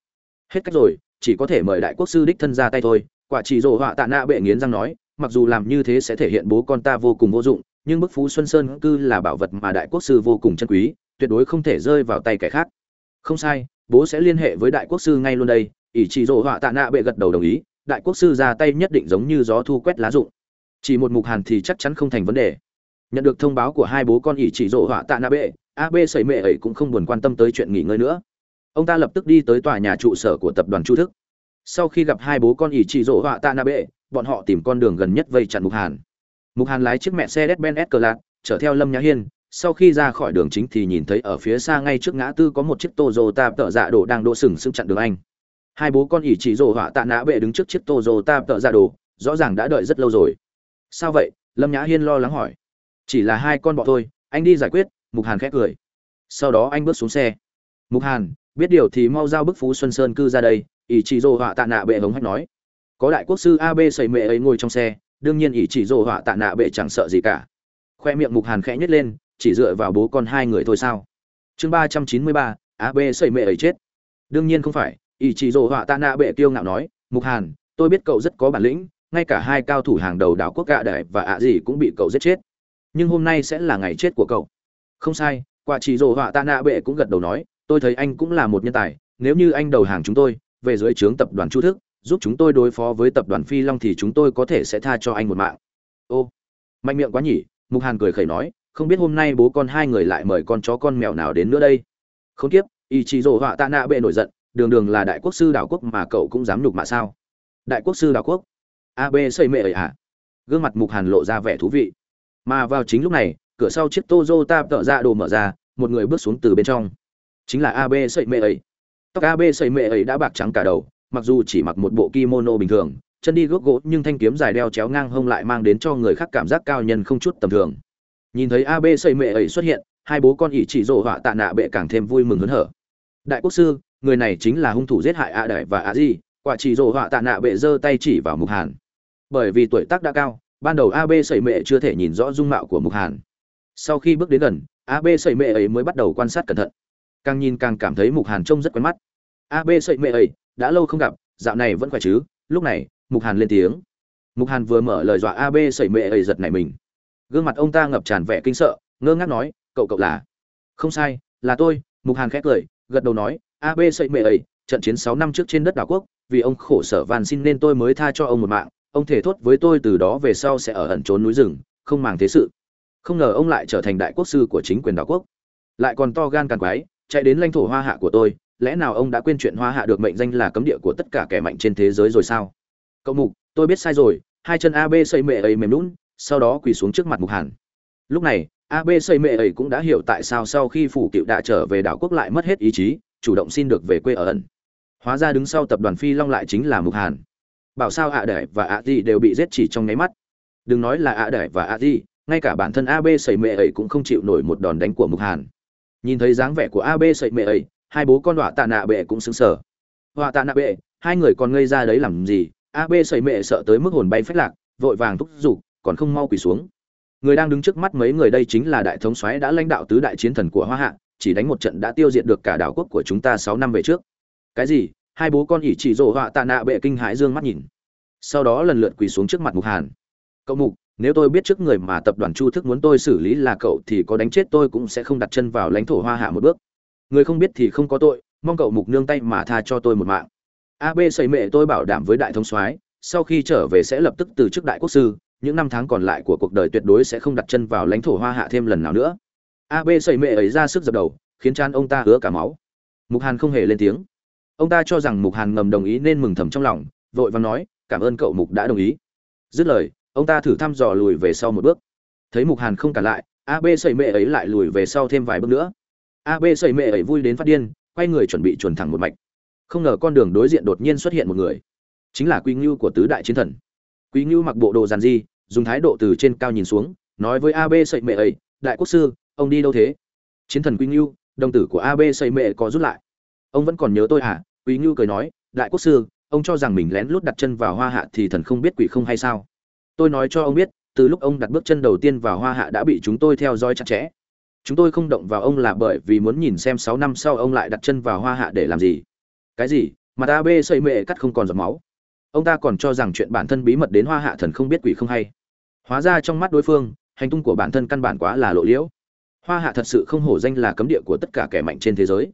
Hết cách rồi, chỉ có thể mời đại quốc sư đích thân ra tay thôi, quả chỉ dỗ họa tạ nạ bệ nghiến răng nói mặc dù làm như thế sẽ thể hiện bố con ta vô cùng vô dụng, nhưng bức phú xuân sơn cư là bảo vật mà đại quốc sư vô cùng chân quý, tuyệt đối không thể rơi vào tay kẻ khác. Không sai, bố sẽ liên hệ với đại quốc sư ngay luôn đây, ỷ chỉ rộ họa tạ nạ bệ gật đầu đồng ý, đại quốc sư ra tay nhất định giống như gió thu quét lá rụng. Chỉ một mục hàn thì chắc chắn không thành vấn đề. Nhận được thông báo của hai bố con ỷ chỉ rộ họa tạ na bệ ab sẩy mệ ấy cũng không buồn quan tâm tới chuyện nghỉ ngơi nữa. Ông ta lập tức đi tới tòa nhà trụ sở của tập đoàn chu thức. Sau khi gặp hai bố con ỷ chỉ rộ họa tạ na bệ bọn họ tìm con đường gần nhất vây chặn mục hàn. Mục hàn lái chiếc mẹ xe đét ben s cờ lạc chở theo lâm nhã hiên, sau khi ra khỏi đường chính thì nhìn thấy ở phía xa ngay trước ngã tư có một chiếc Toyota tợ dạ đổ đang đỗ sừng sững chặn đường anh. Hai bố con ỷ chỉ rồ họa tạ nã bệ đứng trước chiếc Toyota tợ dạ đồ, rõ ràng đã đợi rất lâu rồi. Sao vậy? Lâm nhã hiên lo lắng hỏi. Chỉ là hai con bọ thôi, anh đi giải quyết, mục hàn khét cười. Sau đó anh bước xuống xe. Mục hàn, biết điều thì mau giao bức phú xuân sơn cư ra đây, ỷ chỉ rồ họa tạ nạ bệ hống hách nói có đại quốc sư ab xây mệ ấy ngồi trong xe, đương nhiên ỷ chỉ rồ họa tạ nạ bệ chẳng sợ gì cả. Khoe miệng mục hàn khẽ nhếch lên, chỉ dựa vào bố con hai người thôi sao? Chương ba trăm chín mươi ba ab xây mệ ấy chết. Đương nhiên không phải, ỷ chỉ rồ họa tạ nạ bệ kiêu ngạo nói, mục hàn, tôi biết cậu rất có bản lĩnh, ngay cả hai cao thủ hàng đầu đảo quốc gạ đại và ạ gì cũng bị cậu giết chết. Nhưng hôm nay sẽ là ngày chết của cậu. Không sai, quả chỉ rồ họa tạ nạ bệ cũng gật đầu nói, tôi thấy anh cũng là một nhân tài, nếu như anh đầu hàng chúng tôi, về dưới trướng tập đoàn chu thức giúp chúng tôi đối phó với tập đoàn phi long thì chúng tôi có thể sẽ tha cho anh một mạng. Ô, mạnh miệng quá nhỉ, mục hàn cười khẩy nói, không biết hôm nay bố con hai người lại mời con chó con mèo nào đến nữa đây? Không tiếp, ý chí rồ họa tạ nạ bệ nổi giận, đường đường là đại quốc sư đảo quốc mà cậu cũng dám nhục mà sao? Đại quốc sư đảo quốc? Ab xây mệ ấy à? Gương mặt mục hàn lộ ra vẻ thú vị. Mà vào chính lúc này, cửa sau chiếc Toyota tợ ra đồ mở ra, một người bước xuống từ bên trong. Chính là ab xây mệ ấy. Tóc ab xây mệ ấy đã bạc trắng cả đầu mặc dù chỉ mặc một bộ kimono bình thường, chân đi gốc gỗ nhưng thanh kiếm dài đeo chéo ngang hông lại mang đến cho người khác cảm giác cao nhân không chút tầm thường. Nhìn thấy ab xây mệ ấy xuất hiện, hai bố con ỷ chỉ rộ họa tạ nạ bệ càng thêm vui mừng hớn hở. Đại quốc sư, người này chính là hung thủ giết hại a đại và a di, quả chỉ rộ họa tạ nạ bệ giơ tay chỉ vào mục hàn. Bởi vì tuổi tác đã cao, ban đầu ab sẩy mệ chưa thể nhìn rõ dung mạo của mục hàn. Sau khi bước đến gần ab sẩy mệ ấy mới bắt đầu quan sát cẩn thận. Càng nhìn càng cảm thấy mục hàn trông rất quen mắt ab sậy mê ấy, đã lâu không gặp, dạo này vẫn khỏe chứ? Lúc này, mục hàn lên tiếng. Mục hàn vừa mở lời dọa ab sậy mê ấy giật nảy mình. Gương mặt ông ta ngập tràn vẻ kinh sợ, ngơ ngác nói, cậu cậu là? Không sai, là tôi. Mục hàn khẽ cười, gật đầu nói ab sậy mê ấy, trận chiến sáu năm trước trên đất đảo quốc, vì ông khổ sở van xin nên tôi mới tha cho ông một mạng. Ông thể thốt với tôi từ đó về sau sẽ ở ẩn trốn núi rừng, không màng thế sự. Không ngờ ông lại trở thành đại quốc sư của chính quyền đảo quốc. Lại còn to gan càng quái, chạy đến lãnh thổ hoa hạ của tôi lẽ nào ông đã quên chuyện hoa hạ được mệnh danh là cấm địa của tất cả kẻ mạnh trên thế giới rồi sao? Cậu mục, tôi biết sai rồi, hai chân ab xây mệ ấy mềm lún sau đó quỳ xuống trước mặt mục hàn. Lúc này ab xây mệ ấy cũng đã hiểu tại sao sau khi phủ cựu đã trở về đảo quốc lại mất hết ý chí, chủ động xin được về quê ở ẩn. Hóa ra đứng sau tập đoàn phi long lại chính là mục hàn. Bảo sao ạ à và ạ à đều bị giết chỉ trong nháy mắt. Đừng nói là ạ à và ạ di, ngay cả bản thân ab sẩy mệ ấy cũng không chịu nổi một đòn đánh của mục hàn. Nhìn thấy dáng vẻ của ab sẩy mệ ấy hai bố con họa tạ nạ bệ cũng xứng sờ họa tạ nạ bệ, hai người còn ngây ra đấy làm gì? Ab sẩy mệ sợ tới mức hồn bay phách lạc, vội vàng thúc giục, còn không mau quỳ xuống. Người đang đứng trước mắt mấy người đây chính là đại thống soái đã lãnh đạo tứ đại chiến thần của hoa hạ, chỉ đánh một trận đã tiêu diệt được cả đảo quốc của chúng ta sáu năm về trước. Cái gì? Hai bố con ỷ chỉ rộ họa tạ nạ bệ kinh hãi dương mắt nhìn. Sau đó lần lượt quỳ xuống trước mặt mục hàn. Cậu mục, nếu tôi biết trước người mà tập đoàn chu thức muốn tôi xử lý là cậu thì có đánh chết tôi cũng sẽ không đặt chân vào lãnh thổ hoa hạ một bước người không biết thì không có tội, mong cậu mục nương tay mà tha cho tôi một mạng. Ab xây mệ tôi bảo đảm với đại thống soái, sau khi trở về sẽ lập tức từ chức đại quốc sư, những năm tháng còn lại của cuộc đời tuyệt đối sẽ không đặt chân vào lãnh thổ hoa hạ thêm lần nào nữa. Ab xây mệ ấy ra sức dập đầu, khiến chan ông ta hứa cả máu. Mục hàn không hề lên tiếng. Ông ta cho rằng mục hàn ngầm đồng ý nên mừng thầm trong lòng, vội vàng nói, cảm ơn cậu mục đã đồng ý. Dứt lời, ông ta thử thăm dò lùi về sau một bước. Thấy mục hàn không cả lại ab xây mệ ấy lại lùi về sau thêm vài bước nữa ab xây mệ ấy vui đến phát điên, quay người chuẩn bị chuẩn thẳng một mạch. Không ngờ con đường đối diện đột nhiên xuất hiện một người. Chính là quy ngưu của tứ đại chiến thần. Quý ngưu mặc bộ đồ giàn di dùng thái độ từ trên cao nhìn xuống, nói với ab xây mệ ấy, đại quốc sư, ông đi đâu thế? Chiến thần quý ngưu, đồng tử của ab xây mệ có rút lại. Ông vẫn còn nhớ tôi à quý ngưu cười nói, đại quốc sư, ông cho rằng mình lén lút đặt chân vào hoa hạ thì thần không biết quỷ không hay sao? Tôi nói cho ông biết, từ lúc ông đặt bước chân đầu tiên vào hoa hạ đã bị chúng tôi theo dõi chặt chẽ chúng tôi không động vào ông là bởi vì muốn nhìn xem sáu năm sau ông lại đặt chân vào hoa hạ để làm gì. Cái gì? Mà ta bê xây mệ cắt không còn giọt máu. Ông ta còn cho rằng chuyện bản thân bí mật đến hoa hạ thần không biết quỷ không hay. Hóa ra trong mắt đối phương, hành tung của bản thân căn bản quá là lộ liễu. Hoa hạ thật sự không hổ danh là cấm địa của tất cả kẻ mạnh trên thế giới.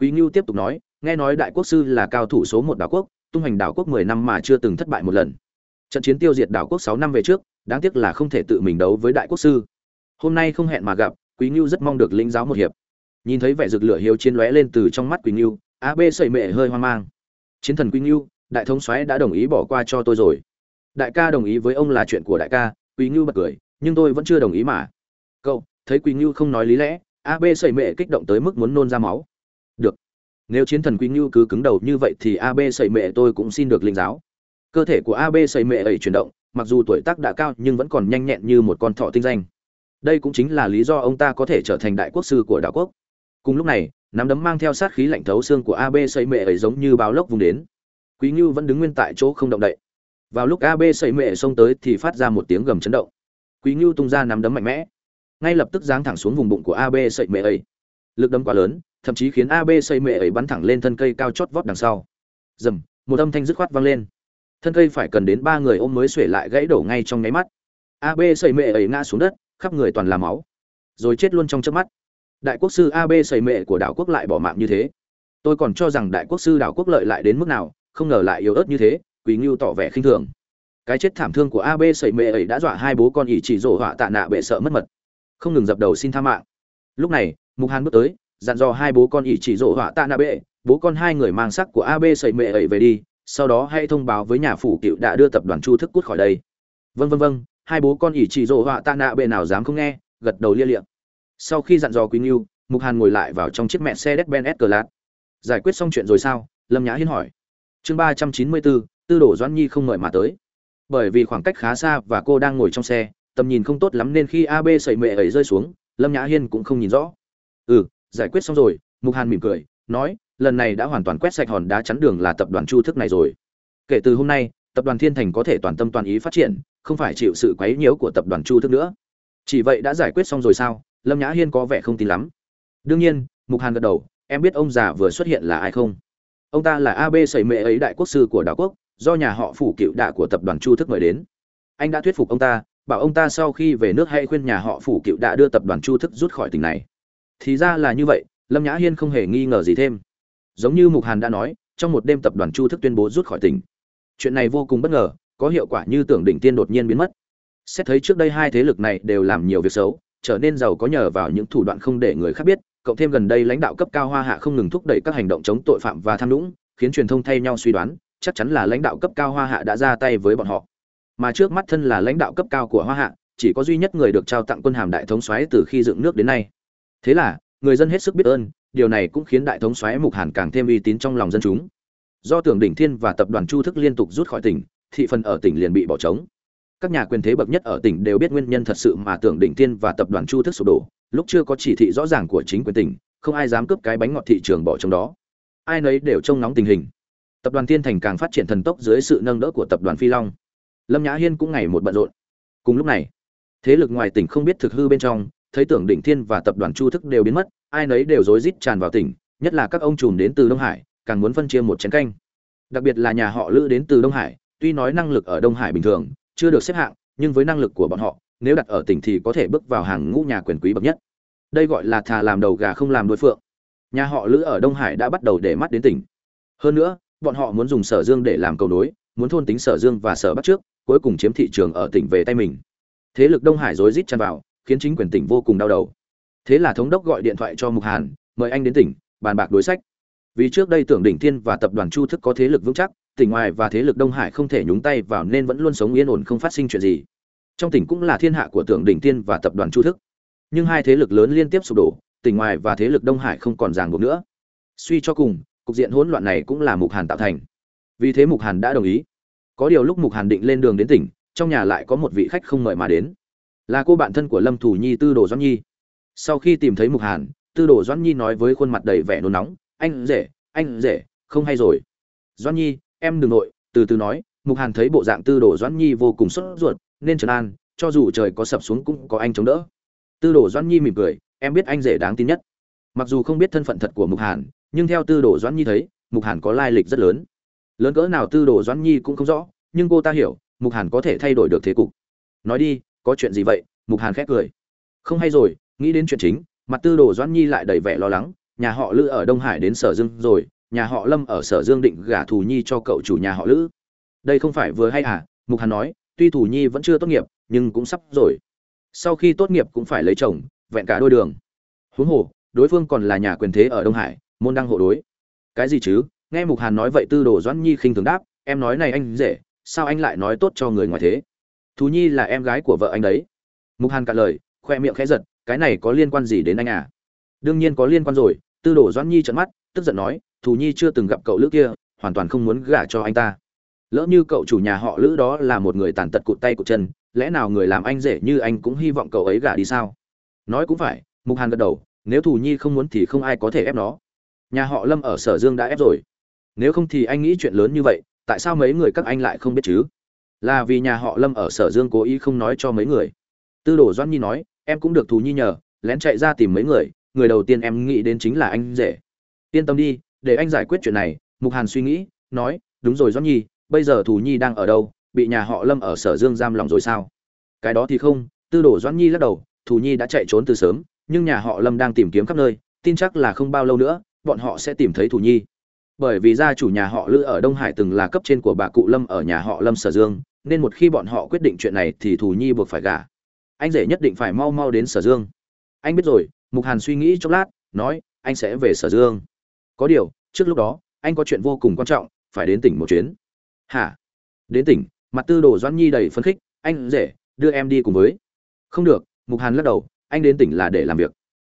Quý ngưu tiếp tục nói, nghe nói đại quốc sư là cao thủ số một đảo quốc, tung hành đảo quốc mười năm mà chưa từng thất bại một lần. Trận chiến tiêu diệt đảo quốc sáu năm về trước, đáng tiếc là không thể tự mình đấu với đại quốc sư. Hôm nay không hẹn mà gặp quý ngưu rất mong được lĩnh giáo một hiệp. Nhìn thấy vẻ rực lửa hiếu chiến lóe lên từ trong mắt quý ngưu ab sẩy mệ hơi hoang mang. Chiến thần quý ngưu đại thống soái đã đồng ý bỏ qua cho tôi rồi. Đại ca đồng ý với ông là chuyện của đại ca, quý ngưu bật cười, nhưng tôi vẫn chưa đồng ý mà. Cậu, thấy quý ngưu không nói lý lẽ ab sẩy mệ kích động tới mức muốn nôn ra máu. Được. Nếu chiến thần quý ngưu cứ cứng đầu như vậy thì ab sẩy mệ tôi cũng xin được linh giáo. Cơ thể của ab sẩy mệ ấy chuyển động, mặc dù tuổi tác đã cao nhưng vẫn còn nhanh nhẹn như một con thọ tinh danh đây cũng chính là lý do ông ta có thể trở thành đại quốc sư của đảo quốc. Cùng lúc này, nắm đấm mang theo sát khí lạnh thấu xương của ab sẩy mệ ấy giống như báo lốc vùng đến. Quý ngưu vẫn đứng nguyên tại chỗ không động đậy. Vào lúc ab sẩy mệ xông tới thì phát ra một tiếng gầm chấn động. Quý ngưu tung ra nắm đấm mạnh mẽ. Ngay lập tức giáng thẳng xuống vùng bụng của ab sẩy mệ ấy. Lực đấm quá lớn, thậm chí khiến ab sẩy mệ ấy bắn thẳng lên thân cây cao chót vót đằng sau. Dầm một âm thanh dứt khoát vang lên. Thân cây phải cần đến ba người ôm mới xuể lại gãy đổ ngay trong nháy mắt. Ab sẩy mệ ấy ngã xuống đất khắp người toàn là máu. Rồi chết luôn trong chớp mắt. Đại quốc sư ab sẩy mệ của đảo quốc lại bỏ mạng như thế. Tôi còn cho rằng đại quốc sư đảo quốc lợi lại đến mức nào, không ngờ lại yếu ớt như thế quý ngưu tỏ vẻ khinh thường. Cái chết thảm thương của ab sẩy mệ ấy đã dọa hai bố con ỷ chỉ rổ họa tạ nạ bệ sợ mất mật. Không ngừng dập đầu xin tha mạng. Lúc này, mục hàn bước tới, dặn dò hai bố con ỷ chỉ rổ họa tạ nạ bệ, bố con hai người mang sắc của ab sẩy mệ ấy về đi, sau đó hãy thông báo với nhà phủ cựu đã đưa tập đoàn chu thức cút khỏi đây. Vân vân vân hai bố con ỷ chỉ rồ họa tạ nạ bệ nào dám không nghe, gật đầu lia liệm sau khi dặn dò quý ngưu mục hàn ngồi lại vào trong chiếc mẹ xe đét ben s cờ lạt giải quyết xong chuyện rồi sao? Lâm nhã hiên hỏi. Chương ba trăm chín mươi bốn, tư đồ doãn nhi không ngợi mà tới. Bởi vì khoảng cách khá xa và cô đang ngồi trong xe, tầm nhìn không tốt lắm nên khi ab sẩy mệ ấy rơi xuống, lâm nhã hiên cũng không nhìn rõ. Ừ giải quyết xong rồi, mục hàn mỉm cười, nói, lần này đã hoàn toàn quét sạch hòn đá chắn đường là tập đoàn chu thức này rồi. Kể từ hôm nay tập đoàn thiên thành có thể toàn tâm toàn ý phát triển, không phải chịu sự quấy nhiễu của tập đoàn chu thức nữa. Chỉ vậy đã giải quyết xong rồi sao? Lâm nhã hiên có vẻ không tin lắm. Đương nhiên, mục hàn gật đầu, em biết ông già vừa xuất hiện là ai không? Ông ta là ab Sầy mệ ấy đại quốc sư của đảo quốc, do nhà họ phủ cựu đạ của tập đoàn chu thức mời đến. Anh đã thuyết phục ông ta, bảo ông ta sau khi về nước hãy khuyên nhà họ phủ cựu đạ đưa tập đoàn chu thức rút khỏi tỉnh này. Thì ra là như vậy, lâm nhã hiên không hề nghi ngờ gì thêm. Giống như mục hàn đã nói, trong một đêm tập đoàn chu thức tuyên bố rút khỏi tỉnh chuyện này vô cùng bất ngờ, có hiệu quả như tưởng đỉnh tiên đột nhiên biến mất. Xét thấy trước đây hai thế lực này đều làm nhiều việc xấu, trở nên giàu có nhờ vào những thủ đoạn không để người khác biết, cộng thêm gần đây lãnh đạo cấp cao hoa hạ không ngừng thúc đẩy các hành động chống tội phạm và tham nhũng, khiến truyền thông thay nhau suy đoán, chắc chắn là lãnh đạo cấp cao hoa hạ đã ra tay với bọn họ. Mà trước mắt thân là lãnh đạo cấp cao của hoa hạ, chỉ có duy nhất người được trao tặng quân hàm đại thống soái từ khi dựng nước đến nay. Thế là, người dân hết sức biết ơn, điều này cũng khiến đại thống soái mục hàn càng thêm uy tín trong lòng dân chúng do tưởng đỉnh thiên và tập đoàn chu thức liên tục rút khỏi tỉnh, thị phần ở tỉnh liền bị bỏ trống. Các nhà quyền thế bậc nhất ở tỉnh đều biết nguyên nhân thật sự mà tưởng đỉnh thiên và tập đoàn chu thức sụp đổ. Lúc chưa có chỉ thị rõ ràng của chính quyền tỉnh, không ai dám cướp cái bánh ngọt thị trường bỏ trong đó. Ai nấy đều trông nóng tình hình. Tập đoàn thiên thành càng phát triển thần tốc dưới sự nâng đỡ của tập đoàn phi long. Lâm nhã hiên cũng ngày một bận rộn. Cùng lúc này, thế lực ngoài tỉnh không biết thực hư bên trong, thấy tưởng đỉnh thiên và tập đoàn chu thức đều biến mất, ai nấy đều rối rít tràn vào tỉnh, nhất là các ông trùm đến từ đông hải càng muốn phân chia một chén canh. Đặc biệt là nhà họ lữ đến từ đông hải, tuy nói năng lực ở đông hải bình thường, chưa được xếp hạng, nhưng với năng lực của bọn họ, nếu đặt ở tỉnh thì có thể bước vào hàng ngũ nhà quyền quý bậc nhất. Đây gọi là thà làm đầu gà không làm đối phượng. Nhà họ lữ ở đông hải đã bắt đầu để mắt đến tỉnh. Hơn nữa, bọn họ muốn dùng sở dương để làm cầu nối, muốn thôn tính sở dương và sở bắc trước, cuối cùng chiếm thị trường ở tỉnh về tay mình. Thế lực đông hải rối rít chăn vào, khiến chính quyền tỉnh vô cùng đau đầu. Thế là thống đốc gọi điện thoại cho mục hàn, mời anh đến tỉnh, bàn bạc đối sách vì trước đây tưởng đỉnh thiên và tập đoàn chu thức có thế lực vững chắc, tỉnh ngoài và thế lực đông hải không thể nhúng tay vào nên vẫn luôn sống yên ổn không phát sinh chuyện gì. Trong tỉnh cũng là thiên hạ của tưởng đỉnh thiên và tập đoàn chu thức. Nhưng hai thế lực lớn liên tiếp sụp đổ, tỉnh ngoài và thế lực đông hải không còn ràng buộc nữa. Suy cho cùng, cục diện hỗn loạn này cũng là mục hàn tạo thành. Vì thế mục hàn đã đồng ý. Có điều lúc mục hàn định lên đường đến tỉnh, trong nhà lại có một vị khách không mời mà đến. Là cô bạn thân của lâm thủ nhi tư đồ doãn nhi. Sau khi tìm thấy mục hàn, tư đồ doãn nhi nói với khuôn mặt đầy vẻ nôn nóng anh rể anh rể không hay rồi. Doãn nhi, em đừng nội, từ từ nói, mục hàn thấy bộ dạng tư đồ doãn nhi vô cùng sốt ruột, nên trấn an, cho dù trời có sập xuống cũng có anh chống đỡ. Tư đồ doãn nhi mỉm cười, em biết anh rể đáng tin nhất. Mặc dù không biết thân phận thật của mục hàn, nhưng theo tư đồ doãn nhi thấy, mục hàn có lai lịch rất lớn. Lớn cỡ nào tư đồ doãn nhi cũng không rõ, nhưng cô ta hiểu, mục hàn có thể thay đổi được thế cục. Nói đi, có chuyện gì vậy? Mục hàn khét cười. Không hay rồi, nghĩ đến chuyện chính, mặt tư đồ doãn nhi lại đầy vẻ lo lắng nhà họ lữ ở đông hải đến sở dương rồi, nhà họ lâm ở sở dương định gả thù nhi cho cậu chủ nhà họ lữ. Đây không phải vừa hay à mục hàn nói, tuy thù nhi vẫn chưa tốt nghiệp, nhưng cũng sắp rồi. Sau khi tốt nghiệp cũng phải lấy chồng, vẹn cả đôi đường. Huống hồ, đối phương còn là nhà quyền thế ở đông hải, môn đăng hộ đối. Cái gì chứ? Nghe mục hàn nói vậy tư đồ doãn nhi khinh thường đáp, em nói này anh dễ, sao anh lại nói tốt cho người ngoài thế? Thú nhi là em gái của vợ anh đấy. Mục hàn cạn lời, khoe miệng khẽ giật, cái này có liên quan gì đến anh à? Đương nhiên có liên quan rồi tư đồ doãn nhi trợn mắt, tức giận nói, thù nhi chưa từng gặp cậu lữ kia, hoàn toàn không muốn gả cho anh ta. Lỡ như cậu chủ nhà họ lữ đó là một người tàn tật cụt tay cụt chân, lẽ nào người làm anh rể như anh cũng hy vọng cậu ấy gả đi sao? Nói cũng phải, mục hàn gật đầu, nếu thù nhi không muốn thì không ai có thể ép nó. Nhà họ lâm ở sở dương đã ép rồi. Nếu không thì anh nghĩ chuyện lớn như vậy, tại sao mấy người các anh lại không biết chứ? Là vì nhà họ lâm ở sở dương cố ý không nói cho mấy người. Tư đồ doan nhi nói, em cũng được thù nhi nhờ, lén chạy ra tìm mấy người người đầu tiên em nghĩ đến chính là anh rể. Yên tâm đi, để anh giải quyết chuyện này, mục hàn suy nghĩ, nói, đúng rồi Doãn nhi, bây giờ thù nhi đang ở đâu? Bị nhà họ lâm ở sở dương giam lòng rồi sao? Cái đó thì không, tư đồ Doãn nhi lắc đầu, thù nhi đã chạy trốn từ sớm, nhưng nhà họ lâm đang tìm kiếm khắp nơi, tin chắc là không bao lâu nữa, bọn họ sẽ tìm thấy thù nhi. Bởi vì gia chủ nhà họ lữ ở đông hải từng là cấp trên của bà cụ lâm ở nhà họ lâm sở dương, nên một khi bọn họ quyết định chuyện này thì thù nhi buộc phải gả. Anh rể nhất định phải mau mau đến sở dương. Anh biết rồi mục hàn suy nghĩ chốc lát, nói, anh sẽ về sở dương. Có điều, trước lúc đó, anh có chuyện vô cùng quan trọng, phải đến tỉnh một chuyến. Hả? Đến tỉnh. Mặt tư đồ doãn nhi đầy phấn khích, anh rể đưa em đi cùng với. Không được. Mục hàn lắc đầu, anh đến tỉnh là để làm việc.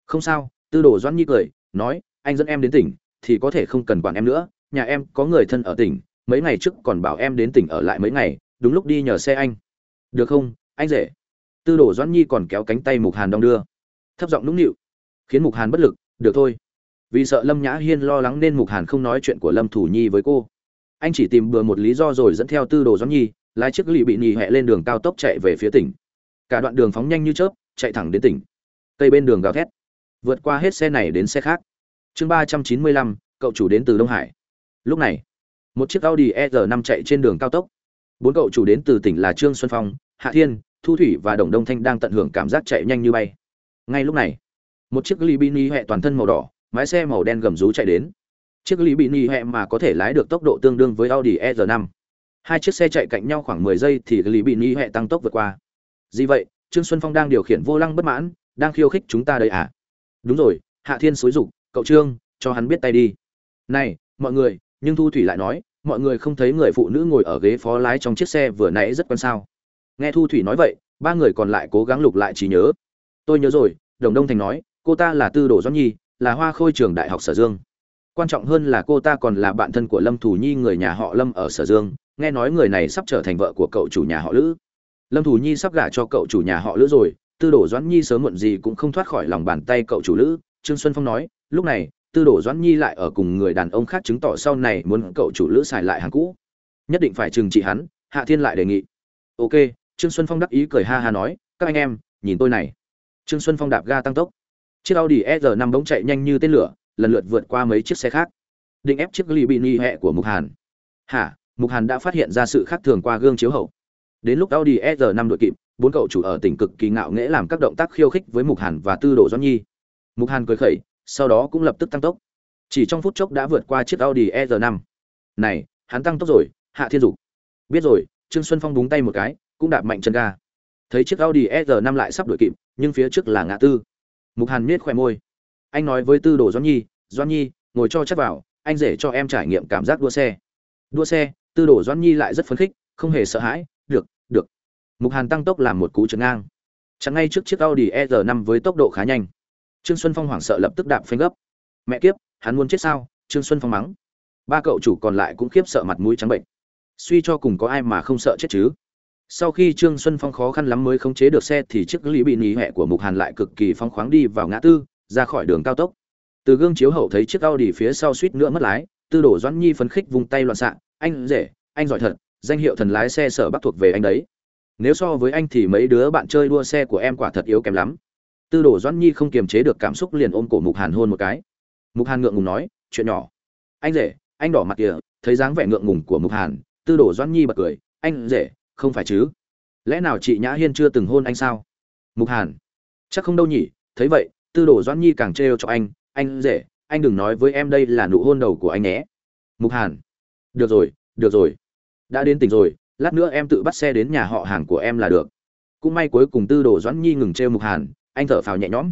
Không sao. Tư đồ doãn nhi cười, nói, anh dẫn em đến tỉnh, thì có thể không cần quản em nữa. Nhà em có người thân ở tỉnh, mấy ngày trước còn bảo em đến tỉnh ở lại mấy ngày, đúng lúc đi nhờ xe anh. Được không? Anh rể tư đồ doãn nhi còn kéo cánh tay mục hàn đong đưa thấp giọng nũng nịu. Khiến mục hàn bất lực, được thôi. Vì sợ lâm nhã hiên lo lắng nên mục hàn không nói chuyện của lâm thủ nhi với cô. Anh chỉ tìm bừa một lý do rồi dẫn theo tư đồ doãn nhi, lái chiếc lì bị nhì hẹ lên đường cao tốc chạy về phía tỉnh. Cả đoạn đường phóng nhanh như chớp, chạy thẳng đến tỉnh. Cây bên đường gào thét. Vượt qua hết xe này đến xe khác. Chương ba trăm chín mươi lăm, cậu chủ đến từ đông hải. Lúc này, một chiếc audi e r 5 chạy trên đường cao tốc. Bốn cậu chủ đến từ tỉnh là trương xuân phong, hạ thiên, thu thủy và đồng đông thanh đang tận hưởng cảm giác chạy nhanh như bay ngay lúc này, một chiếc libini hẹ toàn thân màu đỏ, mái xe màu đen gầm rú chạy đến. Chiếc libini hẹ mà có thể lái được tốc độ tương đương với audi e r 5 hai chiếc xe chạy cạnh nhau khoảng 10 giây thì libini hẹ tăng tốc vượt qua. Gì vậy? Trương xuân phong đang điều khiển vô lăng bất mãn, đang khiêu khích chúng ta đây à? Đúng rồi, hạ thiên xối rục cậu trương, cho hắn biết tay đi. Này, mọi người, nhưng thu thủy lại nói, mọi người không thấy người phụ nữ ngồi ở ghế phó lái trong chiếc xe vừa nãy rất quan sao? Nghe thu thủy nói vậy, ba người còn lại cố gắng lục lại trí nhớ tôi nhớ rồi, đồng đông thành nói, cô ta là tư đồ doãn nhi, là hoa khôi trường đại học sở dương. Quan trọng hơn là cô ta còn là bạn thân của lâm thủ nhi, người nhà họ lâm ở sở dương. Nghe nói người này sắp trở thành vợ của cậu chủ nhà họ lữ. Lâm thủ nhi sắp gả cho cậu chủ nhà họ lữ rồi, tư đồ doãn nhi sớm muộn gì cũng không thoát khỏi lòng bàn tay cậu chủ lữ. Trương xuân phong nói, lúc này, tư đồ doãn nhi lại ở cùng người đàn ông khác chứng tỏ sau này muốn cậu chủ lữ xài lại hàng cũ. Nhất định phải trừng trị hắn, hạ thiên lại đề nghị. Ok, trương xuân phong đắc ý cười ha ha nói, các anh em, nhìn tôi này trương xuân phong đạp ga tăng tốc. Chiếc audi e r 5 bỗng chạy nhanh như tên lửa, lần lượt vượt qua mấy chiếc xe khác. Định ép chiếc Libini hẹ của mục hàn. Hả? Mục hàn đã phát hiện ra sự khác thường qua gương chiếu hậu. Đến lúc audi e r 5 đội kịp, bốn cậu chủ ở tỉnh cực kỳ ngạo nghễ làm các động tác khiêu khích với mục hàn và tư đồ doãn nhi. Mục hàn cười khẩy, sau đó cũng lập tức tăng tốc. Chỉ trong phút chốc đã vượt qua chiếc audi e r 5 này, hắn tăng tốc rồi, hạ thiên dục. Biết rồi, trương xuân phong búng tay một cái, cũng đạp mạnh chân ga thấy chiếc audi e r 5 lại sắp đuổi kịp, nhưng phía trước là ngã tư. Mục hàn miết khỏe môi. Anh nói với tư đồ doãn nhi doãn nhi, ngồi cho chắc vào, anh rể cho em trải nghiệm cảm giác đua xe. Đua xe, tư đồ doãn nhi lại rất phấn khích, không hề sợ hãi, được được. Mục hàn tăng tốc làm một cú trượt ngang. Chẳng ngay trước chiếc audi e r 5 với tốc độ khá nhanh. Trương xuân phong hoảng sợ lập tức đạp phanh gấp. Mẹ kiếp, hắn muốn chết sao? Trương xuân phong mắng. Ba cậu chủ còn lại cũng khiếp sợ mặt mũi trắng bệnh. Suy cho cùng có ai mà không sợ chết chứ? Sau khi trương xuân phong khó khăn lắm mới khống chế được xe thì chiếc lý bị nhì hẹ của mục hàn lại cực kỳ phong khoáng đi vào ngã tư, ra khỏi đường cao tốc. Từ gương chiếu hậu thấy chiếc Audi phía sau suýt nữa mất lái, tư đổ doãn nhi phấn khích vung tay loạn xạ, anh rể, anh giỏi thật, danh hiệu thần lái xe sở bắc thuộc về anh đấy. Nếu so với anh thì mấy đứa bạn chơi đua xe của em quả thật yếu kém lắm. Tư đổ doãn nhi không kiềm chế được cảm xúc liền ôm cổ mục hàn hôn một cái. Mục hàn ngượng ngùng nói, chuyện nhỏ. Anh rể, anh đỏ mặt kìa, thấy dáng vẻ ngượng ngùng của mục hàn. Tư đổ doãn nhi bật cười, anh rể không phải chứ? Lẽ nào chị nhã hiên chưa từng hôn anh sao? Mục hàn. Chắc không đâu nhỉ, thấy vậy, tư đồ doãn nhi càng trêu cho anh anh rể anh đừng nói với em đây là nụ hôn đầu của anh nhé. Mục hàn. Được rồi được rồi. Đã đến tỉnh rồi, lát nữa em tự bắt xe đến nhà họ hàng của em là được. Cũng may cuối cùng tư đồ doãn nhi ngừng trêu mục hàn, anh thở phào nhẹ nhõm.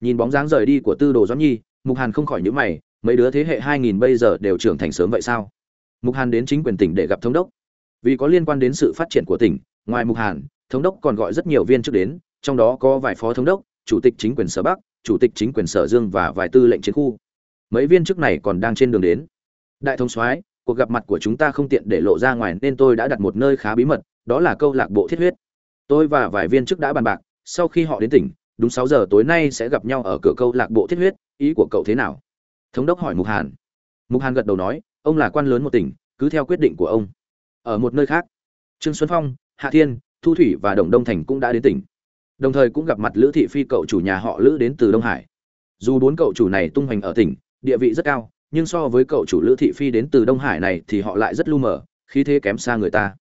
Nhìn bóng dáng rời đi của tư đồ doãn nhi, mục hàn không khỏi nhữ mày, mấy đứa thế hệ hai nghìn bây giờ đều trưởng thành sớm vậy sao? Mục hàn đến chính quyền tỉnh để gặp thống đốc vì có liên quan đến sự phát triển của tỉnh, ngoài mục hàn, thống đốc còn gọi rất nhiều viên chức đến, trong đó có vài phó thống đốc, chủ tịch chính quyền sở bắc, chủ tịch chính quyền sở dương và vài tư lệnh chiến khu. Mấy viên chức này còn đang trên đường đến. Đại thống soái, cuộc gặp mặt của chúng ta không tiện để lộ ra ngoài nên tôi đã đặt một nơi khá bí mật, đó là câu lạc bộ thiết huyết. Tôi và vài viên chức đã bàn bạc, sau khi họ đến tỉnh, đúng sáu giờ tối nay sẽ gặp nhau ở cửa câu lạc bộ thiết huyết, ý của cậu thế nào? Thống đốc hỏi mục hàn. Mục hàn gật đầu nói, ông là quan lớn một tỉnh, cứ theo quyết định của ông ở một nơi khác. Trương xuân phong, hạ thiên, thu thủy và đồng đông thành cũng đã đến tỉnh. Đồng thời cũng gặp mặt lữ thị phi cậu chủ nhà họ lữ đến từ đông hải. Dù bốn cậu chủ này tung hoành ở tỉnh, địa vị rất cao, nhưng so với cậu chủ lữ thị phi đến từ đông hải này thì họ lại rất lu mờ, khí thế kém xa người ta.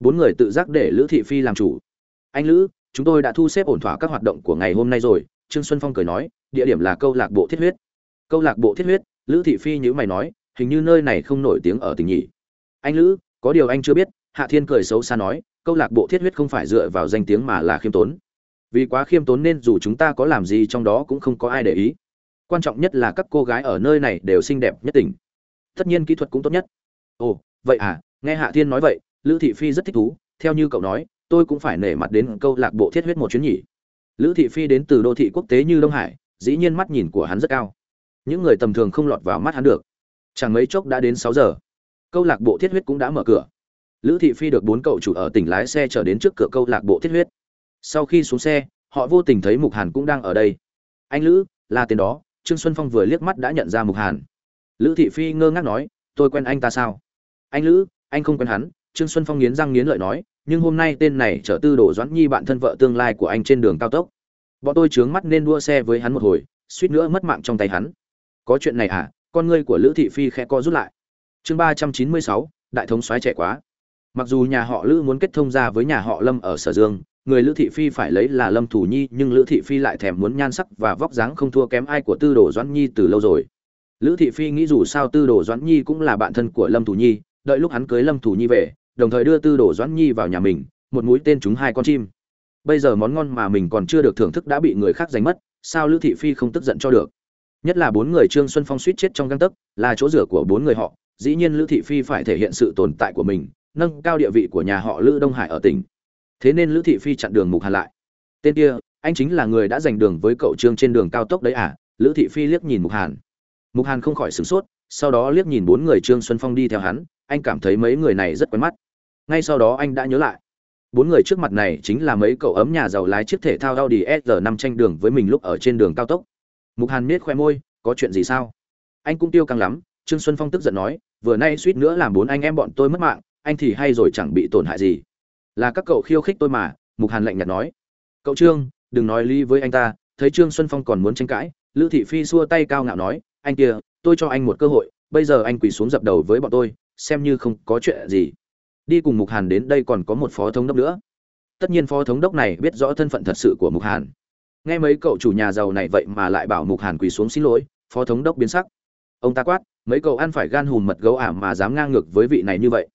Bốn người tự giác để lữ thị phi làm chủ. Anh lữ, chúng tôi đã thu xếp ổn thỏa các hoạt động của ngày hôm nay rồi, trương xuân phong cười nói, địa điểm là câu lạc bộ thiết huyết. Câu lạc bộ thiết huyết? Lữ thị phi nhữ mày nói, hình như nơi này không nổi tiếng ở tỉnh nhỉ. Anh lữ có điều anh chưa biết, hạ thiên cười xấu xa nói, câu lạc bộ thiết huyết không phải dựa vào danh tiếng mà là khiêm tốn. Vì quá khiêm tốn nên dù chúng ta có làm gì trong đó cũng không có ai để ý. Quan trọng nhất là các cô gái ở nơi này đều xinh đẹp nhất tỉnh tất nhiên kỹ thuật cũng tốt nhất. Ồ, vậy à nghe hạ thiên nói vậy, lữ thị phi rất thích thú. Theo như cậu nói, tôi cũng phải nể mặt đến câu lạc bộ thiết huyết một chuyến nhỉ. Lữ thị phi đến từ đô thị quốc tế như đông hải, dĩ nhiên mắt nhìn của hắn rất cao. Những người tầm thường không lọt vào mắt hắn được. Chẳng mấy chốc đã đến sáu giờ câu lạc bộ thiết huyết cũng đã mở cửa. Lữ thị phi được bốn cậu chủ ở tỉnh lái xe chở đến trước cửa câu lạc bộ thiết huyết. Sau khi xuống xe, họ vô tình thấy mục hàn cũng đang ở đây. Anh lữ, là tên đó. Trương xuân phong vừa liếc mắt đã nhận ra mục hàn. Lữ thị phi ngơ ngác nói, tôi quen anh ta sao? Anh lữ, anh không quen hắn. Trương xuân phong nghiến răng nghiến lợi nói, nhưng hôm nay tên này chở tư đồ doãn nhi bạn thân vợ tương lai của anh trên đường cao tốc. Bọn tôi chướng mắt nên đua xe với hắn một hồi, suýt nữa mất mạng trong tay hắn. Có chuyện này à? Con ngươi của lữ thị phi khẽ co rút lại chương ba trăm chín mươi sáu, đại thống soái trẻ quá. Mặc dù nhà họ lữ muốn kết thông ra với nhà họ lâm ở sở dương, người lữ thị phi phải lấy là lâm thủ nhi, nhưng lữ thị phi lại thèm muốn nhan sắc và vóc dáng không thua kém ai của tư đồ doãn nhi từ lâu rồi. Lữ thị phi nghĩ dù sao tư đồ doãn nhi cũng là bạn thân của lâm thủ nhi, đợi lúc hắn cưới lâm thủ nhi về, đồng thời đưa tư đồ doãn nhi vào nhà mình, một mũi tên trúng hai con chim. Bây giờ món ngon mà mình còn chưa được thưởng thức đã bị người khác giành mất, sao lữ thị phi không tức giận cho được? Nhất là bốn người trương xuân phong suýt chết trong găng tấc, là chỗ rửa của bốn người họ dĩ nhiên lữ thị phi phải thể hiện sự tồn tại của mình nâng cao địa vị của nhà họ lữ đông hải ở tỉnh. Thế nên lữ thị phi chặn đường mục hàn lại. Tên kia anh chính là người đã giành đường với cậu trương trên đường cao tốc đấy à? Lữ thị phi liếc nhìn mục hàn. Mục hàn không khỏi sửng sốt sau đó liếc nhìn bốn người trương xuân phong đi theo hắn anh cảm thấy mấy người này rất quen mắt. Ngay sau đó anh đã nhớ lại bốn người trước mặt này chính là mấy cậu ấm nhà giàu lái chiếc thể thao Audi S5 tranh đường với mình lúc ở trên đường cao tốc. Mục Hàn miết khoe môi, có chuyện gì sao? Anh cũng tiêu căng lắm, Trương Xuân Phong tức giận nói, vừa nay suýt nữa làm bốn anh em bọn tôi mất mạng, anh thì hay rồi chẳng bị tổn hại gì. Là các cậu khiêu khích tôi mà, Mục Hàn lạnh nhạt nói. Cậu Trương, đừng nói lý với anh ta, thấy Trương Xuân Phong còn muốn tranh cãi, Lữ Thị Phi xua tay cao ngạo nói, anh kia, tôi cho anh một cơ hội, bây giờ anh quỳ xuống dập đầu với bọn tôi, xem như không có chuyện gì đi cùng mục hàn đến đây còn có một phó thống đốc nữa tất nhiên phó thống đốc này biết rõ thân phận thật sự của mục hàn nghe mấy cậu chủ nhà giàu này vậy mà lại bảo mục hàn quỳ xuống xin lỗi phó thống đốc biến sắc ông ta quát mấy cậu ăn phải gan hùm mật gấu ả mà dám ngang ngược với vị này như vậy.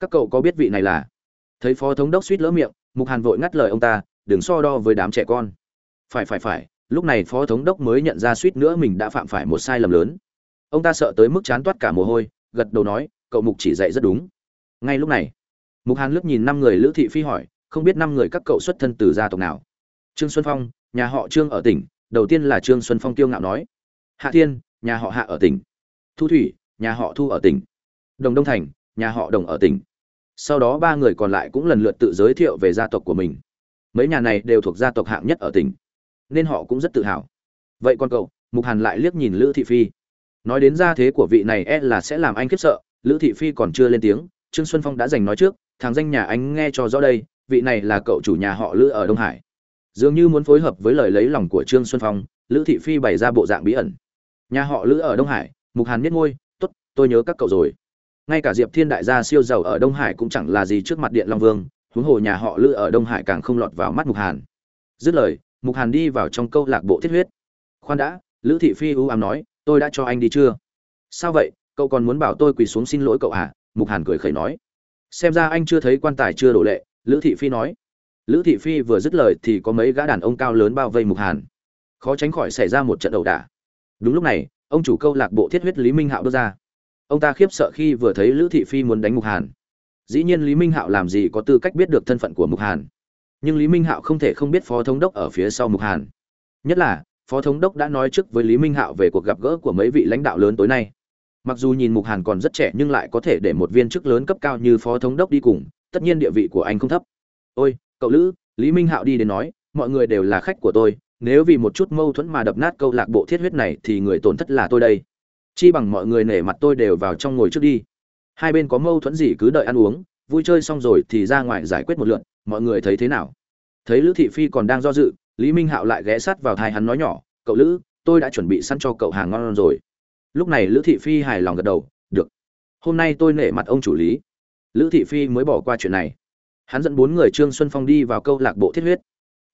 Các cậu có biết vị này là? Thấy phó thống đốc suýt lỡ miệng, mục hàn vội ngắt lời ông ta, đừng so đo với đám trẻ con. Phải phải phải, lúc này phó thống đốc mới nhận ra suýt nữa mình đã phạm phải một sai lầm lớn. Ông ta sợ tới mức chán toát cả mồ hôi, gật đầu nói, cậu mục chỉ dạy rất đúng. Ngay lúc này, mục hàn lướt nhìn năm người lữ thị phi hỏi, không biết năm người các cậu xuất thân từ gia tộc nào? Trương xuân phong, nhà họ trương ở tỉnh, đầu tiên là trương xuân phong tiêu ngạo nói. Hạ thiên, nhà họ hạ ở tỉnh thu thủy, nhà họ thu ở tỉnh. Đồng đông thành, nhà họ đồng ở tỉnh. Sau đó ba người còn lại cũng lần lượt tự giới thiệu về gia tộc của mình. Mấy nhà này đều thuộc gia tộc hạng nhất ở tỉnh, nên họ cũng rất tự hào. Vậy con cậu, mục hàn lại liếc nhìn lữ thị phi. Nói đến gia thế của vị này e là sẽ làm anh khiếp sợ, lữ thị phi còn chưa lên tiếng, trương xuân phong đã giành nói trước, thằng danh nhà anh nghe cho rõ đây, vị này là cậu chủ nhà họ lữ ở đông hải. Dường như muốn phối hợp với lời lấy lòng của trương xuân phong, lữ thị phi bày ra bộ dạng bí ẩn. Nhà họ lữ ở đông hải mục hàn nhất ngôi t ố t tôi nhớ các cậu rồi. Ngay cả diệp thiên đại gia siêu giàu ở đông hải cũng chẳng là gì trước mặt điện long vương, huống hồ nhà họ lữ ở đông hải càng không lọt vào mắt mục hàn. Dứt lời, mục hàn đi vào trong câu lạc bộ thiết huyết. Khoan đã, lữ thị phi ưu ám nói, tôi đã cho anh đi chưa? Sao vậy? Cậu còn muốn bảo tôi quỳ xuống xin lỗi cậu à mục hàn cười khẩy nói. Xem ra anh chưa thấy quan tài chưa đổ lệ, lữ thị phi nói. Lữ thị phi vừa dứt lời thì có mấy gã đàn ông cao lớn bao vây mục hàn. Khó tránh khỏi xảy ra một trận ẩu đả. Đúng lúc này ông chủ câu lạc bộ thiết huyết lý minh hạo bước ra. Ông ta khiếp sợ khi vừa thấy lữ thị phi muốn đánh mục hàn. Dĩ nhiên lý minh hạo làm gì có tư cách biết được thân phận của mục hàn. Nhưng lý minh hạo không thể không biết phó thống đốc ở phía sau mục hàn. Nhất là, phó thống đốc đã nói trước với lý minh hạo về cuộc gặp gỡ của mấy vị lãnh đạo lớn tối nay. Mặc dù nhìn mục hàn còn rất trẻ nhưng lại có thể để một viên chức lớn cấp cao như phó thống đốc đi cùng, tất nhiên địa vị của anh không thấp. Ôi, cậu lữ, lý minh hạo đi đến nói, mọi người đều là khách của tôi nếu vì một chút mâu thuẫn mà đập nát câu lạc bộ thiết huyết này thì người tổn thất là tôi đây. Chi bằng mọi người nể mặt tôi đều vào trong ngồi trước đi. Hai bên có mâu thuẫn gì cứ đợi ăn uống, vui chơi xong rồi thì ra ngoài giải quyết một lượn mọi người thấy thế nào? Thấy lữ thị phi còn đang do dự, lý minh hạo lại ghé sát vào thai hắn nói nhỏ, cậu lữ, tôi đã chuẩn bị sẵn cho cậu hàng ngon rồi. Lúc này lữ thị phi hài lòng gật đầu, được. Hôm nay tôi nể mặt ông chủ lý. Lữ thị phi mới bỏ qua chuyện này. Hắn dẫn bốn người trương xuân phong đi vào câu lạc bộ thiết huyết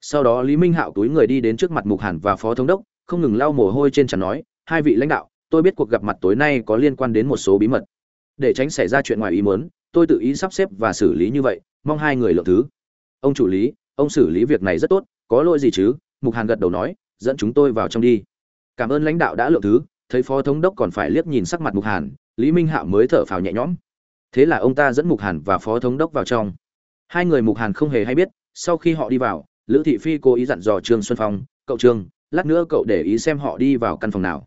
sau đó lý minh hạo túi người đi đến trước mặt mục hàn và phó thống đốc, không ngừng lau mồ hôi trên trán nói, hai vị lãnh đạo, tôi biết cuộc gặp mặt tối nay có liên quan đến một số bí mật. Để tránh xảy ra chuyện ngoài ý muốn, tôi tự ý sắp xếp và xử lý như vậy, mong hai người lượng thứ. Ông chủ lý, ông xử lý việc này rất tốt, có lỗi gì chứ? Mục hàn gật đầu nói, dẫn chúng tôi vào trong đi. Cảm ơn lãnh đạo đã lượng thứ, thấy phó thống đốc còn phải liếc nhìn sắc mặt mục hàn, lý minh hạo mới thở phào nhẹ nhõm. Thế là ông ta dẫn mục hàn và phó thống đốc vào trong. Hai người mục hàn không hề hay biết, sau khi họ đi vào lữ thị phi cố ý dặn dò trương xuân phong cậu trương lát nữa cậu để ý xem họ đi vào căn phòng nào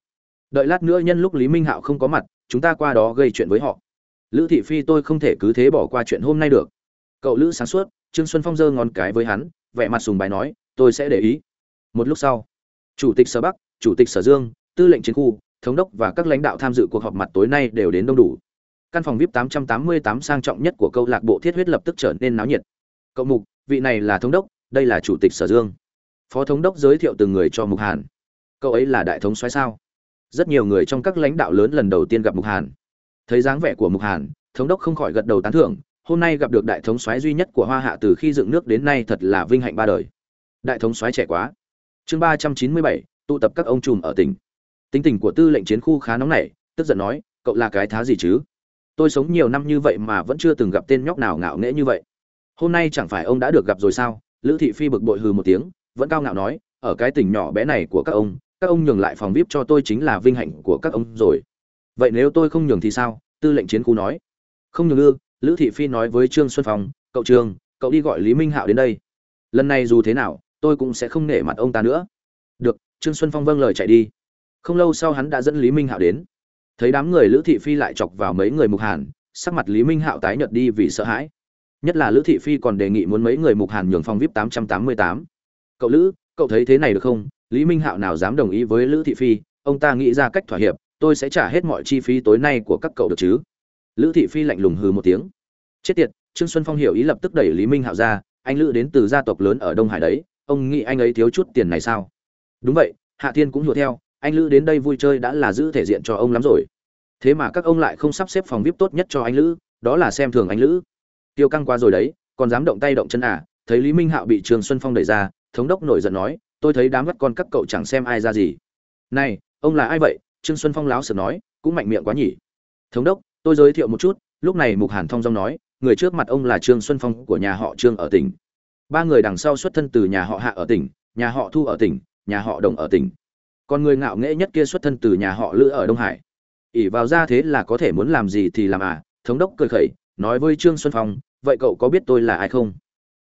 đợi lát nữa nhân lúc lý minh hạo không có mặt chúng ta qua đó gây chuyện với họ lữ thị phi tôi không thể cứ thế bỏ qua chuyện hôm nay được cậu lữ sáng suốt trương xuân phong giơ ngón cái với hắn vẻ mặt sùng bài nói tôi sẽ để ý một lúc sau chủ tịch sở bắc chủ tịch sở dương tư lệnh chiến khu thống đốc và các lãnh đạo tham dự cuộc họp mặt tối nay đều đến đông đủ. Căn phòng VIP 888 sang trọng nhất của câu lạc bộ Thiết Huyết lập tức trở nên náo nhiệt. Cậu Mục, vị này là thống đốc, đây là chủ tịch Sở Dương. Phó thống đốc giới thiệu từng người cho Mục Hàn. Cậu ấy là đại thống soái sao? Rất nhiều người trong các lãnh đạo lớn lần đầu tiên gặp Mục Hàn. Thấy dáng vẻ của Mục Hàn, thống đốc không khỏi gật đầu tán thưởng, hôm nay gặp được đại thống soái duy nhất của hoa hạ từ khi dựng nước đến nay thật là vinh hạnh ba đời đại thống soái trẻ quá chương ba trăm chín mươi bảy tụ tập các ông trùm ở tỉnh tính tình của tư lệnh chiến khu khá nóng nảy tức giận nói cậu là cái thá gì chứ tôi sống nhiều năm như vậy mà vẫn chưa từng gặp tên nhóc nào ngạo nghễ như vậy hôm nay chẳng phải ông đã được gặp rồi sao lữ thị phi bực bội hừ một tiếng, vẫn cao ngạo nói, ở cái tỉnh nhỏ bé này của các ông các ông nhường lại phòng vip cho tôi chính là vinh hạnh của các ông rồi. Vậy nếu tôi không nhường thì sao? Tư lệnh chiến khu nói. Không nhường ư? Lữ thị phi nói với trương xuân phong, cậu trương, cậu đi gọi lý minh hạo đến đây. Lần này dù thế nào, tôi cũng sẽ không nể mặt ông ta nữa. Được, trương xuân phong vâng lời chạy đi. Không lâu sau hắn đã dẫn lý minh hạo đến. Thấy đám người lữ thị phi lại chọc vào mấy người mục hàn, sắc mặt lý minh hạo tái nhợt đi vì sợ hãi nhất là lữ thị phi còn đề nghị muốn mấy người mục hàn nhường phòng vip tám trăm tám mươi tám. Cậu lữ, cậu thấy thế này được không? Lý minh hạo nào dám đồng ý với lữ thị phi? Ông ta nghĩ ra cách thỏa hiệp, tôi sẽ trả hết mọi chi phí tối nay của các cậu được chứ? Lữ thị phi lạnh lùng hừ một tiếng. Chết tiệt, trương xuân phong hiểu ý lập tức đẩy lý minh hạo ra, anh lữ đến từ gia tộc lớn ở đông hải đấy, ông nghĩ anh ấy thiếu chút tiền này sao? Đúng vậy, hạ thiên cũng hiểu theo, anh lữ đến đây vui chơi đã là giữ thể diện cho ông lắm rồi. Thế mà các ông lại không sắp xếp phòng vip tốt nhất cho anh lữ, đó là xem thường anh lữ tiêu căng qua rồi đấy, còn dám động tay động chân à? Thấy lý minh hạo bị trường xuân phong đẩy ra, thống đốc nổi giận nói, tôi thấy đám vắt con các cậu chẳng xem ai ra gì. Này, ông là ai vậy? Trương xuân phong láo sợ nói, cũng mạnh miệng quá nhỉ. Thống đốc, tôi giới thiệu một chút. Lúc này mục hàn thong dong nói, người trước mặt ông là trương xuân phong của nhà họ trương ở tỉnh. Ba người đằng sau xuất thân từ nhà họ hạ ở tỉnh, nhà họ thu ở tỉnh, nhà họ đồng ở tỉnh. Còn người ngạo nghễ nhất kia xuất thân từ nhà họ lữ ở đông hải. Ỉ vào ra thế là có thể muốn làm gì thì làm à? Thống đốc cười khẩy, nói với trương xuân phong vậy cậu có biết tôi là ai không?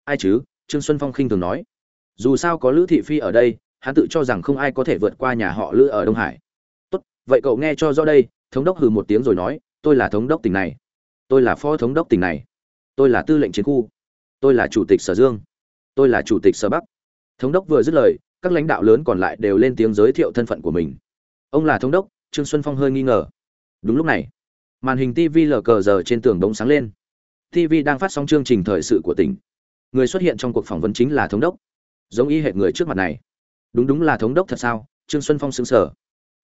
Ai chứ? Trương xuân phong khinh thường nói. Dù sao có lữ thị phi ở đây, hắn tự cho rằng không ai có thể vượt qua nhà họ lữ ở đông hải. Tốt, vậy cậu nghe cho rõ đây, thống đốc hừ một tiếng rồi nói, tôi là thống đốc tỉnh này. Tôi là phó thống đốc tỉnh này. Tôi là tư lệnh chiến khu. Tôi là chủ tịch sở dương. Tôi là chủ tịch sở bắc. Thống đốc vừa dứt lời, các lãnh đạo lớn còn lại đều lên tiếng giới thiệu thân phận của mình. Ông là thống đốc, trương xuân phong hơi nghi ngờ. Đúng lúc này, màn hình tv lờ cờ giờ trên tường đống sáng lên tv đang phát sóng chương trình thời sự của tỉnh. Người xuất hiện trong cuộc phỏng vấn chính là thống đốc. Giống y hệt người trước mặt này. Đúng đúng là thống đốc thật sao? Trương xuân phong sững sờ.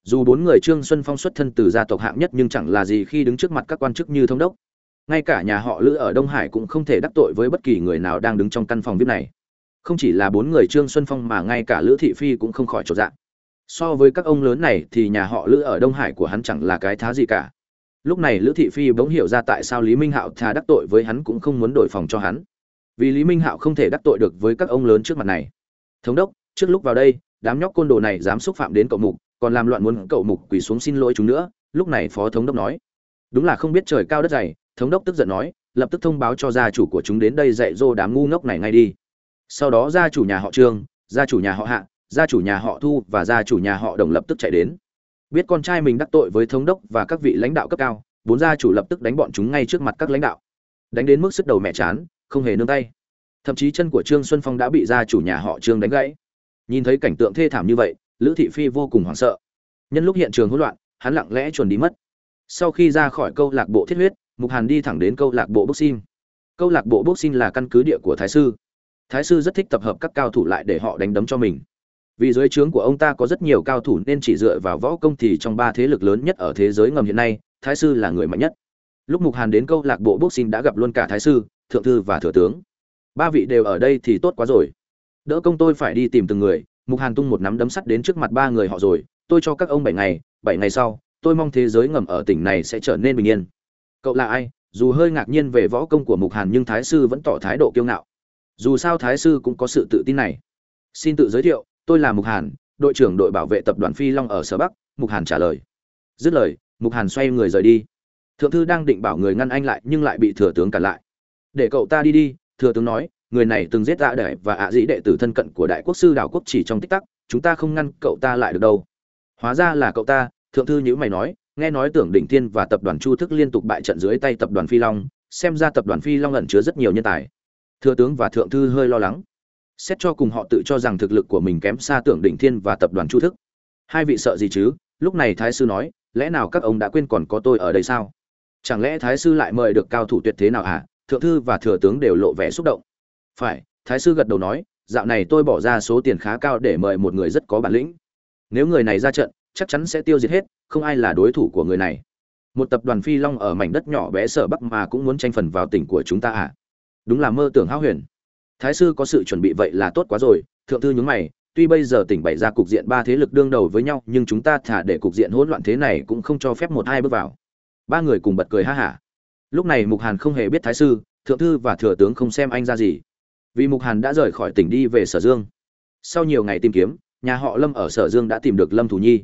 dù bốn người trương xuân phong xuất thân từ gia tộc hạng nhất nhưng chẳng là gì khi đứng trước mặt các quan chức như thống đốc. Ngay cả nhà họ lữ ở đông hải cũng không thể đắc tội với bất kỳ người nào đang đứng trong căn phòng vip này. Không chỉ là bốn người trương xuân phong mà ngay cả lữ thị phi cũng không khỏi chột dạ. So với các ông lớn này thì nhà họ lữ ở đông hải của hắn chẳng là cái thá gì cả lúc này lữ thị phi bỗng hiểu ra tại sao lý minh hạo thà đắc tội với hắn cũng không muốn đổi phòng cho hắn. Vì lý minh hạo không thể đắc tội được với các ông lớn trước mặt này. Thống đốc, trước lúc vào đây, đám nhóc côn đồ này dám xúc phạm đến cậu mục, còn làm loạn muốn cậu mục quỳ xuống xin lỗi chúng nữa, lúc này phó thống đốc nói. Đúng là không biết trời cao đất dày, thống đốc tức giận nói, lập tức thông báo cho gia chủ của chúng đến đây dạy dỗ đám ngu ngốc này ngay đi. Sau đó gia chủ nhà họ trương, gia chủ nhà họ hạ, gia chủ nhà họ thu và gia chủ nhà họ đồng lập tức chạy đến biết con trai mình đắc tội với thống đốc và các vị lãnh đạo cấp cao, bốn gia chủ lập tức đánh bọn chúng ngay trước mặt các lãnh đạo. Đánh đến mức sức đầu mẹ chán, không hề nương tay. Thậm chí chân của trương xuân phong đã bị gia chủ nhà họ trương đánh gãy. Nhìn thấy cảnh tượng thê thảm như vậy, lữ thị phi vô cùng hoảng sợ. Nhân lúc hiện trường hỗn loạn, hắn lặng lẽ chuẩn đi mất. Sau khi ra khỏi câu lạc bộ thiết huyết, mục hàn đi thẳng đến câu lạc bộ boxing. Câu lạc bộ boxing là căn cứ địa của thái sư. Thái sư rất thích tập hợp các cao thủ lại để họ đánh đấm cho mình vì dưới trướng của ông ta có rất nhiều cao thủ nên chỉ dựa vào võ công thì trong ba thế lực lớn nhất ở thế giới ngầm hiện nay, thái sư là người mạnh nhất. Lúc mục hàn đến câu lạc bộ boxing đã gặp luôn cả thái sư, thượng thư và thừa tướng. Ba vị đều ở đây thì tốt quá rồi. Đỡ công tôi phải đi tìm từng người, mục hàn tung một nắm đấm sắt đến trước mặt ba người họ rồi, tôi cho các ông bảy ngày bảy ngày sau, tôi mong thế giới ngầm ở tỉnh này sẽ trở nên bình yên. Cậu là ai? Dù hơi ngạc nhiên về võ công của mục hàn nhưng thái sư vẫn tỏ thái độ kiêu ngạo. Dù sao thái sư cũng có sự tự tin này. Xin tự giới thiệu tôi là mục hàn, đội trưởng đội bảo vệ tập đoàn phi long ở sở bắc. Mục hàn trả lời. Dứt lời, mục hàn xoay người rời đi. Thượng thư đang định bảo người ngăn anh lại, nhưng lại bị thừa tướng cản lại. Để cậu ta đi đi, thừa tướng nói. Người này từng giết dạ đệ và ạ dĩ đệ tử thân cận của đại quốc sư đảo quốc chỉ trong tích tắc. Chúng ta không ngăn cậu ta lại được đâu. Hóa ra là cậu ta, thượng thư nhữ mày nói. Nghe nói tưởng đỉnh tiên và tập đoàn chu thức liên tục bại trận dưới tay tập đoàn phi long, xem ra tập đoàn phi long ẩn chứa rất nhiều nhân tài. Thừa tướng và thượng thư hơi lo lắng xét cho cùng họ tự cho rằng thực lực của mình kém xa tưởng đỉnh thiên và tập đoàn chu thức. Hai vị sợ gì chứ? Lúc này thái sư nói, lẽ nào các ông đã quên còn có tôi ở đây sao? Chẳng lẽ thái sư lại mời được cao thủ tuyệt thế nào hả? Thượng thư và thừa tướng đều lộ vẻ xúc động. Phải, thái sư gật đầu nói, dạo này tôi bỏ ra số tiền khá cao để mời một người rất có bản lĩnh. Nếu người này ra trận, chắc chắn sẽ tiêu diệt hết, không ai là đối thủ của người này. Một tập đoàn phi long ở mảnh đất nhỏ bé sở bắc mà cũng muốn tranh phần vào tỉnh của chúng ta à? Đúng là mơ tưởng hão huyền thái sư có sự chuẩn bị vậy là tốt quá rồi, thượng thư nhúng mày, tuy bây giờ tỉnh bày ra cục diện ba thế lực đương đầu với nhau, nhưng chúng ta thả để cục diện hỗn loạn thế này cũng không cho phép một hai bước vào. Ba người cùng bật cười ha hả. Lúc này mục hàn không hề biết thái sư, thượng thư và thừa tướng không xem anh ra gì. Vì mục hàn đã rời khỏi tỉnh đi về sở dương. Sau nhiều ngày tìm kiếm, nhà họ lâm ở sở dương đã tìm được lâm thủ nhi.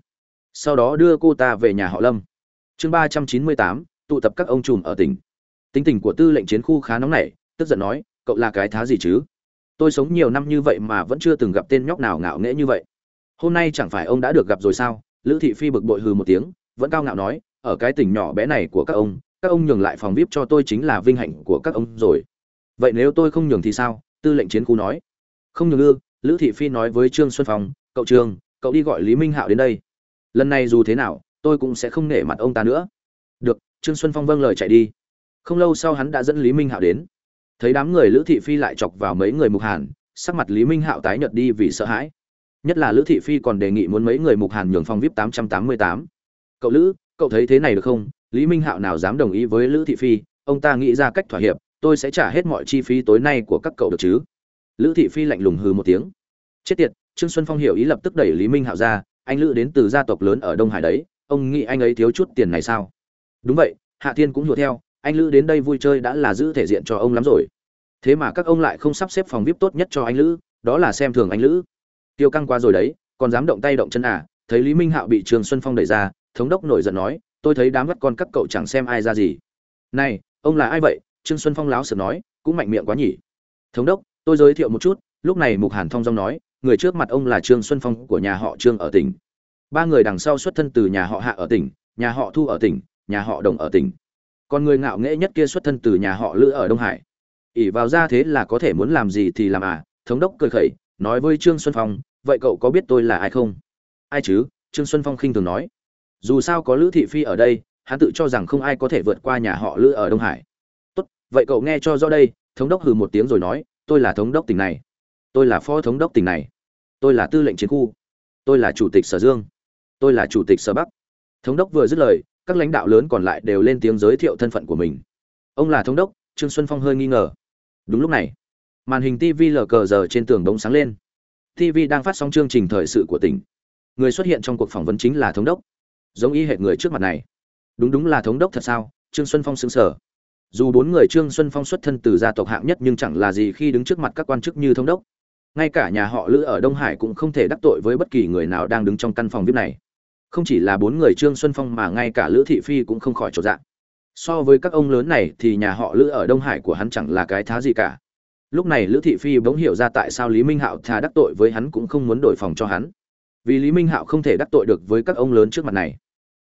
Sau đó đưa cô ta về nhà họ lâm. Chương ba trăm chín mươi tám, tụ tập các ông trùm ở tỉnh. Tính tình của tư lệnh chiến khu khá nóng nảy, tức giận nói cậu là cái thá gì chứ? Tôi sống nhiều năm như vậy mà vẫn chưa từng gặp tên nhóc nào ngạo nghễ như vậy. Hôm nay chẳng phải ông đã được gặp rồi sao? Lữ thị phi bực bội hừ một tiếng, vẫn cao ngạo nói, ở cái tỉnh nhỏ bé này của các ông các ông nhường lại phòng vip cho tôi chính là vinh hạnh của các ông rồi. Vậy nếu tôi không nhường thì sao? Tư lệnh chiến khu nói. Không nhường ư? Lữ thị phi nói với trương xuân phong, cậu trương, cậu đi gọi lý minh hạo đến đây. Lần này dù thế nào, tôi cũng sẽ không nể mặt ông ta nữa. Được. Trương xuân phong vâng lời chạy đi. Không lâu sau hắn đã dẫn lý minh hạo đến thấy đám người lữ thị phi lại chọc vào mấy người mục hàn, sắc mặt lý minh hạo tái nhợt đi vì sợ hãi. Nhất là lữ thị phi còn đề nghị muốn mấy người mục hàn nhường phòng vip tám trăm tám mươi tám. Cậu lữ, cậu thấy thế này được không? Lý minh hạo nào dám đồng ý với lữ thị phi, ông ta nghĩ ra cách thỏa hiệp, tôi sẽ trả hết mọi chi phí tối nay của các cậu được chứ? Lữ thị phi lạnh lùng hừ một tiếng. Chết tiệt, trương xuân phong hiểu ý lập tức đẩy lý minh hạo ra, anh lữ đến từ gia tộc lớn ở đông hải đấy, ông nghĩ anh ấy thiếu chút tiền này sao? Đúng vậy, hạ thiên cũng hiểu theo anh lữ đến đây vui chơi đã là giữ thể diện cho ông lắm rồi. Thế mà các ông lại không sắp xếp phòng vip tốt nhất cho anh lữ, đó là xem thường anh lữ. Tiêu căng qua rồi đấy, còn dám động tay động chân à thấy lý minh hạo bị trường xuân phong đẩy ra, thống đốc nổi giận nói, tôi thấy đám bắt con các cậu chẳng xem ai ra gì. Này, ông là ai vậy? Trương xuân phong láo sợp nói, cũng mạnh miệng quá nhỉ. Thống đốc, tôi giới thiệu một chút. Lúc này mục hàn thong dong nói, người trước mặt ông là trương xuân phong của nhà họ trương ở tỉnh. Ba người đằng sau xuất thân từ nhà họ hạ ở tỉnh, nhà họ thu ở tỉnh, nhà họ đồng ở tỉnh còn người ngạo nghễ nhất kia xuất thân từ nhà họ lữ ở đông hải. ỉ vào ra thế là có thể muốn làm gì thì làm à thống đốc cười khẩy, nói với trương xuân phong, vậy cậu có biết tôi là ai không? Ai chứ? Trương xuân phong khinh thường nói. Dù sao có lữ thị phi ở đây, hắn tự cho rằng không ai có thể vượt qua nhà họ lữ ở đông hải. Tốt, vậy cậu nghe cho rõ đây. Thống đốc hừ một tiếng rồi nói, tôi là thống đốc tỉnh này. Tôi là phó thống đốc tỉnh này. Tôi là tư lệnh chiến khu. Tôi là chủ tịch sở dương. Tôi là chủ tịch sở bắc. Thống đốc vừa dứt lời các lãnh đạo lớn còn lại đều lên tiếng giới thiệu thân phận của mình. Ông là thống đốc, trương xuân phong hơi nghi ngờ. Đúng lúc này, màn hình tv lờ cờ giờ trên tường đống sáng lên. Tv đang phát sóng chương trình thời sự của tỉnh. Người xuất hiện trong cuộc phỏng vấn chính là thống đốc. Giống y hệ người trước mặt này. Đúng đúng là thống đốc thật sao? Trương xuân phong xứng sở dù bốn người trương xuân phong xuất thân từ gia tộc hạng nhất nhưng chẳng là gì khi đứng trước mặt các quan chức như thống đốc. Ngay cả nhà họ lữ ở đông hải cũng không thể đắc tội với bất kỳ người nào đang đứng trong căn phòng vip này không chỉ là bốn người trương xuân phong mà ngay cả lữ thị phi cũng không khỏi trột dạ. So với các ông lớn này thì nhà họ lữ ở đông hải của hắn chẳng là cái thá gì cả. Lúc này lữ thị phi bỗng hiểu ra tại sao lý minh hạo thà đắc tội với hắn cũng không muốn đổi phòng cho hắn. Vì lý minh hạo không thể đắc tội được với các ông lớn trước mặt này.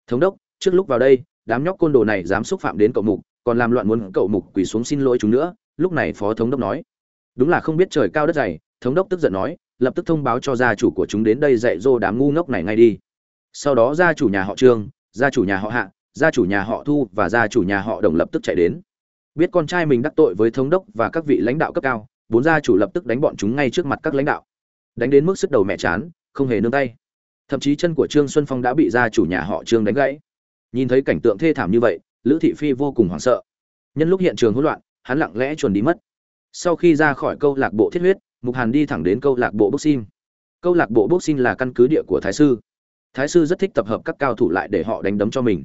Thống đốc, trước lúc vào đây, đám nhóc côn đồ này dám xúc phạm đến cậu mục, còn làm loạn muốn cậu mục quỳ xuống xin lỗi chúng nữa, lúc này phó thống đốc nói. Đúng là không biết trời cao đất dày, thống đốc tức giận nói, lập tức thông báo cho gia chủ của chúng đến đây dạy dỗ đám ngu ngốc này ngay đi sau đó gia chủ nhà họ trương, gia chủ nhà họ hạ, gia chủ nhà họ thu và gia chủ nhà họ đồng lập tức chạy đến. Biết con trai mình đắc tội với thống đốc và các vị lãnh đạo cấp cao, bốn gia chủ lập tức đánh bọn chúng ngay trước mặt các lãnh đạo. Đánh đến mức sức đầu mẹ chán, không hề nương tay. Thậm chí chân của trương xuân phong đã bị gia chủ nhà họ trương đánh gãy. Nhìn thấy cảnh tượng thê thảm như vậy, lữ thị phi vô cùng hoảng sợ. Nhân lúc hiện trường hỗn loạn, hắn lặng lẽ chuồn đi mất. Sau khi ra khỏi câu lạc bộ thiết huyết, mục hàn đi thẳng đến câu lạc bộ boxing. Câu lạc bộ boxing là căn cứ địa của thái sư thái sư rất thích tập hợp các cao thủ lại để họ đánh đấm cho mình.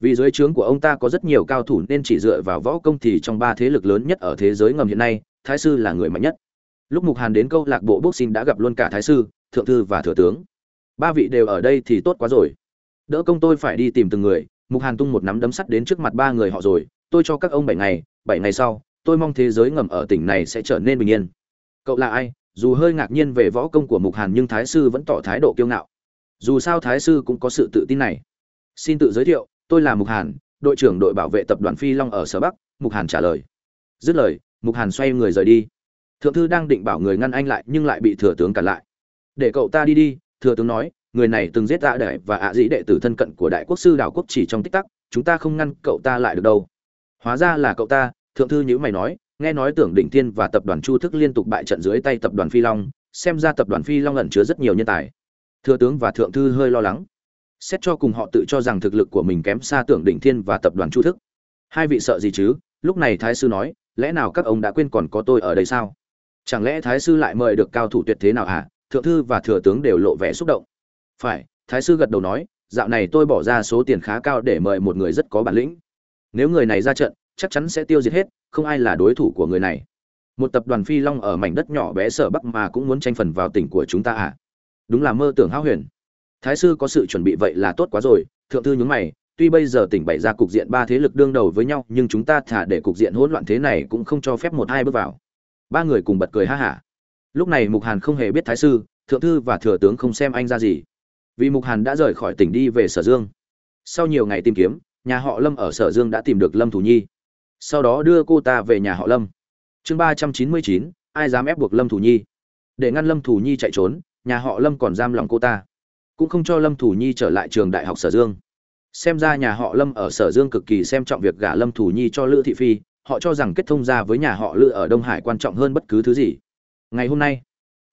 Vì dưới trướng của ông ta có rất nhiều cao thủ nên chỉ dựa vào võ công thì trong ba thế lực lớn nhất ở thế giới ngầm hiện nay, thái sư là người mạnh nhất. Lúc mục hàn đến câu lạc bộ boxing đã gặp luôn cả thái sư, thượng thư và thừa tướng. Ba vị đều ở đây thì tốt quá rồi. Đỡ công tôi phải đi tìm từng người, mục hàn tung một nắm đấm sắt đến trước mặt ba người họ rồi, tôi cho các ông bảy ngày bảy ngày sau, tôi mong thế giới ngầm ở tỉnh này sẽ trở nên bình yên. Cậu là ai? Dù hơi ngạc nhiên về võ công của mục hàn nhưng thái sư vẫn tỏ thái độ kiêu ngạo dù sao thái sư cũng có sự tự tin này. Xin tự giới thiệu, tôi là mục hàn, đội trưởng đội bảo vệ tập đoàn phi long ở sở bắc, mục hàn trả lời. Dứt lời, mục hàn xoay người rời đi. Thượng thư đang định bảo người ngăn anh lại nhưng lại bị thừa tướng cản lại. Để cậu ta đi đi, thừa tướng nói, người này từng giết ạ đệ và ạ dĩ đệ tử thân cận của đại quốc sư đào quốc chỉ trong tích tắc, chúng ta không ngăn cậu ta lại được đâu. Hóa ra là cậu ta, thượng thư nhữ mày nói, nghe nói tưởng định thiên và tập đoàn chu thức liên tục bại trận dưới tay tập đoàn phi long, xem ra tập đoàn phi long ẩn chứa rất nhiều nhân tài thừa tướng và thượng thư hơi lo lắng. Xét cho cùng họ tự cho rằng thực lực của mình kém xa tưởng đỉnh thiên và tập đoàn chu thức. Hai vị sợ gì chứ? Lúc này thái sư nói, lẽ nào các ông đã quên còn có tôi ở đây sao? Chẳng lẽ thái sư lại mời được cao thủ tuyệt thế nào hả? Thượng thư và thừa tướng đều lộ vẻ xúc động. Phải, thái sư gật đầu nói, dạo này tôi bỏ ra số tiền khá cao để mời một người rất có bản lĩnh. Nếu người này ra trận, chắc chắn sẽ tiêu diệt hết, không ai là đối thủ của người này. Một tập đoàn phi long ở mảnh đất nhỏ bé sở bắc mà cũng muốn tranh phần vào tỉnh của chúng ta à? Đúng là mơ tưởng hão huyền. Thái sư có sự chuẩn bị vậy là tốt quá rồi, thượng thư nhướng mày, tuy bây giờ tỉnh bày ra cục diện ba thế lực đương đầu với nhau, nhưng chúng ta thả để cục diện hỗn loạn thế này cũng không cho phép một hai bước vào. Ba người cùng bật cười ha hả. Lúc này mục hàn không hề biết thái sư, thượng thư và thừa tướng không xem anh ra gì. Vì mục hàn đã rời khỏi tỉnh đi về sở dương. Sau nhiều ngày tìm kiếm, nhà họ lâm ở sở dương đã tìm được lâm thủ nhi. Sau đó đưa cô ta về nhà họ lâm. Chương ba trăm chín mươi chín, ai dám ép buộc lâm thủ nhi? Để ngăn lâm thủ nhi chạy trốn nhà họ lâm còn giam lòng cô ta, cũng không cho lâm thủ nhi trở lại trường đại học sở dương. Xem ra nhà họ lâm ở sở dương cực kỳ xem trọng việc gả lâm thủ nhi cho lữ thị phi, họ cho rằng kết thông ra với nhà họ lữ ở đông hải quan trọng hơn bất cứ thứ gì. Ngày hôm nay,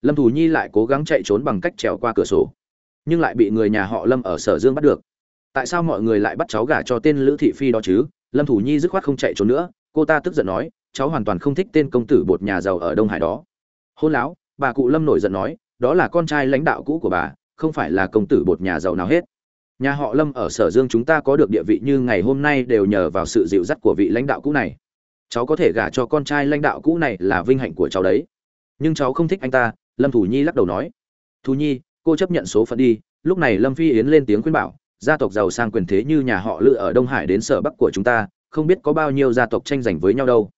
lâm thủ nhi lại cố gắng chạy trốn bằng cách trèo qua cửa sổ, nhưng lại bị người nhà họ lâm ở sở dương bắt được. Tại sao mọi người lại bắt cháu gả cho tên lữ thị phi đó chứ? Lâm thủ nhi dứt khoát không chạy trốn nữa, cô ta tức giận nói, cháu hoàn toàn không thích tên công tử bột nhà giàu ở đông hải đó. Hôn láo, bà cụ lâm nổi giận nói đó là con trai lãnh đạo cũ của bà, không phải là công tử bột nhà giàu nào hết. Nhà họ lâm ở sở dương chúng ta có được địa vị như ngày hôm nay đều nhờ vào sự dịu dắt của vị lãnh đạo cũ này. Cháu có thể gả cho con trai lãnh đạo cũ này là vinh hạnh của cháu đấy. Nhưng cháu không thích anh ta, lâm thủ nhi lắc đầu nói. Thú nhi, cô chấp nhận số phận đi. Lúc này lâm phi yến lên tiếng khuyên bảo, gia tộc giàu sang quyền thế như nhà họ lữ ở đông hải đến sở bắc của chúng ta, không biết có bao nhiêu gia tộc tranh giành với nhau đâu.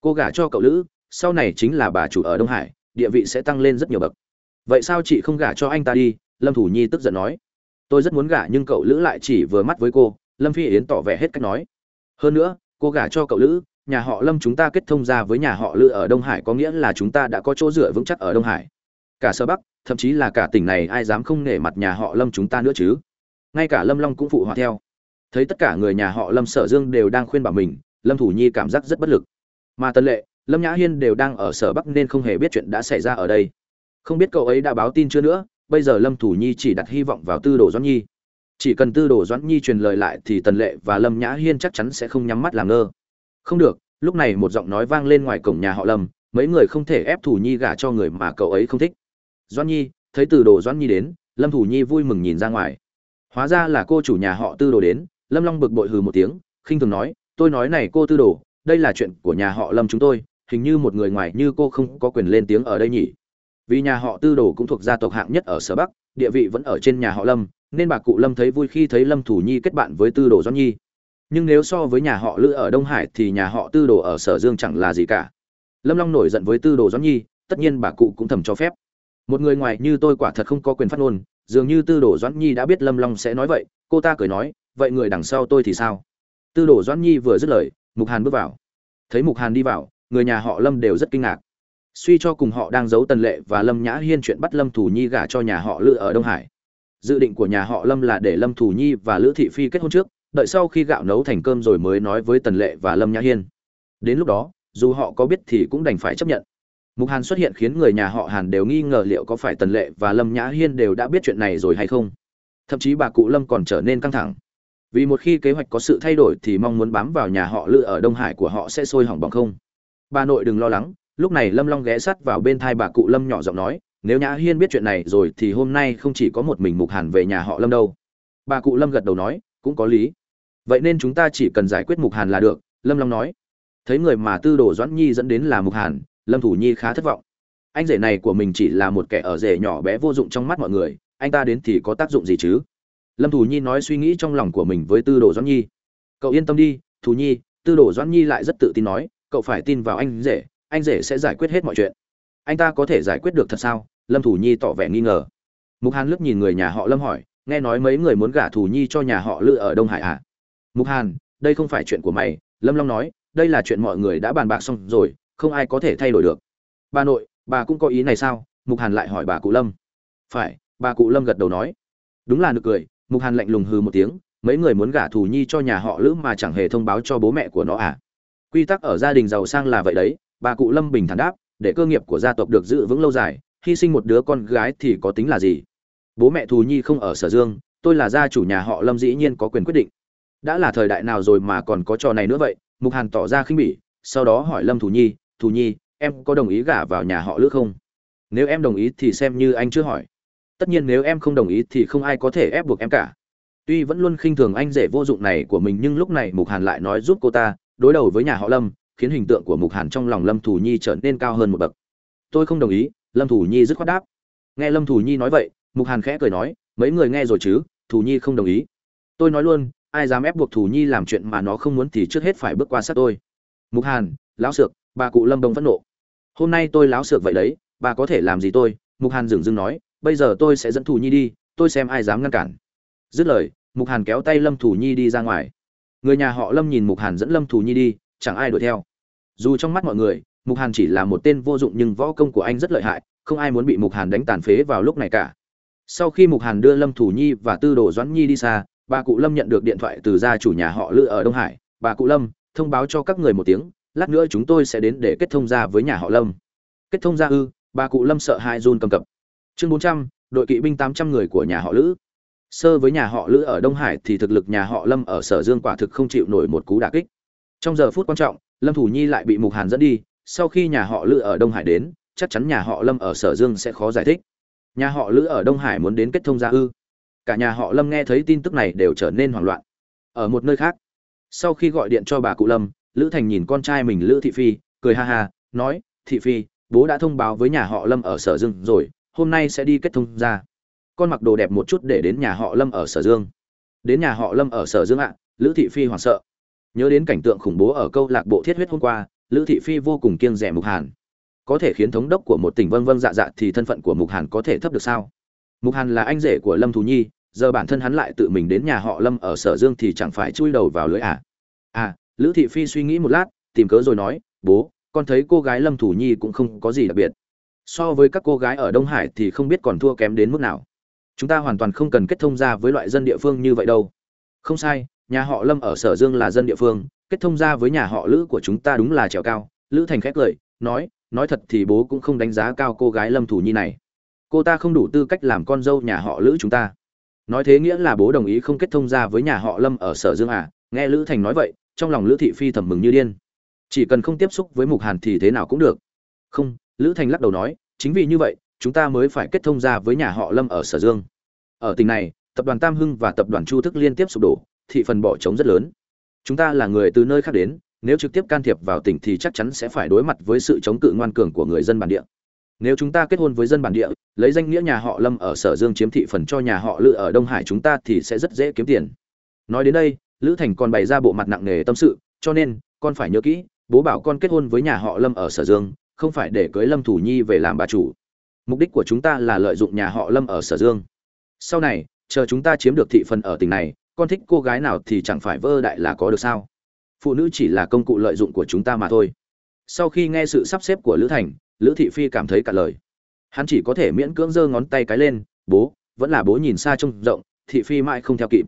Cô gả cho cậu lữ, sau này chính là bà chủ ở đông hải, địa vị sẽ tăng lên rất nhiều bậc vậy sao chị không gả cho anh ta đi? Lâm thủ nhi tức giận nói. Tôi rất muốn gả nhưng cậu lữ lại chỉ vừa mắt với cô. Lâm phi yến tỏ vẻ hết cách nói. Hơn nữa, cô gả cho cậu lữ, nhà họ lâm chúng ta kết thông ra với nhà họ lữ ở đông hải có nghĩa là chúng ta đã có chỗ dựa vững chắc ở đông hải. Cả sở bắc, thậm chí là cả tỉnh này ai dám không nể mặt nhà họ lâm chúng ta nữa chứ? Ngay cả lâm long cũng phụ họa theo. Thấy tất cả người nhà họ lâm sở dương đều đang khuyên bảo mình, lâm thủ nhi cảm giác rất bất lực. Mà tân lệ, lâm nhã hiên đều đang ở sở bắc nên không hề biết chuyện đã xảy ra ở đây không biết cậu ấy đã báo tin chưa nữa, bây giờ lâm thủ nhi chỉ đặt hy vọng vào tư đồ doãn nhi. Chỉ cần tư đồ doãn nhi truyền lời lại thì tần lệ và lâm nhã hiên chắc chắn sẽ không nhắm mắt làm ngơ. Không được, lúc này một giọng nói vang lên ngoài cổng nhà họ lâm, mấy người không thể ép thủ nhi gả cho người mà cậu ấy không thích. Doãn nhi, thấy Tư đồ doãn nhi đến, lâm thủ nhi vui mừng nhìn ra ngoài. Hóa ra là cô chủ nhà họ tư đồ đến, lâm long bực bội hừ một tiếng, khinh thường nói, tôi nói này cô tư đồ, đây là chuyện của nhà họ lâm chúng tôi, hình như một người ngoài như cô không có quyền lên tiếng ở đây nhỉ vì nhà họ tư đồ cũng thuộc gia tộc hạng nhất ở sở bắc, địa vị vẫn ở trên nhà họ lâm, nên bà cụ lâm thấy vui khi thấy lâm thủ nhi kết bạn với tư đồ doãn nhi. Nhưng nếu so với nhà họ lữ ở đông hải thì nhà họ tư đồ ở sở dương chẳng là gì cả. Lâm long nổi giận với tư đồ doãn nhi, tất nhiên bà cụ cũng thầm cho phép. Một người ngoài như tôi quả thật không có quyền phát ngôn, dường như tư đồ doãn nhi đã biết lâm long sẽ nói vậy, cô ta cười nói, vậy người đằng sau tôi thì sao? Tư đồ doãn nhi vừa dứt lời, mục hàn bước vào. Thấy mục hàn đi vào, người nhà họ lâm đều rất kinh ngạc suy cho cùng họ đang giấu tần lệ và lâm nhã hiên chuyện bắt lâm thủ nhi gả cho nhà họ lữ ở đông hải. Dự định của nhà họ lâm là để lâm thủ nhi và lữ thị phi kết hôn trước, đợi sau khi gạo nấu thành cơm rồi mới nói với tần lệ và lâm nhã hiên. Đến lúc đó, dù họ có biết thì cũng đành phải chấp nhận. Mục hàn xuất hiện khiến người nhà họ hàn đều nghi ngờ liệu có phải tần lệ và lâm nhã hiên đều đã biết chuyện này rồi hay không. Thậm chí bà cụ lâm còn trở nên căng thẳng. Vì một khi kế hoạch có sự thay đổi thì mong muốn bám vào nhà họ lữ ở đông hải của họ sẽ sôi hỏng bằng không? Bà nội đừng lo lắng lúc này lâm long ghé sắt vào bên thai bà cụ lâm nhỏ giọng nói, nếu nhã hiên biết chuyện này rồi thì hôm nay không chỉ có một mình mục hàn về nhà họ lâm đâu. Bà cụ lâm gật đầu nói, cũng có lý. Vậy nên chúng ta chỉ cần giải quyết mục hàn là được. Lâm long nói. Thấy người mà tư đồ doãn nhi dẫn đến là mục hàn, lâm thủ nhi khá thất vọng. Anh rể này của mình chỉ là một kẻ ở rể nhỏ bé vô dụng trong mắt mọi người, anh ta đến thì có tác dụng gì chứ? Lâm thủ nhi nói suy nghĩ trong lòng của mình với tư đồ doãn nhi. Cậu yên tâm đi, thủ nhi. Tư đồ doãn nhi lại rất tự tin nói, cậu phải tin vào anh rể anh rể sẽ giải quyết hết mọi chuyện. Anh ta có thể giải quyết được thật sao? Lâm thủ nhi tỏ vẻ nghi ngờ. Mục hàn lướt nhìn người nhà họ lâm hỏi, nghe nói mấy người muốn gả thủ nhi cho nhà họ lữ ở đông hải à? Mục hàn, đây không phải chuyện của mày, lâm long nói, đây là chuyện mọi người đã bàn bạc xong rồi, không ai có thể thay đổi được. Bà nội, bà cũng có ý này sao? Mục hàn lại hỏi bà cụ lâm. Phải, bà cụ lâm gật đầu nói. Đúng là nực cười, mục hàn lạnh lùng hừ một tiếng, mấy người muốn gả thủ nhi cho nhà họ lữ mà chẳng hề thông báo cho bố mẹ của nó à? Quy tắc ở gia đình giàu sang là vậy đấy bà cụ lâm bình thản đáp, để cơ nghiệp của gia tộc được giữ vững lâu dài, hy sinh một đứa con gái thì có tính là gì? Bố mẹ thù nhi không ở sở dương, tôi là gia chủ nhà họ lâm dĩ nhiên có quyền quyết định. Đã là thời đại nào rồi mà còn có trò này nữa vậy? Mục hàn tỏ ra khinh bỉ, sau đó hỏi lâm Thù nhi Thù nhi, em có đồng ý gả vào nhà họ lữ không? Nếu em đồng ý thì xem như anh chưa hỏi. Tất nhiên nếu em không đồng ý thì không ai có thể ép buộc em cả. Tuy vẫn luôn khinh thường anh rể vô dụng này của mình nhưng lúc này mục hàn lại nói giúp cô ta, đối đầu với nhà họ lâm khiến hình tượng của mục hàn trong lòng lâm thủ nhi trở nên cao hơn một bậc. Tôi không đồng ý, lâm thủ nhi dứt khoát đáp. Nghe lâm thủ nhi nói vậy, mục hàn khẽ cười nói, mấy người nghe rồi chứ thủ nhi không đồng ý. Tôi nói luôn, ai dám ép buộc thủ nhi làm chuyện mà nó không muốn thì trước hết phải bước qua sát tôi. Mục hàn, lão sược, bà cụ lâm đông phẫn nộ. Hôm nay tôi láo sược vậy đấy, bà có thể làm gì tôi? Mục hàn dừng dưng nói, bây giờ tôi sẽ dẫn thủ nhi đi, tôi xem ai dám ngăn cản. Dứt lời, mục hàn kéo tay lâm thủ nhi đi ra ngoài. Người nhà họ lâm nhìn mục hàn dẫn lâm thủ nhi đi chẳng ai đuổi theo. Dù trong mắt mọi người, mục hàn chỉ là một tên vô dụng nhưng võ công của anh rất lợi hại, không ai muốn bị mục hàn đánh tàn phế vào lúc này cả. Sau khi mục hàn đưa lâm thủ nhi và tư đồ doãn nhi đi xa, bà cụ lâm nhận được điện thoại từ gia chủ nhà họ lữ ở đông hải. Bà cụ lâm thông báo cho các người một tiếng, lát nữa chúng tôi sẽ đến để kết thông gia với nhà họ lâm. Kết thông gia ư? Bà cụ lâm sợ hai run cầm cập. Chương bốn trăm, đội kỵ binh tám trăm người của nhà họ lữ. Sơ với nhà họ lữ ở đông hải thì thực lực nhà họ lâm ở sở dương quả thực không chịu nổi một cú đả kích trong giờ phút quan trọng, lâm thủ nhi lại bị mục hàn dẫn đi, sau khi nhà họ lữ ở đông hải đến, chắc chắn nhà họ lâm ở sở dương sẽ khó giải thích. Nhà họ lữ ở đông hải muốn đến kết thông gia ư? Cả nhà họ lâm nghe thấy tin tức này đều trở nên hoảng loạn. Ở một nơi khác, sau khi gọi điện cho bà cụ lâm, lữ thành nhìn con trai mình lữ thị phi, cười ha ha, nói, thị phi, bố đã thông báo với nhà họ lâm ở sở dương rồi, hôm nay sẽ đi kết thông ra con mặc đồ đẹp một chút để đến nhà họ lâm ở sở dương. Đến nhà họ lâm ở sở dương ạ, lữ thị phi hoảng sợ nhớ đến cảnh tượng khủng bố ở câu lạc bộ thiết huyết hôm qua, lữ thị phi vô cùng kiêng rẻ mục hàn. Có thể khiến thống đốc của một tỉnh vân vân dạ dạ thì thân phận của mục hàn có thể thấp được sao? Mục hàn là anh rể của lâm thù nhi, giờ bản thân hắn lại tự mình đến nhà họ lâm ở sở dương thì chẳng phải chui đầu vào lưới à? À lữ thị phi suy nghĩ một lát, tìm cớ rồi nói, bố, con thấy cô gái lâm thủ nhi cũng không có gì đặc biệt. So với các cô gái ở đông hải thì không biết còn thua kém đến mức nào. Chúng ta hoàn toàn không cần kết thông ra với loại dân địa phương như vậy đâu. Không sai nhà họ lâm ở sở dương là dân địa phương, kết thông ra với nhà họ lữ của chúng ta đúng là trèo cao. Lữ thành khét lời, nói nói thật thì bố cũng không đánh giá cao cô gái lâm thủ nhi này. Cô ta không đủ tư cách làm con dâu nhà họ lữ chúng ta. Nói thế nghĩa là bố đồng ý không kết thông ra với nhà họ lâm ở sở dương à? Nghe lữ thành nói vậy, trong lòng lữ thị phi thầm mừng như điên. Chỉ cần không tiếp xúc với mục hàn thì thế nào cũng được. Không, lữ thành lắc đầu nói, chính vì như vậy, chúng ta mới phải kết thông ra với nhà họ lâm ở sở dương. Ở tỉnh này, tập đoàn tam hưng và tập đoàn chu thức liên tiếp sụp đổ thị phần bỏ trống rất lớn. Chúng ta là người từ nơi khác đến, nếu trực tiếp can thiệp vào tỉnh thì chắc chắn sẽ phải đối mặt với sự chống cự ngoan cường của người dân bản địa. Nếu chúng ta kết hôn với dân bản địa, lấy danh nghĩa nhà họ lâm ở sở dương chiếm thị phần cho nhà họ lự ở đông hải chúng ta thì sẽ rất dễ kiếm tiền. Nói đến đây, lữ thành còn bày ra bộ mặt nặng nề tâm sự, cho nên, con phải nhớ kỹ, bố bảo con kết hôn với nhà họ lâm ở sở dương, không phải để cưới lâm thủ nhi về làm bà chủ. Mục đích của chúng ta là lợi dụng nhà họ lâm ở sở dương. Sau này, chờ chúng ta chiếm được thị phần ở tỉnh này con thích cô gái nào thì chẳng phải vơ đại là có được sao? Phụ nữ chỉ là công cụ lợi dụng của chúng ta mà thôi. Sau khi nghe sự sắp xếp của lữ thành, lữ thị phi cảm thấy cả lời. Hắn chỉ có thể miễn cưỡng giơ ngón tay cái lên, bố, vẫn là bố nhìn xa trông rộng, thị phi mãi không theo kịp.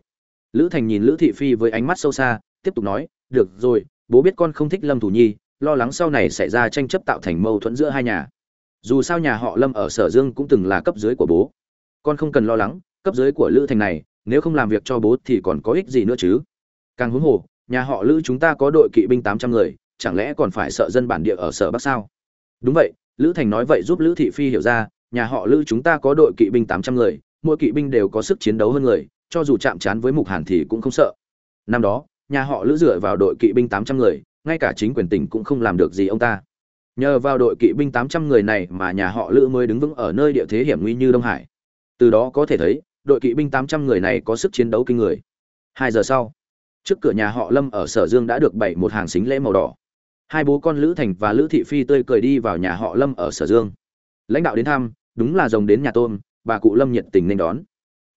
Lữ thành nhìn lữ thị phi với ánh mắt sâu xa, tiếp tục nói, được rồi, bố biết con không thích lâm thủ nhi, lo lắng sau này xảy ra tranh chấp tạo thành mâu thuẫn giữa hai nhà. Dù sao nhà họ lâm ở sở dương cũng từng là cấp dưới của bố. Con không cần lo lắng, cấp dưới của lữ thành này nếu không làm việc cho bố thì còn có ích gì nữa chứ? Càng huống hồ, nhà họ lữ chúng ta có đội kỵ binh tám trăm người, chẳng lẽ còn phải sợ dân bản địa ở sở bắc sao? Đúng vậy, lữ thành nói vậy giúp lữ thị phi hiểu ra, nhà họ lữ chúng ta có đội kỵ binh tám trăm người, mỗi kỵ binh đều có sức chiến đấu hơn người, cho dù chạm trán với mục hàn thì cũng không sợ. Năm đó, nhà họ lữ dựa vào đội kỵ binh tám trăm người, ngay cả chính quyền tỉnh cũng không làm được gì ông ta. Nhờ vào đội kỵ binh tám trăm người này mà nhà họ lữ mới đứng vững ở nơi địa thế hiểm nguy như đông hải. Từ đó có thể thấy đội kỵ binh tám trăm người này có sức chiến đấu kinh người. Hai giờ sau, trước cửa nhà họ lâm ở sở dương đã được bày một hàng xính lễ màu đỏ. Hai bố con lữ thành và lữ thị phi tươi cười đi vào nhà họ lâm ở sở dương. Lãnh đạo đến thăm, đúng là rồng đến nhà tôm, bà cụ lâm nhiệt tình nên đón.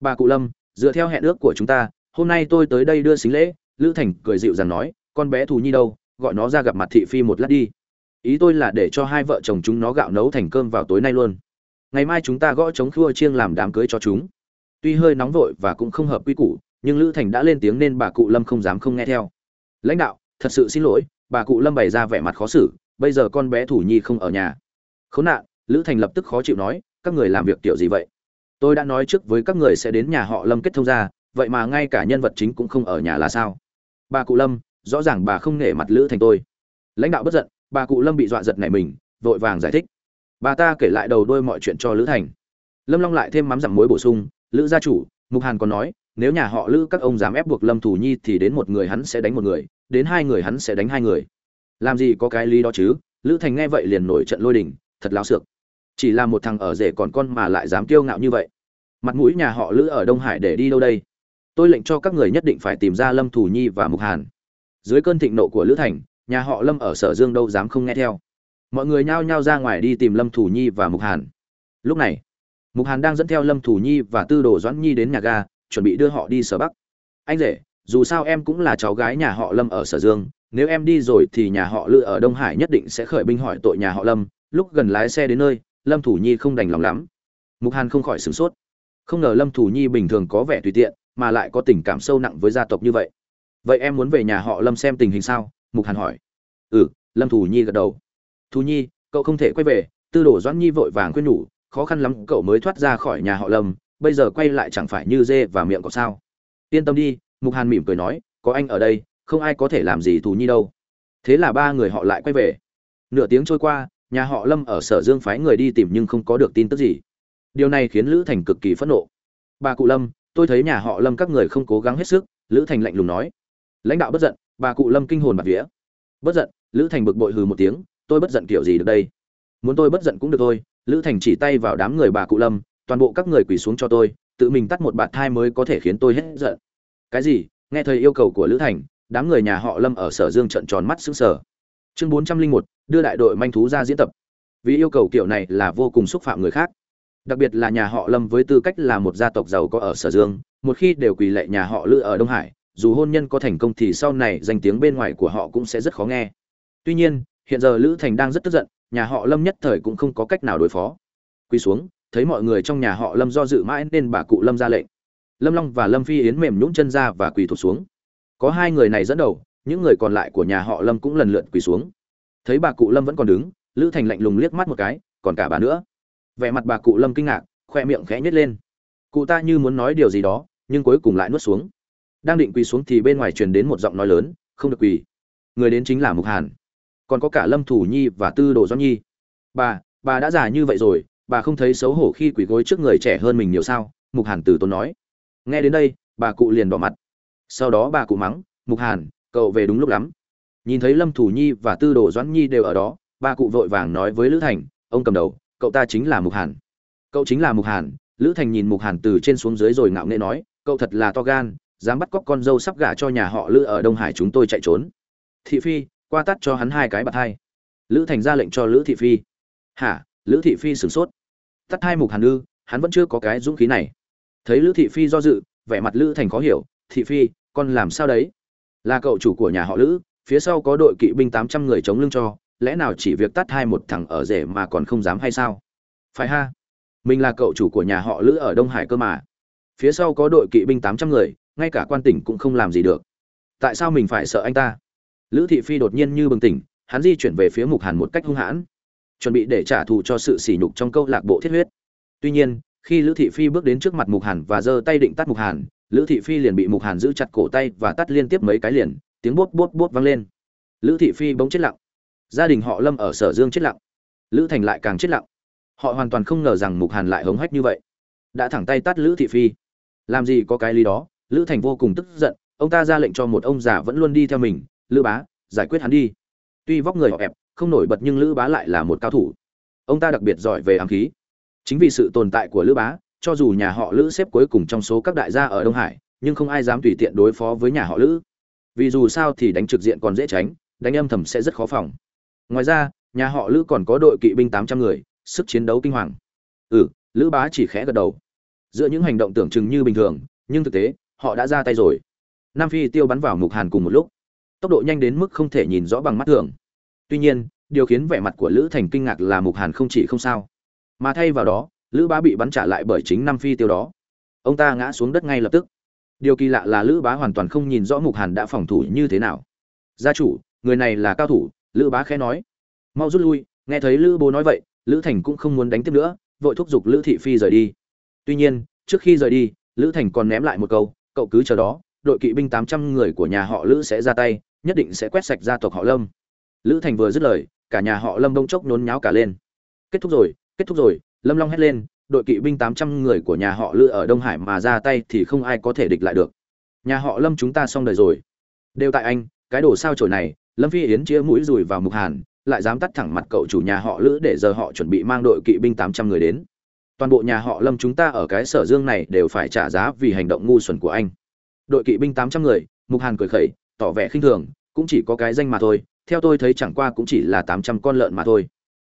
Bà cụ lâm, dựa theo hẹn ước của chúng ta, hôm nay tôi tới đây đưa xính lễ, lữ thành cười dịu dàng nói, con bé thù nhi đâu, gọi nó ra gặp mặt thị phi một lát đi. Ý tôi là để cho hai vợ chồng chúng nó gạo nấu thành cơm vào tối nay luôn. Ngày mai chúng ta gõ trống khua chiêng làm đám cưới cho chúng tuy hơi nóng vội và cũng không hợp quy củ, nhưng lữ thành đã lên tiếng nên bà cụ lâm không dám không nghe theo. Lãnh đạo, thật sự xin lỗi, bà cụ lâm bày ra vẻ mặt khó xử, bây giờ con bé thủ nhi không ở nhà. Khốn nạn, lữ thành lập tức khó chịu nói, các người làm việc kiểu gì vậy? Tôi đã nói trước với các người sẽ đến nhà họ lâm kết thông ra vậy mà ngay cả nhân vật chính cũng không ở nhà là sao? Bà cụ lâm, rõ ràng bà không nể mặt lữ thành tôi. Lãnh đạo bất giận, bà cụ lâm bị dọa giật nảy mình, vội vàng giải thích. Bà ta kể lại đầu đôi mọi chuyện cho lữ thành. Lâm long lại thêm mắm dặm muối bổ sung lữ gia chủ, mục hàn còn nói, nếu nhà họ lữ các ông dám ép buộc lâm thủ nhi thì đến một người hắn sẽ đánh một người, đến hai người hắn sẽ đánh hai người. Làm gì có cái lý đó chứ? Lữ thành nghe vậy liền nổi trận lôi đình, thật láo xược. Chỉ là một thằng ở rể còn con mà lại dám kiêu ngạo như vậy. Mặt mũi nhà họ lữ ở đông hải để đi đâu đây? Tôi lệnh cho các người nhất định phải tìm ra lâm thủ nhi và mục hàn. Dưới cơn thịnh nộ của lữ thành, nhà họ lâm ở sở dương đâu dám không nghe theo. Mọi người nhao nhao ra ngoài đi tìm lâm thủ nhi và mục hàn. Lúc này mục hàn đang dẫn theo lâm thủ nhi và tư đồ doãn nhi đến nhà ga, chuẩn bị đưa họ đi sở bắc. Anh rể, dù sao em cũng là cháu gái nhà họ lâm ở sở dương, nếu em đi rồi thì nhà họ lữ ở đông hải nhất định sẽ khởi binh hỏi tội nhà họ lâm. Lúc gần lái xe đến nơi, lâm thủ nhi không đành lòng lắm. Mục hàn không khỏi sửng sốt. Không ngờ lâm thủ nhi bình thường có vẻ tùy tiện, mà lại có tình cảm sâu nặng với gia tộc như vậy. Vậy em muốn về nhà họ lâm xem tình hình sao? Mục hàn hỏi. Ừ lâm thủ nhi gật đầu. Thủ nhi, cậu không thể quay về. Tư đồ doãn nhi vội vàng khuyên nhủ khó khăn lắm, cậu mới thoát ra khỏi nhà họ lâm, bây giờ quay lại chẳng phải như dê và miệng có sao? Yên tâm đi, mục hàn mỉm cười nói, có anh ở đây, không ai có thể làm gì thù nhi đâu. Thế là ba người họ lại quay về. Nửa tiếng trôi qua, nhà họ lâm ở sở dương phái người đi tìm nhưng không có được tin tức gì. Điều này khiến lữ thành cực kỳ phẫn nộ. Bà cụ lâm, tôi thấy nhà họ lâm các người không cố gắng hết sức, lữ thành lạnh lùng nói. Lãnh đạo bất giận, bà cụ lâm kinh hồn bạc vía. Bất giận, lữ thành bực bội hừ một tiếng, tôi bất giận kiểu gì được đây? Muốn tôi bất giận cũng được thôi lữ thành chỉ tay vào đám người bà cụ lâm, toàn bộ các người quỳ xuống cho tôi, tự mình tắt một bạt thai mới có thể khiến tôi hết giận. Cái gì? Nghe thời yêu cầu của lữ thành, đám người nhà họ lâm ở sở dương trận tròn mắt sững sờ. Chương bốn trăm linh một, đưa đại đội manh thú ra diễn tập. Vì yêu cầu kiểu này là vô cùng xúc phạm người khác. Đặc biệt là nhà họ lâm với tư cách là một gia tộc giàu có ở sở dương, một khi đều quỳ lệ nhà họ lữ ở đông hải, dù hôn nhân có thành công thì sau này danh tiếng bên ngoài của họ cũng sẽ rất khó nghe. Tuy nhiên hiện giờ lữ thành đang rất tức giận, nhà họ lâm nhất thời cũng không có cách nào đối phó. Quỳ xuống, thấy mọi người trong nhà họ lâm do dự mãi nên bà cụ lâm ra lệnh. Lâm long và lâm phi yến mềm nhũng chân ra và quỳ thụt xuống. Có hai người này dẫn đầu, những người còn lại của nhà họ lâm cũng lần lượt quỳ xuống. Thấy bà cụ lâm vẫn còn đứng, lữ thành lạnh lùng liếc mắt một cái, còn cả bà nữa. Vẻ mặt bà cụ lâm kinh ngạc, khoe miệng khẽ nhếch lên. Cụ ta như muốn nói điều gì đó, nhưng cuối cùng lại nuốt xuống. Đang định quỳ xuống thì bên ngoài truyền đến một giọng nói lớn, không được quỳ. Người đến chính là mục hàn còn có cả lâm thủ nhi và tư đồ doãn nhi. Bà bà đã già như vậy rồi, bà không thấy xấu hổ khi quỳ gối trước người trẻ hơn mình nhiều sao? Mục hàn từ tốn nói. Nghe đến đây, bà cụ liền đỏ mặt. Sau đó bà cụ mắng, mục hàn, cậu về đúng lúc lắm. Nhìn thấy lâm thủ nhi và tư đồ doãn nhi đều ở đó, bà cụ vội vàng nói với lữ thành, ông cầm đầu, cậu ta chính là mục hàn. Cậu chính là mục hàn? Lữ thành nhìn mục hàn từ trên xuống dưới rồi ngạo nghễ nói, cậu thật là to gan, dám bắt cóc con dâu sắp gả cho nhà họ lữ ở đông hải chúng tôi chạy trốn. Thị phi qua tắt cho hắn hai cái bạt hai. Lữ thành ra lệnh cho lữ thị phi. Hả? Lữ thị phi sửng sốt. Tắt hai mục hàn ư, hắn vẫn chưa có cái dũng khí này. Thấy lữ thị phi do dự, vẻ mặt lữ thành khó hiểu. Thị phi, con làm sao đấy? Là cậu chủ của nhà họ lữ, phía sau có đội kỵ binh tám trăm người chống lưng cho, lẽ nào chỉ việc tắt hai một thằng ở rể mà còn không dám hay sao? Phải ha. Mình là cậu chủ của nhà họ lữ ở đông hải cơ mà. Phía sau có đội kỵ binh tám trăm người, ngay cả quan tỉnh cũng không làm gì được. Tại sao mình phải sợ anh ta? Lữ thị phi đột nhiên như bừng tỉnh, hắn di chuyển về phía mục hàn một cách hung hãn, chuẩn bị để trả thù cho sự sỉ nhục trong câu lạc bộ thiết huyết. Tuy nhiên, khi lữ thị phi bước đến trước mặt mục hàn và giơ tay định tắt mục hàn, lữ thị phi liền bị mục hàn giữ chặt cổ tay và tắt liên tiếp mấy cái liền, tiếng bốt bốt bốt vang lên. Lữ thị phi bỗng chết lặng. Gia đình họ lâm ở sở dương chết lặng. Lữ thành lại càng chết lặng. Họ hoàn toàn không ngờ rằng mục hàn lại hống hách như vậy. Đã thẳng tay tắt lữ thị phi. Làm gì có cái lý đó? Lữ thành vô cùng tức giận. Ông ta ra lệnh cho một ông già vẫn luôn đi theo mình lữ bá, giải quyết hắn đi. Tuy vóc người họ ẹp không nổi bật nhưng lữ bá lại là một cao thủ. Ông ta đặc biệt giỏi về ám khí. Chính vì sự tồn tại của lữ bá, cho dù nhà họ lữ xếp cuối cùng trong số các đại gia ở đông hải, nhưng không ai dám tùy tiện đối phó với nhà họ lữ. Vì dù sao thì đánh trực diện còn dễ tránh, đánh âm thầm sẽ rất khó phòng. Ngoài ra, nhà họ lữ còn có đội kỵ binh tám trăm người, sức chiến đấu kinh hoàng. Ừ lữ bá chỉ khẽ gật đầu. Giữa những hành động tưởng chừng như bình thường, nhưng thực tế, họ đã ra tay rồi. Nam phi tiêu bắn vào mục hàn cùng một lúc tốc độ nhanh đến mức không thể nhìn rõ bằng mắt thường. Tuy nhiên, điều khiến vẻ mặt của lữ thành kinh ngạc là mục hàn không chỉ không sao, mà thay vào đó, lữ bá bị bắn trả lại bởi chính nam phi tiêu đó. Ông ta ngã xuống đất ngay lập tức. Điều kỳ lạ là lữ bá hoàn toàn không nhìn rõ mục hàn đã phòng thủ như thế nào. Gia chủ, người này là cao thủ, lữ bá khẽ nói. Mau rút lui. Nghe thấy lữ bố nói vậy, lữ thành cũng không muốn đánh tiếp nữa, vội thúc giục lữ thị phi rời đi. Tuy nhiên, trước khi rời đi, lữ thành còn ném lại một câu, cậu cứ chờ đó, đội kỵ binh tám trăm người của nhà họ lữ sẽ ra tay nhất định sẽ quét sạch gia tộc họ lâm. Lữ thành vừa dứt lời, cả nhà họ lâm đông chốc nôn nháo cả lên. Kết thúc rồi, kết thúc rồi, lâm long hét lên, đội kỵ binh tám trăm người của nhà họ lữ ở đông hải mà ra tay thì không ai có thể địch lại được. Nhà họ lâm chúng ta xong đời rồi. Đều tại anh, cái đồ sao trổi này, lâm phi yến chĩa mũi rùi vào mục hàn, lại dám tắt thẳng mặt cậu chủ nhà họ lữ để giờ họ chuẩn bị mang đội kỵ binh tám trăm người đến. Toàn bộ nhà họ lâm chúng ta ở cái sở dương này đều phải trả giá vì hành động ngu xuẩn của anh. Đội kỵ binh tám trăm người, mục hàn cười khẩy tỏ vẻ khinh thường, cũng chỉ có cái danh mà thôi, theo tôi thấy chẳng qua cũng chỉ là tám trăm con lợn mà thôi.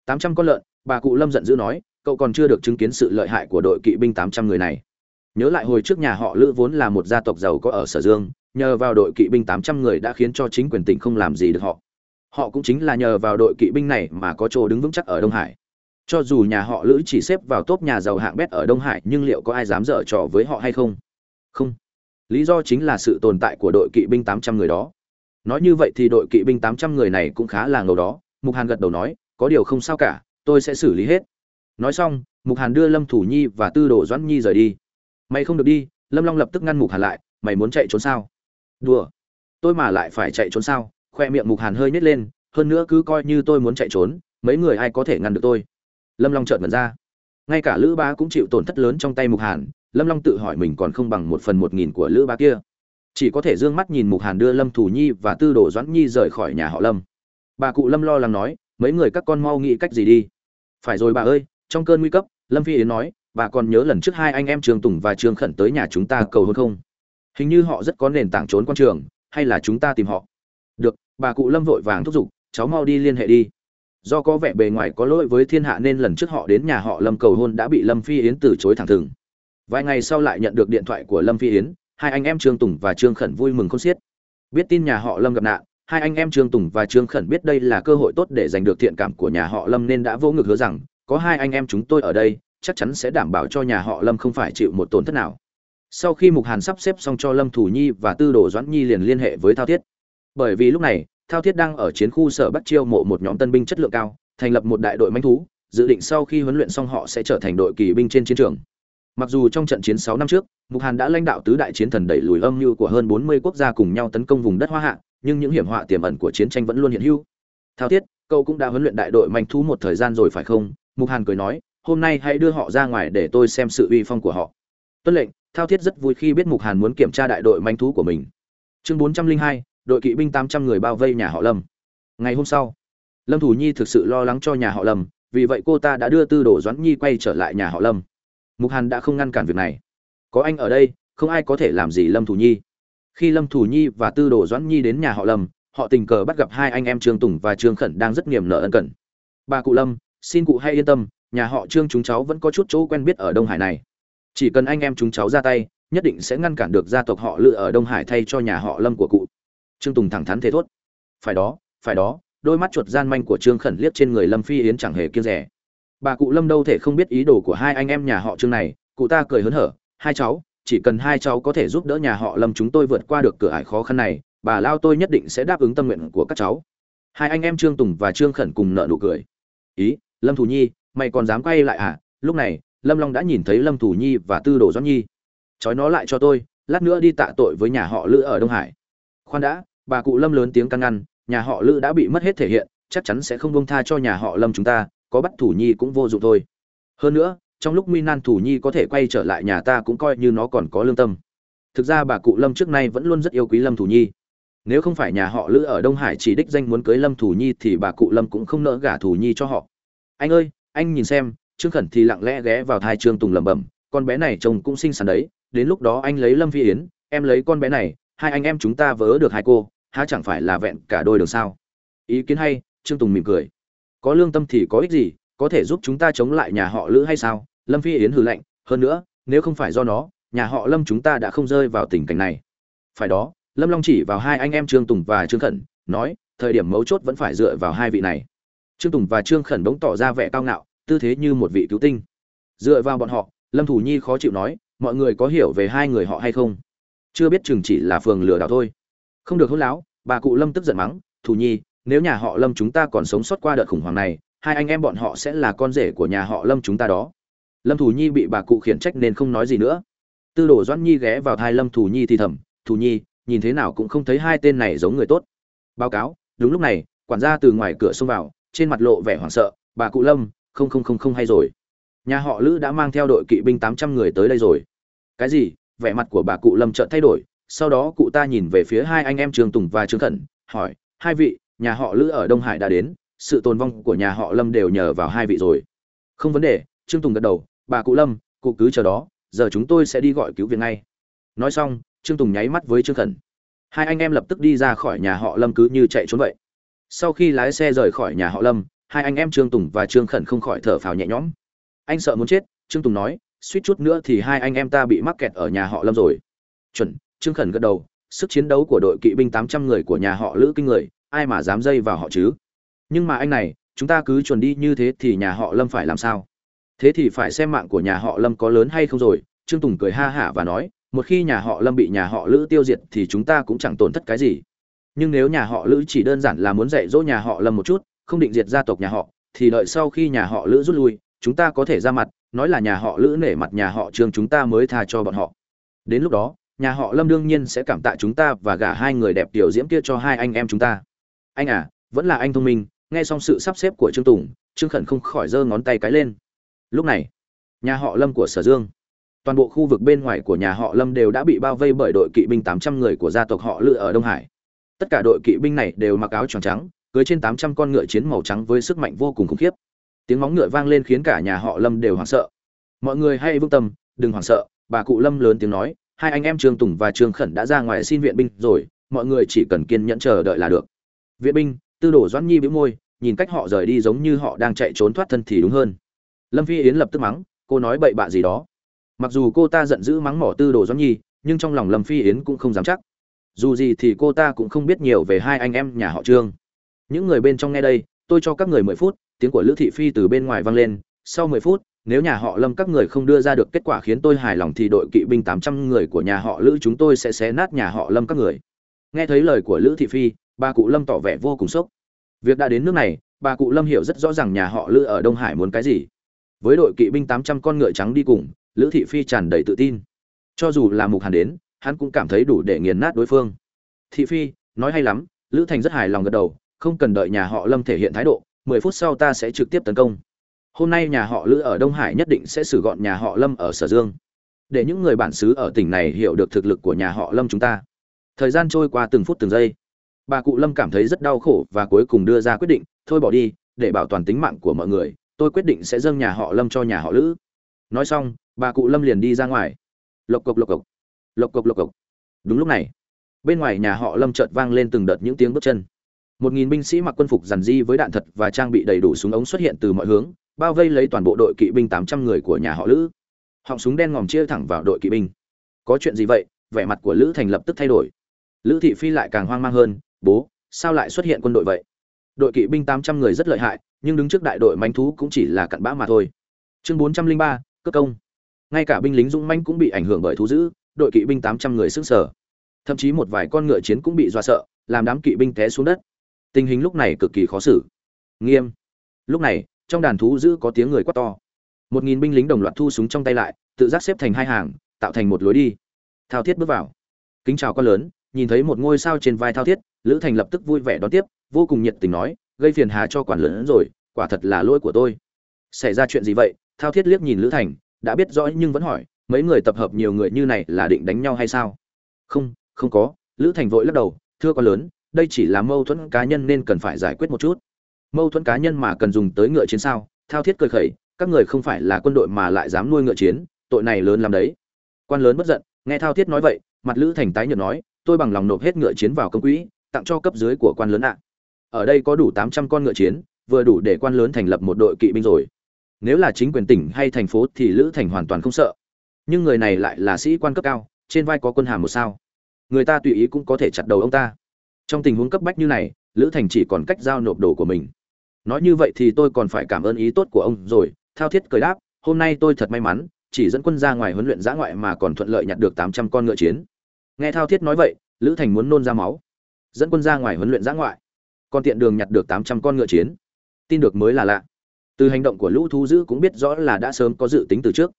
Tám trăm con lợn, bà cụ lâm giận dữ nói, cậu còn chưa được chứng kiến sự lợi hại của đội kỵ binh tám trăm người này. Nhớ lại hồi trước nhà họ lữ vốn là một gia tộc giàu có ở sở dương, nhờ vào đội kỵ binh tám trăm người đã khiến cho chính quyền tỉnh không làm gì được họ. Họ cũng chính là nhờ vào đội kỵ binh này mà có chỗ đứng vững chắc ở đông hải. Cho dù nhà họ lữ chỉ xếp vào top nhà giàu hạng bét ở đông hải, nhưng liệu có ai dám dở trò với họ hay không? Không lý do chính là sự tồn tại của đội kỵ binh tám trăm người đó. Nói như vậy thì đội kỵ binh tám trăm người này cũng khá là ngầu đó. Mục hàn gật đầu nói, có điều không sao cả, tôi sẽ xử lý hết. Nói xong, mục hàn đưa lâm thủ nhi và tư đồ doãn nhi rời đi. Mày không được đi. Lâm long lập tức ngăn mục hàn lại, mày muốn chạy trốn sao? Đùa. Tôi mà lại phải chạy trốn sao? Khoe miệng mục hàn hơi nhét lên, hơn nữa cứ coi như tôi muốn chạy trốn, mấy người ai có thể ngăn được tôi? Lâm long trợn mật ra. Ngay cả lữ bá cũng chịu tổn thất lớn trong tay mục hàn lâm long tự hỏi mình còn không bằng một phần một nghìn của lữ bá kia. Chỉ có thể d ư ơ n g mắt nhìn mục hàn đưa lâm thủ nhi và tư đồ doãn nhi rời khỏi nhà họ lâm. Bà cụ lâm lo lắng nói, mấy người các con mau nghĩ cách gì đi? Phải rồi bà ơi, trong cơn nguy cấp, lâm phi yến nói, bà còn nhớ lần trước hai anh em trường tùng và Trường khẩn tới nhà chúng ta cầu hôn không? Hình như họ rất có nền tảng trốn quan trường, hay là chúng ta tìm họ? Được, bà cụ lâm vội vàng thúc giục, cháu mau đi liên hệ đi. Do có vẻ bề ngoài có lỗi với thiên hạ nên lần trước họ đến nhà họ lâm cầu hôn đã bị lâm phi yến từ chối thẳng thừng vài ngày sau lại nhận được điện thoại của lâm phi yến, hai anh em trương tùng và trương khẩn vui mừng không xiết. Biết tin nhà họ lâm gặp nạn, hai anh em trương tùng và trương khẩn biết đây là cơ hội tốt để giành được thiện cảm của nhà họ lâm nên đã vô ngực hứa rằng, có hai anh em chúng tôi ở đây, chắc chắn sẽ đảm bảo cho nhà họ lâm không phải chịu một tổn thất nào. Sau khi mục hàn sắp xếp xong cho lâm thủ nhi và tư đồ doãn nhi liền liên hệ với thao thiết. Bởi vì lúc này, thao thiết đang ở chiến khu sở bắc chiêu mộ một nhóm tân binh chất lượng cao, thành lập một đại đội manh thú, dự định sau khi huấn luyện xong họ sẽ trở thành đội kỳ binh trên chiến trường mặc dù trong trận chiến sáu năm trước, mục hàn đã lãnh đạo tứ đại chiến thần đẩy lùi âm mưu của hơn bốn mươi quốc gia cùng nhau tấn công vùng đất hoa hạ, nhưng những hiểm họa tiềm ẩn của chiến tranh vẫn luôn hiện hữu. Thao thiết, cậu cũng đã huấn luyện đại đội manh thú một thời gian rồi phải không? Mục hàn cười nói, hôm nay hãy đưa họ ra ngoài để tôi xem sự uy phong của họ. Tuân lệnh, thao thiết rất vui khi biết mục hàn muốn kiểm tra đại đội manh thú của mình. Chương bốn trăm linh hai, đội kỵ binh tám trăm người bao vây nhà họ lâm. Ngày hôm sau, lâm thủ nhi thực sự lo lắng cho nhà họ lâm, vì vậy cô ta đã đưa tư đồ doãn nhi quay trở lại nhà họ lâm mục hàn đã không ngăn cản việc này. Có anh ở đây, không ai có thể làm gì lâm thủ nhi. Khi lâm thủ nhi và tư đồ doãn nhi đến nhà họ lâm, họ tình cờ bắt gặp hai anh em trương tùng và trương khẩn đang rất niềm nở ân cần. Bà cụ lâm, xin cụ hay yên tâm, nhà họ trương chúng cháu vẫn có chút chỗ quen biết ở đông hải này. Chỉ cần anh em chúng cháu ra tay, nhất định sẽ ngăn cản được gia tộc họ lựa ở đông hải thay cho nhà họ lâm của cụ. Trương tùng thẳng thắn thế thốt. Phải đó phải đó, đôi mắt chuột gian manh của trương khẩn liếc trên người lâm phi yến chẳng hề kiêng rẻ bà cụ lâm đâu thể không biết ý đồ của hai anh em nhà họ trương này, cụ ta cười hớn hở, hai cháu, chỉ cần hai cháu có thể giúp đỡ nhà họ lâm chúng tôi vượt qua được cửa ải khó khăn này, bà lao tôi nhất định sẽ đáp ứng tâm nguyện của các cháu. Hai anh em trương tùng và trương khẩn cùng nợ nụ cười. Ý, lâm thủ nhi, mày còn dám quay lại à? Lúc này, lâm long đã nhìn thấy lâm thủ nhi và tư đồ doãn nhi. Trói nó lại cho tôi, lát nữa đi tạ tội với nhà họ lữ ở đông hải. Khoan đã, bà cụ lâm lớn tiếng căn ngăn, nhà họ lữ đã bị mất hết thể hiện, chắc chắn sẽ không bông tha cho nhà họ lâm chúng ta có bắt thủ nhi cũng vô dụng thôi. Hơn nữa, trong lúc nguy nan thủ nhi có thể quay trở lại nhà ta cũng coi như nó còn có lương tâm. Thực ra bà cụ lâm trước nay vẫn luôn rất yêu quý lâm thủ nhi. Nếu không phải nhà họ lữ ở đông hải chỉ đích danh muốn cưới lâm thủ nhi thì bà cụ lâm cũng không nỡ gả thủ nhi cho họ. Anh ơi, anh nhìn xem, trương khẩn thì lặng lẽ ghé vào thai trương tùng lẩm bẩm, con bé này trông cũng xinh xắn đấy, đến lúc đó anh lấy lâm phi yến, em lấy con bé này, hai anh em chúng ta vớ được hai cô, há chẳng phải là vẹn cả đôi đường sao? Ý kiến hay, trương tùng mỉm cười có lương tâm thì có ích gì, có thể giúp chúng ta chống lại nhà họ lữ hay sao? Lâm phi yến hừ lạnh, hơn nữa, nếu không phải do nó, nhà họ lâm chúng ta đã không rơi vào tình cảnh này. Phải đó, lâm long chỉ vào hai anh em trương tùng và trương khẩn, nói, thời điểm mấu chốt vẫn phải dựa vào hai vị này. Trương tùng và trương khẩn bỗng tỏ ra vẻ cao ngạo, tư thế như một vị cứu tinh. Dựa vào bọn họ, lâm thủ nhi khó chịu nói, mọi người có hiểu về hai người họ hay không? Chưa biết chừng chỉ là phường lừa đảo thôi. Không được hôn láo, bà cụ lâm tức giận mắng, thủ nhi nếu nhà họ lâm chúng ta còn sống sót qua đợt khủng hoảng này, hai anh em bọn họ sẽ là con rể của nhà họ lâm chúng ta đó. Lâm thủ nhi bị bà cụ khiển trách nên không nói gì nữa. Tư đồ doãn nhi ghé vào thai lâm thủ nhi thì thầm thủ nhi, nhìn thế nào cũng không thấy hai tên này giống người tốt. Báo cáo, đúng lúc này, quản gia từ ngoài cửa xông vào, trên mặt lộ vẻ hoảng sợ, bà cụ lâm, không không không không hay rồi. Nhà họ lữ đã mang theo đội kỵ binh tám trăm người tới đây rồi. Cái gì? Vẻ mặt của bà cụ lâm chợt thay đổi, sau đó cụ ta nhìn về phía hai anh em trương tùng và trương khẩn, hỏi, hai vị nhà họ lữ ở đông hải đã đến, sự tồn vong của nhà họ lâm đều nhờ vào hai vị rồi. Không vấn đề, trương tùng gật đầu, bà cụ lâm, cụ cứ chờ đó, giờ chúng tôi sẽ đi gọi cứu viện ngay. Nói xong, trương tùng nháy mắt với trương khẩn. Hai anh em lập tức đi ra khỏi nhà họ lâm cứ như chạy trốn vậy. Sau khi lái xe rời khỏi nhà họ lâm, hai anh em trương tùng và trương khẩn không khỏi thở phào nhẹ nhõm. Anh sợ muốn chết, trương tùng nói, suýt chút nữa thì hai anh em ta bị mắc kẹt ở nhà họ lâm rồi. Chuẩn, trương khẩn gật đầu, sức chiến đấu của đội kỵ binh tám trăm người của nhà họ lữ kinh người ai mà dám dây vào họ chứ nhưng mà anh này chúng ta cứ chuẩn đi như thế thì nhà họ lâm phải làm sao thế thì phải xem mạng của nhà họ lâm có lớn hay không rồi trương tùng cười ha hả và nói một khi nhà họ lâm bị nhà họ lữ tiêu diệt thì chúng ta cũng chẳng tổn thất cái gì nhưng nếu nhà họ lữ chỉ đơn giản là muốn dạy dỗ nhà họ lâm một chút không định diệt gia tộc nhà họ thì đợi sau khi nhà họ lữ rút lui chúng ta có thể ra mặt nói là nhà họ lữ nể mặt nhà họ trương chúng ta mới tha cho bọn họ đến lúc đó nhà họ lâm đương nhiên sẽ cảm tạ chúng ta và gả hai người đẹp tiểu diễm kia cho hai anh em chúng ta anh à vẫn là anh thông minh, nghe xong sự sắp xếp của trương tùng, trương khẩn không khỏi giơ ngón tay cái lên. Lúc này, nhà họ lâm của sở dương, toàn bộ khu vực bên ngoài của nhà họ lâm đều đã bị bao vây bởi đội kỵ binh tám trăm người của gia tộc họ lự ở đông hải. Tất cả đội kỵ binh này đều mặc áo tròn trắng, cưới trên tám trăm con ngựa chiến màu trắng với sức mạnh vô cùng khủng khiếp. Tiếng móng ngựa vang lên khiến cả nhà họ lâm đều hoảng sợ. Mọi người hãy vững tâm, đừng hoảng sợ, bà cụ lâm lớn tiếng nói, hai anh em trương tùng và trương khẩn đã ra ngoài xin viện binh rồi, mọi người chỉ cần kiên nhẫn chờ đợi là được viện binh, tư đồ doãn nhi bĩu môi, nhìn cách họ rời đi giống như họ đang chạy trốn thoát thân thì đúng hơn. Lâm phi yến lập tức mắng, cô nói bậy bạ gì đó. Mặc dù cô ta giận dữ mắng mỏ tư đồ doãn nhi, nhưng trong lòng lâm phi yến cũng không dám chắc. Dù gì thì cô ta cũng không biết nhiều về hai anh em nhà họ trương. Những người bên trong nghe đây, tôi cho các người mười phút, tiếng của lữ thị phi từ bên ngoài vang lên, sau mười phút, nếu nhà họ lâm các người không đưa ra được kết quả khiến tôi hài lòng thì đội kỵ binh tám trăm người của nhà họ lữ chúng tôi sẽ xé nát nhà họ lâm các người. Nghe thấy lời của lữ thị phi bà cụ lâm tỏ vẻ vô cùng sốc. Việc đã đến nước này, bà cụ lâm hiểu rất rõ ràng nhà họ lữ ở đông hải muốn cái gì. Với đội kỵ binh tám trăm con ngựa trắng đi cùng, lữ thị phi tràn đầy tự tin. Cho dù là mục hàn đến, hắn cũng cảm thấy đủ để nghiền nát đối phương. Thị phi, nói hay lắm. Lữ thành rất hài lòng gật đầu, không cần đợi nhà họ lâm thể hiện thái độ, mười phút sau ta sẽ trực tiếp tấn công. Hôm nay nhà họ lữ ở đông hải nhất định sẽ xử gọn nhà họ lâm ở sở dương. Để những người bản xứ ở tỉnh này hiểu được thực lực của nhà họ lâm chúng ta. Thời gian trôi qua từng phút từng giây bà cụ lâm cảm thấy rất đau khổ và cuối cùng đưa ra quyết định, thôi bỏ đi, để bảo toàn tính mạng của mọi người, tôi quyết định sẽ dâng nhà họ lâm cho nhà họ lữ. Nói xong, bà cụ lâm liền đi ra ngoài. Lộc cộc lộc cộc lộc cộc lộc cộc. Đúng lúc này, bên ngoài nhà họ lâm chợt vang lên từng đợt những tiếng bước chân. Một nghìn binh sĩ mặc quân phục giản di với đạn thật và trang bị đầy đủ súng ống xuất hiện từ mọi hướng, bao vây lấy toàn bộ đội kỵ binh tám trăm người của nhà họ lữ. Họng súng đen ngòm chia thẳng vào đội kỵ binh. Có chuyện gì vậy? Vẻ mặt của lữ thành lập tức thay đổi. Lữ thị phi lại càng hoang mang hơn bố, sao lại xuất hiện quân đội vậy? Đội kỵ binh tám trăm người rất lợi hại, nhưng đứng trước đại đội manh thú cũng chỉ là cặn bã mà thôi. Chương bốn trăm linh ba cất công. Ngay cả binh lính dũng manh cũng bị ảnh hưởng bởi thú dữ, đội kỵ binh tám trăm người sức sở thậm chí một vài con ngựa chiến cũng bị dọa sợ, làm đám kỵ binh té xuống đất. Tình hình lúc này cực kỳ khó xử. Nghiêm. Lúc này, trong đàn thú dữ có tiếng người quát to. Một nghìn binh lính đồng loạt thu súng trong tay lại, tự giác xếp thành hai hàng, tạo thành một lối đi. Thao thiết bước vào. Kính chào con lớn nhìn thấy một ngôi sao trên vai thao thiết, lữ thành lập tức vui vẻ đón tiếp, vô cùng nhiệt tình nói, gây phiền hà cho quản lớn rồi, quả thật là lỗi của tôi. Xảy ra chuyện gì vậy? Thao thiết liếc nhìn lữ thành, đã biết rõ nhưng vẫn hỏi, mấy người tập hợp nhiều người như này là định đánh nhau hay sao? Không không có. Lữ thành vội lắc đầu, thưa quan lớn, đây chỉ là mâu thuẫn cá nhân nên cần phải giải quyết một chút. Mâu thuẫn cá nhân mà cần dùng tới ngựa chiến sao? Thao thiết cười khẩy, các người không phải là quân đội mà lại dám nuôi ngựa chiến, tội này lớn lắm đấy. Quan lớn bất giận, nghe thao thiết nói vậy, mặt lữ thành tái nhợt nói tôi bằng lòng nộp hết ngựa chiến vào công quỹ, tặng cho cấp dưới của quan lớn ạ. Ở đây có đủ tám trăm con ngựa chiến, vừa đủ để quan lớn thành lập một đội kỵ binh rồi. Nếu là chính quyền tỉnh hay thành phố thì lữ thành hoàn toàn không sợ. Nhưng người này lại là sĩ quan cấp cao, trên vai có quân hàm một sao. Người ta tùy ý cũng có thể chặt đầu ông ta. Trong tình huống cấp bách như này, lữ thành chỉ còn cách giao nộp đồ của mình. Nói như vậy thì tôi còn phải cảm ơn ý tốt của ông rồi, thao thiết cười đáp, hôm nay tôi thật may mắn, chỉ dẫn quân ra ngoài huấn luyện giã ngoại mà còn thuận lợi nhặt được tám trăm con ngựa chiến nghe thao thiết nói vậy, lữ thành muốn nôn ra máu. Dẫn quân ra ngoài huấn luyện giã ngoại. Còn tiện đường nhặt được tám trăm con ngựa chiến. Tin được mới là lạ. Từ hành động của lũ thú dữ cũng biết rõ là đã sớm có dự tính từ trước.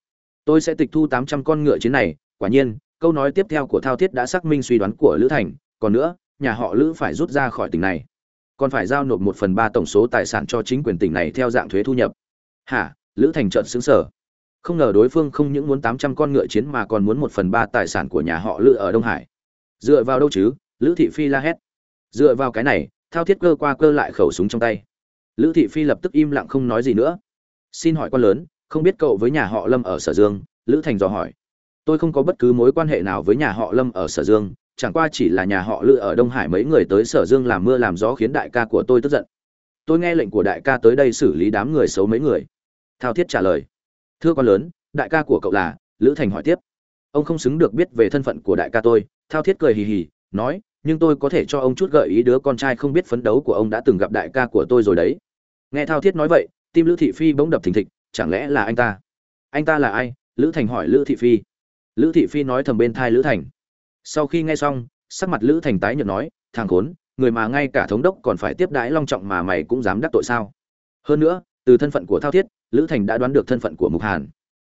Tôi sẽ tịch thu tám trăm con ngựa chiến này, quả nhiên, câu nói tiếp theo của thao thiết đã xác minh suy đoán của lữ thành, còn nữa, nhà họ lữ phải rút ra khỏi tỉnh này. Còn phải giao nộp một phần ba tổng số tài sản cho chính quyền tỉnh này theo dạng thuế thu nhập. Hả? Lữ thành trợn xứng sở không ngờ đối phương không những muốn tám trăm con ngựa chiến mà còn muốn một phần ba tài sản của nhà họ lữ ở đông hải. Dựa vào đâu chứ? Lữ thị phi la hét. Dựa vào cái này, thao thiết cơ qua cơ lại khẩu súng trong tay. Lữ thị phi lập tức im lặng không nói gì nữa. Xin hỏi quan lớn, không biết cậu với nhà họ lâm ở sở dương? Lữ thành dò hỏi. Tôi không có bất cứ mối quan hệ nào với nhà họ lâm ở sở dương, chẳng qua chỉ là nhà họ lữ ở đông hải mấy người tới sở dương làm mưa làm gió khiến đại ca của tôi tức giận. Tôi nghe lệnh của đại ca tới đây xử lý đám người xấu mấy người. Thao thiết trả lời thưa quan lớn, đại ca của cậu là lữ thành hỏi tiếp. Ông không xứng được biết về thân phận của đại ca tôi, thao thiết cười hì hì, nói, nhưng tôi có thể cho ông chút gợi ý đứa con trai không biết phấn đấu của ông đã từng gặp đại ca của tôi rồi đấy. Nghe thao thiết nói vậy, tim lữ thị phi bỗng đập thình thịch, chẳng lẽ là anh ta? Anh ta là ai? Lữ thành hỏi lữ thị phi. Lữ thị phi nói thầm bên thai lữ thành. Sau khi nghe xong, sắc mặt lữ thành tái nhợt nói, thằng khốn, người mà ngay cả thống đốc còn phải tiếp đãi long trọng mà mày cũng dám đắc tội sao? Hơn nữa, từ thân phận của thao thiết lữ thành đã đoán được thân phận của mục hàn.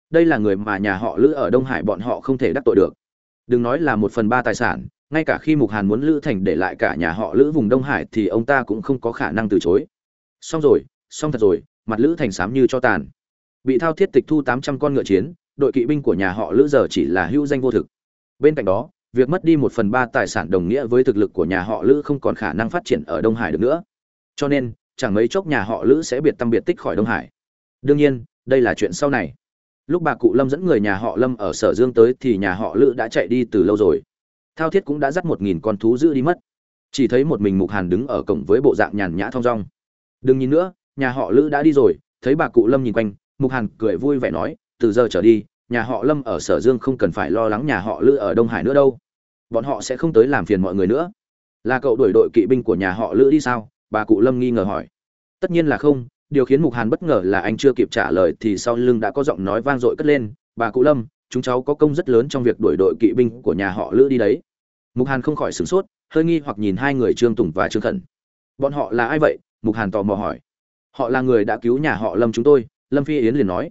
Đây là người mà nhà họ lữ ở đông hải bọn họ không thể đắc tội được. Đừng nói là một phần ba tài sản, ngay cả khi mục hàn muốn lữ thành để lại cả nhà họ lữ vùng đông hải thì ông ta cũng không có khả năng từ chối. Xong rồi, xong thật rồi, mặt lữ thành xám như cho tàn. Bị thao thiết tịch thu tám trăm con ngựa chiến, đội kỵ binh của nhà họ lữ giờ chỉ là hữu danh vô thực. Bên cạnh đó, việc mất đi một phần ba tài sản đồng nghĩa với thực lực của nhà họ lữ không còn khả năng phát triển ở đông hải được nữa. Cho nên, chẳng mấy chốc nhà họ lữ sẽ biệt tâm biệt tích khỏi đông hải đương nhiên, đây là chuyện sau này. Lúc bà cụ lâm dẫn người nhà họ lâm ở sở dương tới thì nhà họ lữ đã chạy đi từ lâu rồi. Thao thiết cũng đã dắt một nghìn con thú giữ đi mất. Chỉ thấy một mình mục hàn đứng ở cổng với bộ dạng nhàn nhã thong dong. Đừng nhìn nữa, nhà họ lữ đã đi rồi, thấy bà cụ lâm nhìn quanh, mục hàn cười vui vẻ nói, từ giờ trở đi, nhà họ lâm ở sở dương không cần phải lo lắng nhà họ lữ ở đông hải nữa đâu. Bọn họ sẽ không tới làm phiền mọi người nữa. Là cậu đuổi đội kỵ binh của nhà họ lữ đi sao? bà cụ lâm nghi ngờ hỏi. Tất nhiên là không điều khiến mục hàn bất ngờ là anh chưa kịp trả lời thì sau lưng đã có giọng nói vang dội cất lên, bà cụ lâm, chúng cháu có công rất lớn trong việc đuổi đội kỵ binh của nhà họ lữ đi đấy. Mục hàn không khỏi sửng sốt, hơi nghi hoặc nhìn hai người trương tùng và trương khẩn. Bọn họ là ai vậy? Mục hàn tò mò hỏi. Họ là người đã cứu nhà họ lâm chúng tôi, lâm phi yến liền nói.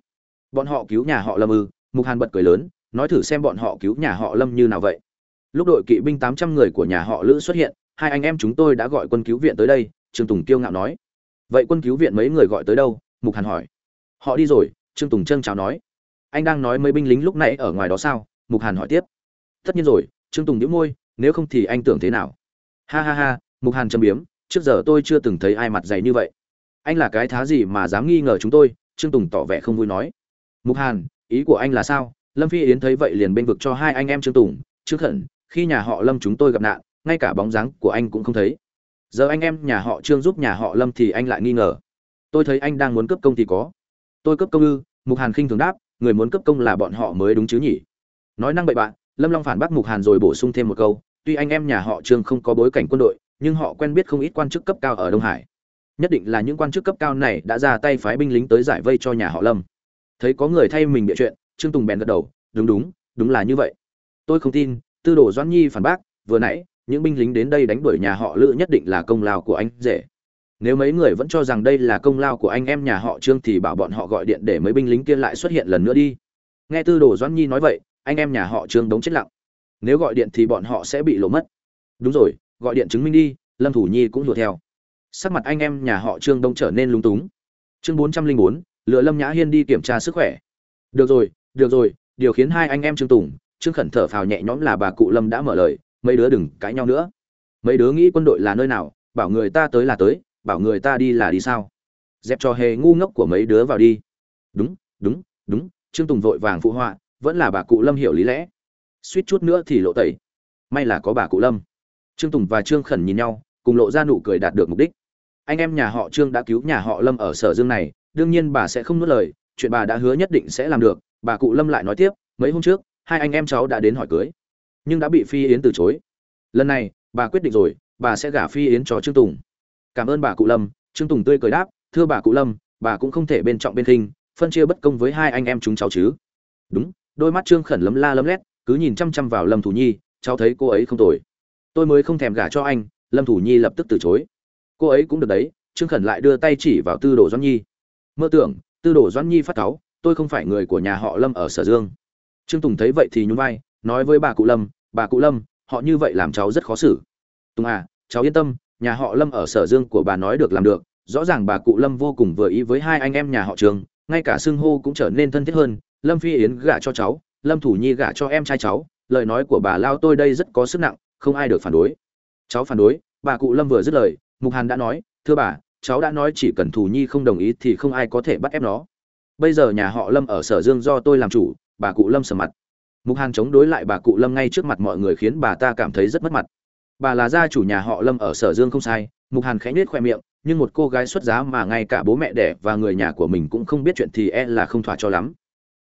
Bọn họ cứu nhà họ lâm ư? Mục hàn bật cười lớn, nói thử xem bọn họ cứu nhà họ lâm như nào vậy. Lúc đội kỵ binh tám trăm người của nhà họ lữ xuất hiện, hai anh em chúng tôi đã gọi quân cứu viện tới đây, trương tùng kiêu ngạo nói vậy quân cứu viện mấy người gọi tới đâu? Mục hàn hỏi. Họ đi rồi, trương tùng trân chào nói. Anh đang nói mấy binh lính lúc nãy ở ngoài đó sao? Mục hàn hỏi tiếp. Tất nhiên rồi, trương tùng đĩu môi, nếu không thì anh tưởng thế nào? Ha ha ha, mục hàn châm biếm, trước giờ tôi chưa từng thấy ai mặt dày như vậy. Anh là cái thá gì mà dám nghi ngờ chúng tôi? Trương tùng tỏ vẻ không vui nói. Mục hàn, ý của anh là sao? Lâm phi yến thấy vậy liền bênh vực cho hai anh em trương tùng. Trương khẩn khi nhà họ lâm chúng tôi gặp nạn, ngay cả bóng dáng của anh cũng không thấy giờ anh em nhà họ trương giúp nhà họ lâm thì anh lại nghi ngờ. Tôi thấy anh đang muốn cấp công thì có. Tôi cấp công ư? Mục hàn khinh thường đáp, người muốn cấp công là bọn họ mới đúng chứ nhỉ? Nói năng bậy bạn lâm long phản bác mục hàn rồi bổ sung thêm một câu, tuy anh em nhà họ trương không có bối cảnh quân đội, nhưng họ quen biết không ít quan chức cấp cao ở đông hải. Nhất định là những quan chức cấp cao này đã ra tay phái binh lính tới giải vây cho nhà họ lâm. Thấy có người thay mình bịa chuyện, trương tùng bèn gật đầu, đúng đúng đúng là như vậy. Tôi không tin, tư đồ doãn nhi phản bác, vừa nãy những binh lính đến đây đánh đuổi nhà họ lữ nhất định là công lao của anh rể. Nếu mấy người vẫn cho rằng đây là công lao của anh em nhà họ trương thì bảo bọn họ gọi điện để mấy binh lính kia lại xuất hiện lần nữa đi. Nghe tư đồ doãn nhi nói vậy, anh em nhà họ trương đống chết lặng. Nếu gọi điện thì bọn họ sẽ bị lộ mất. Đúng rồi, gọi điện chứng minh đi, lâm thủ nhi cũng đùa theo. Sắc mặt anh em nhà họ trương đông trở nên lúng túng. Chương bốn trăm linh bốn lựa lâm nhã hiên đi kiểm tra sức khỏe. Được rồi được rồi, điều khiến hai anh em trương tùng, trương khẩn thở phào nhẹ nhõm là bà cụ lâm đã mở lời mấy đứa đừng cãi nhau nữa. Mấy đứa nghĩ quân đội là nơi nào, bảo người ta tới là tới, bảo người ta đi là đi sao? Dẹp trò hề ngu ngốc của mấy đứa vào đi. Đúng đúng đúng, trương tùng vội vàng phụ họa, vẫn là bà cụ lâm hiểu lý lẽ. Suýt chút nữa thì lộ tẩy. May là có bà cụ lâm. Trương tùng và trương khẩn nhìn nhau, cùng lộ ra nụ cười đạt được mục đích. Anh em nhà họ trương đã cứu nhà họ lâm ở sở dương này, đương nhiên bà sẽ không nuốt lời, chuyện bà đã hứa nhất định sẽ làm được, bà cụ lâm lại nói tiếp, mấy hôm trước, hai anh em cháu đã đến hỏi cưới nhưng đã bị phi yến từ chối. Lần này, bà quyết định rồi, bà sẽ gả phi yến cho trương tùng. Cảm ơn bà cụ lâm, trương tùng tươi cười đáp, thưa bà cụ lâm, bà cũng không thể bên trọng bên khinh, phân chia bất công với hai anh em chúng cháu chứ. Đúng, đôi mắt trương khẩn lấm la lấm lét, cứ nhìn chăm chăm vào lâm thủ nhi, cháu thấy cô ấy không tồi. Tôi mới không thèm gả cho anh, lâm thủ nhi lập tức từ chối. Cô ấy cũng được đấy, trương khẩn lại đưa tay chỉ vào tư đồ doãn nhi. Mơ tưởng, tư đồ doãn nhi phát cáu, tôi không phải người của nhà họ lâm ở sở dương. Trương tùng thấy vậy thì nhún vai nói với bà cụ lâm, bà cụ lâm, họ như vậy làm cháu rất khó xử. Tùng à cháu yên tâm, nhà họ lâm ở sở dương của bà nói được làm được, rõ ràng bà cụ lâm vô cùng vừa ý với hai anh em nhà họ trường, ngay cả xưng hô cũng trở nên thân thiết hơn, lâm phi yến gả cho cháu, lâm thủ nhi gả cho em trai cháu, lời nói của bà lao tôi đây rất có sức nặng, không ai được phản đối. Cháu phản đối? Bà cụ lâm vừa dứt lời, mục hàn đã nói, thưa bà, cháu đã nói chỉ cần thủ nhi không đồng ý thì không ai có thể bắt ép nó. Bây giờ nhà họ lâm ở sở dương do tôi làm chủ. Bà cụ lâm sờ mặt mục hàn chống đối lại bà cụ lâm ngay trước mặt mọi người khiến bà ta cảm thấy rất mất mặt. Bà là gia chủ nhà họ lâm ở sở dương không sai, mục hàn khẽ nhếch khoe miệng, nhưng một cô gái xuất giá mà ngay cả bố mẹ đẻ và người nhà của mình cũng không biết chuyện thì e là không thỏa cho lắm.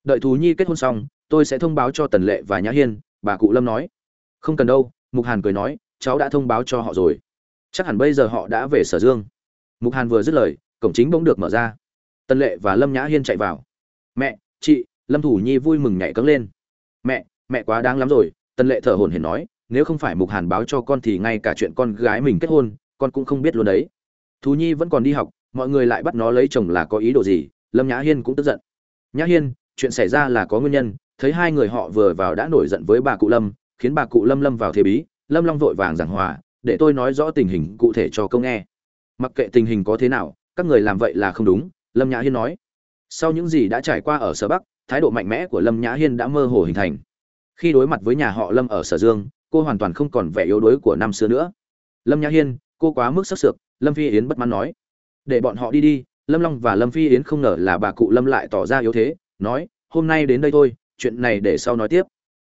Đợi thú nhi kết hôn xong, tôi sẽ thông báo cho tần lệ và nhã hiên, bà cụ lâm nói. Không cần đâu, mục hàn cười nói, cháu đã thông báo cho họ rồi. Chắc hẳn bây giờ họ đã về sở dương. Mục hàn vừa dứt lời, cổng chính bỗng được mở ra. Tần lệ và lâm nhã hiên chạy vào. Mẹ, chị, lâm thủ nhi vui mừng nhảy cấm lên mẹ mẹ quá đáng lắm rồi. Tần lệ thở hổn hển nói, nếu không phải mục hàn báo cho con thì ngay cả chuyện con gái mình kết hôn, con cũng không biết luôn đấy. Thú nhi vẫn còn đi học, mọi người lại bắt nó lấy chồng là có ý đồ gì, lâm nhã hiên cũng tức giận. Nhã hiên, chuyện xảy ra là có nguyên nhân, thấy hai người họ vừa vào đã nổi giận với bà cụ lâm, khiến bà cụ lâm lâm vào thế bí, lâm long vội vàng giảng hòa, để tôi nói rõ tình hình cụ thể cho công nghe. Mặc kệ tình hình có thế nào, các người làm vậy là không đúng, lâm nhã hiên nói sau những gì đã trải qua ở sở bắc, thái độ mạnh mẽ của lâm nhã hiên đã mơ hồ hình thành. Khi đối mặt với nhà họ lâm ở sở dương, cô hoàn toàn không còn vẻ yếu đuối của năm xưa nữa. Lâm nhã hiên, cô quá mức sắc sược, lâm phi yến bất mãn nói. Để bọn họ đi đi, lâm long và lâm phi yến không ngờ là bà cụ lâm lại tỏ ra yếu thế, nói, hôm nay đến đây thôi, chuyện này để sau nói tiếp.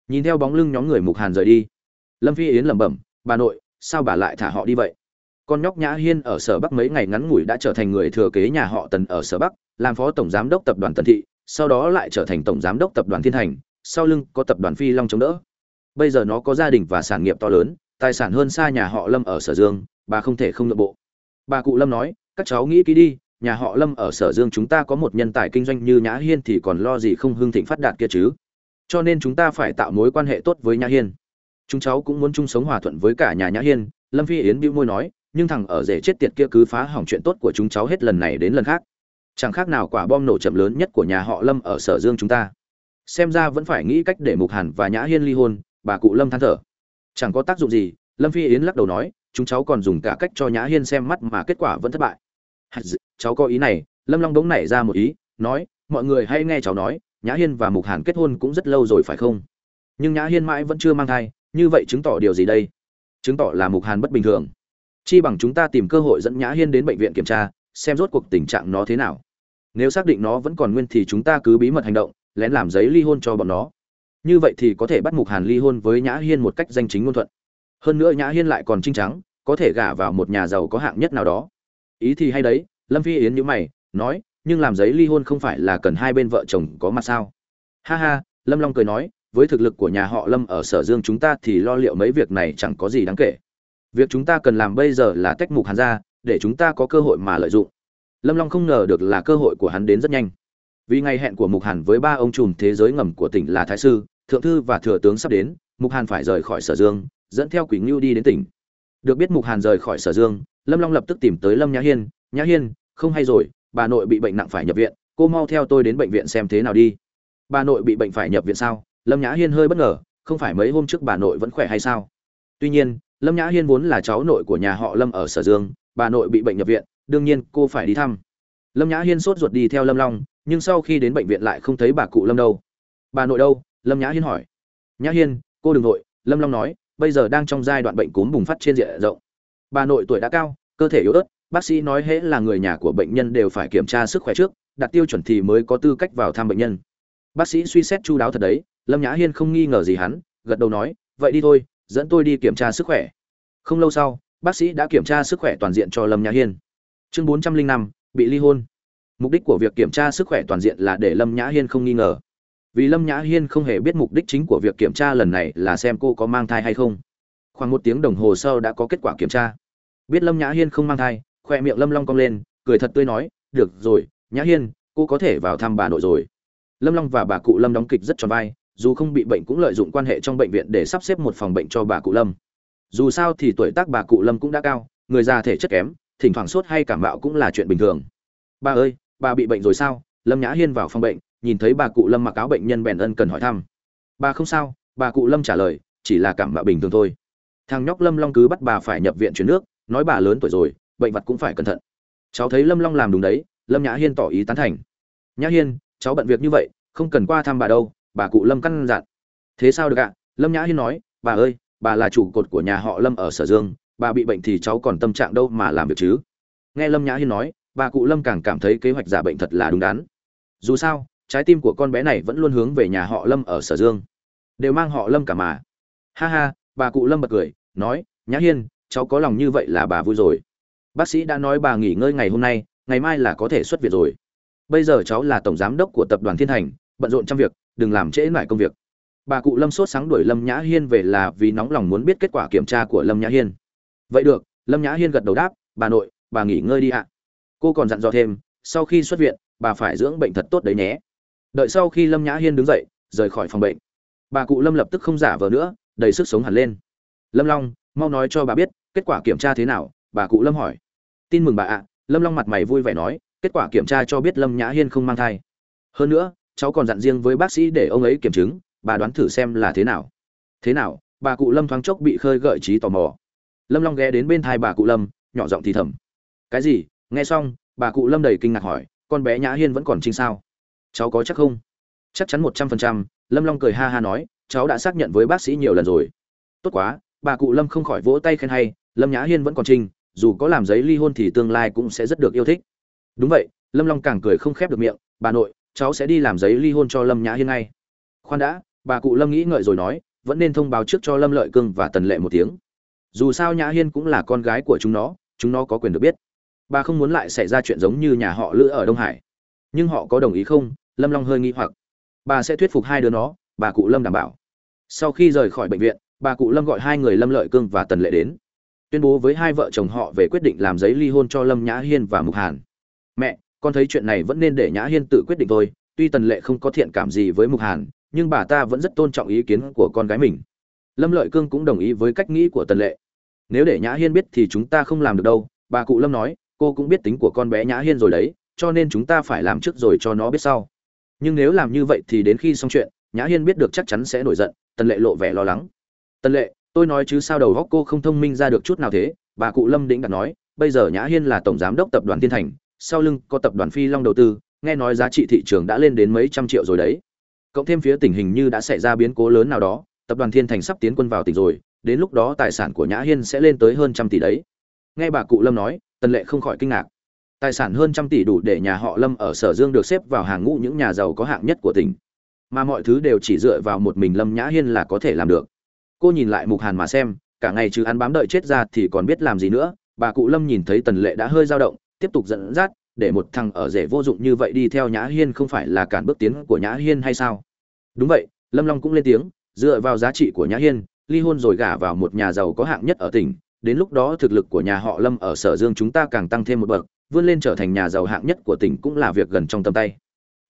Nhìn theo bóng lưng nhóm người mục hàn rời đi. Lâm phi yến lẩm bẩm, bà nội, sao bà lại thả họ đi vậy? Con nhóc nhã hiên ở sở bắc mấy ngày ngắn ngủi đã trở thành người thừa kế nhà họ tần ở sở bắc, làm phó tổng giám đốc tập đoàn tần thị, sau đó lại trở thành tổng giám đốc tập đoàn thiên thành, sau lưng có tập đoàn phi long chống đỡ. Bây giờ nó có gia đình và sản nghiệp to lớn, tài sản hơn xa nhà họ lâm ở sở dương, bà không thể không nội bộ. Bà cụ lâm nói, các cháu nghĩ kỹ đi, nhà họ lâm ở sở dương chúng ta có một nhân tài kinh doanh như nhã hiên thì còn lo gì không hưng thịnh phát đạt kia chứ? Cho nên chúng ta phải tạo mối quan hệ tốt với nhã hiên. Chúng cháu cũng muốn chung sống hòa thuận với cả nhà nhã hiên, lâm phi yến bĩu môi nói nhưng thằng ở rể chết tiệt kia cứ phá hỏng chuyện tốt của chúng cháu hết lần này đến lần khác. Chẳng khác nào quả bom nổ chậm lớn nhất của nhà họ lâm ở sở dương chúng ta. Xem ra vẫn phải nghĩ cách để mục hàn và nhã hiên ly hôn, bà cụ lâm than thở. Chẳng có tác dụng gì, lâm phi yến lắc đầu nói, chúng cháu còn dùng cả cách cho nhã hiên xem mắt mà kết quả vẫn thất bại. Cháu có ý này, lâm long đống nảy ra một ý, nói, mọi người hãy nghe cháu nói, nhã hiên và mục hàn kết hôn cũng rất lâu rồi phải không? Nhưng nhã hiên mãi vẫn chưa mang thai, như vậy chứng tỏ điều gì đây? Chứng tỏ là mục hàn bất bình thường chi bằng chúng ta tìm cơ hội dẫn nhã hiên đến bệnh viện kiểm tra, xem rốt cuộc tình trạng nó thế nào. Nếu xác định nó vẫn còn nguyên thì chúng ta cứ bí mật hành động, lén làm giấy ly hôn cho bọn nó. Như vậy thì có thể bắt mục hàn ly hôn với nhã hiên một cách danh chính ngôn thuận. Hơn nữa nhã hiên lại còn trinh trắng, có thể gả vào một nhà giàu có hạng nhất nào đó. Ý thì hay đấy, lâm phi yến nhữ mày, nói, nhưng làm giấy ly hôn không phải là cần hai bên vợ chồng có mặt sao? Ha ha, lâm long cười nói, với thực lực của nhà họ lâm ở sở dương chúng ta thì lo liệu mấy việc này chẳng có gì đáng kể việc chúng ta cần làm bây giờ là tách mục hắn ra, để chúng ta có cơ hội mà lợi dụng. Lâm long không ngờ được là cơ hội của hắn đến rất nhanh. Vì ngày hẹn của mục hàn với ba ông trùm thế giới ngầm của tỉnh là thái sư, thượng thư và thừa tướng sắp đến, mục hàn phải rời khỏi sở dương, dẫn theo quỷ ngưu đi đến tỉnh. Được biết mục hàn rời khỏi sở dương, lâm long lập tức tìm tới lâm nhã hiên nhã hiên, không hay rồi, bà nội bị bệnh nặng phải nhập viện, cô mau theo tôi đến bệnh viện xem thế nào đi. Bà nội bị bệnh phải nhập viện sao? Lâm nhã hiên hơi bất ngờ, không phải mấy hôm trước bà nội vẫn khỏe hay sao? Tuy nhiên lâm nhã hiên vốn là cháu nội của nhà họ lâm ở sở dương, bà nội bị bệnh nhập viện, đương nhiên cô phải đi thăm. Lâm nhã hiên sốt ruột đi theo lâm long, nhưng sau khi đến bệnh viện lại không thấy bà cụ lâm đâu. Bà nội đâu? Lâm nhã hiên hỏi. Nhã hiên, cô đ ừ n g nội lâm long nói, bây giờ đang trong giai đoạn bệnh cúm bùng phát trên diện rộng. Bà nội tuổi đã cao, cơ thể yếu ớt, bác sĩ nói hễ là người nhà của bệnh nhân đều phải kiểm tra sức khỏe trước, đặt tiêu chuẩn thì mới có tư cách vào thăm bệnh nhân. Bác sĩ suy xét chu đáo thật đấy, lâm nhã hiên không nghi ngờ gì hắn, gật đầu nói, vậy đi thôi dẫn tôi đi kiểm tra sức khỏe. Không lâu sau, bác sĩ đã kiểm tra sức khỏe toàn diện cho lâm nhã hiên. Chương bốn trăm linh năm, bị ly hôn. Mục đích của việc kiểm tra sức khỏe toàn diện là để lâm nhã hiên không nghi ngờ. Vì lâm nhã hiên không hề biết mục đích chính của việc kiểm tra lần này là xem cô có mang thai hay không. Khoảng một tiếng đồng hồ sau đã có kết quả kiểm tra. Biết lâm nhã hiên không mang thai, khoe miệng lâm long cong lên, cười thật tươi nói, được rồi, nhã hiên, cô có thể vào thăm bà nội rồi. Lâm long và bà cụ lâm đóng kịch rất tròn vai dù không bị bệnh cũng lợi dụng quan hệ trong bệnh viện để sắp xếp một phòng bệnh cho bà cụ lâm. Dù sao thì tuổi tác bà cụ lâm cũng đã cao, người già thể chất kém, thỉnh thoảng sốt hay cảm bạo cũng là chuyện bình thường. Bà ơi, bà bị bệnh rồi sao? Lâm nhã hiên vào phòng bệnh, nhìn thấy bà cụ lâm mặc áo bệnh nhân bèn ân cần hỏi thăm. Bà không sao, bà cụ lâm trả lời, chỉ là cảm bạo bình thường thôi. Thằng nhóc lâm long cứ bắt bà phải nhập viện chuyển nước, nói bà lớn tuổi rồi, bệnh vật cũng phải cẩn thận. Cháu thấy lâm long làm đúng đấy, lâm nhã hiên tỏ ý tán thành. Nhã hiên, cháu bận việc như vậy, không cần qua thăm bà đâu bà cụ lâm căn dặn. Thế sao được ạ? Lâm nhã hiên nói, bà ơi, bà là chủ cột của nhà họ lâm ở sở dương, bà bị bệnh thì cháu còn tâm trạng đâu mà làm việc chứ? Nghe lâm nhã hiên nói, bà cụ lâm càng cảm thấy kế hoạch giả bệnh thật là đúng đắn. Dù sao, trái tim của con bé này vẫn luôn hướng về nhà họ lâm ở sở dương. Đều mang họ lâm cả mà. Ha ha, bà cụ lâm bật cười, nói, nhã hiên, cháu có lòng như vậy là bà vui rồi. Bác sĩ đã nói bà nghỉ ngơi ngày hôm nay, ngày mai là có thể xuất viện rồi. Bây giờ cháu là tổng giám đốc của tập đoàn thiên thành, bận rộn trong việc đừng làm trễ nải công việc. Bà cụ lâm sốt sáng đuổi lâm nhã hiên về là vì nóng lòng muốn biết kết quả kiểm tra của lâm nhã hiên. Vậy được, lâm nhã hiên gật đầu đáp, bà nội, bà nghỉ ngơi đi ạ. Cô còn dặn dò thêm, sau khi xuất viện, bà phải dưỡng bệnh thật tốt đấy nhé. Đợi sau khi lâm nhã hiên đứng dậy, rời khỏi phòng bệnh, bà cụ lâm lập tức không giả vờ nữa, đầy sức sống hẳn lên. Lâm long, mau nói cho bà biết, kết quả kiểm tra thế nào? Bà cụ lâm hỏi. Tin mừng bà ạ. Lâm long mặt mày vui vẻ nói, kết quả kiểm tra cho biết lâm nhã hiên không mang thai. Hơn nữa cháu còn dặn riêng với bác sĩ để ông ấy kiểm chứng, bà đoán thử xem là thế nào. Thế nào? Bà cụ lâm thoáng chốc bị khơi gợi trí tò mò. Lâm long ghé đến bên thai bà cụ lâm, nhỏ giọng thì thầm. Cái gì? Nghe xong, bà cụ lâm đầy kinh ngạc hỏi, con bé nhã hiên vẫn còn trinh sao? Cháu có chắc không? Chắc chắn một trăm phần trăm, lâm long cười ha ha nói, cháu đã xác nhận với bác sĩ nhiều lần rồi. Tốt quá, bà cụ lâm không khỏi vỗ tay khen hay, lâm nhã hiên vẫn còn trinh, dù có làm giấy ly hôn thì tương lai cũng sẽ rất được yêu thích. Đúng vậy, lâm long càng cười không khép được miệng, bà nội cháu sẽ đi làm giấy ly hôn cho lâm nhã hiên ngay. Khoan đã, bà cụ lâm nghĩ ngợi rồi nói, vẫn nên thông báo trước cho lâm lợi cương và tần lệ một tiếng. Dù sao nhã hiên cũng là con gái của chúng nó chúng nó có quyền được biết. Bà không muốn lại xảy ra chuyện giống như nhà họ lữ ở đông hải. Nhưng họ có đồng ý không? Lâm long hơi nghi hoặc. Bà sẽ thuyết phục hai đứa nó, bà cụ lâm đảm bảo. Sau khi rời khỏi bệnh viện, bà cụ lâm gọi hai người lâm lợi cương và tần lệ đến. Tuyên bố với hai vợ chồng họ về quyết định làm giấy ly hôn cho lâm nhã hiên và mục hàn. Mẹ con thấy chuyện này vẫn nên để nhã hiên tự quyết định thôi, tuy tần lệ không có thiện cảm gì với mục hàn, nhưng bà ta vẫn rất tôn trọng ý kiến của con gái mình. Lâm lợi cương cũng đồng ý với cách nghĩ của tần lệ. Nếu để nhã hiên biết thì chúng ta không làm được đâu, bà cụ lâm nói, cô cũng biết tính của con bé nhã hiên rồi đấy, cho nên chúng ta phải làm trước rồi cho nó biết sau. Nhưng nếu làm như vậy thì đến khi xong chuyện, nhã hiên biết được chắc chắn sẽ nổi giận, tần lệ lộ vẻ lo lắng. Tần lệ, tôi nói chứ sao đầu góc cô không thông minh ra được chút nào thế? bà cụ lâm định đặt nói, bây giờ nhã hiên là tổng giám đốc tập đoàn thiên thành sau lưng có tập đoàn phi long đầu tư, nghe nói giá trị thị trường đã lên đến mấy trăm triệu rồi đấy. Cộng thêm phía tình hình như đã xảy ra biến cố lớn nào đó, tập đoàn thiên thành sắp tiến quân vào tỉnh rồi, đến lúc đó tài sản của nhã hiên sẽ lên tới hơn trăm tỷ đấy. Nghe bà cụ lâm nói, tần lệ không khỏi kinh ngạc. Tài sản hơn trăm tỷ đủ để nhà họ lâm ở sở dương được xếp vào hàng ngũ những nhà giàu có hạng nhất của tỉnh. Mà mọi thứ đều chỉ dựa vào một mình lâm nhã hiên là có thể làm được. Cô nhìn lại mục hàn mà xem, cả ngày chứ ăn bám đợi chết ra thì còn biết làm gì nữa. Bà cụ lâm nhìn thấy tần lệ đã hơi dao động tiếp tục dẫn dắt, để một thằng ở rể vô dụng như vậy đi theo nhã hiên không phải là cản bước tiến của nhã hiên hay sao? Đúng vậy, lâm long cũng lên tiếng, dựa vào giá trị của nhã hiên, ly hôn rồi gả vào một nhà giàu có hạng nhất ở tỉnh, đến lúc đó thực lực của nhà họ lâm ở sở dương chúng ta càng tăng thêm một bậc, vươn lên trở thành nhà giàu hạng nhất của tỉnh cũng là việc gần trong tầm tay.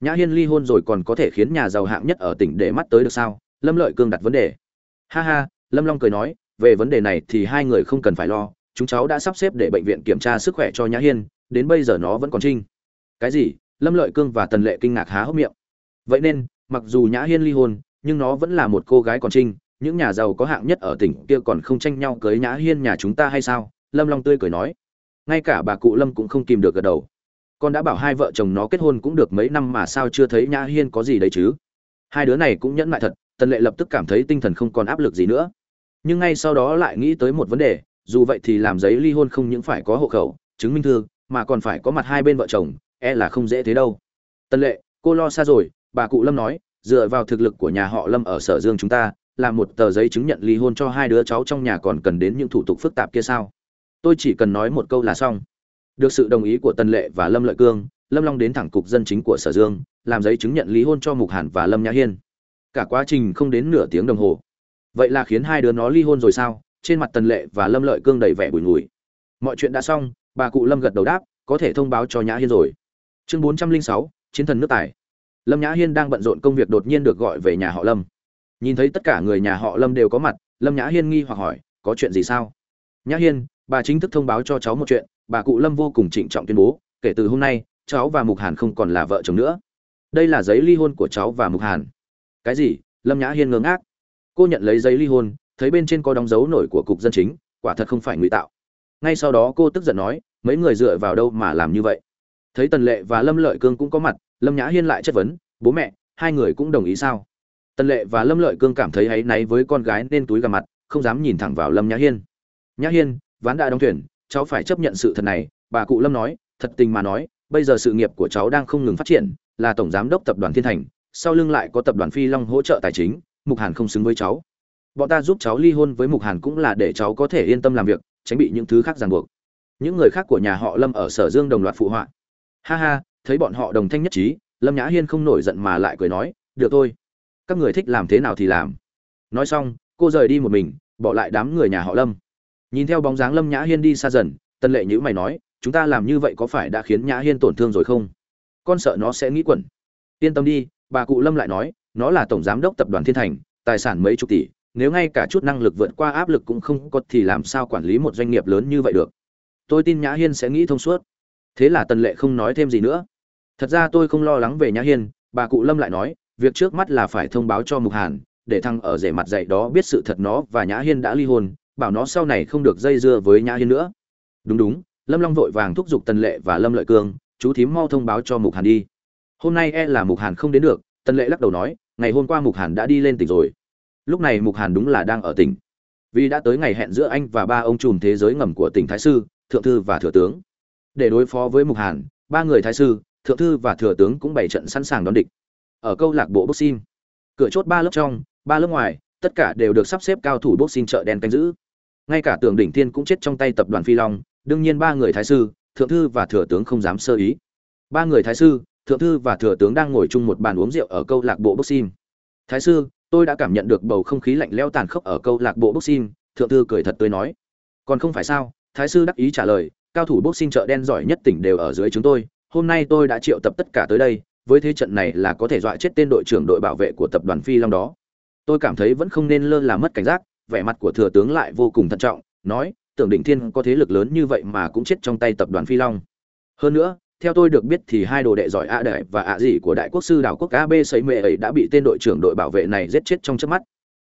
Nhã hiên ly hôn rồi còn có thể khiến nhà giàu hạng nhất ở tỉnh để mắt tới được sao? Lâm lợi cương đặt vấn đề. Ha ha, lâm long cười nói, về vấn đề này thì hai người không cần phải lo, chúng cháu đã sắp xếp để bệnh viện kiểm tra sức khỏe cho nhã hiên đến bây giờ nó vẫn còn trinh. Cái gì? Lâm lợi cương và tần lệ kinh ngạc há hốc miệng. Vậy nên, mặc dù nhã hiên ly hôn, nhưng nó vẫn là một cô gái còn trinh. Những nhà giàu có hạng nhất ở tỉnh kia còn không tranh nhau cưới nhã hiên nhà chúng ta hay sao? Lâm long tươi cười nói. Ngay cả bà cụ lâm cũng không kìm được gật đầu. Con đã bảo hai vợ chồng nó kết hôn cũng được mấy năm mà sao chưa thấy nhã hiên có gì đấy chứ? Hai đứa này cũng nhẫn lại thật, tần lệ lập tức cảm thấy tinh thần không còn áp lực gì nữa. Nhưng ngay sau đó lại nghĩ tới một vấn đề, dù vậy thì làm giấy ly hôn không những phải có hộ khẩu, chứng minh thư mà còn phải có mặt hai bên vợ chồng e là không dễ thế đâu. Tần lệ, cô lo xa rồi, bà cụ lâm nói, dựa vào thực lực của nhà họ lâm ở sở dương chúng ta làm một tờ giấy chứng nhận ly hôn cho hai đứa cháu trong nhà còn cần đến những thủ tục phức tạp kia sao? Tôi chỉ cần nói một câu là xong. Được sự đồng ý của tần lệ và lâm lợi cương, lâm long đến thẳng cục dân chính của sở dương, làm giấy chứng nhận ly hôn cho mục hàn và lâm nhã hiên. Cả quá trình không đến nửa tiếng đồng hồ. Vậy là khiến hai đứa nó ly hôn rồi sao? Trên mặt tần lệ và lâm lợi cương đầy vẻ bùi ngùi. Mọi chuyện đã xong bà cụ lâm gật đầu đáp, có thể thông báo cho nhã hiên rồi. Chương bốn trăm linh sáu, chiến thần nước tài. Lâm nhã hiên đang bận rộn công việc đột nhiên được gọi về nhà họ lâm. Nhìn thấy tất cả người nhà họ lâm đều có mặt, lâm nhã hiên nghi hoặc hỏi, có chuyện gì sao? Nhã hiên, bà chính thức thông báo cho cháu một chuyện, bà cụ lâm vô cùng trịnh trọng tuyên bố, kể từ hôm nay, cháu và mục hàn không còn là vợ chồng nữa. Đây là giấy ly hôn của cháu và mục hàn. Cái gì? Lâm nhã hiên ngớ ngác. Cô nhận lấy giấy ly hôn, thấy bên trên có đóng dấu nổi của cục dân chính, quả thật không phải ngụy tạo ngay sau đó cô tức giận nói, mấy người dựa vào đâu mà làm như vậy? Thấy tần lệ và lâm lợi cương cũng có mặt, lâm nhã hiên lại chất vấn, bố mẹ, hai người cũng đồng ý sao? Tần lệ và lâm lợi cương cảm thấy áy náy với con gái nên túi gà mặt, không dám nhìn thẳng vào lâm nhã hiên. Nhã hiên, ván đã đóng thuyền, cháu phải chấp nhận sự thật này. Bà cụ lâm nói, thật tình mà nói, bây giờ sự nghiệp của cháu đang không ngừng phát triển, là tổng giám đốc tập đoàn thiên thành, sau lưng lại có tập đoàn phi long hỗ trợ tài chính, mục hàn không xứng với cháu. Bọn ta giúp cháu ly hôn với mục hàn cũng là để cháu có thể yên tâm làm việc tránh bị những thứ khác ràng buộc. Những người khác của nhà họ lâm ở sở dương đồng loạt phụ họa. Ha ha, thấy bọn họ đồng thanh nhất trí, lâm nhã hiên không nổi giận mà lại cười nói, được thôi, các người thích làm thế nào thì làm. Nói xong, cô rời đi một mình, bỏ lại đám người nhà họ lâm. Nhìn theo bóng dáng lâm nhã hiên đi xa dần tân lệ nhữ mày nói, chúng ta làm như vậy có phải đã khiến nhã hiên tổn thương rồi không? Con sợ nó sẽ nghĩ quẩn. Yên tâm đi, bà cụ lâm lại nói, nó là tổng giám đốc tập đoàn thiên thành, tài sản mấy chục tỷ nếu ngay cả chút năng lực vượt qua áp lực cũng không có thì làm sao quản lý một doanh nghiệp lớn như vậy được? Tôi tin nhã hiên sẽ nghĩ thông suốt. Thế là tần lệ không nói thêm gì nữa. Thật ra tôi không lo lắng về nhã hiên, bà cụ lâm lại nói, việc trước mắt là phải thông báo cho mục hàn, để thăng ở rể mặt dạy đó biết sự thật nó và nhã hiên đã ly hôn, bảo nó sau này không được dây dưa với nhã hiên nữa. Đúng đúng, lâm long vội vàng thúc giục tần lệ và lâm lợi cương, chú thím mau thông báo cho mục hàn đi. Hôm nay e là mục hàn không đến được, tần lệ lắc đầu nói, ngày hôm qua mục hàn đã đi lên tỉnh rồi lúc này mục hàn đúng là đang ở tỉnh. Vì đã tới ngày hẹn giữa anh và ba ông trùm thế giới ngầm của tỉnh thái sư, thượng thư và thừa tướng. Để đối phó với mục hàn, ba người thái sư, thượng thư và thừa tướng cũng bày trận sẵn sàng đón địch. Ở câu lạc bộ boxing, cửa chốt ba lớp trong, ba lớp ngoài, tất cả đều được sắp xếp cao thủ boxing chợ đen canh giữ. Ngay cả tường đỉnh thiên cũng chết trong tay tập đoàn phi long, đương nhiên ba người thái sư, thượng thư và thừa tướng không dám sơ ý. Ba người thái sư, thượng thư và thừa tướng đang ngồi chung một bàn uống rượu ở câu lạc bộ boxing. Thái sư tôi đã cảm nhận được bầu không khí lạnh lẽo tàn khốc ở câu lạc bộ boxing, thượng thư cười thật tươi nói. Còn không phải sao, thái sư đắc ý trả lời, cao thủ boxing chợ đen giỏi nhất tỉnh đều ở dưới chúng tôi, hôm nay tôi đã triệu tập tất cả tới đây, với thế trận này là có thể dọa chết tên đội trưởng đội bảo vệ của tập đoàn phi long đó. Tôi cảm thấy vẫn không nên lơ là mất cảnh giác, vẻ mặt của thừa tướng lại vô cùng thận trọng, nói, tưởng định thiên có thế lực lớn như vậy mà cũng chết trong tay tập đoàn phi long. Hơn nữa theo tôi được biết thì hai đồ đệ giỏi a đại và ạ dị của đại quốc sư đảo quốc ab sấy mệ ấy đã bị tên đội trưởng đội bảo vệ này giết chết trong chớp mắt.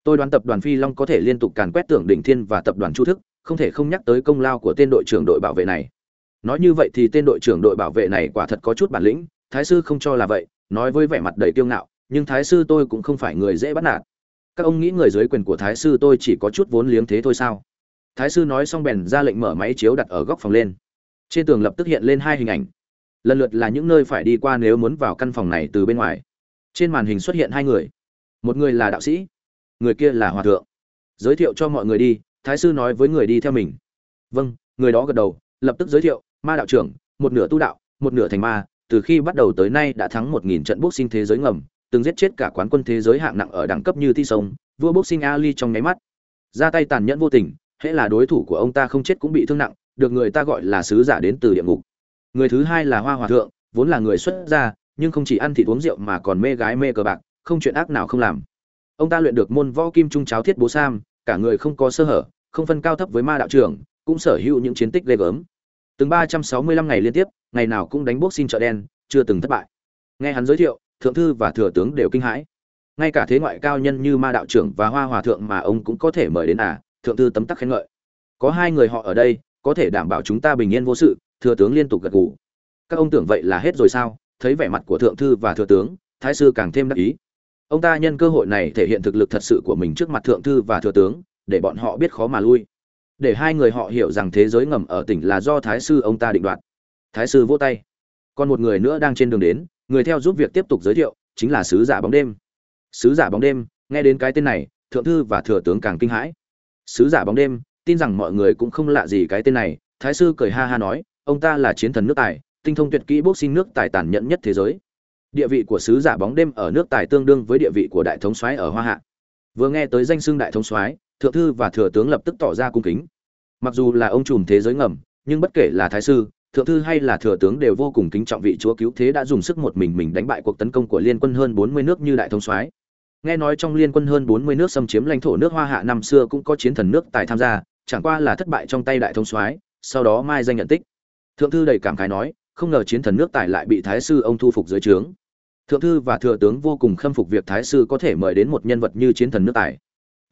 Tôi đoán tập đoàn phi long có thể liên tục càn quét tưởng đỉnh thiên và tập đoàn chu thức, không thể không nhắc tới công lao của tên đội trưởng đội bảo vệ này. Nói như vậy thì tên đội trưởng đội bảo vệ này quả thật có chút bản lĩnh, thái sư không cho là vậy, nói với vẻ mặt đầy kiêu ngạo, nhưng thái sư tôi cũng không phải người dễ bắt nạt. Các ông nghĩ người dưới quyền của thái sư tôi chỉ có chút vốn liếng thế thôi sao? Thái sư nói xong bèn ra lệnh mở máy chiếu đặt ở góc phòng lên. Trên tường lập tức hiện lên hai hình ảnh lần lượt là những nơi phải đi qua nếu muốn vào căn phòng này từ bên ngoài. Trên màn hình xuất hiện hai người. Một người là đạo sĩ, người kia là hòa thượng. Giới thiệu cho mọi người đi, thái sư nói với người đi theo mình. Vâng người đó gật đầu, lập tức giới thiệu, ma đạo trưởng, một nửa tu đạo, một nửa thành ma, từ khi bắt đầu tới nay đã thắng một nghìn trận boxing thế giới ngầm, từng giết chết cả quán quân thế giới hạng nặng ở đẳng cấp như thi sông, vua boxing ali trong nháy mắt. Ra tay tàn nhẫn vô tình, hễ là đối thủ của ông ta không chết cũng bị thương nặng, được người ta gọi là sứ giả đến từ địa ngục người thứ hai là hoa hòa thượng, vốn là người xuất gia, nhưng không chỉ ăn thịt uống rượu mà còn mê gái mê cờ bạc, không chuyện ác nào không làm. Ông ta luyện được môn võ kim trung cháo thiết bố sam, cả người không có sơ hở, không phân cao thấp với ma đạo trưởng, cũng sở hữu những chiến tích ghê gớm. Từng ba trăm sáu mươi lăm ngày liên tiếp, ngày nào cũng đánh bốc xin chợ đen, chưa từng thất bại. Nghe hắn giới thiệu, thượng thư và thừa tướng đều kinh hãi. Ngay cả thế ngoại cao nhân như ma đạo trưởng và hoa hòa thượng mà ông cũng có thể mời đến à thượng thư tấm tắc khen ngợi. Có hai người họ ở đây, có thể đảm bảo chúng ta bình yên vô sự thừa tướng liên tục gật gù. Các ông tưởng vậy là hết rồi sao? Thấy vẻ mặt của thượng thư và thừa tướng, thái sư càng thêm đắc ý. Ông ta nhân cơ hội này thể hiện thực lực thật sự của mình trước mặt thượng thư và thừa tướng, để bọn họ biết khó mà lui. Để hai người họ hiểu rằng thế giới ngầm ở tỉnh là do thái sư ông ta định đoạt. Thái sư vỗ tay. Còn một người nữa đang trên đường đến, người theo giúp việc tiếp tục giới thiệu, chính là sứ giả bóng đêm. Sứ giả bóng đêm, nghe đến cái tên này, thượng thư và thừa tướng càng kinh hãi. Sứ giả bóng đêm, tin rằng mọi người cũng không lạ gì cái tên này, thái sư cười ha ha nói ông ta là chiến thần nước tài tinh thông tuyệt kỹ boxing nước tài tàn nhẫn nhất thế giới địa vị của sứ giả bóng đêm ở nước tài tương đương với địa vị của đại thống soái ở hoa hạ vừa nghe tới danh xưng đại thống soái thượng thư và thừa tướng lập tức tỏ ra cung kính mặc dù là ông trùm thế giới ngầm nhưng bất kể là thái sư thượng thư hay là thừa tướng đều vô cùng kính trọng vị chúa cứu thế đã dùng sức một mình mình đánh bại cuộc tấn công của liên quân hơn 40 nước như đại thống soái. Nghe nói trong liên quân hơn 40 nước xâm chiếm lãnh thổ nước Hoa Hạ năm xưa cũng có chiến thần nước tài tham gia, chẳng qua là thất bại trong tay đại thống soái, sau đó mai danh nhận tích. Thượng thư đầy cảm khái nói, không ngờ chiến thần nước tài lại bị thái sư ông thu phục dưới trướng. Thượng thư và thừa tướng vô cùng khâm phục việc thái sư có thể mời đến một nhân vật như chiến thần nước tài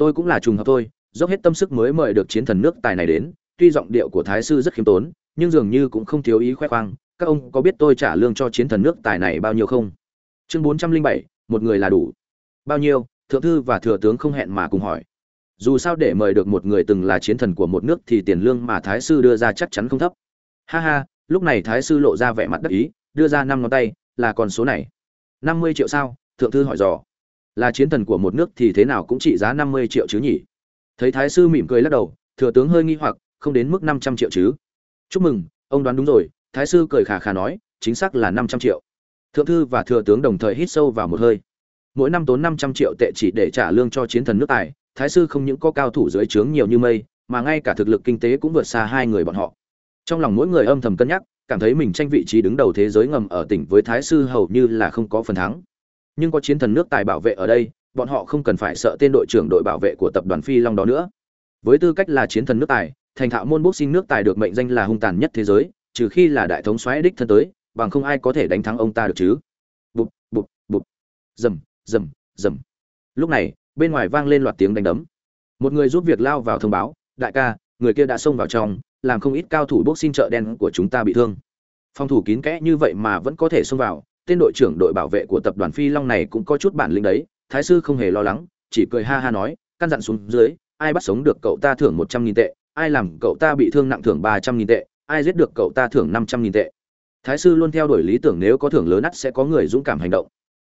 tôi cũng là trùng hợp thôi dốc hết tâm sức mới mời được chiến thần nước tài này đến tuy giọng điệu của thái sư rất khiêm tốn nhưng dường như cũng không thiếu ý khoe khoang. Các ông có biết tôi trả lương cho chiến thần nước tài này bao nhiêu không? Chương bốn trăm linh bảy một người là đủ. Bao nhiêu? Thượng thư và thừa tướng không hẹn mà cùng hỏi. Dù sao để mời được một người từng là chiến thần của một nước thì tiền lương mà thái sư đưa ra chắc chắn không thấp ha ha, lúc này thái sư lộ ra vẻ mặt đắc ý, đưa ra năm ngón tay, là con số này. Năm mươi triệu sao? Thượng thư hỏi dò. Là chiến thần của một nước thì thế nào cũng trị giá năm mươi triệu chứ nhỉ? Thấy thái sư mỉm cười lắc đầu, thừa tướng hơi nghi hoặc, không đến mức năm trăm triệu chứ. Chúc mừng, ông đoán đúng rồi, thái sư cười khà khà nói, chính xác là năm trăm triệu. Thượng thư và thừa tướng đồng thời hít sâu vào một hơi. Mỗi năm tốn năm trăm triệu tệ chỉ để trả lương cho chiến thần nước tài, thái sư không những có cao thủ dưới trướng nhiều như mây, mà ngay cả thực lực kinh tế cũng vượt xa hai người bọn họ trong lòng mỗi người âm thầm cân nhắc, cảm thấy mình tranh vị trí đứng đầu thế giới ngầm ở tỉnh với thái sư hầu như là không có phần thắng. Nhưng có chiến thần nước tài bảo vệ ở đây, bọn họ không cần phải sợ tên đội trưởng đội bảo vệ của tập đoàn phi long đó nữa. Với tư cách là chiến thần nước tài, thành thạo môn boxing nước tài được mệnh danh là hung tàn nhất thế giới, trừ khi là đại thống xoáy đích thân tới, bằng không ai có thể đánh thắng ông ta được chứ. Bụp bụp bụp. Rầm rầm rầm lúc này, bên ngoài vang lên loạt tiếng đánh đấm. Một người giúp việc lao vào thông báo, đại ca người kia đã xông vào trong, làm không ít cao thủ boxing chợ đen của chúng ta bị thương. Phòng thủ kín kẽ như vậy mà vẫn có thể xông vào, tên đội trưởng đội bảo vệ của tập đoàn phi long này cũng có chút bản lĩnh đấy, thái sư không hề lo lắng, chỉ cười ha ha nói, căn dặn xuống dưới, ai bắt sống được cậu ta thưởng một trăm nghìn tệ, ai làm cậu ta bị thương nặng thưởng ba trăm nghìn tệ, ai giết được cậu ta thưởng năm trăm nghìn tệ. Thái sư luôn theo đuổi lý tưởng nếu có thưởng lớn ắt sẽ có người dũng cảm hành động.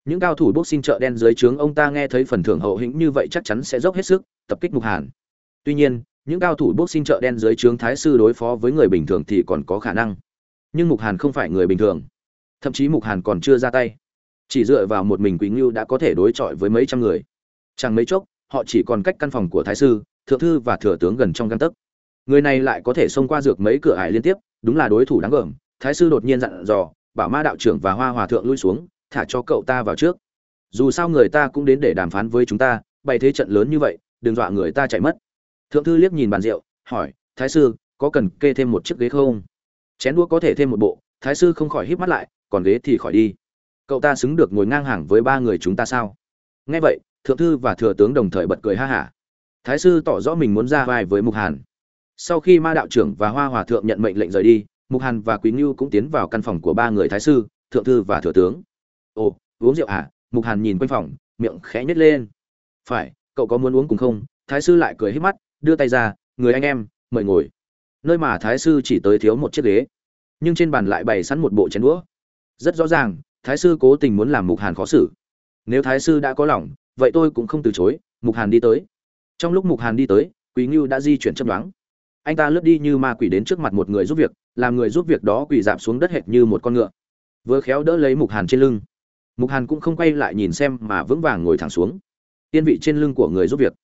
Những cao thủ boxing chợ đen dưới trướng ông ta nghe thấy phần thưởng hậu hĩnh như vậy chắc chắn sẽ dốc hết sức, tập kích mục hàn. Tuy nhiên những cao thủ boxing chợ đen dưới trướng thái sư đối phó với người bình thường thì còn có khả năng. Nhưng mục hàn không phải người bình thường. Thậm chí mục hàn còn chưa ra tay. Chỉ dựa vào một mình quý ngưu đã có thể đối chọi với mấy trăm người. Chẳng mấy chốc, họ chỉ còn cách căn phòng của thái sư, thượng thư và thừa tướng gần trong căn tấc. Người này lại có thể xông qua dược mấy cửa ải liên tiếp, đúng là đối thủ đáng gờm. Thái sư đột nhiên dặn dò, bảo ma đạo trưởng và hoa hòa thượng lui xuống, thả cho cậu ta vào trước. Dù sao người ta cũng đến để đàm phán với chúng ta, bày thế trận lớn như vậy, đừng dọa người ta chạy mất thượng thư liếc nhìn bàn rượu, hỏi, thái sư, có cần kê thêm một chiếc ghế không? Chén đũa có thể thêm một bộ. Thái sư không khỏi híp mắt lại, còn ghế thì khỏi đi. Cậu ta xứng được ngồi ngang hàng với ba người chúng ta sao? Nghe vậy, thượng thư và thừa tướng đồng thời bật cười ha hả. Thái sư tỏ rõ mình muốn ra vai với mục hàn. Sau khi ma đạo trưởng và hoa hòa thượng nhận mệnh lệnh rời đi, mục hàn và quý ngưu cũng tiến vào căn phòng của ba người thái sư, thượng thư và thừa tướng. Ồ, uống rượu à mục hàn nhìn quanh phòng, miệng khẽ nhếch lên. Phải, cậu có muốn uống cùng không? Thái sư lại cười híp mắt đưa tay ra, người anh em, mời ngồi. Nơi mà thái sư chỉ tới thiếu một chiếc ghế, nhưng trên bàn lại bày sẵn một bộ chén đũa. Rất rõ ràng, thái sư cố tình muốn làm mục hàn khó xử. Nếu thái sư đã có lòng, vậy tôi cũng không từ chối, mục hàn đi tới. Trong lúc mục hàn đi tới quý ngưu đã di chuyển chấp đoán anh ta lướt đi như ma quỷ đến trước mặt một người giúp việc, làm người giúp việc đó quỳ dạp xuống đất hệt như một con ngựa. Vừa khéo đỡ lấy mục hàn trên lưng. Mục hàn cũng không quay lại nhìn xem mà vững vàng ngồi thẳng xuống. Tiên vị trên lưng của người giúp việc.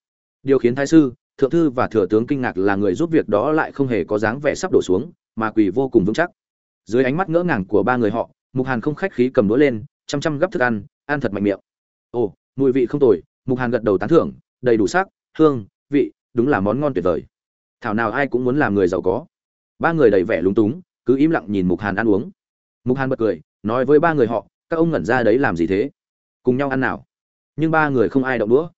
Điều khiến thái sư thượng thư và thừa tướng kinh ngạc là người giúp việc đó lại không hề có dáng vẻ sắp đổ xuống, mà quỳ vô cùng vững chắc. Dưới ánh mắt ngỡ ngàng của ba người họ, mục hàn không khách khí cầm đũa lên, chăm chăm gắp thức ăn ăn thật mạnh miệng. Ồ, mùi vị không tồi, mục hàn gật đầu tán thưởng, đầy đủ sắc, hương, vị, đúng là món ngon tuyệt vời. Thảo nào ai cũng muốn làm người giàu có. Ba người đầy vẻ lúng túng, cứ im lặng nhìn mục hàn ăn uống. Mục hàn bật cười, nói với ba người họ, các ông ngẩn ra đấy làm gì thế? Cùng nhau ăn nào. Nhưng ba người không ai động đũa.